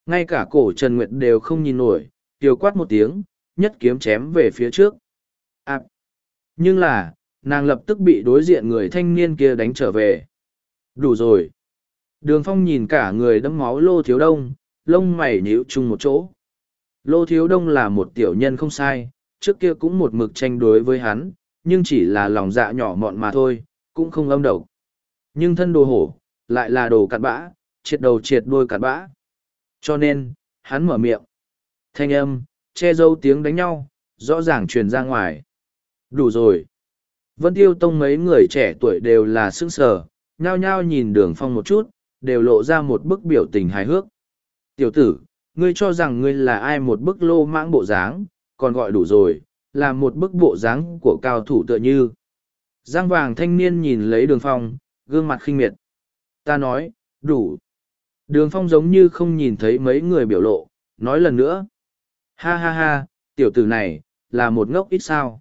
ngay cả cổ Trần Nguyệt đều không nhìn nổi, tiêu quát một tiếng, nhất kiếm chém về phía trước. À, nhưng là, nàng lập tức bị đối diện người thanh niên kia đánh trở về. Đủ rồi. Đường phong nhìn cả người đẫm máu lô thiếu đông, lông mày nhíu chung một chỗ. Lô thiếu đông là một tiểu nhân không sai, trước kia cũng một mực tranh đối với hắn, nhưng chỉ là lòng dạ nhỏ mọn mà thôi, cũng không âm độc. Nhưng thân đồ hổ, lại là đồ cặn bã, triệt đầu triệt đôi cặn bã. Cho nên, hắn mở miệng. Thanh âm, che dâu tiếng đánh nhau, rõ ràng truyền ra ngoài. Đủ rồi. Vân Tiêu Tông mấy người trẻ tuổi đều là sững sờ, nhao nhao nhìn đường phong một chút, đều lộ ra một bức biểu tình hài hước. Tiểu tử, ngươi cho rằng ngươi là ai một bức lô mãng bộ dáng, còn gọi đủ rồi, là một bức bộ dáng của cao thủ tựa như. Giang vàng thanh niên nhìn lấy đường phong, gương mặt khinh miệt. Ta nói, đủ. Đường phong giống như không nhìn thấy mấy người biểu lộ, nói lần nữa. Ha ha ha, tiểu tử này, là một ngốc ít sao.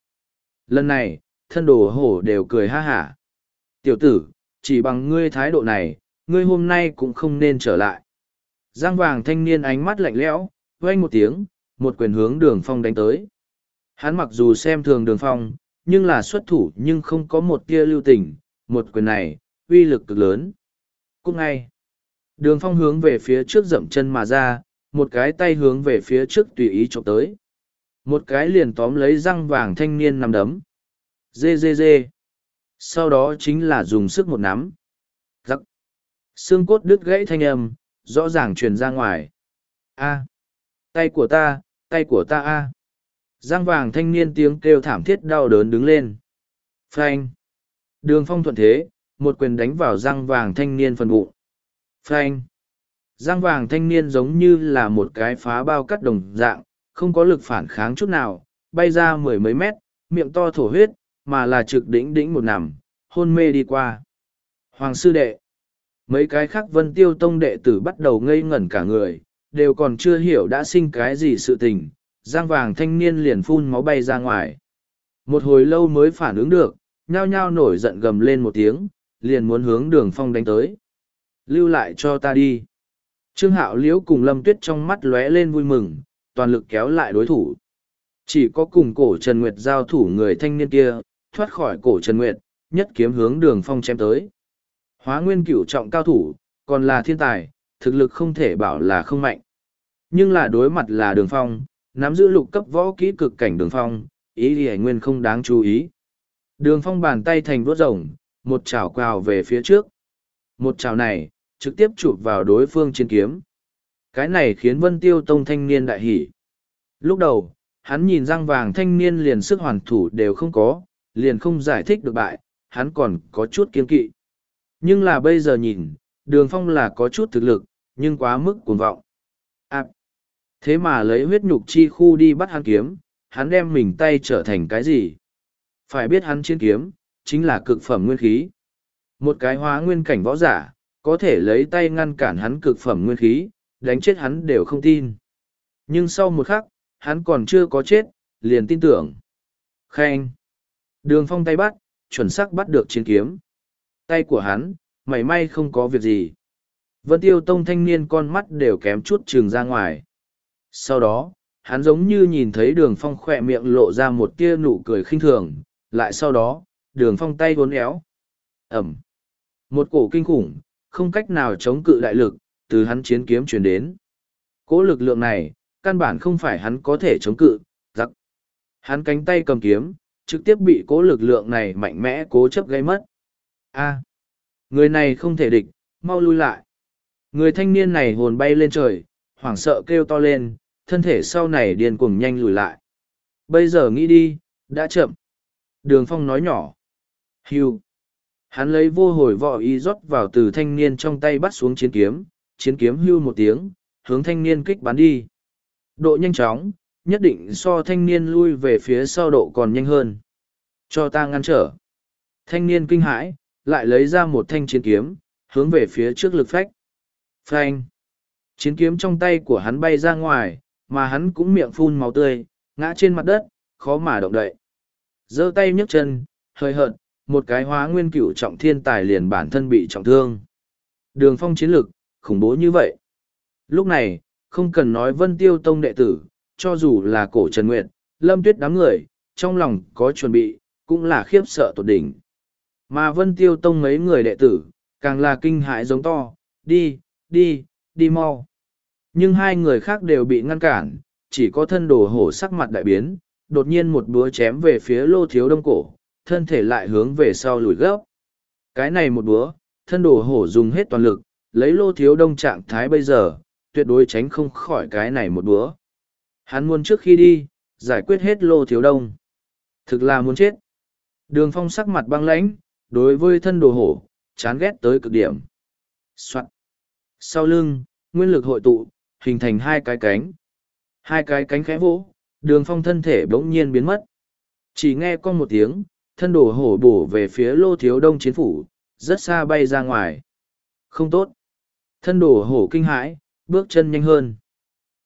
Lần này, thân đồ hổ đều cười ha hả. Tiểu tử, chỉ bằng ngươi thái độ này, ngươi hôm nay cũng không nên trở lại. Giang vàng thanh niên ánh mắt lạnh lẽo, vang một tiếng, một quyền hướng đường phong đánh tới. Hắn mặc dù xem thường đường phong, nhưng là xuất thủ nhưng không có một tia lưu tình, một quyền này, uy lực cực lớn. Cúc ngay, đường phong hướng về phía trước dậm chân mà ra, một cái tay hướng về phía trước tùy ý chụp tới. Một cái liền tóm lấy răng vàng thanh niên nằm đấm. Dê dê dê. Sau đó chính là dùng sức một nắm. Xương cốt đứt gãy thanh âm, rõ ràng truyền ra ngoài. A. Tay của ta, tay của ta a. giang vàng thanh niên tiếng kêu thảm thiết đau đớn đứng lên. Phanh. Đường phong thuận thế, một quyền đánh vào giang vàng thanh niên phần bụng. Phanh. giang vàng thanh niên giống như là một cái phá bao cắt đồng dạng, không có lực phản kháng chút nào, bay ra mười mấy mét, miệng to thổ huyết, mà là trực đỉnh đỉnh một nằm, hôn mê đi qua. Hoàng sư đệ. Mấy cái khác vân tiêu tông đệ tử bắt đầu ngây ngẩn cả người, đều còn chưa hiểu đã sinh cái gì sự tình, giang vàng thanh niên liền phun máu bay ra ngoài. Một hồi lâu mới phản ứng được, nhao nhao nổi giận gầm lên một tiếng, liền muốn hướng đường phong đánh tới. Lưu lại cho ta đi. Trương Hạo Liễu cùng Lâm Tuyết trong mắt lóe lên vui mừng, toàn lực kéo lại đối thủ. Chỉ có cùng cổ Trần Nguyệt giao thủ người thanh niên kia, thoát khỏi cổ Trần Nguyệt, nhất kiếm hướng đường phong chém tới. Hóa nguyên cửu trọng cao thủ, còn là thiên tài, thực lực không thể bảo là không mạnh. Nhưng là đối mặt là đường phong, nắm giữ lục cấp võ kỹ cực cảnh đường phong, ý thì nguyên không đáng chú ý. Đường phong bàn tay thành vuốt rồng, một chảo quào về phía trước. Một chảo này, trực tiếp chụp vào đối phương trên kiếm. Cái này khiến Vân Tiêu Tông thanh niên đại hỉ. Lúc đầu, hắn nhìn răng vàng thanh niên liền sức hoàn thủ đều không có, liền không giải thích được bại, hắn còn có chút kiên kỵ. Nhưng là bây giờ nhìn, đường phong là có chút thực lực, nhưng quá mức cuồng vọng. À, thế mà lấy huyết nhục chi khu đi bắt hắn kiếm, hắn đem mình tay trở thành cái gì? Phải biết hắn chiến kiếm, chính là cực phẩm nguyên khí. Một cái hóa nguyên cảnh võ giả, có thể lấy tay ngăn cản hắn cực phẩm nguyên khí, đánh chết hắn đều không tin. Nhưng sau một khắc, hắn còn chưa có chết, liền tin tưởng. Khen! Đường phong tay bắt, chuẩn xác bắt được chiến kiếm. Tay của hắn, mảy may không có việc gì. Vân tiêu tông thanh niên con mắt đều kém chút trường ra ngoài. Sau đó, hắn giống như nhìn thấy đường phong khỏe miệng lộ ra một tia nụ cười khinh thường, lại sau đó, đường phong tay vốn éo. Ẩm. Một cổ kinh khủng, không cách nào chống cự đại lực, từ hắn chiến kiếm truyền đến. Cố lực lượng này, căn bản không phải hắn có thể chống cự, giặc. Hắn cánh tay cầm kiếm, trực tiếp bị cố lực lượng này mạnh mẽ cố chấp gây mất. A. người này không thể địch, mau lui lại. Người thanh niên này hồn bay lên trời, hoảng sợ kêu to lên, thân thể sau này điên cuồng nhanh lùi lại. Bây giờ nghĩ đi, đã chậm. Đường phong nói nhỏ. hiu Hắn lấy vô hồi vỏ y rót vào từ thanh niên trong tay bắt xuống chiến kiếm, chiến kiếm hưu một tiếng, hướng thanh niên kích bắn đi. Độ nhanh chóng, nhất định so thanh niên lui về phía sau độ còn nhanh hơn. Cho ta ngăn trở. Thanh niên kinh hãi, lại lấy ra một thanh chiến kiếm, hướng về phía trước lực phách. Phanh. Chiến kiếm trong tay của hắn bay ra ngoài, mà hắn cũng miệng phun máu tươi, ngã trên mặt đất, khó mà động đậy. giơ tay nhấc chân, hơi hợt, một cái hóa nguyên cửu trọng thiên tài liền bản thân bị trọng thương. Đường phong chiến lực, khủng bố như vậy. Lúc này, không cần nói vân tiêu tông đệ tử, cho dù là cổ trần nguyệt, lâm tuyết đám người, trong lòng có chuẩn bị, cũng là khiếp sợ tột đỉnh. Mà vân tiêu tông mấy người đệ tử, càng là kinh hãi giống to, đi, đi, đi mau. Nhưng hai người khác đều bị ngăn cản, chỉ có thân đồ hổ sắc mặt đại biến, đột nhiên một búa chém về phía lô thiếu đông cổ, thân thể lại hướng về sau lùi gấp. Cái này một búa, thân đồ hổ dùng hết toàn lực, lấy lô thiếu đông trạng thái bây giờ, tuyệt đối tránh không khỏi cái này một búa. Hắn muốn trước khi đi, giải quyết hết lô thiếu đông. Thực là muốn chết. Đường phong sắc mặt băng lãnh, đối với thân đồ hổ, chán ghét tới cực điểm. Soạn. Sau lưng, nguyên lực hội tụ, hình thành hai cái cánh. Hai cái cánh khẽ vỗ, đường phong thân thể bỗng nhiên biến mất. Chỉ nghe con một tiếng, thân đồ hổ bổ về phía lô thiếu đông chiến phủ, rất xa bay ra ngoài. Không tốt. Thân đồ hổ kinh hãi, bước chân nhanh hơn.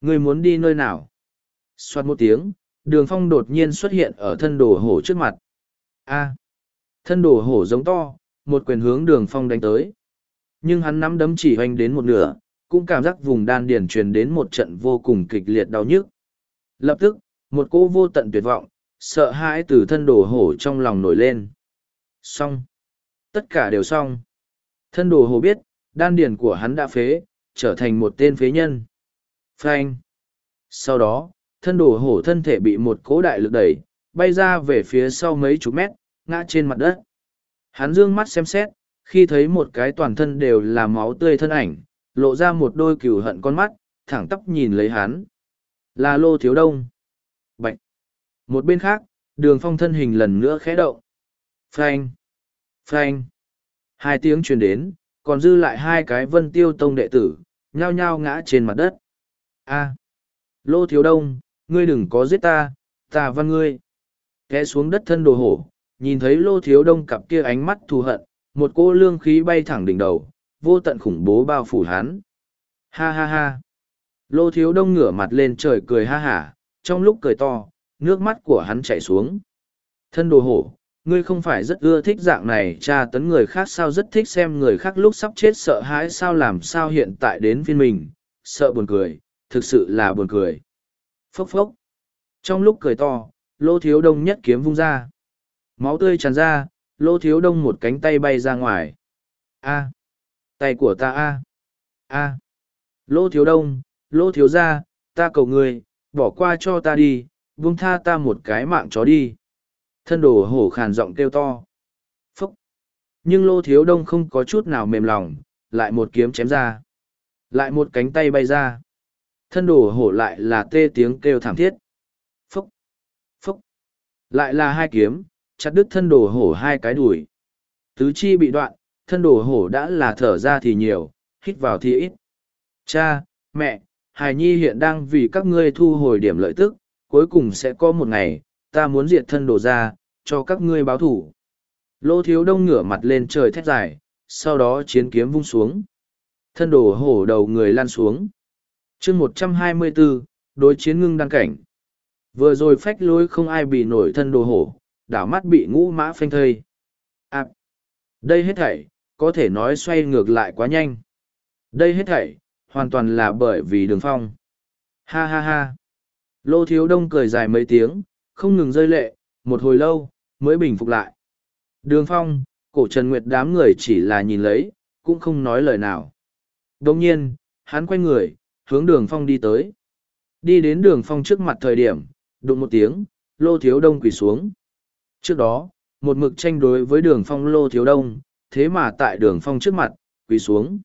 Người muốn đi nơi nào? Xoát một tiếng, đường phong đột nhiên xuất hiện ở thân đồ hổ trước mặt. A. Thân đổ hổ giống to, một quyền hướng đường phong đánh tới. Nhưng hắn nắm đấm chỉ hoành đến một nửa, cũng cảm giác vùng đan điền truyền đến một trận vô cùng kịch liệt đau nhức. Lập tức, một cô vô tận tuyệt vọng, sợ hãi từ thân đồ hổ trong lòng nổi lên. Xong. Tất cả đều xong. Thân đồ hổ biết, đan điền của hắn đã phế, trở thành một tên phế nhân. Frank. Sau đó, thân đồ hổ thân thể bị một cố đại lực đẩy, bay ra về phía sau mấy chục mét, ngã trên mặt đất. Hắn dương mắt xem xét, khi thấy một cái toàn thân đều là máu tươi thân ảnh, lộ ra một đôi cừu hận con mắt, thẳng tóc nhìn lấy hắn. Là lô thiếu đông. Bạch. Một bên khác, đường phong thân hình lần nữa khẽ động. Phanh. Phanh. Hai tiếng truyền đến, còn dư lại hai cái vân tiêu tông đệ tử, nhao nhao ngã trên mặt đất. A. Lô thiếu đông, ngươi đừng có giết ta, ta văn ngươi. Té xuống đất thân đồ hổ, nhìn thấy lô thiếu đông cặp kia ánh mắt thù hận, một cô lương khí bay thẳng đỉnh đầu, vô tận khủng bố bao phủ hắn. Ha ha ha. Lô thiếu đông ngửa mặt lên trời cười ha hả, trong lúc cười to, nước mắt của hắn chảy xuống. Thân đồ hổ, ngươi không phải rất ưa thích dạng này tra tấn người khác sao rất thích xem người khác lúc sắp chết sợ hãi sao làm sao hiện tại đến phiên mình, sợ buồn cười, thực sự là buồn cười. Phốc phốc. Trong lúc cười to, lô thiếu đông nhất kiếm vung ra. Máu tươi tràn ra, lô thiếu đông một cánh tay bay ra ngoài. A. Tay của ta a. A. Lô thiếu đông, lô thiếu ra, ta cầu người, bỏ qua cho ta đi, buông tha ta một cái mạng chó đi. thân đồ hổ khàn giọng kêu to. Phúc! Nhưng lô thiếu đông không có chút nào mềm lòng, lại một kiếm chém ra. Lại một cánh tay bay ra. Thân đồ hổ lại là tê tiếng kêu thảm thiết. Phúc! Phúc! Lại là hai kiếm, chặt đứt thân đồ hổ hai cái đùi. Tứ chi bị đoạn, thân đồ hổ đã là thở ra thì nhiều, hít vào thì ít. Cha, mẹ, Hải Nhi hiện đang vì các ngươi thu hồi điểm lợi tức, cuối cùng sẽ có một ngày, ta muốn diệt thân đồ ra, cho các ngươi báo thủ. Lô thiếu đông ngửa mặt lên trời thét dài, sau đó chiến kiếm vung xuống. Thân đồ hổ đầu người lan xuống. chương một trăm hai mươi 124, đối chiến ngưng đăng cảnh. Vừa rồi phách lối không ai bị nổi thân đồ hổ, đảo mắt bị ngũ mã phanh thây. À, đây hết thảy, có thể nói xoay ngược lại quá nhanh. Đây hết thảy, hoàn toàn là bởi vì đường phong. Ha ha ha. Lô thiếu đông cười dài mấy tiếng, không ngừng rơi lệ, một hồi lâu, mới bình phục lại. Đường phong, cổ Trần Nguyệt đám người chỉ là nhìn lấy, cũng không nói lời nào. Đồng nhiên, hắn quay người, hướng đường phong đi tới. Đi đến đường phong trước mặt thời điểm, đụng một tiếng, lô thiếu đông quỳ xuống. Trước đó, một mực tranh đối với đường phong lô thiếu đông, thế mà tại đường phong trước mặt, quỳ xuống.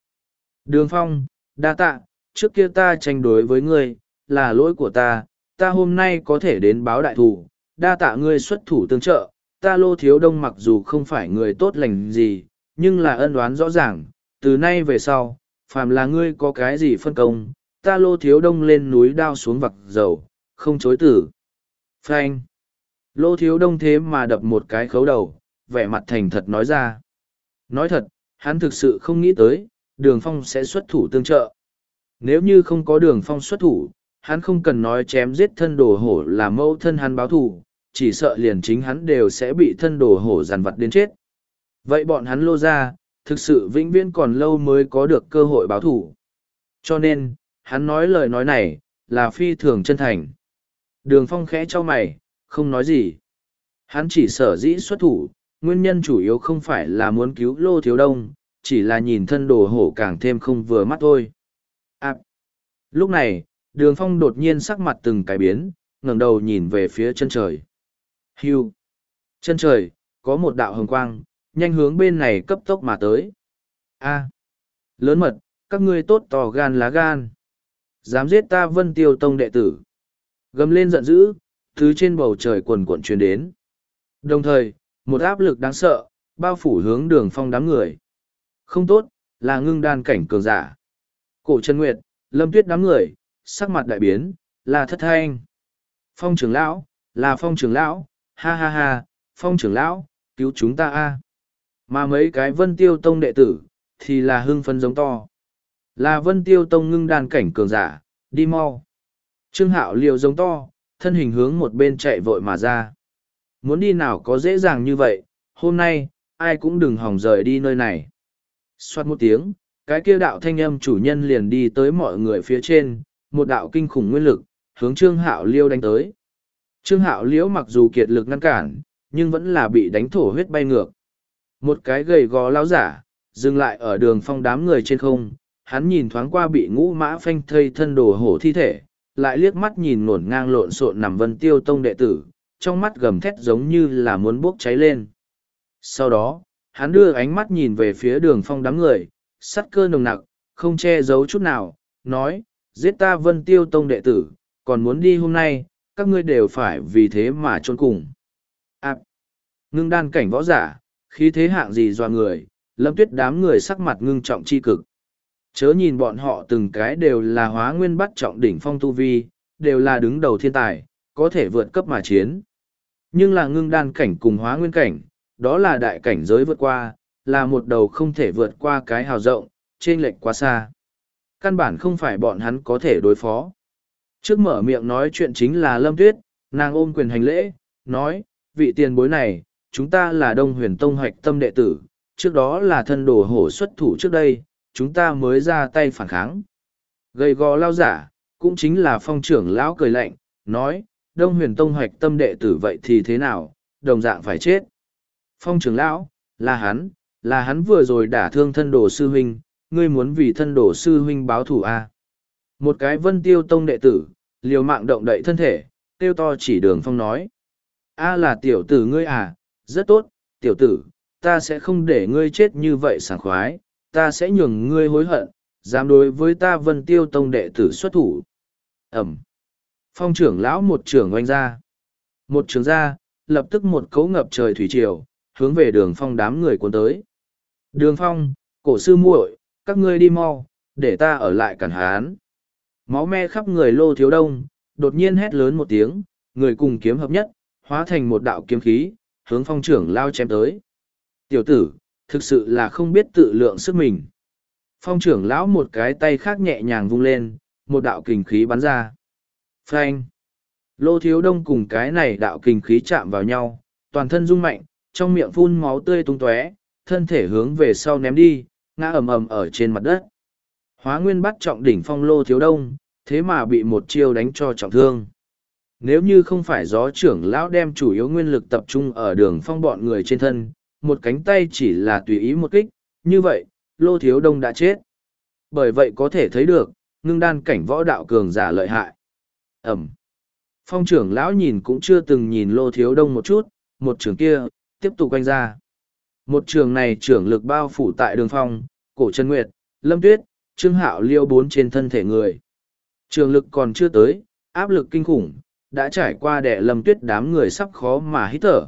Đường phong, đa tạ, trước kia ta tranh đối với ngươi, là lỗi của ta, ta hôm nay có thể đến báo đại thủ, đa tạ ngươi xuất thủ tương trợ, ta lô thiếu đông mặc dù không phải người tốt lành gì, nhưng là ân đoán rõ ràng, từ nay về sau, phàm là ngươi có cái gì phân công, ta lô thiếu đông lên núi đao xuống vặc dầu, không chối tử. Frank! Lô thiếu đông thế mà đập một cái khấu đầu, vẻ mặt thành thật nói ra. Nói thật, hắn thực sự không nghĩ tới, đường phong sẽ xuất thủ tương trợ. Nếu như không có đường phong xuất thủ, hắn không cần nói chém giết thân đồ hổ là mẫu thân hắn báo thù, chỉ sợ liền chính hắn đều sẽ bị thân đồ hổ giàn vặt đến chết. Vậy bọn hắn lô ra, thực sự vĩnh viễn còn lâu mới có được cơ hội báo thù. Cho nên, hắn nói lời nói này, là phi thường chân thành. Đường phong khẽ cho mày, không nói gì. Hắn chỉ sở dĩ xuất thủ, nguyên nhân chủ yếu không phải là muốn cứu lô thiếu đông, chỉ là nhìn thân đồ hổ càng thêm không vừa mắt thôi. À, lúc này, đường phong đột nhiên sắc mặt từng cái biến, ngẩng đầu nhìn về phía chân trời. Hưu! Chân trời, có một đạo hồng quang, nhanh hướng bên này cấp tốc mà tới. A! Lớn mật, các ngươi tốt tò gan lá gan. Dám giết ta vân tiêu tông đệ tử. Gầm lên giận dữ, thứ trên bầu trời quần cuộn truyền đến. Đồng thời, một áp lực đáng sợ, bao phủ hướng đường phong đám người. Không tốt, là ngưng đan cảnh cường giả. Cổ Trần Nguyệt, Lâm Tuyết đám người, sắc mặt đại biến, là thất thanh. Phong trưởng lão, là phong trưởng lão, ha ha ha, phong trưởng lão, cứu chúng ta a. Mà mấy cái vân tiêu tông đệ tử, thì là hưng phân giống to. Là vân tiêu tông ngưng đan cảnh cường giả, đi mau. Trương hạo liều giống to, thân hình hướng một bên chạy vội mà ra. Muốn đi nào có dễ dàng như vậy, hôm nay, ai cũng đừng hỏng rời đi nơi này. Xoát một tiếng, cái kia đạo thanh âm chủ nhân liền đi tới mọi người phía trên, một đạo kinh khủng nguyên lực, hướng Trương Hạo Liêu đánh tới. Trương Hạo Liễu mặc dù kiệt lực ngăn cản, nhưng vẫn là bị đánh thổ huyết bay ngược. Một cái gầy gò lão giả, dừng lại ở đường phong đám người trên không, hắn nhìn thoáng qua bị ngũ mã phanh thây thân đồ hổ thi thể, lại liếc mắt nhìn nổn ngang lộn xộn nằm vân tiêu tông đệ tử, trong mắt gầm thét giống như là muốn bốc cháy lên. Sau đó, hắn đưa ánh mắt nhìn về phía đường phong đám người, sắt cơ nồng nặc, không che giấu chút nào, nói, giết ta vân tiêu tông đệ tử, còn muốn đi hôm nay, các ngươi đều phải vì thế mà trốn cùng. À, ngưng đan cảnh võ giả, khí thế hạng gì doa người, lâm tuyết đám người sắc mặt ngưng trọng chi cực. Chớ nhìn bọn họ từng cái đều là hóa nguyên bắt trọng đỉnh phong tu vi, đều là đứng đầu thiên tài, có thể vượt cấp mà chiến. Nhưng là ngưng đan cảnh cùng hóa nguyên cảnh, đó là đại cảnh giới vượt qua, là một đầu không thể vượt qua cái hào rộng, trên lệch quá xa. Căn bản không phải bọn hắn có thể đối phó. Trước mở miệng nói chuyện chính là Lâm Tuyết, nàng ôm quyền hành lễ, nói, vị tiền bối này, chúng ta là Đông Huyền Tông hoạch tâm đệ tử, trước đó là thân đồ hổ xuất thủ trước đây, chúng ta mới ra tay phản kháng. Gầy gò lao giả, cũng chính là phong trưởng lão cười lạnh, nói, Đông Huyền Tông hoạch tâm đệ tử vậy thì thế nào, đồng dạng phải chết. Phong trưởng lão, là hắn, là hắn vừa rồi đả thương thân đồ sư huynh, ngươi muốn vì thân đồ sư huynh báo thủ à? Một cái vân tiêu tông đệ tử, liều mạng động đậy thân thể, tiêu to chỉ đường phong nói. A là tiểu tử ngươi à, rất tốt, tiểu tử, ta sẽ không để ngươi chết như vậy sảng khoái, ta sẽ nhường ngươi hối hận, dám đối với ta vân tiêu tông đệ tử xuất thủ. Ẩm. Phong trưởng lão một trưởng oanh ra. Một trường ra, lập tức một cấu ngập trời thủy triều, hướng về đường phong đám người cuốn tới. Đường phong, cổ sư muội, các ngươi đi mau, để ta ở lại cản hán. Máu me khắp người lô thiếu đông, đột nhiên hét lớn một tiếng, người cùng kiếm hợp nhất, hóa thành một đạo kiếm khí, hướng phong trưởng lao chém tới. Tiểu tử, thực sự là không biết tự lượng sức mình. Phong trưởng lão một cái tay khác nhẹ nhàng vung lên, một đạo kình khí bắn ra. Phanh! Lô thiếu đông cùng cái này đạo kình khí chạm vào nhau, toàn thân rung mạnh, trong miệng phun máu tươi tung tóe, thân thể hướng về sau ném đi, ngã ầm ầm ở trên mặt đất. Hóa nguyên bắt trọng đỉnh phong lô thiếu đông, thế mà bị một chiêu đánh cho trọng thương. Nếu như không phải gió trưởng lão đem chủ yếu nguyên lực tập trung ở đường phong bọn người trên thân, một cánh tay chỉ là tùy ý một kích, như vậy, lô thiếu đông đã chết. Bởi vậy có thể thấy được, ngưng đan cảnh võ đạo cường giả lợi hại. Ẩm. Phong trưởng lão nhìn cũng chưa từng nhìn lô thiếu đông một chút, một trường kia, tiếp tục quanh ra. Một trường này trưởng lực bao phủ tại đường phong, cổ chân nguyệt, lâm tuyết, trương hạo liêu bốn trên thân thể người. Trường lực còn chưa tới, áp lực kinh khủng, đã trải qua đẻ lâm tuyết đám người sắp khó mà hít thở.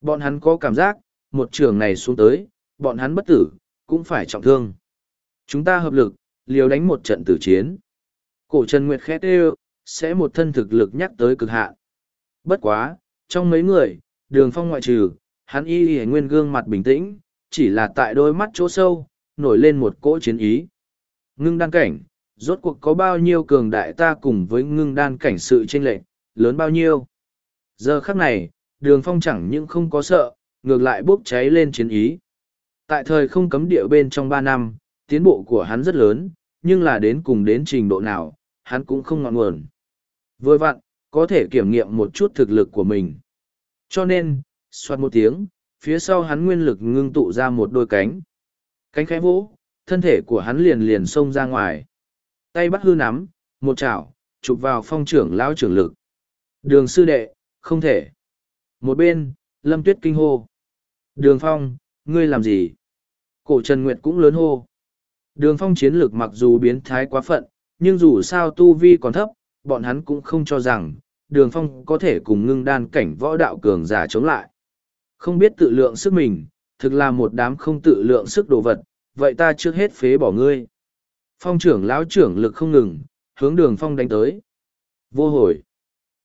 Bọn hắn có cảm giác, một trường này xuống tới, bọn hắn bất tử, cũng phải trọng thương. Chúng ta hợp lực, liều đánh một trận tử chiến. Cổ Trần Nguyệt khét đều, sẽ một thân thực lực nhắc tới cực hạn. Bất quá, trong mấy người, đường phong ngoại trừ, hắn y y nguyên gương mặt bình tĩnh, chỉ là tại đôi mắt chỗ sâu, nổi lên một cỗ chiến ý. Ngưng đan cảnh, rốt cuộc có bao nhiêu cường đại ta cùng với ngưng đan cảnh sự chênh lệch, lớn bao nhiêu. Giờ khắc này, đường phong chẳng những không có sợ, ngược lại bốc cháy lên chiến ý. Tại thời không cấm địa bên trong ba năm, tiến bộ của hắn rất lớn, nhưng là đến cùng đến trình độ nào, hắn cũng không ngọn nguồn. Vừa vặn, có thể kiểm nghiệm một chút thực lực của mình. Cho nên, xoát một tiếng, phía sau hắn nguyên lực ngưng tụ ra một đôi cánh. Cánh khẽ vỗ, thân thể của hắn liền liền xông ra ngoài. Tay bắt hư nắm, một chảo, chụp vào phong trưởng lão trưởng lực. Đường sư đệ, không thể. Một bên, lâm tuyết kinh hô. Đường phong, ngươi làm gì? Cổ Trần Nguyệt cũng lớn hô. Đường phong chiến lược mặc dù biến thái quá phận, nhưng dù sao tu vi còn thấp, bọn hắn cũng không cho rằng, đường phong có thể cùng ngưng đan cảnh võ đạo cường giả chống lại. Không biết tự lượng sức mình, thực là một đám không tự lượng sức đồ vật, vậy ta trước hết phế bỏ ngươi. Phong trưởng lão trưởng lực không ngừng, hướng đường phong đánh tới. Vô hồi.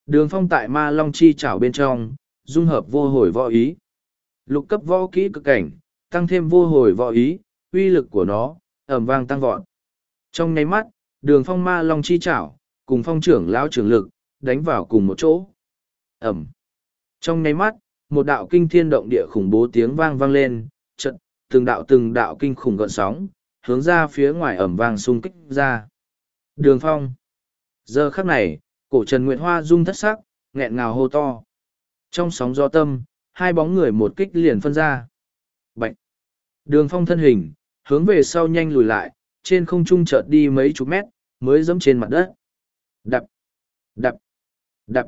Đường phong tại ma long chi chảo bên trong, dung hợp vô hồi võ ý. Lục cấp võ kỹ cực cảnh, tăng thêm vô hồi võ ý, uy lực của nó, ẩm vang tăng vọt. Trong nháy mắt, đường phong ma long chi chảo, cùng phong trưởng lão trưởng lực, đánh vào cùng một chỗ. Ẩm. Trong nháy mắt, một đạo kinh thiên động địa khủng bố tiếng vang vang lên, trận, từng đạo từng đạo kinh khủng gợn sóng, hướng ra phía ngoài ẩm vang xung kích ra. Đường phong. Giờ khắc này, cổ Trần Nguyệt Hoa rung thất sắc, nghẹn ngào hô to. Trong sóng gió tâm, hai bóng người một kích liền phân ra. Bạch! Đường phong thân hình, hướng về sau nhanh lùi lại, trên không trung chợt đi mấy chục mét, mới dẫm trên mặt đất. Đập! Đập! Đập!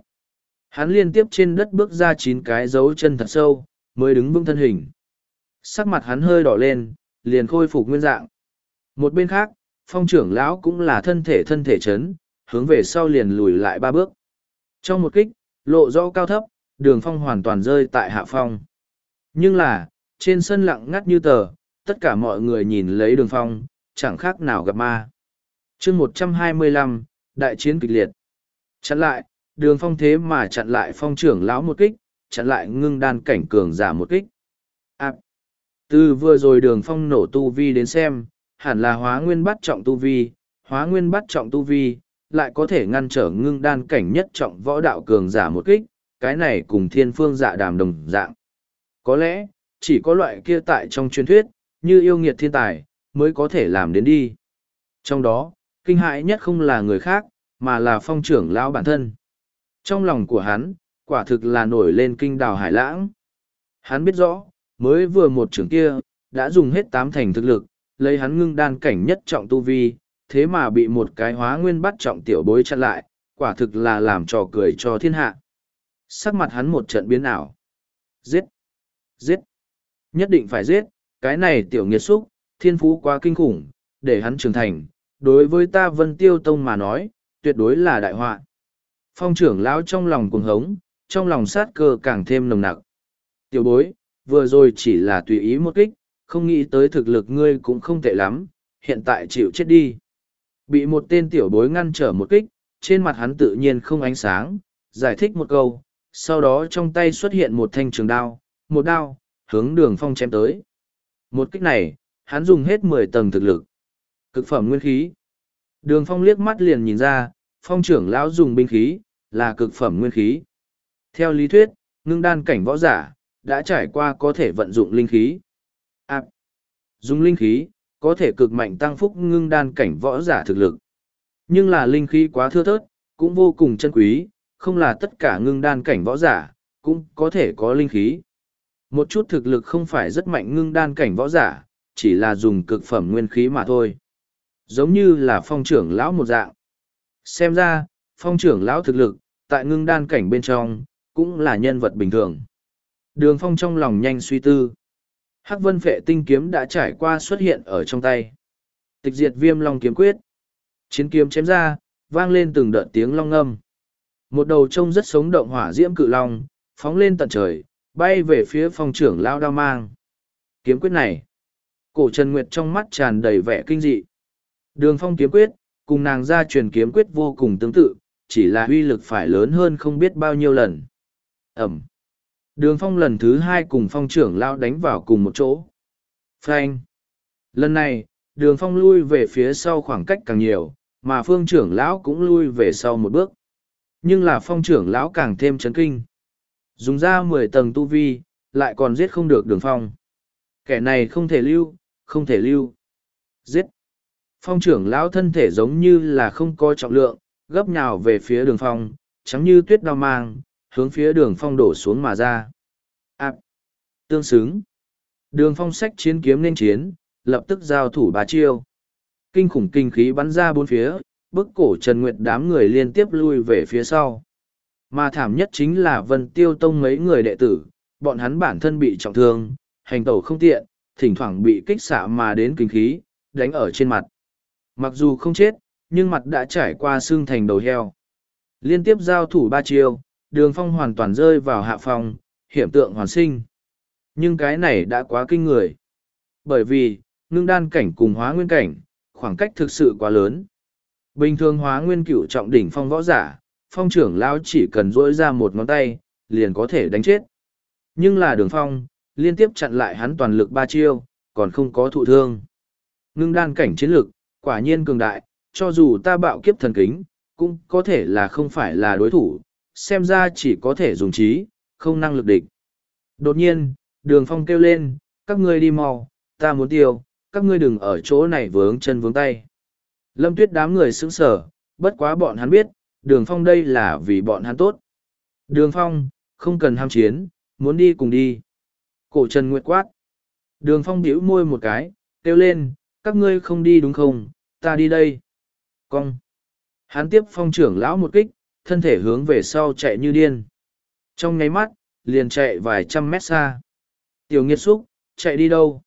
Hắn liên tiếp trên đất bước ra chín cái dấu chân thật sâu, mới đứng vững thân hình. Sắc mặt hắn hơi đỏ lên, liền khôi phục nguyên dạng. Một bên khác, phong trưởng lão cũng là thân thể thân thể chấn, hướng về sau liền lùi lại ba bước. Trong một kích, lộ rõ cao thấp, đường phong hoàn toàn rơi tại hạ phong. Nhưng là, trên sân lặng ngắt như tờ, tất cả mọi người nhìn lấy đường phong, chẳng khác nào gặp ma. chương một trăm hai mươi lăm đại chiến kịch liệt. Chặn lại, đường phong thế mà chặn lại phong trưởng lão một kích, chặn lại ngưng đan cảnh cường giả một kích. À, từ vừa rồi đường phong nổ tu vi đến xem, hẳn là hóa nguyên bắt trọng tu vi, hóa nguyên bắt trọng tu vi, lại có thể ngăn trở ngưng đan cảnh nhất trọng võ đạo cường giả một kích, cái này cùng thiên phương dạ đàm đồng dạng. Có lẽ, chỉ có loại kia tại trong truyền thuyết, như yêu nghiệt thiên tài, mới có thể làm đến đi. Trong đó, kinh hại nhất không là người khác, mà là phong trưởng lão bản thân. Trong lòng của hắn, quả thực là nổi lên kinh đào hải lãng. Hắn biết rõ, mới vừa một trưởng kia, đã dùng hết tám thành thực lực, lấy hắn ngưng đan cảnh nhất trọng tu vi, thế mà bị một cái hóa nguyên bắt trọng tiểu bối chặn lại, quả thực là làm trò cười cho thiên hạ. Sắc mặt hắn một trận biến ảo. Giết! Giết! Nhất định phải giết, cái này tiểu nghiệt xúc, thiên phú quá kinh khủng, để hắn trưởng thành, đối với ta vân tiêu tông mà nói, tuyệt đối là đại họa. Phong trưởng lão trong lòng cuồng hống, trong lòng sát cơ càng thêm nồng nặc. Tiểu bối, vừa rồi chỉ là tùy ý một kích, không nghĩ tới thực lực ngươi cũng không tệ lắm, hiện tại chịu chết đi. Bị một tên tiểu bối ngăn trở một kích, trên mặt hắn tự nhiên không ánh sáng, giải thích một câu, sau đó trong tay xuất hiện một thanh trường đao, một đao, hướng đường phong chém tới. Một kích này, hắn dùng hết mười tầng thực lực. Cực phẩm nguyên khí. Đường phong liếc mắt liền nhìn ra, phong trưởng lão dùng binh khí, là cực phẩm nguyên khí. Theo lý thuyết, ngưng đan cảnh võ giả, đã trải qua có thể vận dụng linh khí. À, dùng linh khí, có thể cực mạnh tăng phúc ngưng đan cảnh võ giả thực lực. Nhưng là linh khí quá thưa thớt, cũng vô cùng chân quý, không là tất cả ngưng đan cảnh võ giả, cũng có thể có linh khí. Một chút thực lực không phải rất mạnh ngưng đan cảnh võ giả, chỉ là dùng cực phẩm nguyên khí mà thôi. Giống như là phong trưởng lão một dạng. Xem ra, phong trưởng lão thực lực, tại ngưng đan cảnh bên trong, cũng là nhân vật bình thường. Đường phong trong lòng nhanh suy tư. Hắc vân phệ tinh kiếm đã trải qua xuất hiện ở trong tay. Tịch diệt viêm long kiếm quyết. Chiến kiếm chém ra, vang lên từng đợt tiếng long ngâm. Một đầu trông rất sống động hỏa diễm cự long, phóng lên tận trời, bay về phía phong trưởng lao đao mang. Kiếm quyết này. Cổ Trần Nguyệt trong mắt tràn đầy vẻ kinh dị. Đường phong kiếm quyết, cùng nàng ra truyền kiếm quyết vô cùng tương tự, chỉ là uy lực phải lớn hơn không biết bao nhiêu lần. Ẩm. Đường phong lần thứ hai cùng phong trưởng lao đánh vào cùng một chỗ. Frank. Lần này, đường phong lui về phía sau khoảng cách càng nhiều, mà phương trưởng lão cũng lui về sau một bước. Nhưng là phong trưởng lão càng thêm chấn kinh. Dùng ra mười tầng tu vi, lại còn giết không được đường phong. Kẻ này không thể lưu, không thể lưu. Giết. Phong trưởng lão thân thể giống như là không có trọng lượng, gấp nhào về phía đường phong, trắng như tuyết đao mang, hướng phía đường phong đổ xuống mà ra. À, tương xứng. Đường phong sách chiến kiếm nên chiến, lập tức giao thủ bà chiêu. Kinh khủng kinh khí bắn ra bốn phía, bức cổ Trần Nguyệt đám người liên tiếp lui về phía sau. Mà thảm nhất chính là Vân Tiêu Tông mấy người đệ tử, bọn hắn bản thân bị trọng thương, hành tẩu không tiện, thỉnh thoảng bị kích xạ mà đến kinh khí, đánh ở trên mặt. Mặc dù không chết, nhưng mặt đã trải qua xương thành đầu heo. Liên tiếp giao thủ ba chiêu, đường phong hoàn toàn rơi vào hạ phòng, hiểm tượng hoàn sinh. Nhưng cái này đã quá kinh người. Bởi vì, ngưng đan cảnh cùng hóa nguyên cảnh, khoảng cách thực sự quá lớn. Bình thường hóa nguyên cửu trọng đỉnh phong võ giả, phong trưởng lão chỉ cần rỗi ra một ngón tay, liền có thể đánh chết. Nhưng là đường phong, liên tiếp chặn lại hắn toàn lực ba chiêu, còn không có thụ thương. Ngưng đan cảnh chiến lực, quả nhiên cường đại, cho dù ta bạo kiếp thần kính, cũng có thể là không phải là đối thủ, xem ra chỉ có thể dùng trí, không năng lực địch. Đột nhiên, đường phong kêu lên, các ngươi đi mau, ta muốn tiêu, các ngươi đừng ở chỗ này vướng chân vướng tay. Lâm tuyết đám người sững sở, bất quá bọn hắn biết, đường phong đây là vì bọn hắn tốt. Đường phong, không cần ham chiến, muốn đi cùng đi. Cổ trần nguyệt quát. Đường phong biểu môi một cái, kêu lên, các ngươi không đi đúng không, ta đi đây. Cong. Hắn tiếp phong trưởng lão một kích, thân thể hướng về sau chạy như điên. Trong nháy mắt, liền chạy vài trăm mét xa. Tiểu nghiệt xúc, chạy đi đâu?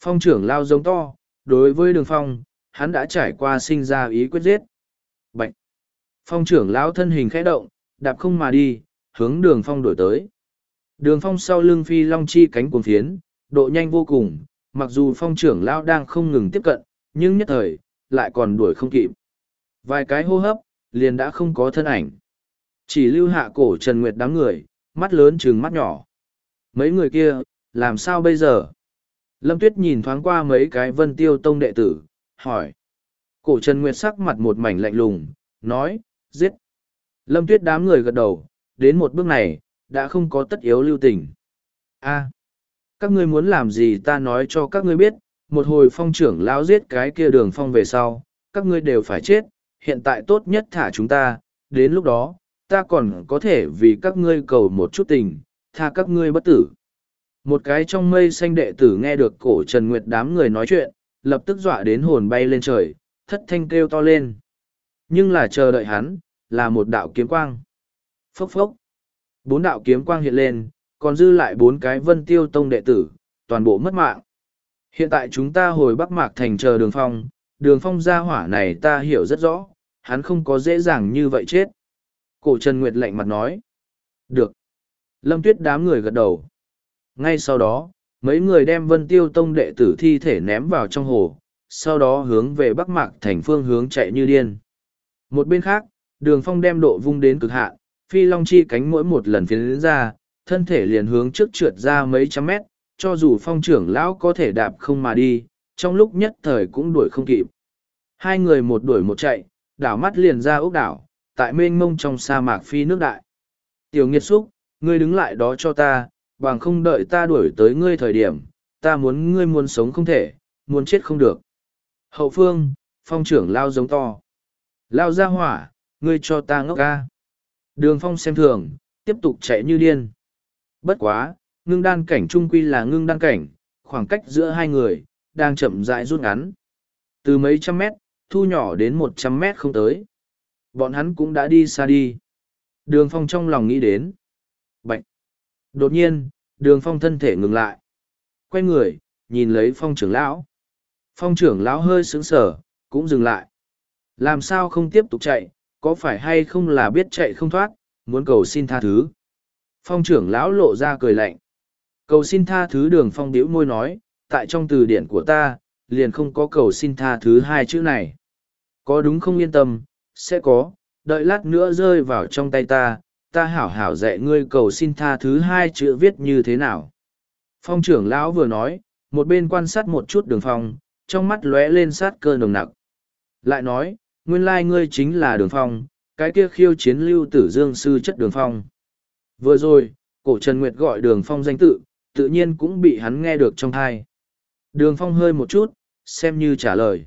Phong trưởng lao giống to, đối với đường phong, hắn đã trải qua sinh ra ý quyết giết. Bạch! Phong trưởng lão thân hình khẽ động, đạp không mà đi, hướng đường phong đổi tới. Đường phong sau lưng phi long chi cánh cuồng phiến, độ nhanh vô cùng, mặc dù phong trưởng lão đang không ngừng tiếp cận, nhưng nhất thời, lại còn đuổi không kịp. Vài cái hô hấp, liền đã không có thân ảnh. Chỉ lưu hạ cổ Trần Nguyệt đám người, mắt lớn trừng mắt nhỏ. Mấy người kia, làm sao bây giờ? Lâm Tuyết nhìn thoáng qua mấy cái vân tiêu tông đệ tử, hỏi. Cổ Trần Nguyệt sắc mặt một mảnh lạnh lùng, nói, giết. Lâm Tuyết đám người gật đầu, đến một bước này, đã không có tất yếu lưu tình. a các ngươi muốn làm gì ta nói cho các ngươi biết, một hồi phong trưởng lao giết cái kia đường phong về sau, các ngươi đều phải chết, hiện tại tốt nhất thả chúng ta, đến lúc đó, ta còn có thể vì các ngươi cầu một chút tình, tha các ngươi bất tử. Một cái trong mây xanh đệ tử nghe được cổ Trần Nguyệt đám người nói chuyện, lập tức dọa đến hồn bay lên trời, thất thanh kêu to lên. Nhưng là chờ đợi hắn, là một đạo kiếm quang. Phốc phốc. bốn đạo kiếm quang hiện lên, còn dư lại bốn cái vân tiêu tông đệ tử, toàn bộ mất mạng. Hiện tại chúng ta hồi Bắc Mạc Thành chờ đường phong, đường phong gia hỏa này ta hiểu rất rõ, hắn không có dễ dàng như vậy chết. Cổ Trần Nguyệt lạnh mặt nói. Được. Lâm Tuyết đám người gật đầu. Ngay sau đó, mấy người đem Vân Tiêu Tông đệ tử thi thể ném vào trong hồ, sau đó hướng về Bắc Mạc thành phương hướng chạy như điên. Một bên khác, đường phong đem độ vung đến cực hạn, phi long chi cánh mỗi một lần phiến ra, thân thể liền hướng trước trượt ra mấy trăm mét, cho dù phong trưởng lão có thể đạp không mà đi, trong lúc nhất thời cũng đuổi không kịp. Hai người một đuổi một chạy, đảo mắt liền ra ốc đảo, tại mênh mông trong sa mạc phi nước đại. Tiểu nghiệt xúc, ngươi đứng lại đó cho ta, bằng không đợi ta đuổi tới ngươi thời điểm, ta muốn ngươi muốn sống không thể, muốn chết không được. Hậu phương, phong trưởng lao giống to. Lao ra hỏa, ngươi cho ta ngốc ca. Đường phong xem thường, tiếp tục chạy như điên. Bất quá, ngưng đan cảnh trung quy là ngưng đan cảnh, khoảng cách giữa hai người, đang chậm rãi rút ngắn. Từ mấy trăm mét, thu nhỏ đến một trăm mét không tới. Bọn hắn cũng đã đi xa đi. Đường phong trong lòng nghĩ đến. Đột nhiên, đường phong thân thể ngừng lại. Quay người, nhìn lấy phong trưởng lão. Phong trưởng lão hơi sững sờ, cũng dừng lại. Làm sao không tiếp tục chạy, có phải hay không là biết chạy không thoát, muốn cầu xin tha thứ. Phong trưởng lão lộ ra cười lạnh. Cầu xin tha thứ đường phong điếu môi nói, tại trong từ điển của ta, liền không có cầu xin tha thứ hai chữ này. Có đúng không yên tâm, sẽ có, đợi lát nữa rơi vào trong tay ta, ta hảo hảo dạy ngươi cầu xin tha thứ hai chữ viết như thế nào. Phong trưởng lão vừa nói, một bên quan sát một chút đường phong, trong mắt lóe lên sát cơ nồng nặc. Lại nói, nguyên lai ngươi chính là đường phong, cái kia khiêu chiến lưu tử dương sư chất đường phong. Vừa rồi, cổ Trần Nguyệt gọi đường phong danh tự, tự nhiên cũng bị hắn nghe được trong thai. Đường phong hơi một chút, xem như trả lời.